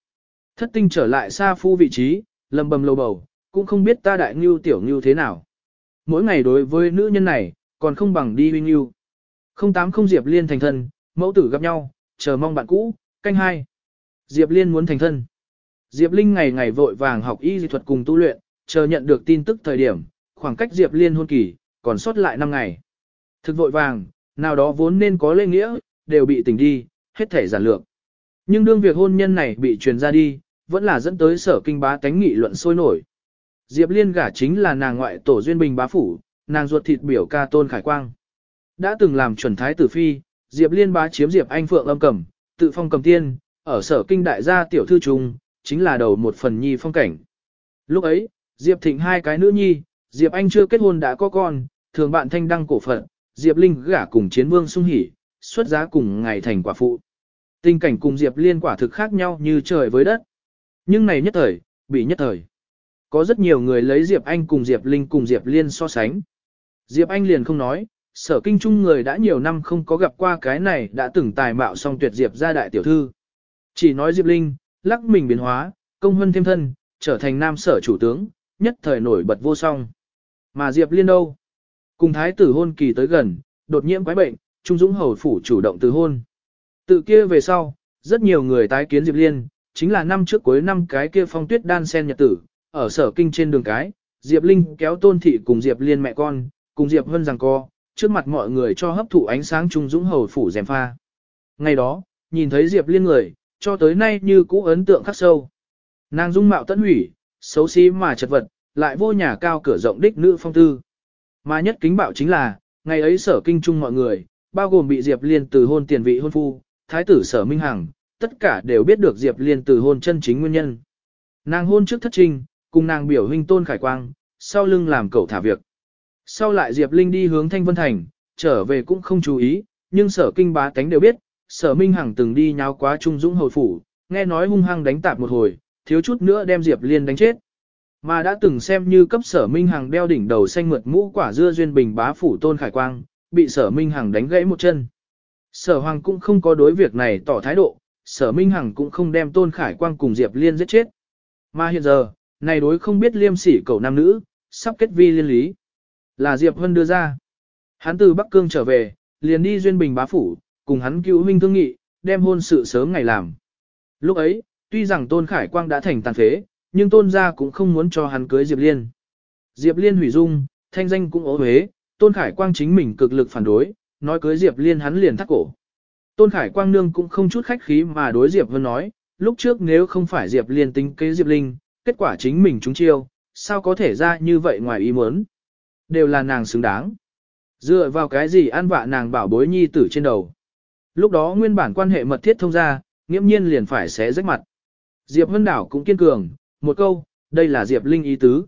Thất tinh trở lại xa phu vị trí, lầm bầm lầu bầu, cũng không biết ta đại ngưu tiểu ngưu thế nào. Mỗi ngày đối với nữ nhân này, còn không bằng đi huynh yêu. Không tám không Diệp Liên thành thân, mẫu tử gặp nhau, chờ mong bạn cũ, canh hai. Diệp Liên muốn thành thân. Diệp Linh ngày ngày vội vàng học y dị thuật cùng tu luyện, chờ nhận được tin tức thời điểm, khoảng cách Diệp Liên hôn kỳ, còn sót lại 5 ngày. Thực vội vàng, nào đó vốn nên có lễ nghĩa, đều bị tỉnh đi, hết thể giản lược. Nhưng đương việc hôn nhân này bị truyền ra đi, vẫn là dẫn tới sở kinh bá tánh nghị luận sôi nổi. Diệp Liên gả chính là nàng ngoại tổ duyên bình bá phủ, nàng ruột thịt biểu ca tôn khải quang. Đã từng làm chuẩn thái tử phi, Diệp Liên bá chiếm Diệp Anh Phượng âm cầm, tự phong cầm tiên, ở sở kinh đại gia tiểu thư trung, chính là đầu một phần nhi phong cảnh. Lúc ấy, Diệp Thịnh hai cái nữ nhi, Diệp Anh chưa kết hôn đã có con, thường bạn thanh đăng cổ phận, Diệp Linh gả cùng chiến vương sung hỉ, xuất giá cùng ngày thành quả phụ. Tình cảnh cùng Diệp Liên quả thực khác nhau như trời với đất. Nhưng này nhất thời, bị nhất thời. Có rất nhiều người lấy Diệp Anh cùng Diệp Linh cùng Diệp Liên so sánh. Diệp Anh liền không nói, sở kinh trung người đã nhiều năm không có gặp qua cái này đã từng tài mạo song tuyệt Diệp ra đại tiểu thư. Chỉ nói Diệp Linh, lắc mình biến hóa, công huân thêm thân, trở thành nam sở chủ tướng, nhất thời nổi bật vô song. Mà Diệp Liên đâu? Cùng thái tử hôn kỳ tới gần, đột nhiễm quái bệnh, Trung Dũng hầu phủ chủ động từ hôn. Từ kia về sau, rất nhiều người tái kiến Diệp Liên, chính là năm trước cuối năm cái kia phong tuyết đan sen nhật tử, ở sở kinh trên đường cái, Diệp Linh kéo tôn thị cùng Diệp Liên mẹ con, cùng Diệp Vân rằng co, trước mặt mọi người cho hấp thụ ánh sáng Trung Dũng hầu phủ dèm pha. Ngày đó, nhìn thấy Diệp Liên người, cho tới nay như cũ ấn tượng khắc sâu. Nàng dung mạo tận hủy, xấu xí mà chật vật, lại vô nhà cao cửa rộng đích nữ phong tư. Mà nhất kính bạo chính là, ngày ấy sở kinh trung mọi người, bao gồm bị Diệp Liên từ hôn tiền vị hôn phu, thái tử sở minh hằng, tất cả đều biết được Diệp Liên từ hôn chân chính nguyên nhân. Nàng hôn trước thất trinh, cùng nàng biểu huynh tôn khải quang, sau lưng làm cậu thả việc. Sau lại Diệp Linh đi hướng Thanh Vân Thành, trở về cũng không chú ý, nhưng sở kinh bá tánh đều biết, sở minh hằng từng đi nháo quá trung dũng hồi phủ, nghe nói hung hăng đánh tạp một hồi, thiếu chút nữa đem Diệp Liên đánh chết. Mà đã từng xem như cấp sở minh hằng đeo đỉnh đầu xanh mượt mũ quả dưa duyên bình bá phủ tôn khải quang, bị sở minh hằng đánh gãy một chân. Sở hoàng cũng không có đối việc này tỏ thái độ, sở minh hằng cũng không đem tôn khải quang cùng Diệp Liên giết chết. Mà hiện giờ, này đối không biết liêm sỉ cầu nam nữ, sắp kết vi liên lý. Là Diệp Hân đưa ra. Hắn từ Bắc Cương trở về, liền đi duyên bình bá phủ, cùng hắn cứu huynh thương nghị, đem hôn sự sớm ngày làm. Lúc ấy, tuy rằng tôn khải quang đã thành tàn phế, nhưng tôn gia cũng không muốn cho hắn cưới Diệp Liên. Diệp Liên hủy dung, thanh danh cũng ố huế, tôn khải quang chính mình cực lực phản đối, nói cưới Diệp Liên hắn liền thắt cổ. Tôn khải quang nương cũng không chút khách khí mà đối Diệp Vân nói, lúc trước nếu không phải Diệp Liên tính kế Diệp Linh, kết quả chính mình trúng chiêu, sao có thể ra như vậy ngoài ý muốn. Đều là nàng xứng đáng. Dựa vào cái gì ăn vạ nàng bảo bối nhi tử trên đầu. Lúc đó nguyên bản quan hệ mật thiết thông ra, nghiễm nhiên liền phải xé rách mặt. Diệp Vân Đảo cũng kiên cường, một câu, đây là Diệp Linh ý tứ.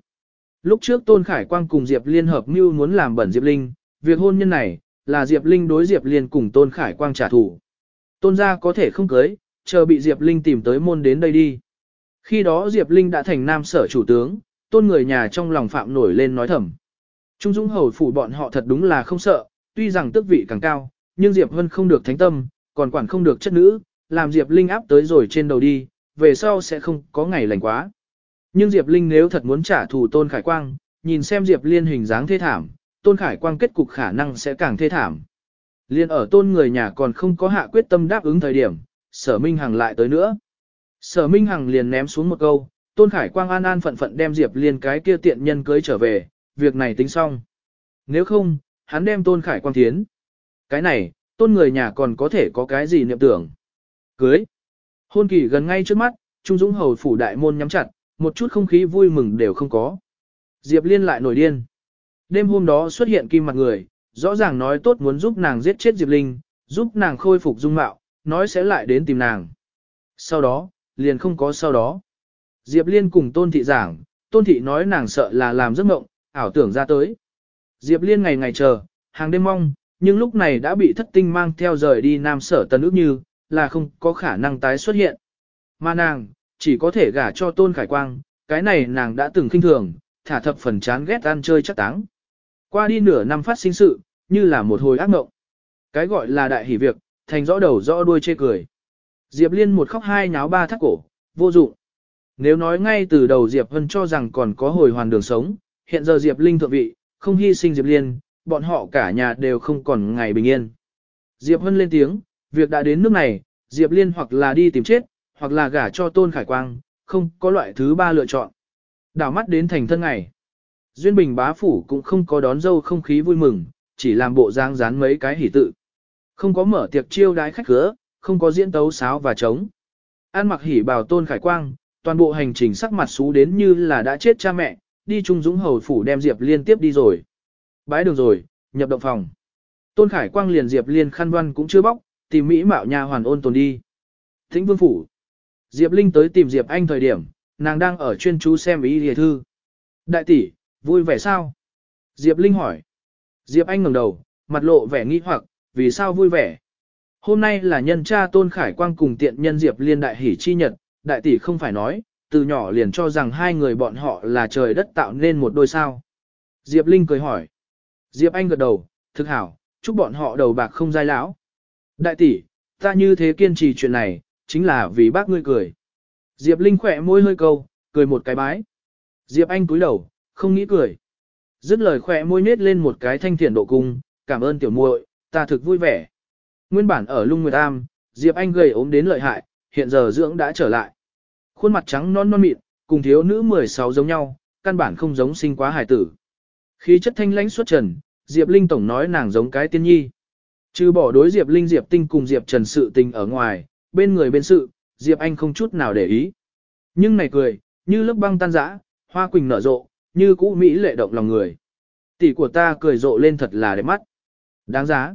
Lúc trước Tôn Khải Quang cùng Diệp Liên hợp mưu muốn làm bẩn Diệp Linh, việc hôn nhân này, là Diệp Linh đối Diệp Liên cùng Tôn Khải Quang trả thù. Tôn gia có thể không cưới, chờ bị Diệp Linh tìm tới môn đến đây đi. Khi đó Diệp Linh đã thành nam sở chủ tướng, tôn người nhà trong lòng phạm nổi lên nói thầm. Trung Dũng hầu phủ bọn họ thật đúng là không sợ, tuy rằng tước vị càng cao, nhưng Diệp Vân không được thánh tâm, còn quản không được chất nữ, làm Diệp Linh áp tới rồi trên đầu đi, về sau sẽ không có ngày lành quá. Nhưng Diệp Linh nếu thật muốn trả thù Tôn Khải Quang, nhìn xem Diệp Liên hình dáng thê thảm, Tôn Khải Quang kết cục khả năng sẽ càng thê thảm. Liên ở Tôn người nhà còn không có hạ quyết tâm đáp ứng thời điểm, Sở Minh Hằng lại tới nữa. Sở Minh Hằng liền ném xuống một câu, Tôn Khải Quang an an phận phận đem Diệp Liên cái kia tiện nhân cưới trở về, việc này tính xong. Nếu không, hắn đem Tôn Khải Quang thiến. Cái này, Tôn người nhà còn có thể có cái gì niệm tưởng. Cưới. Hôn kỳ gần ngay trước mắt, Trung Dũng Hầu phủ đại môn nhắm chặt, một chút không khí vui mừng đều không có. Diệp Liên lại nổi điên. Đêm hôm đó xuất hiện kim mặt người, rõ ràng nói tốt muốn giúp nàng giết chết Diệp Linh, giúp nàng khôi phục dung mạo, nói sẽ lại đến tìm nàng. Sau đó, liền không có sau đó. Diệp Liên cùng Tôn Thị giảng, Tôn Thị nói nàng sợ là làm giấc mộng, ảo tưởng ra tới. Diệp Liên ngày ngày chờ, hàng đêm mong, nhưng lúc này đã bị thất tinh mang theo rời đi Nam Sở Tân ước như, là không có khả năng tái xuất hiện. Mà nàng, chỉ có thể gả cho Tôn Khải Quang, cái này nàng đã từng khinh thường, thả thập phần chán ghét ăn chơi chắc táng. Qua đi nửa năm phát sinh sự, như là một hồi ác mộng. Cái gọi là đại hỷ việc, thành rõ đầu rõ đuôi chê cười. Diệp Liên một khóc hai nháo ba thắt cổ, vô dụng. Nếu nói ngay từ đầu Diệp Vân cho rằng còn có hồi hoàn đường sống, hiện giờ Diệp Linh thượng vị, không hy sinh Diệp Liên, bọn họ cả nhà đều không còn ngày bình yên. Diệp Hân lên tiếng, việc đã đến nước này, Diệp Liên hoặc là đi tìm chết, hoặc là gả cho Tôn Khải Quang, không có loại thứ ba lựa chọn. Đảo mắt đến thành thân ngày. Duyên Bình bá phủ cũng không có đón dâu không khí vui mừng, chỉ làm bộ giang dán mấy cái hỷ tự. Không có mở tiệc chiêu đái khách khứa, không có diễn tấu sáo và trống. An mặc hỉ bào Tôn Khải Quang, toàn bộ hành trình sắc mặt xú đến như là đã chết cha mẹ, đi Trung Dũng Hầu Phủ đem Diệp Liên tiếp đi rồi. Bái đường rồi, nhập động phòng. Tôn Khải Quang liền Diệp Liên khăn văn cũng chưa bóc, tìm Mỹ mạo nhà hoàn ôn tồn đi. Thính Vương Phủ. Diệp Linh tới tìm Diệp Anh thời điểm, nàng đang ở chuyên chú xem ý hề thư. Đại tỷ, vui vẻ sao? Diệp Linh hỏi. Diệp Anh ngẩng đầu, mặt lộ vẻ nghi hoặc, vì sao vui vẻ? Hôm nay là nhân cha Tôn Khải Quang cùng tiện nhân Diệp Liên đại hỷ chi nhật, đại tỷ không phải nói, từ nhỏ liền cho rằng hai người bọn họ là trời đất tạo nên một đôi sao. Diệp Linh cười hỏi. Diệp Anh gật đầu, thực hảo, chúc bọn họ đầu bạc không dai lão. Đại tỷ, ta như thế kiên trì chuyện này, chính là vì bác ngươi cười. Diệp Linh khỏe môi hơi câu, cười một cái bái. Diệp Anh cúi đầu, không nghĩ cười. Dứt lời khỏe môi nết lên một cái thanh thiện độ cung, cảm ơn tiểu muội, ta thực vui vẻ. Nguyên bản ở Lung Nguyệt Am, Diệp Anh gầy ốm đến lợi hại, hiện giờ dưỡng đã trở lại. Khuôn mặt trắng non non mịn, cùng thiếu nữ 16 giống nhau, căn bản không giống sinh quá hải tử. Khí chất thanh lãnh xuất trần, Diệp Linh tổng nói nàng giống cái tiên nhi. Trừ bỏ đối Diệp Linh Diệp Tinh cùng Diệp Trần sự tình ở ngoài, bên người bên sự, Diệp Anh không chút nào để ý. Nhưng này cười, như lớp băng tan rã, hoa quỳnh nở rộ, như cũ Mỹ lệ động lòng người. Tỷ của ta cười rộ lên thật là đẹp mắt. Đáng giá.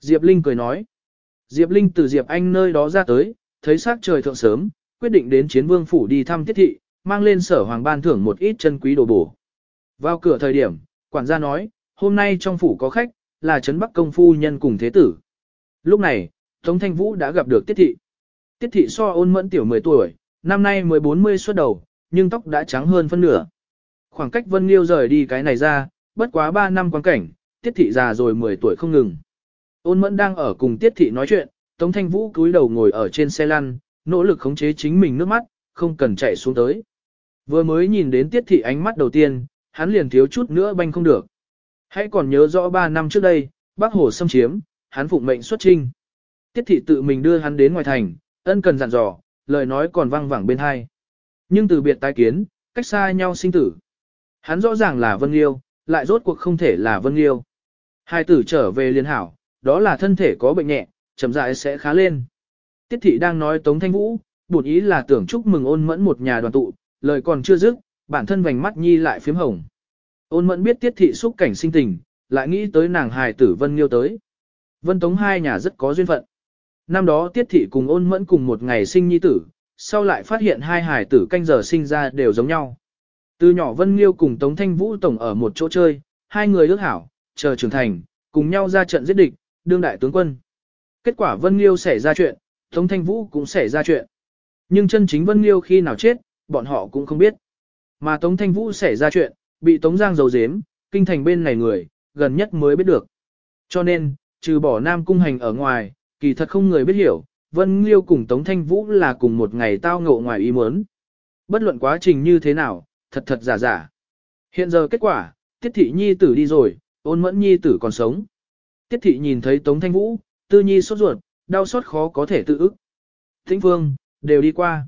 Diệp Linh cười nói. Diệp Linh từ Diệp Anh nơi đó ra tới, thấy sắc trời thượng sớm, quyết định đến chiến vương phủ đi thăm tiết thị, mang lên sở hoàng ban thưởng một ít chân quý đồ bổ. Vào cửa thời điểm, quản gia nói, hôm nay trong phủ có khách, là Trấn Bắc Công Phu Nhân cùng Thế Tử. Lúc này, Tống Thanh Vũ đã gặp được Tiết Thị. Tiết Thị so ôn mẫn tiểu 10 tuổi, năm nay mới 40 xuất đầu, nhưng tóc đã trắng hơn phân nửa. Khoảng cách Vân Liêu rời đi cái này ra, bất quá 3 năm quan cảnh, Tiết Thị già rồi 10 tuổi không ngừng. Ôn mẫn đang ở cùng Tiết Thị nói chuyện, Tống Thanh Vũ cúi đầu ngồi ở trên xe lăn, nỗ lực khống chế chính mình nước mắt, không cần chạy xuống tới. Vừa mới nhìn đến Tiết Thị ánh mắt đầu tiên, hắn liền thiếu chút nữa banh không được. Hãy còn nhớ rõ 3 năm trước đây, bác Hồ xâm chiếm, hắn phụng mệnh xuất trinh. Tiết Thị tự mình đưa hắn đến ngoài thành, ân cần dặn dò, lời nói còn vang vẳng bên hai. Nhưng từ biệt tái kiến, cách xa nhau sinh tử. Hắn rõ ràng là Vân Liêu, lại rốt cuộc không thể là Vân Liêu. Hai tử trở về liên hảo, đó là thân thể có bệnh nhẹ, chậm rãi sẽ khá lên. Tiết thị đang nói Tống Thanh Vũ, buồn ý là tưởng chúc mừng ôn mẫn một nhà đoàn tụ, lời còn chưa dứt, bản thân vành mắt nhi lại phím hồng. Ôn mẫn biết tiết thị xúc cảnh sinh tình, lại nghĩ tới nàng hài tử Vân Nghiêu tới. Vân Tống hai nhà rất có duyên phận. Năm đó tiết thị cùng ôn mẫn cùng một ngày sinh nhi tử, sau lại phát hiện hai hài tử canh giờ sinh ra đều giống nhau. Từ nhỏ Vân Nghiêu cùng Tống Thanh Vũ tổng ở một chỗ chơi, hai người ước hảo, chờ trưởng thành, cùng nhau ra trận giết địch, đương đại tướng quân. Kết quả Vân Liêu xảy ra chuyện, Tống Thanh Vũ cũng xảy ra chuyện. Nhưng chân chính Vân Liêu khi nào chết, bọn họ cũng không biết. Mà Tống Thanh Vũ xảy ra chuyện, bị Tống Giang dầu dếm, kinh thành bên này người, gần nhất mới biết được. Cho nên, trừ bỏ Nam Cung Hành ở ngoài, kỳ thật không người biết hiểu, Vân Liêu cùng Tống Thanh Vũ là cùng một ngày tao ngộ ngoài ý muốn. Bất luận quá trình như thế nào, thật thật giả giả. Hiện giờ kết quả, Tiết Thị Nhi tử đi rồi, ôn mẫn Nhi tử còn sống. Tiết Thị nhìn thấy Tống Thanh Vũ, tư nhi sốt ruột, đau xót khó có thể tự ức. Thính Vương đều đi qua.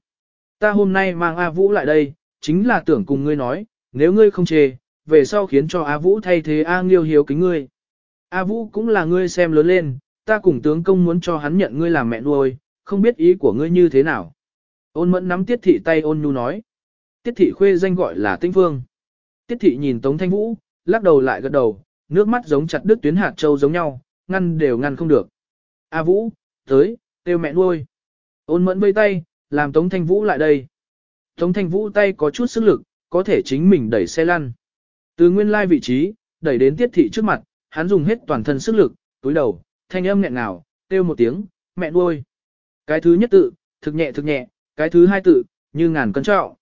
Ta hôm nay mang A Vũ lại đây, chính là tưởng cùng ngươi nói, nếu ngươi không chê, về sau khiến cho A Vũ thay thế A Nghiêu hiếu kính ngươi. A Vũ cũng là ngươi xem lớn lên, ta cùng tướng công muốn cho hắn nhận ngươi làm mẹ nuôi, không biết ý của ngươi như thế nào. Ôn mẫn nắm tiết thị tay ôn nhu nói. Tiết thị khuê danh gọi là Tĩnh Vương. Tiết thị nhìn Tống Thanh Vũ, lắc đầu lại gật đầu, nước mắt giống chặt đứt tuyến hạt châu giống nhau, ngăn đều ngăn không được. A Vũ, tới, kêu mẹ nuôi. Ôn mẫn vây tay, làm Tống Thanh Vũ lại đây. Tống Thanh Vũ tay có chút sức lực, có thể chính mình đẩy xe lăn. Từ nguyên lai vị trí, đẩy đến tiết thị trước mặt, hắn dùng hết toàn thân sức lực, túi đầu, thanh âm nghẹn ngào, kêu một tiếng, mẹ nuôi. Cái thứ nhất tự, thực nhẹ thực nhẹ, cái thứ hai tự, như ngàn cân trọng.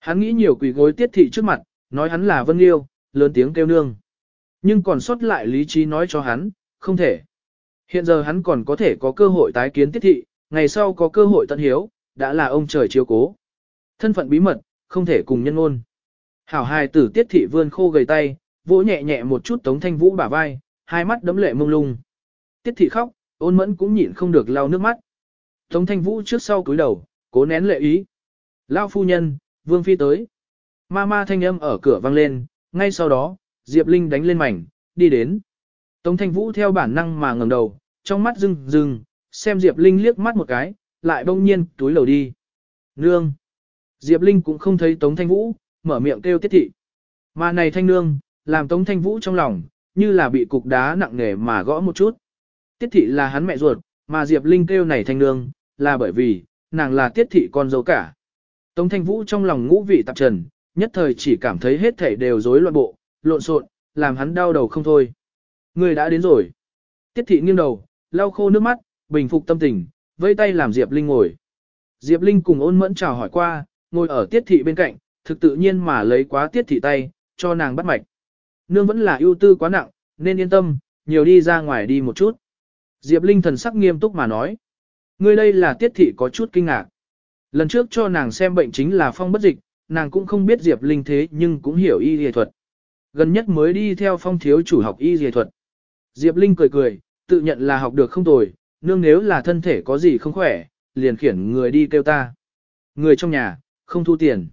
Hắn nghĩ nhiều quỷ gối tiết thị trước mặt, nói hắn là Vân Liêu, lớn tiếng kêu nương. Nhưng còn sót lại lý trí nói cho hắn, không thể. Hiện giờ hắn còn có thể có cơ hội tái kiến tiết thị, ngày sau có cơ hội tận hiếu, đã là ông trời chiếu cố. Thân phận bí mật, không thể cùng nhân ngôn. Hảo hài tử tiết thị vươn khô gầy tay, vỗ nhẹ nhẹ một chút tống thanh vũ bả vai, hai mắt đấm lệ mông lung. Tiết thị khóc, ôn mẫn cũng nhịn không được lau nước mắt. Tống thanh vũ trước sau cúi đầu, cố nén lệ ý. Lao phu nhân, vương phi tới. Ma ma thanh âm ở cửa vang lên, ngay sau đó, Diệp Linh đánh lên mảnh, đi đến. Tống thanh vũ theo bản năng mà ngẩng đầu, trong mắt rưng rưng, xem Diệp Linh liếc mắt một cái, lại bỗng nhiên túi lầu đi. Nương! Diệp Linh cũng không thấy Tống Thanh Vũ, mở miệng kêu tiết thị. Mà này thanh nương, làm Tống Thanh Vũ trong lòng, như là bị cục đá nặng nề mà gõ một chút. Tiết thị là hắn mẹ ruột, mà Diệp Linh kêu này thanh nương, là bởi vì, nàng là tiết thị con dâu cả. Tống Thanh Vũ trong lòng ngũ vị tạp trần, nhất thời chỉ cảm thấy hết thảy đều rối loạn bộ, lộn xộn, làm hắn đau đầu không thôi. Người đã đến rồi. Tiết thị nghiêng đầu, lau khô nước mắt, bình phục tâm tình, vây tay làm Diệp Linh ngồi. Diệp Linh cùng ôn mẫn chào hỏi qua, ngồi ở tiết thị bên cạnh, thực tự nhiên mà lấy quá tiết thị tay, cho nàng bắt mạch. Nương vẫn là ưu tư quá nặng, nên yên tâm, nhiều đi ra ngoài đi một chút. Diệp Linh thần sắc nghiêm túc mà nói. người đây là tiết thị có chút kinh ngạc. Lần trước cho nàng xem bệnh chính là phong bất dịch, nàng cũng không biết Diệp Linh thế nhưng cũng hiểu y y thuật. Gần nhất mới đi theo phong thiếu chủ học y y thuật. Diệp Linh cười cười, tự nhận là học được không tồi, nương nếu là thân thể có gì không khỏe, liền khiển người đi kêu ta. Người trong nhà, không thu tiền.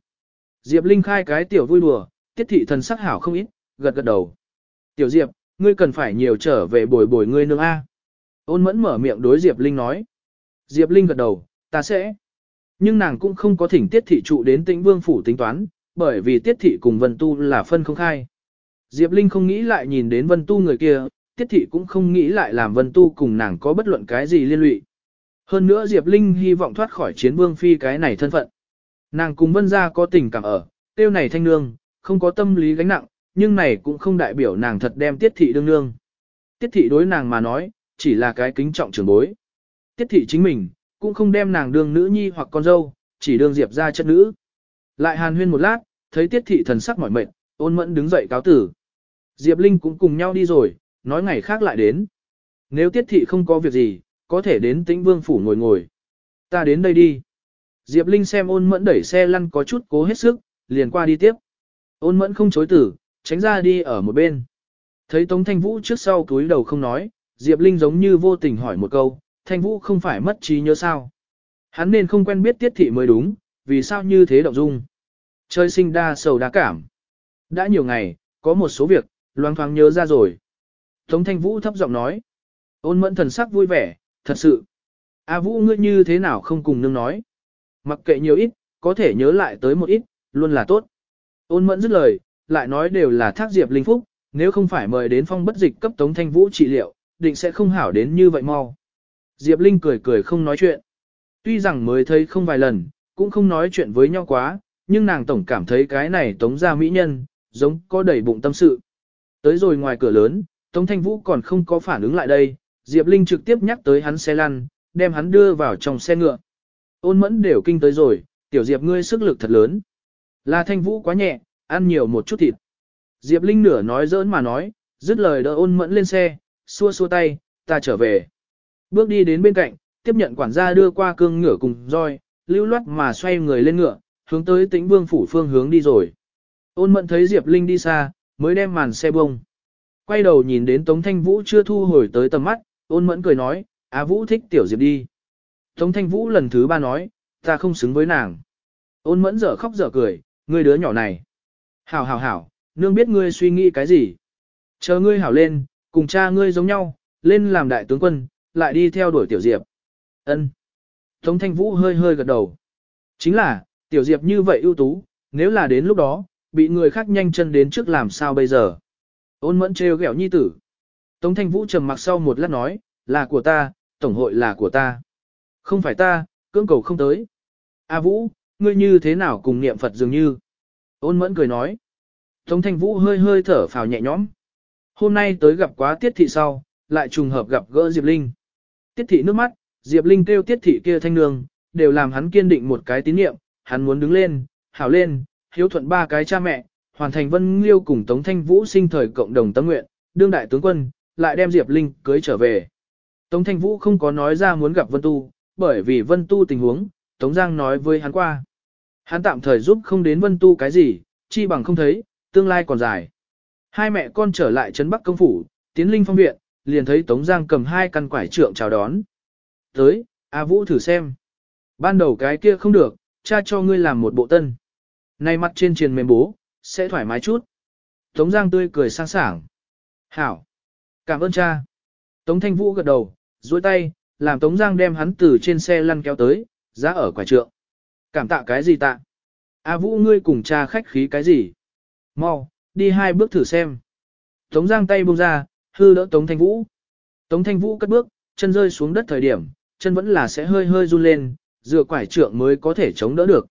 Diệp Linh khai cái tiểu vui đùa, tiết thị thần sắc hảo không ít, gật gật đầu. Tiểu Diệp, ngươi cần phải nhiều trở về bồi bồi ngươi nương A. Ôn mẫn mở miệng đối Diệp Linh nói. Diệp Linh gật đầu, ta sẽ. Nhưng nàng cũng không có thỉnh tiết thị trụ đến tĩnh vương phủ tính toán, bởi vì tiết thị cùng Vân Tu là phân không khai. Diệp Linh không nghĩ lại nhìn đến Vân Tu người kia, tiết thị cũng không nghĩ lại làm Vân Tu cùng nàng có bất luận cái gì liên lụy. Hơn nữa Diệp Linh hy vọng thoát khỏi chiến vương phi cái này thân phận. Nàng cùng Vân gia có tình cảm ở, tiêu này thanh nương, không có tâm lý gánh nặng, nhưng này cũng không đại biểu nàng thật đem tiết thị đương nương. Tiết thị đối nàng mà nói, chỉ là cái kính trọng trưởng bối. Tiết thị chính mình, cũng không đem nàng đương nữ nhi hoặc con dâu, chỉ đương Diệp ra chất nữ. Lại hàn huyên một lát, thấy tiết thị thần sắc mỏi mệt, ôn mẫn đứng dậy cáo tử. Diệp Linh cũng cùng nhau đi rồi, nói ngày khác lại đến. Nếu tiết thị không có việc gì, có thể đến tĩnh vương phủ ngồi ngồi. Ta đến đây đi. Diệp Linh xem ôn mẫn đẩy xe lăn có chút cố hết sức, liền qua đi tiếp. Ôn mẫn không chối tử, tránh ra đi ở một bên. Thấy Tống Thanh Vũ trước sau túi đầu không nói, Diệp Linh giống như vô tình hỏi một câu, Thanh Vũ không phải mất trí nhớ sao. Hắn nên không quen biết tiết thị mới đúng, vì sao như thế động dung. Chơi sinh đa sầu đa cảm. Đã nhiều ngày, có một số việc, loang thoáng nhớ ra rồi. Tống Thanh Vũ thấp giọng nói. Ôn mẫn thần sắc vui vẻ, thật sự. A Vũ ngươi như thế nào không cùng nương nói. Mặc kệ nhiều ít, có thể nhớ lại tới một ít, luôn là tốt. Ôn mẫn dứt lời, lại nói đều là thác diệp linh phúc, nếu không phải mời đến phong bất dịch cấp Tống Thanh Vũ trị liệu, định sẽ không hảo đến như vậy mau. Diệp Linh cười cười không nói chuyện. Tuy rằng mới thấy không vài lần, cũng không nói chuyện với nhau quá, nhưng nàng tổng cảm thấy cái này tống ra mỹ nhân, giống có đầy bụng tâm sự. Tới rồi ngoài cửa lớn, Tống Thanh Vũ còn không có phản ứng lại đây, Diệp Linh trực tiếp nhắc tới hắn xe lăn, đem hắn đưa vào trong xe ngựa. Ôn mẫn đều kinh tới rồi, tiểu Diệp ngươi sức lực thật lớn. Là Thanh Vũ quá nhẹ, ăn nhiều một chút thịt. Diệp Linh nửa nói giỡn mà nói, dứt lời đỡ ôn mẫn lên xe, xua xua tay, ta trở về. Bước đi đến bên cạnh, tiếp nhận quản gia đưa qua cương ngựa cùng roi, lưu loát mà xoay người lên ngựa, hướng tới tĩnh vương phủ phương hướng đi rồi. Ôn mẫn thấy Diệp Linh đi xa, mới đem màn xe bông. Quay đầu nhìn đến Tống Thanh Vũ chưa thu hồi tới tầm mắt, ôn mẫn cười nói, Á Vũ thích tiểu Diệp đi. Tống Thanh Vũ lần thứ ba nói, ta không xứng với nàng. Ôn mẫn dở khóc dở cười, ngươi đứa nhỏ này. Hảo hảo hảo, nương biết ngươi suy nghĩ cái gì. Chờ ngươi hảo lên, cùng cha ngươi giống nhau, lên làm đại tướng quân, lại đi theo đuổi tiểu Diệp. Ân. Tống Thanh Vũ hơi hơi gật đầu. Chính là, tiểu Diệp như vậy ưu tú, nếu là đến lúc đó, bị người khác nhanh chân đến trước làm sao bây giờ. Ôn mẫn trêu ghẹo nhi tử. Tống Thanh Vũ trầm mặc sau một lát nói, là của ta, tổng hội là của ta. Không phải ta, cưỡng cầu không tới. A Vũ, ngươi như thế nào cùng niệm Phật dường như. Ôn mẫn cười nói. Tống Thanh Vũ hơi hơi thở phào nhẹ nhõm. Hôm nay tới gặp quá tiết thị sau, lại trùng hợp gặp gỡ Diệp Linh. Tiết thị nước mắt, Diệp Linh kêu tiết thị kia thanh nương, đều làm hắn kiên định một cái tín niệm, hắn muốn đứng lên, hảo lên, hiếu thuận ba cái cha mẹ, hoàn thành Vân Liêu cùng Tống Thanh Vũ sinh thời cộng đồng tâm nguyện, đương đại tướng quân, lại đem Diệp Linh cưới trở về. Tống Thanh Vũ không có nói ra muốn gặp Vân Tu, bởi vì Vân Tu tình huống, Tống Giang nói với hắn qua. Hắn tạm thời giúp không đến Vân Tu cái gì, chi bằng không thấy, tương lai còn dài. Hai mẹ con trở lại trấn Bắc công phủ, tiến linh phong viện, liền thấy Tống Giang cầm hai căn quải trượng chào đón. Tới, A Vũ thử xem. Ban đầu cái kia không được, cha cho ngươi làm một bộ tân. Nay mặt trên triền mềm bố, sẽ thoải mái chút. Tống Giang tươi cười sang sảng. Hảo. Cảm ơn cha. Tống Thanh Vũ gật đầu, duỗi tay, làm Tống Giang đem hắn từ trên xe lăn kéo tới, giá ở quả trượng. Cảm tạ cái gì tạ? A Vũ ngươi cùng cha khách khí cái gì? Mau, đi hai bước thử xem. Tống Giang tay buông ra, hư đỡ Tống Thanh Vũ. Tống Thanh Vũ cất bước, chân rơi xuống đất thời điểm, chân vẫn là sẽ hơi hơi run lên, dựa quải trượng mới có thể chống đỡ được.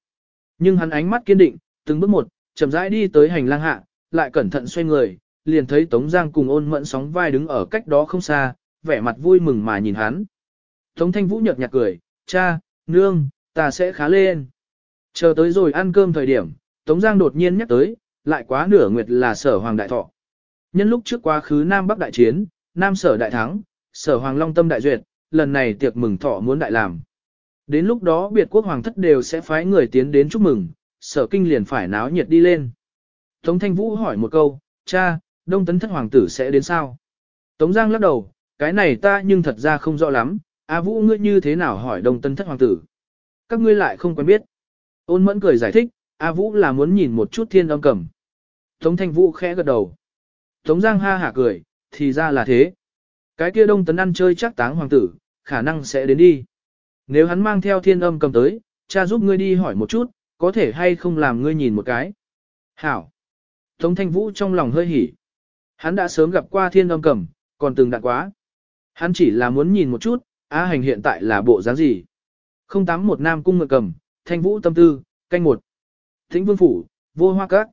Nhưng hắn ánh mắt kiên định, từng bước một, chậm rãi đi tới hành lang hạ, lại cẩn thận xoay người, liền thấy Tống Giang cùng ôn mẫn sóng vai đứng ở cách đó không xa, vẻ mặt vui mừng mà nhìn hắn. Tống Thanh Vũ nhợt nhạt cười, cha, nương, ta sẽ khá lên. Chờ tới rồi ăn cơm thời điểm, Tống Giang đột nhiên nhắc tới, lại quá nửa nguyệt là sở hoàng đại thọ. Nhân lúc trước quá khứ Nam Bắc đại chiến, Nam sở đại thắng, sở hoàng long tâm đại duyệt, lần này tiệc mừng thọ muốn đại làm. Đến lúc đó biệt quốc hoàng thất đều sẽ phái người tiến đến chúc mừng, sở kinh liền phải náo nhiệt đi lên. Tống Thanh Vũ hỏi một câu, cha, đông tấn thất hoàng tử sẽ đến sao? Tống Giang lắc đầu, cái này ta nhưng thật ra không rõ lắm, A Vũ ngươi như thế nào hỏi đông tấn thất hoàng tử? Các ngươi lại không quen biết. Ôn mẫn cười giải thích, A Vũ là muốn nhìn một chút thiên âm cầm. Tống Thanh Vũ khẽ gật đầu. Tống Giang ha hả cười, thì ra là thế. Cái kia đông tấn ăn chơi chắc táng hoàng tử, khả năng sẽ đến đi. Nếu hắn mang theo thiên âm cầm tới, cha giúp ngươi đi hỏi một chút, có thể hay không làm ngươi nhìn một cái. Hảo. Tống thanh vũ trong lòng hơi hỉ. Hắn đã sớm gặp qua thiên âm cầm, còn từng đạn quá. Hắn chỉ là muốn nhìn một chút, á hành hiện tại là bộ dáng gì. Không tám một nam cung ngựa cầm, thanh vũ tâm tư, canh một. Thính vương phủ, vô hoa cát.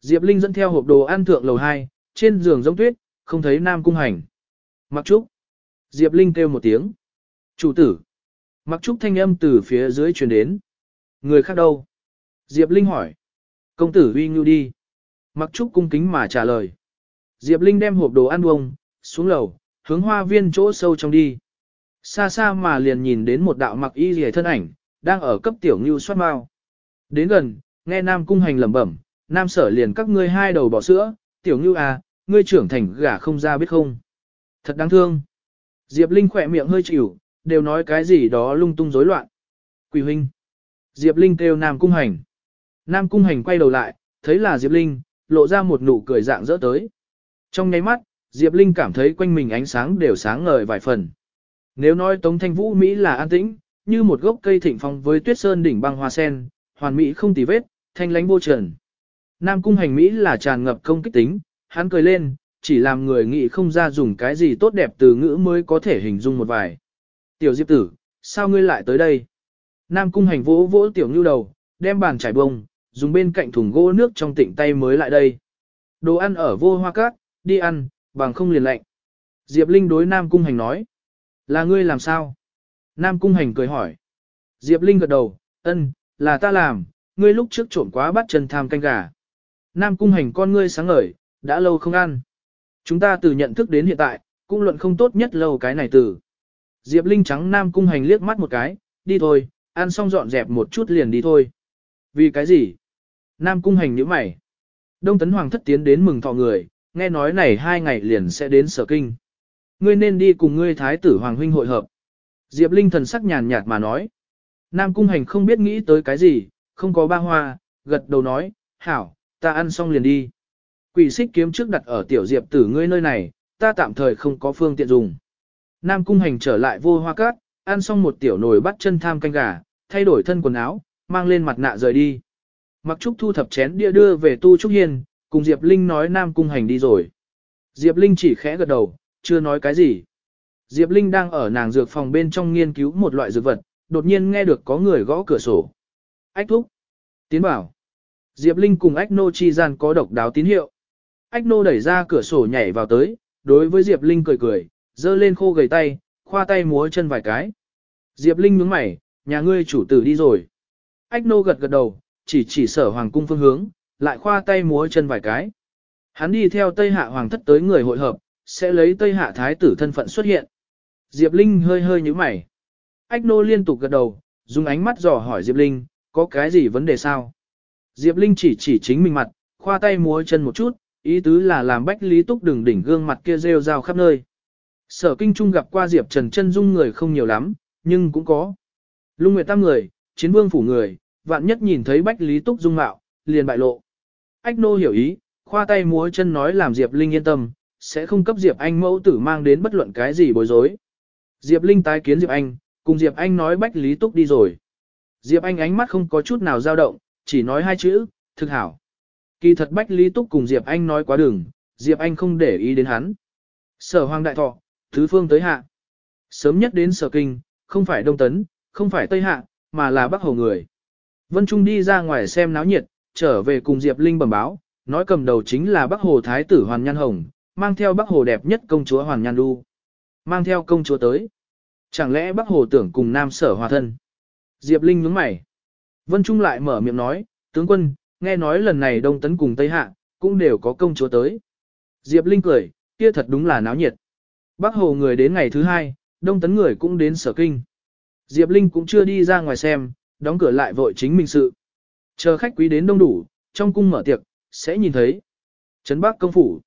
Diệp Linh dẫn theo hộp đồ ăn thượng lầu 2, trên giường giống tuyết, không thấy nam cung hành. Mặc trúc. Diệp Linh kêu một tiếng. Chủ tử. Mặc trúc thanh âm từ phía dưới truyền đến. Người khác đâu? Diệp Linh hỏi. Công tử uy ngưu đi. Mặc trúc cung kính mà trả lời. Diệp Linh đem hộp đồ ăn uống xuống lầu, hướng hoa viên chỗ sâu trong đi. Xa xa mà liền nhìn đến một đạo mặc y rìa thân ảnh, đang ở cấp tiểu ngưu soát mau. Đến gần, nghe Nam cung hành lẩm bẩm, Nam sở liền các ngươi hai đầu bỏ sữa, tiểu ngưu à, ngươi trưởng thành gả không ra biết không. Thật đáng thương. Diệp Linh khỏe miệng hơi chịu, đều nói cái gì đó lung tung rối loạn. Quỳ huynh. Diệp Linh kêu Nam cung hành. Nam cung hành quay đầu lại, thấy là Diệp Linh, lộ ra một nụ cười dạng dỡ tới. Trong nháy mắt, Diệp Linh cảm thấy quanh mình ánh sáng đều sáng ngời vài phần. Nếu nói Tống Thanh Vũ Mỹ là an tĩnh, như một gốc cây thịnh phong với tuyết sơn đỉnh băng hoa sen, hoàn mỹ không tì vết, thanh lánh vô trần. Nam cung hành Mỹ là tràn ngập công kích tính, hắn cười lên, chỉ làm người nghĩ không ra dùng cái gì tốt đẹp từ ngữ mới có thể hình dung một vài. Tiểu Diệp tử, sao ngươi lại tới đây? Nam cung hành vỗ vỗ tiểu ngưu đầu, đem bàn trải bông, dùng bên cạnh thùng gỗ nước trong tịnh tay mới lại đây. Đồ ăn ở vô hoa cát, đi ăn, Bằng không liền lạnh. Diệp Linh đối Nam Cung Hành nói. Là ngươi làm sao? Nam Cung Hành cười hỏi. Diệp Linh gật đầu, ân, là ta làm, ngươi lúc trước trộm quá bắt chân tham canh gà. Nam Cung Hành con ngươi sáng ngời, đã lâu không ăn. Chúng ta từ nhận thức đến hiện tại, cung luận không tốt nhất lâu cái này từ. Diệp Linh trắng Nam Cung Hành liếc mắt một cái, đi thôi, ăn xong dọn dẹp một chút liền đi thôi. Vì cái gì? Nam Cung Hành nhíu mày. Đông Tấn Hoàng thất tiến đến mừng thọ người, nghe nói này hai ngày liền sẽ đến sở kinh. Ngươi nên đi cùng ngươi thái tử Hoàng huynh hội hợp. Diệp Linh thần sắc nhàn nhạt mà nói. Nam Cung Hành không biết nghĩ tới cái gì, không có ba hoa, gật đầu nói, hảo, ta ăn xong liền đi. Quỷ xích kiếm trước đặt ở tiểu diệp tử ngươi nơi này, ta tạm thời không có phương tiện dùng. Nam Cung Hành trở lại vô hoa cát, ăn xong một tiểu nồi bắt chân tham canh gà, thay đổi thân quần áo, mang lên mặt nạ rời đi. Mặc Trúc thu thập chén đĩa đưa về Tu Trúc Hiên, cùng Diệp Linh nói Nam Cung Hành đi rồi. Diệp Linh chỉ khẽ gật đầu, chưa nói cái gì. Diệp Linh đang ở nàng dược phòng bên trong nghiên cứu một loại dược vật, đột nhiên nghe được có người gõ cửa sổ. Ách thúc. Tiến bảo. Diệp Linh cùng Ách Nô chi gian có độc đáo tín hiệu. Ách Nô đẩy ra cửa sổ nhảy vào tới, đối với Diệp Linh cười cười, giơ lên khô gầy tay, khoa tay múa chân vài cái. Diệp Linh nhướng mày, nhà ngươi chủ tử đi rồi. Ách Nô gật gật đầu, chỉ chỉ sở hoàng cung phương hướng, lại khoa tay múa chân vài cái. Hắn đi theo Tây Hạ Hoàng thất tới người hội hợp, sẽ lấy Tây Hạ Thái tử thân phận xuất hiện. Diệp Linh hơi hơi nhíu mày. Ách nô liên tục gật đầu, dùng ánh mắt dò hỏi Diệp Linh, có cái gì vấn đề sao? Diệp Linh chỉ chỉ chính mình mặt, khoa tay múa chân một chút, ý tứ là làm Bách Lý Túc đừng đỉnh gương mặt kia rêu rao khắp nơi. Sở Kinh Trung gặp qua Diệp Trần chân dung người không nhiều lắm, nhưng cũng có. Lung Nguyệt Tam người, chiến vương phủ người, vạn nhất nhìn thấy Bách Lý Túc dung mạo, liền bại lộ. Ách nô hiểu ý, khoa tay múa chân nói làm Diệp Linh yên tâm, sẽ không cấp Diệp Anh mẫu tử mang đến bất luận cái gì bối rối. Diệp Linh tái kiến Diệp Anh, cùng Diệp Anh nói Bách Lý Túc đi rồi. Diệp Anh ánh mắt không có chút nào dao động, chỉ nói hai chữ, thực hảo. Kỳ thật Bách Lý Túc cùng Diệp Anh nói quá đường, Diệp Anh không để ý đến hắn. Sở Hoàng Đại Thọ, Thứ Phương tới hạ. Sớm nhất đến Sở Kinh, không phải Đông Tấn, không phải Tây Hạ, mà là Bắc Hồ người. Vân Trung đi ra ngoài xem náo nhiệt, trở về cùng Diệp Linh bẩm báo, nói cầm đầu chính là Bắc Hồ Thái tử Hoàn Nhan Hồng, mang theo Bắc Hồ đẹp nhất công chúa Hoàn Nhan Du. Mang theo công chúa tới. Chẳng lẽ Bắc Hồ tưởng cùng Nam Sở hòa thân? Diệp Linh nhướng mày. Vân Trung lại mở miệng nói, tướng quân, nghe nói lần này Đông Tấn cùng Tây Hạ, cũng đều có công chúa tới. Diệp Linh cười, kia thật đúng là náo nhiệt. Bắc Hồ người đến ngày thứ hai, Đông Tấn người cũng đến sở kinh. Diệp Linh cũng chưa đi ra ngoài xem, đóng cửa lại vội chính mình sự. Chờ khách quý đến đông đủ, trong cung mở tiệc, sẽ nhìn thấy. Trấn Bắc công phủ.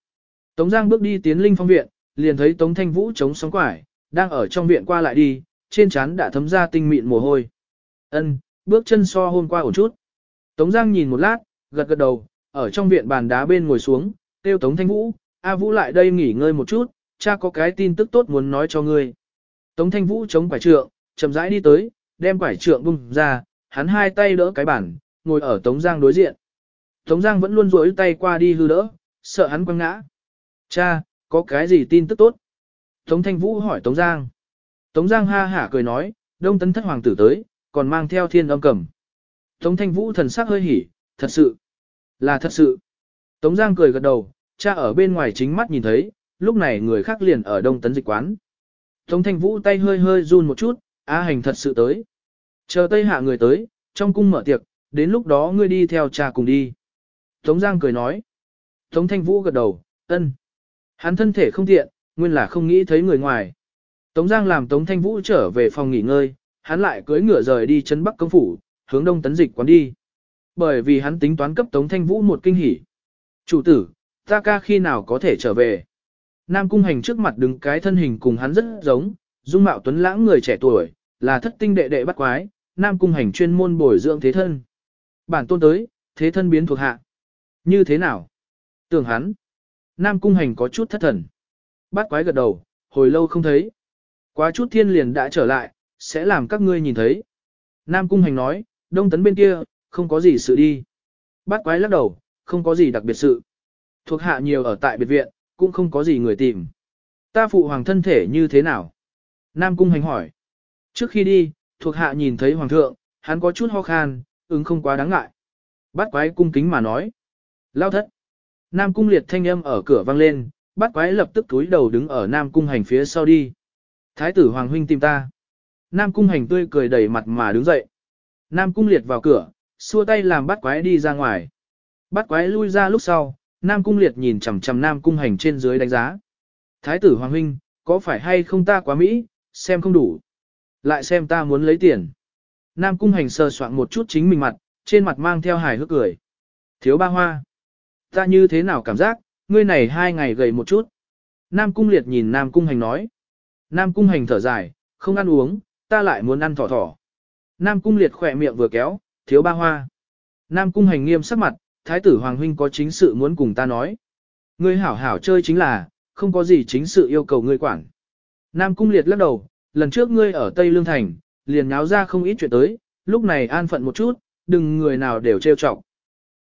Tống Giang bước đi tiến Linh phong viện, liền thấy Tống Thanh Vũ chống sóng quải, đang ở trong viện qua lại đi, trên trán đã thấm ra tinh mịn mồ hôi. Ân, bước chân so hôm qua ổn chút. Tống Giang nhìn một lát, gật gật đầu, ở trong viện bàn đá bên ngồi xuống, kêu Tống Thanh Vũ, A Vũ lại đây nghỉ ngơi một chút, cha có cái tin tức tốt muốn nói cho ngươi. Tống Thanh Vũ chống quải trượng, chậm rãi đi tới, đem quải trượng bung ra, hắn hai tay đỡ cái bản, ngồi ở Tống Giang đối diện. Tống Giang vẫn luôn duỗi tay qua đi hư đỡ, sợ hắn quăng ngã. Cha, có cái gì tin tức tốt? Tống Thanh Vũ hỏi Tống Giang. Tống Giang ha hả cười nói, đông tấn thất hoàng tử tới, còn mang theo thiên âm cầm. Tống Thanh Vũ thần sắc hơi hỉ, thật sự, là thật sự. Tống Giang cười gật đầu, cha ở bên ngoài chính mắt nhìn thấy, lúc này người khác liền ở đông tấn dịch quán. Tống Thanh Vũ tay hơi hơi run một chút, á hành thật sự tới. Chờ Tây Hạ người tới, trong cung mở tiệc, đến lúc đó ngươi đi theo cha cùng đi. Tống Giang cười nói. Tống Thanh Vũ gật đầu, ân. Hắn thân thể không tiện, nguyên là không nghĩ thấy người ngoài. Tống Giang làm Tống Thanh Vũ trở về phòng nghỉ ngơi, hắn lại cưỡi ngựa rời đi chân Bắc công phủ, hướng đông tấn dịch quán đi. Bởi vì hắn tính toán cấp Tống Thanh Vũ một kinh hỉ. Chủ tử, ta ca khi nào có thể trở về? Nam cung hành trước mặt đứng cái thân hình cùng hắn rất giống, dung mạo tuấn lãng người trẻ tuổi, là thất tinh đệ đệ bắt quái, Nam cung hành chuyên môn bồi dưỡng thế thân. Bản tôn tới, thế thân biến thuộc hạ. Như thế nào? Tưởng hắn. Nam cung hành có chút thất thần. Bát quái gật đầu, hồi lâu không thấy. Quá chút thiên liền đã trở lại, sẽ làm các ngươi nhìn thấy. Nam cung hành nói, đông tấn bên kia, không có gì sự đi. Bát quái lắc đầu, không có gì đặc biệt sự. Thuộc hạ nhiều ở tại biệt viện, cũng không có gì người tìm. Ta phụ hoàng thân thể như thế nào? Nam cung hành hỏi. Trước khi đi, thuộc hạ nhìn thấy hoàng thượng, hắn có chút ho khan, ứng không quá đáng ngại. Bắt quái cung kính mà nói. Lao thất. Nam cung liệt thanh âm ở cửa vang lên, bắt quái lập tức túi đầu đứng ở Nam Cung Hành phía sau đi. Thái tử Hoàng Huynh tìm ta. Nam Cung Hành tươi cười đầy mặt mà đứng dậy. Nam Cung liệt vào cửa, xua tay làm bắt quái đi ra ngoài. Bắt quái lui ra lúc sau, Nam Cung liệt nhìn chằm chằm Nam Cung Hành trên dưới đánh giá. Thái tử Hoàng Huynh, có phải hay không ta quá Mỹ, xem không đủ. Lại xem ta muốn lấy tiền. Nam Cung Hành sờ soạn một chút chính mình mặt, trên mặt mang theo hài hước cười. Thiếu ba hoa. Ta như thế nào cảm giác, ngươi này hai ngày gầy một chút. Nam Cung Liệt nhìn Nam Cung Hành nói. Nam Cung Hành thở dài, không ăn uống, ta lại muốn ăn thỏ thỏ. Nam Cung Liệt khỏe miệng vừa kéo, thiếu ba hoa. Nam Cung Hành nghiêm sắc mặt, Thái tử Hoàng Huynh có chính sự muốn cùng ta nói. Ngươi hảo hảo chơi chính là, không có gì chính sự yêu cầu ngươi quản. Nam Cung Liệt lắc đầu, lần trước ngươi ở Tây Lương Thành, liền nháo ra không ít chuyện tới, lúc này an phận một chút, đừng người nào đều trêu chọc.